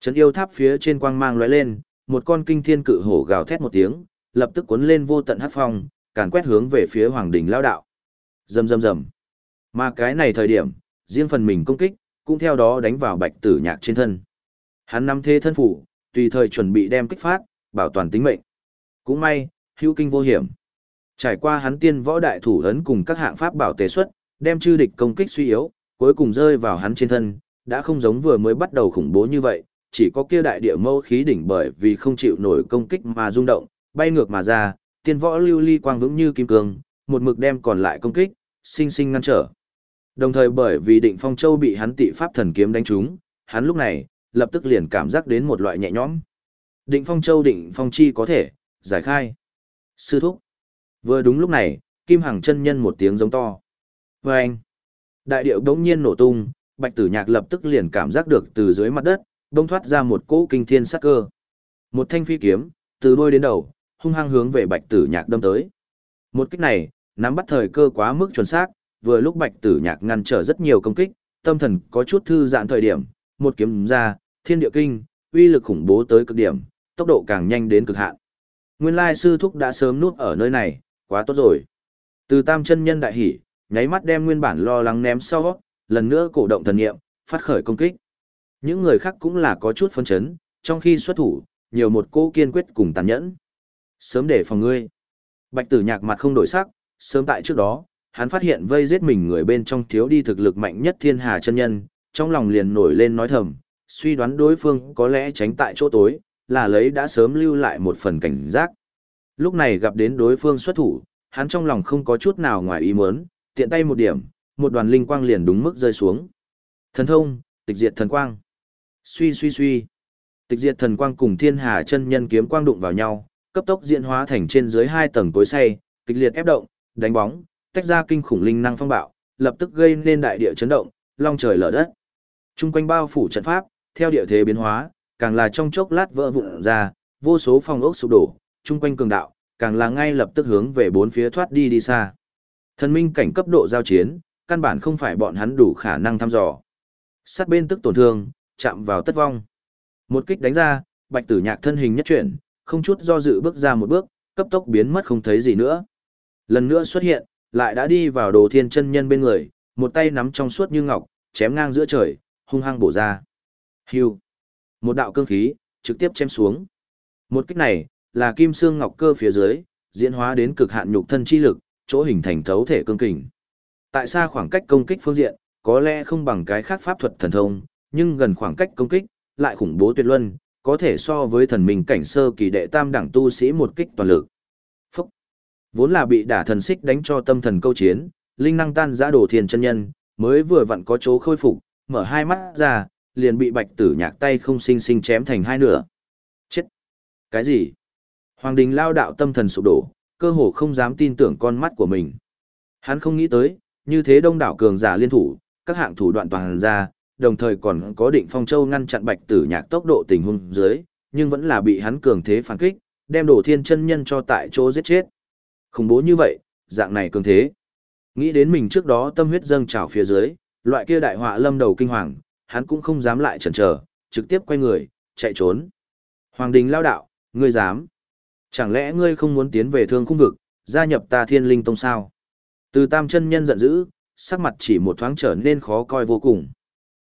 Trấn yêu tháp phía trên quang mang lóe lên, một con kinh thiên cự hổ gào thét một tiếng, lập tức cuốn lên vô tận hắc phong, càn quét hướng về phía hoàng đỉnh lao đạo. Rầm rầm rầm. Mà cái này thời điểm, riêng phần mình công kích, cũng theo đó đánh vào bạch tử nhạc trên thân. Hắn năm thế thân phủ, tùy thời chuẩn bị đem kích phát, bảo toàn tính mệnh. Cũng may, hữu kinh vô hiểm. Trải qua hắn tiên võ đại thủ ấn cùng các hạng pháp bảo tế xuất, đem chư địch công kích suy yếu, cuối cùng rơi vào hắn trên thân, đã không giống vừa mới bắt đầu khủng bố như vậy, chỉ có kia đại địa mâu khí đỉnh bởi vì không chịu nổi công kích mà rung động, bay ngược mà ra, tiên võ lưu ly quang vững như kim cương, một mực đem còn lại công kích, sinh sinh ngăn trở. Đồng thời bởi vì định phong châu bị hắn tị pháp thần kiếm đánh trúng, hắn lúc này, lập tức liền cảm giác đến một loại nhẹ nhõm. Định phong châu định phong chi có thể, giải khai. Sư thúc. Vừa đúng lúc này, Kim Hằng chân nhân một tiếng giống to. Và anh. Đại điệu đống nhiên nổ tung, bạch tử nhạc lập tức liền cảm giác được từ dưới mặt đất, đông thoát ra một cỗ kinh thiên sát cơ. Một thanh phi kiếm, từ đuôi đến đầu, hung hăng hướng về bạch tử nhạc đâm tới. Một kích này, nắm bắt thời cơ quá mức chuẩn xác, vừa lúc bạch tử nhạc ngăn trở rất nhiều công kích, tâm thần có chút thư giãn thời điểm, một kiếm ra, thiên địa kinh, uy lực khủng bố tới cực điểm, tốc độ càng nhanh đến cực hạn. Nguyên lai sư thúc đã sớm núp ở nơi này, quá tốt rồi. Từ tam chân nhân đại hỉ, nháy mắt đem nguyên bản lo lắng ném sau, lần nữa cổ động thần nghiệm, phát khởi công kích. Những người khác cũng là có chút phấn chấn, trong khi xuất thủ, nhiều một cô kiên quyết cùng tàn nhẫn. Sớm để phòng ngươi. Bạch tử nhạc mặt không đổi sắc, sớm tại trước đó, hắn phát hiện vây giết mình người bên trong thiếu đi thực lực mạnh nhất thiên hà chân nhân, trong lòng liền nổi lên nói thầm, suy đoán đối phương có lẽ tránh tại chỗ tối, là lấy đã sớm lưu lại một phần cảnh giác. Lúc này gặp đến đối phương xuất thủ, hắn trong lòng không có chút nào ngoài ý muốn, tiện tay một điểm, một đoàn linh quang liền đúng mức rơi xuống. Thần thông, tịch diệt thần quang. Suy suy suy. Tịch diệt thần quang cùng thiên hà chân nhân kiếm quang đụng vào nhau, cấp tốc diễn hóa thành trên dưới hai tầng tối say, kịch liệt ép động, đánh bóng, tách ra kinh khủng linh năng phong bạo, lập tức gây nên đại địa chấn động, long trời lở đất. Trung quanh bao phủ trận pháp, theo địa thế biến hóa, càng là trong chốc lát vỡ vụn ra, vô số phòng ốc sụp đổ, trung quanh cường đạo, càng là ngay lập tức hướng về bốn phía thoát đi đi xa. Thần minh cảnh cấp độ giao chiến, căn bản không phải bọn hắn đủ khả năng thăm dò. Sát bên tức tổn thương, chạm vào tất vong. Một kích đánh ra, bạch tử nhạc thân hình nhất chuyển, không chút do dự bước ra một bước, cấp tốc biến mất không thấy gì nữa. Lần nữa xuất hiện, lại đã đi vào đồ thiên chân nhân bên người, một tay nắm trong suốt như ngọc, chém ngang giữa trời, hung hăng bổ ra. Hưu. Một đạo cương khí, trực tiếp chém xuống. Một kích này, là kim xương ngọc cơ phía dưới, diễn hóa đến cực hạn nhục thân chi lực, chỗ hình thành thấu thể cương kình. Tại sao khoảng cách công kích phương diện, có lẽ không bằng cái khác pháp thuật thần thông, nhưng gần khoảng cách công kích, lại khủng bố tuyệt luân, có thể so với thần minh cảnh sơ kỳ đệ tam đẳng tu sĩ một kích toàn lực. Phúc! Vốn là bị đả thần xích đánh cho tâm thần câu chiến, linh năng tan giã đồ thiền chân nhân, mới vừa vặn có chỗ khôi phục, mở hai mắt ra, liền bị bạch tử nhạc tay không sinh sinh chém thành hai nửa. Chết! Cái gì? Hoàng đình lao đạo tâm thần sụp đổ, cơ hồ không dám tin tưởng con mắt của mình. Hắn không nghĩ tới, như thế đông đảo cường giả liên thủ, các hạng thủ đoạn toàn ra, đồng thời còn có định phong châu ngăn chặn bạch tử nhạc tốc độ tình huống dưới, nhưng vẫn là bị hắn cường thế phản kích, đem đổ thiên chân nhân cho tại chỗ giết chết. Khủng bố như vậy, dạng này cường thế. Nghĩ đến mình trước đó tâm huyết dâng trào phía dưới, loại kia đại họa lâm đầu kinh hoàng, hắn cũng không dám lại chần chờ, trực tiếp quay người, chạy trốn. Hoàng đình lao đạo, ngươi dám. Chẳng lẽ ngươi không muốn tiến về thương khung vực, gia nhập ta thiên linh tông sao? Từ tam chân nhân giận dữ, sắc mặt chỉ một thoáng trở nên khó coi vô cùng.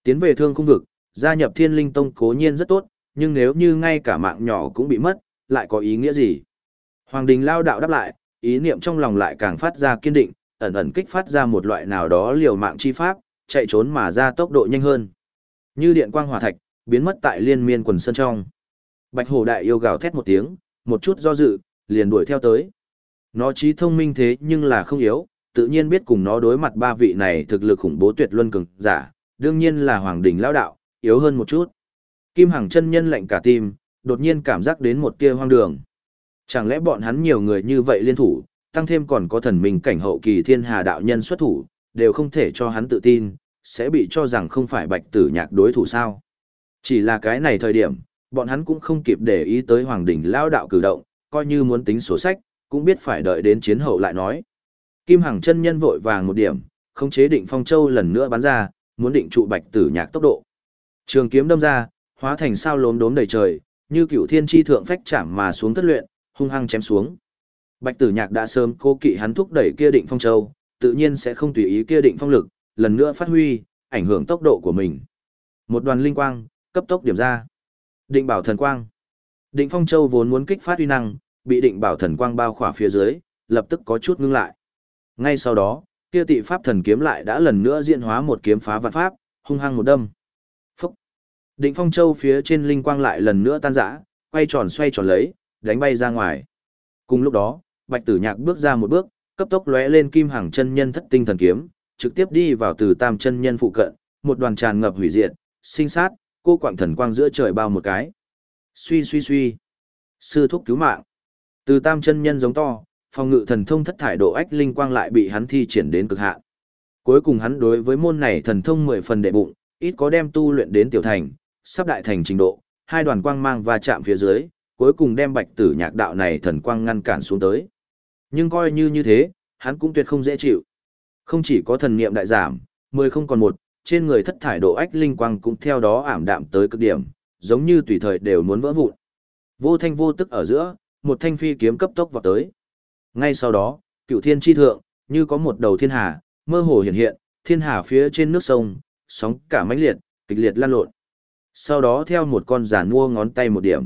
Tiến về thương khung vực, gia nhập thiên linh tông cố nhiên rất tốt, nhưng nếu như ngay cả mạng nhỏ cũng bị mất, lại có ý nghĩa gì? Hoàng đình lao đạo đáp lại, ý niệm trong lòng lại càng phát ra kiên định, ẩn ẩn kích phát ra một loại nào đó liều mạng chi pháp, chạy trốn mà ra tốc độ nhanh hơn. Như điện quang hỏa thạch, biến mất tại liên miên quần sơn trong. Bạch hổ đại yêu gào thét một tiếng, một chút do dự, liền đuổi theo tới. Nó trí thông minh thế nhưng là không yếu, tự nhiên biết cùng nó đối mặt ba vị này thực lực khủng bố tuyệt luân cường giả, đương nhiên là hoàng đỉnh lão đạo, yếu hơn một chút. Kim Hằng chân nhân lạnh cả tim, đột nhiên cảm giác đến một tia hoang đường. Chẳng lẽ bọn hắn nhiều người như vậy liên thủ, tăng thêm còn có thần minh cảnh hậu kỳ thiên hà đạo nhân xuất thủ, đều không thể cho hắn tự tin, sẽ bị cho rằng không phải bạch tử nhạc đối thủ sao. Chỉ là cái này thời điểm, bọn hắn cũng không kịp để ý tới hoàng đỉnh lao đạo cử động, coi như muốn tính sổ sách, cũng biết phải đợi đến chiến hậu lại nói. Kim Hằng chân nhân vội vàng một điểm, không chế định phong châu lần nữa bắn ra, muốn định trụ bạch tử nhạc tốc độ. Trường kiếm đâm ra, hóa thành sao lốm đốm đầy trời, như cựu thiên chi thượng phách chạm mà xuống tất luyện, hung hăng chém xuống. Bạch tử nhạc đã sớm cố kỵ hắn thúc đẩy kia định phong châu, tự nhiên sẽ không tùy ý kia định phong lực, lần nữa phát huy, ảnh hưởng tốc độ của mình. Một đoàn linh quang, cấp tốc điểm ra. Định bảo thần quang. Định phong châu vốn muốn kích phát uy năng, bị định bảo thần quang bao khỏa phía dưới, lập tức có chút ngưng lại. Ngay sau đó, kia tị pháp thần kiếm lại đã lần nữa diễn hóa một kiếm phá vạn pháp, hung hăng một đâm. Phúc! Định phong châu phía trên linh quang lại lần nữa tan rã, quay tròn xoay tròn lấy, đánh bay ra ngoài. Cùng lúc đó, Bạch Tử Nhạc bước ra một bước, cấp tốc lóe lên kim hàng chân nhân thất tinh thần kiếm, trực tiếp đi vào từ tam chân nhân phụ cận, một đoàn tràn ngập hủy diệt, sinh sát, cô quạng thần quang giữa trời bao một cái. Suy suy suy. Sư thúc cứu mạng. Từ tam chân nhân giống to, phòng ngự thần thông thất thải độ ách linh quang lại bị hắn thi triển đến cực hạn. Cuối cùng hắn đối với môn này thần thông mười phần đệ bụng, ít có đem tu luyện đến tiểu thành, sắp đại thành trình độ, hai đoàn quang mang va chạm phía dưới, cuối cùng đem bạch tử nhạc đạo này thần quang ngăn cản xuống tới. Nhưng coi như như thế, hắn cũng tuyệt không dễ chịu. Không chỉ có thần niệm đại giảm, mười không còn một, trên người thất thải độ ách linh quang cũng theo đó ảm đạm tới cực điểm, giống như tùy thời đều muốn vỡ vụn. Vô thanh vô tức ở giữa, một thanh phi kiếm cấp tốc vào tới. Ngay sau đó, cựu thiên chi thượng, như có một đầu thiên hà, mơ hồ hiện hiện, thiên hà phía trên nước sông, sóng cả mãnh liệt, kịch liệt lan lộn. Sau đó theo một con giả nua ngón tay một điểm.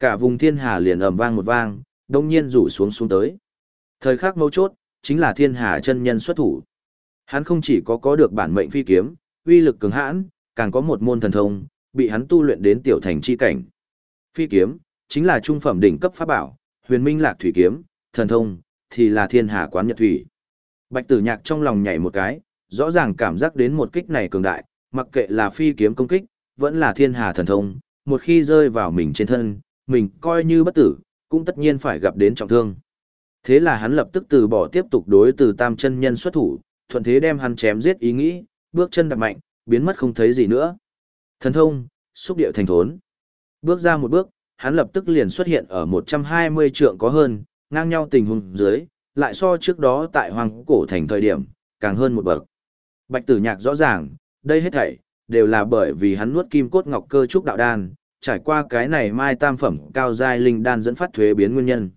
Cả vùng thiên hà liền ầm vang một vang, đông nhiên rủ xuống xuống tới. Thời khắc mấu chốt, chính là thiên hà chân nhân xuất thủ. Hắn không chỉ có có được bản mệnh phi kiếm, uy lực cường hãn, càng có một môn thần thông, bị hắn tu luyện đến tiểu thành chi cảnh. Phi kiếm, chính là trung phẩm đỉnh cấp pháp bảo, huyền minh lạc thủy kiếm, thần thông, thì là thiên hà quán nhật thủy. Bạch tử nhạc trong lòng nhảy một cái, rõ ràng cảm giác đến một kích này cường đại, mặc kệ là phi kiếm công kích, vẫn là thiên hà thần thông, một khi rơi vào mình trên thân, mình coi như bất tử, cũng tất nhiên phải gặp đến trọng thương. Thế là hắn lập tức từ bỏ tiếp tục đối từ tam chân nhân xuất thủ, thuận thế đem hắn chém giết ý nghĩ, bước chân đạp mạnh, biến mất không thấy gì nữa. Thần thông, xúc điệu thành thốn. Bước ra một bước, hắn lập tức liền xuất hiện ở 120 trượng có hơn, ngang nhau tình huống dưới, lại so trước đó tại hoàng cổ thành thời điểm, càng hơn một bậc. Bạch tử nhạc rõ ràng, đây hết thảy, đều là bởi vì hắn nuốt kim cốt ngọc cơ trúc đạo đan, trải qua cái này mai tam phẩm cao giai linh đan dẫn phát thuế biến nguyên nhân.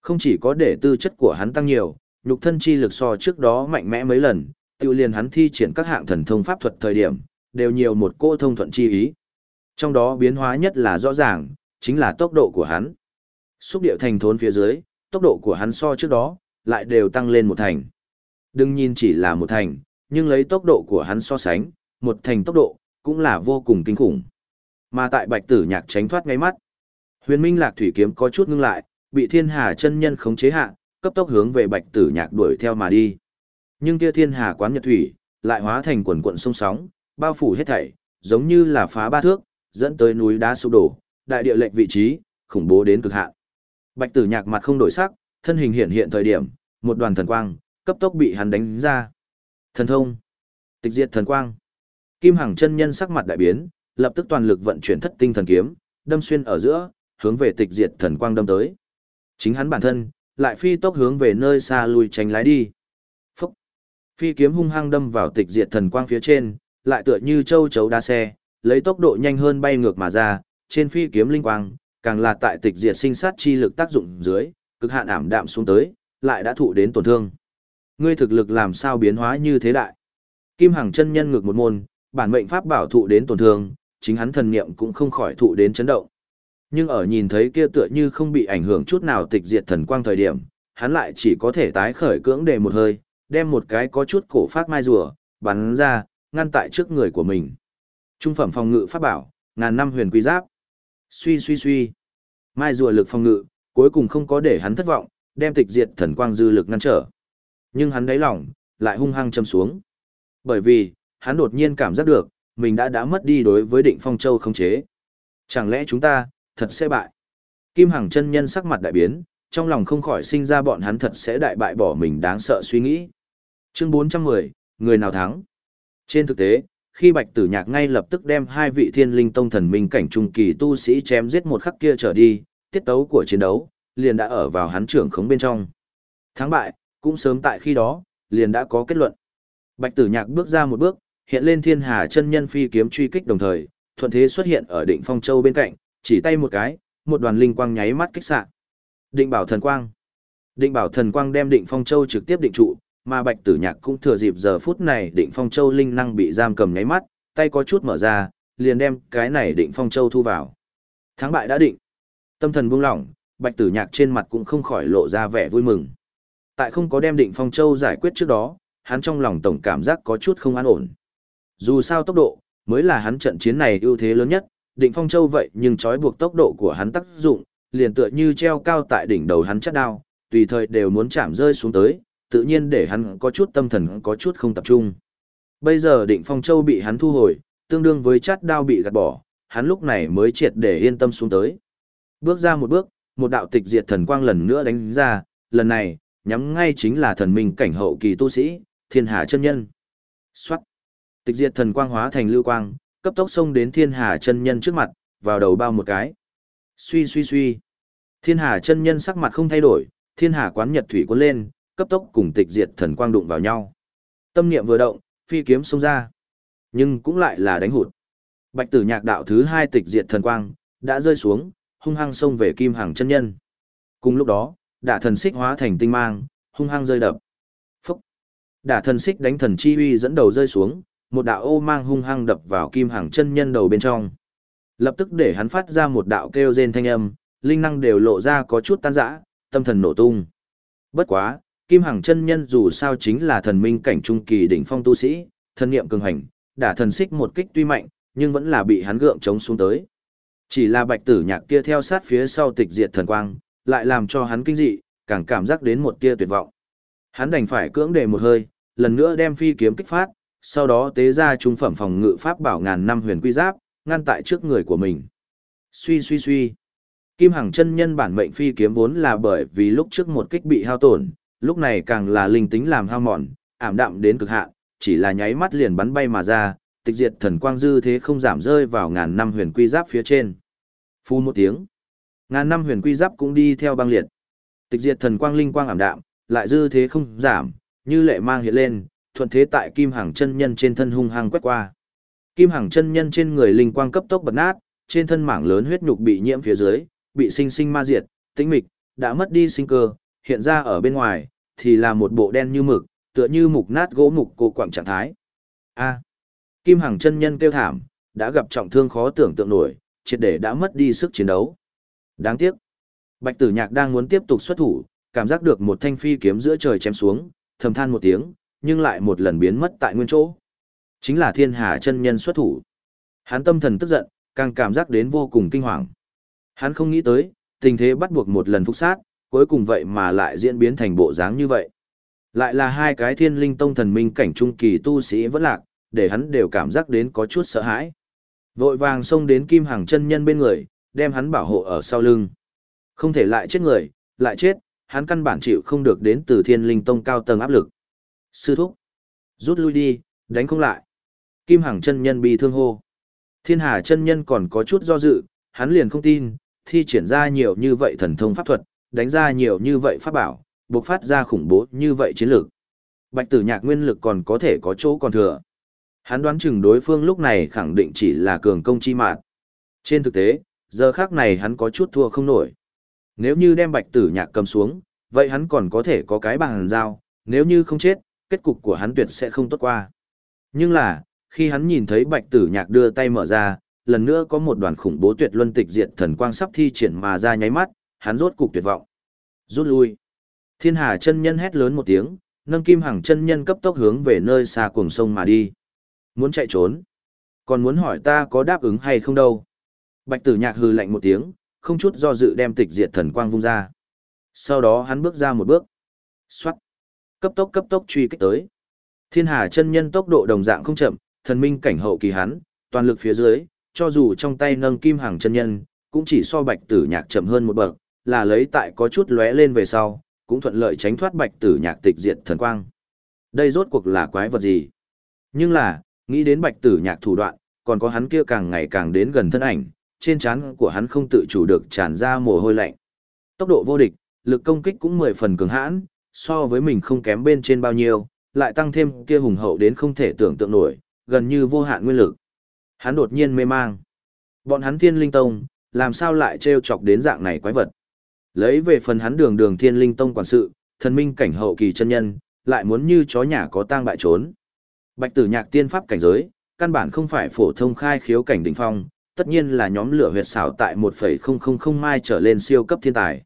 Không chỉ có để tư chất của hắn tăng nhiều, nhục thân chi lực so trước đó mạnh mẽ mấy lần, tiêu liền hắn thi triển các hạng thần thông pháp thuật thời điểm, đều nhiều một cô thông thuận chi ý. Trong đó biến hóa nhất là rõ ràng, chính là tốc độ của hắn. Xúc điệu thành thốn phía dưới, tốc độ của hắn so trước đó, lại đều tăng lên một thành. Đừng nhìn chỉ là một thành, nhưng lấy tốc độ của hắn so sánh, một thành tốc độ, cũng là vô cùng kinh khủng. Mà tại bạch tử nhạc tránh thoát ngay mắt, huyền minh lạc thủy kiếm có chút ngưng lại, bị thiên hà chân nhân khống chế hạ, cấp tốc hướng về bạch tử nhạc đuổi theo mà đi. Nhưng kia thiên hà quán nhật thủy, lại hóa thành quần quận sông sóng, bao phủ hết thảy, giống như là phá ba thước, dẫn tới núi đá sụp đổ, đại địa lệnh vị trí, khủng bố đến cực hạn. Bạch Tử Nhạc mặt không đổi sắc, thân hình hiện hiện thời điểm, một đoàn thần quang cấp tốc bị hắn đánh ra. Thần thông, tịch diệt thần quang. Kim Hằng chân nhân sắc mặt đại biến, lập tức toàn lực vận chuyển thất tinh thần kiếm, đâm xuyên ở giữa, hướng về tịch diệt thần quang đâm tới. Chính hắn bản thân, lại phi tốc hướng về nơi xa lui tránh lái đi. Phúc! Phi kiếm hung hăng đâm vào tịch diệt thần quang phía trên, lại tựa như châu chấu đa xe, lấy tốc độ nhanh hơn bay ngược mà ra, trên phi kiếm linh quang, càng là tại tịch diệt sinh sát chi lực tác dụng dưới, cực hạn ảm đạm xuống tới, lại đã thụ đến tổn thương. Ngươi thực lực làm sao biến hóa như thế đại? Kim Hằng chân nhân ngược một môn, bản mệnh pháp bảo thụ đến tổn thương, chính hắn thần niệm cũng không khỏi thụ đến chấn động. Nhưng ở nhìn thấy kia tựa như không bị ảnh hưởng chút nào tịch diệt thần quang thời điểm, hắn lại chỉ có thể tái khởi cưỡng đề một hơi, đem một cái có chút cổ phát mai rùa, bắn ra, ngăn tại trước người của mình. Trung phẩm phòng ngự pháp bảo, ngàn năm huyền quý giáp. Suy suy suy. Mai rùa lực phòng ngự, cuối cùng không có để hắn thất vọng, đem tịch diệt thần quang dư lực ngăn trở. Nhưng hắn đáy lòng, lại hung hăng châm xuống. Bởi vì, hắn đột nhiên cảm giác được, mình đã đã mất đi đối với định phong châu không chế. Chẳng lẽ chúng ta, thật sẽ bại? Kim Hằng chân nhân sắc mặt đại biến, trong lòng không khỏi sinh ra bọn hắn thật sẽ đại bại bỏ mình đáng sợ suy nghĩ. Chương 410, người nào thắng? Trên thực tế, khi Bạch Tử Nhạc ngay lập tức đem hai vị Thiên Linh Tông thần minh cảnh trung kỳ tu sĩ chém giết một khắc kia trở đi, tiết tấu của chiến đấu liền đã ở vào hắn trưởng khống bên trong. Thắng bại, cũng sớm tại khi đó, liền đã có kết luận. Bạch Tử Nhạc bước ra một bước, hiện lên Thiên Hà chân nhân phi kiếm truy kích đồng thời, thuận thế xuất hiện ở Định Phong Châu bên cạnh, chỉ tay một cái, một đoàn linh quang nháy mắt kích xạ. Định Bảo Thần Quang. Định Bảo Thần Quang đem Định Phong Châu trực tiếp định trụ, mà Bạch Tử Nhạc cũng thừa dịp giờ phút này Định Phong Châu linh năng bị giam cầm nháy mắt, tay có chút mở ra, liền đem cái này Định Phong Châu thu vào. Thắng bại đã định. Tâm thần buông lỏng, Bạch Tử Nhạc trên mặt cũng không khỏi lộ ra vẻ vui mừng. Tại không có đem Định Phong Châu giải quyết trước đó, hắn trong lòng tổng cảm giác có chút không an ổn. Dù sao tốc độ, mới là hắn trận chiến này ưu thế lớn nhất, Định Phong Châu vậy nhưng trói buộc tốc độ của hắn tác dụng, liền tựa như treo cao tại đỉnh đầu hắn chắt đao, tùy thời đều muốn chạm rơi xuống tới, tự nhiên để hắn có chút tâm thần có chút không tập trung. Bây giờ Định Phong Châu bị hắn thu hồi, tương đương với chắt đao bị gạt bỏ, hắn lúc này mới triệt để yên tâm xuống tới. Bước ra một bước, một đạo tịch diệt thần quang lần nữa đánh ra, lần này, nhắm ngay chính là thần minh cảnh hậu kỳ tu sĩ, thiên hà chân nhân. Xoát! Tịch diệt thần quang hóa thành lưu quang, cấp tốc xông đến thiên hà chân nhân trước mặt, vào đầu bao một cái. Suy suy suy! Thiên hà chân nhân sắc mặt không thay đổi, thiên hà quán nhật thủy cuốn lên, cấp tốc cùng tịch diệt thần quang đụng vào nhau. Tâm niệm vừa động, phi kiếm xông ra. Nhưng cũng lại là đánh hụt. Bạch tử nhạc đạo thứ hai tịch diệt thần quang, đã rơi xuống, hung hăng xông về kim hàng chân nhân. Cùng lúc đó, đả thần xích hóa thành tinh mang, hung hăng rơi đập. Phúc! Đả thần xích đánh thần chi uy dẫn đầu rơi xuống, một đạo ô mang hung hăng đập vào kim hàng chân nhân đầu bên trong. Lập tức để hắn phát ra một đạo kêu rên thanh âm, linh năng đều lộ ra có chút tan rã, tâm thần nổ tung. Bất quá, kim hàng chân nhân dù sao chính là thần minh cảnh trung kỳ đỉnh phong tu sĩ, thân niệm cường hành, đả thần xích một kích tuy mạnh, nhưng vẫn là bị hắn gượng chống xuống tới. Chỉ là bạch tử nhạc kia theo sát phía sau tịch diệt thần quang, lại làm cho hắn kinh dị, càng cảm giác đến một tia tuyệt vọng. Hắn đành phải cưỡng đề một hơi, lần nữa đem phi kiếm kích phát, sau đó tế ra trung phẩm phòng ngự pháp bảo ngàn năm huyền quy giáp, ngăn tại trước người của mình. Suy suy suy. Kim Hằng chân nhân bản mệnh phi kiếm vốn là bởi vì lúc trước một kích bị hao tổn, lúc này càng là linh tính làm hao mòn, ảm đạm đến cực hạn, chỉ là nháy mắt liền bắn bay mà ra, tịch diệt thần quang dư thế không giảm rơi vào ngàn năm huyền quy giáp phía trên. Phu một tiếng, ngàn năm huyền quy giáp cũng đi theo băng liệt. Tịch diệt thần quang linh quang ảm đạm, lại dư thế không giảm, như lệ mang hiện lên, thuận thế tại kim hàng chân nhân trên thân hung hăng quét qua. Kim hàng chân nhân trên người linh quang cấp tốc bật nát, trên thân mảng lớn huyết nhục bị nhiễm phía dưới, bị sinh sinh ma diệt, tĩnh mịch, đã mất đi sinh cơ, hiện ra ở bên ngoài thì là một bộ đen như mực, tựa như mục nát gỗ mục cô quạng trạng thái. A. Kim Hằng chân nhân kêu thảm, đã gặp trọng thương khó tưởng tượng nổi, triệt để đã mất đi sức chiến đấu. Đáng tiếc. Bạch Tử Nhạc đang muốn tiếp tục xuất thủ, cảm giác được một thanh phi kiếm giữa trời chém xuống, thầm than một tiếng, nhưng lại một lần biến mất tại nguyên chỗ. Chính là Thiên Hà chân nhân xuất thủ. Hắn tâm thần tức giận, càng cảm giác đến vô cùng kinh hoàng. Hắn không nghĩ tới, tình thế bắt buộc một lần phục sát, cuối cùng vậy mà lại diễn biến thành bộ dáng như vậy. Lại là hai cái thiên linh tông thần minh cảnh trung kỳ tu sĩ vẫn lạc, để hắn đều cảm giác đến có chút sợ hãi. Vội vàng xông đến Kim hàng chân nhân bên người, đem hắn bảo hộ ở sau lưng. Không thể lại chết người, lại chết, hắn căn bản chịu không được đến từ thiên linh tông cao tầng áp lực. Sư thúc, rút lui đi, đánh không lại. Kim Hằng chân nhân bị thương hô. Thiên Hà chân nhân còn có chút do dự, hắn liền không tin, thi triển ra nhiều như vậy thần thông pháp thuật, đánh ra nhiều như vậy pháp bảo, bộc phát ra khủng bố như vậy chiến lược. Bạch tử nhạc nguyên lực còn có thể có chỗ còn thừa. Hắn đoán chừng đối phương lúc này khẳng định chỉ là cường công chi mạng Trên thực tế, giờ khác này hắn có chút thua không nổi. Nếu như đem bạch tử nhạc cầm xuống, vậy hắn còn có thể có cái bằng dao, nếu như không chết, kết cục của hắn tuyệt sẽ không tốt qua. Nhưng là, khi hắn nhìn thấy bạch tử nhạc đưa tay mở ra, lần nữa có một đoàn khủng bố tuyệt luân tịch diệt thần quang sắp thi triển mà ra nháy mắt, hắn rốt cục tuyệt vọng. Rút lui. Thiên Hà chân nhân hét lớn một tiếng, nâng kim hằng chân nhân cấp tốc hướng về nơi xa cuồng sông mà đi. Muốn chạy trốn. Còn muốn hỏi ta có đáp ứng hay không đâu. Bạch tử nhạc hừ lạnh một tiếng, không chút do dự đem tịch diệt thần quang vung ra. Sau đó hắn bước ra một bước. Xoát. Cấp tốc cấp tốc truy kích tới. Thiên Hà chân nhân tốc độ đồng dạng không chậm, thần minh cảnh hậu kỳ hắn, toàn lực phía dưới, cho dù trong tay nâng kim hàng chân nhân, cũng chỉ so bạch tử nhạc chậm hơn một bậc, là lấy tại có chút lóe lên về sau, cũng thuận lợi tránh thoát bạch tử nhạc tịch diệt thần quang. Đây rốt cuộc là quái vật gì? Nhưng là, nghĩ đến bạch tử nhạc thủ đoạn, còn có hắn kia càng ngày càng đến gần thân ảnh, trên trán của hắn không tự chủ được tràn ra mồ hôi lạnh. Tốc độ vô địch, lực công kích cũng mười phần cường hãn, so với mình không kém bên trên bao nhiêu, lại tăng thêm kia hùng hậu đến không thể tưởng tượng nổi, gần như vô hạn nguyên lực. Hắn đột nhiên mê mang. Bọn hắn thiên linh tông, làm sao lại trêu chọc đến dạng này quái vật. Lấy về phần hắn đường đường thiên linh tông quản sự, thần minh cảnh hậu kỳ chân nhân, lại muốn như chó nhà có tang bại trốn. Bạch tử nhạc tiên pháp cảnh giới, căn bản không phải phổ thông khai khiếu cảnh đỉnh phong, tất nhiên là nhóm lửa huyệt xảo tại 1.000 mai trở lên siêu cấp thiên tài.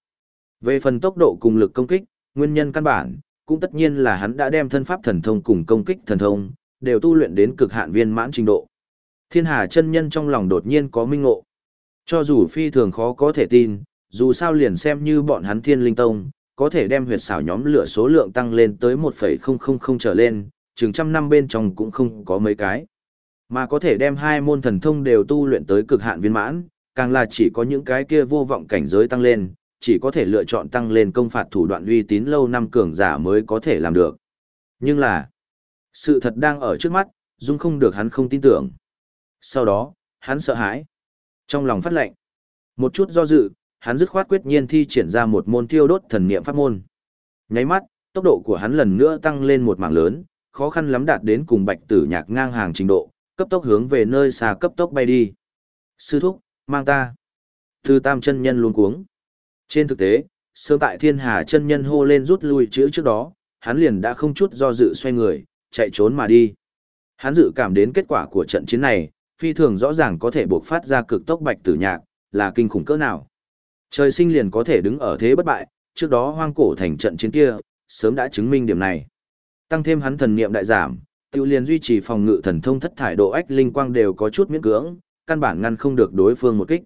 Về phần tốc độ cùng lực công kích, nguyên nhân căn bản, cũng tất nhiên là hắn đã đem thân pháp thần thông cùng công kích thần thông, đều tu luyện đến cực hạn viên mãn trình độ. Thiên Hà chân nhân trong lòng đột nhiên có minh ngộ. Cho dù phi thường khó có thể tin, dù sao liền xem như bọn hắn Thiên Linh Tông, có thể đem huyệt xảo nhóm lửa số lượng tăng lên tới 1.000 trở lên, chừng trăm năm bên trong cũng không có mấy cái. Mà có thể đem hai môn thần thông đều tu luyện tới cực hạn viên mãn, càng là chỉ có những cái kia vô vọng cảnh giới tăng lên, chỉ có thể lựa chọn tăng lên công phạt thủ đoạn uy tín lâu năm cường giả mới có thể làm được. Nhưng là, sự thật đang ở trước mắt, Dung không được hắn không tin tưởng. Sau đó, hắn sợ hãi. Trong lòng phát lệnh. Một chút do dự, hắn dứt khoát quyết nhiên thi triển ra một môn tiêu đốt thần niệm pháp môn. Nháy mắt, tốc độ của hắn lần nữa tăng lên một mảng lớn, khó khăn lắm đạt đến cùng bạch tử nhạc ngang hàng trình độ, cấp tốc hướng về nơi xa cấp tốc bay đi. Sư thúc, mang ta. Thư tam chân nhân luôn cuống. Trên thực tế, sớm tại thiên hà chân nhân hô lên rút lui chữ trước đó, hắn liền đã không chút do dự xoay người, chạy trốn mà đi. Hắn dự cảm đến kết quả của trận chiến này, phi thường rõ ràng có thể buộc phát ra cực tốc bạch tử nhạc, là kinh khủng cỡ nào. Trời sinh liền có thể đứng ở thế bất bại, trước đó hoang cổ thành trận chiến kia, sớm đã chứng minh điểm này. Tăng thêm hắn thần niệm đại giảm, tiêu liền duy trì phòng ngự thần thông thất thải độ ách linh quang đều có chút miễn cưỡng, căn bản ngăn không được đối phương một kích.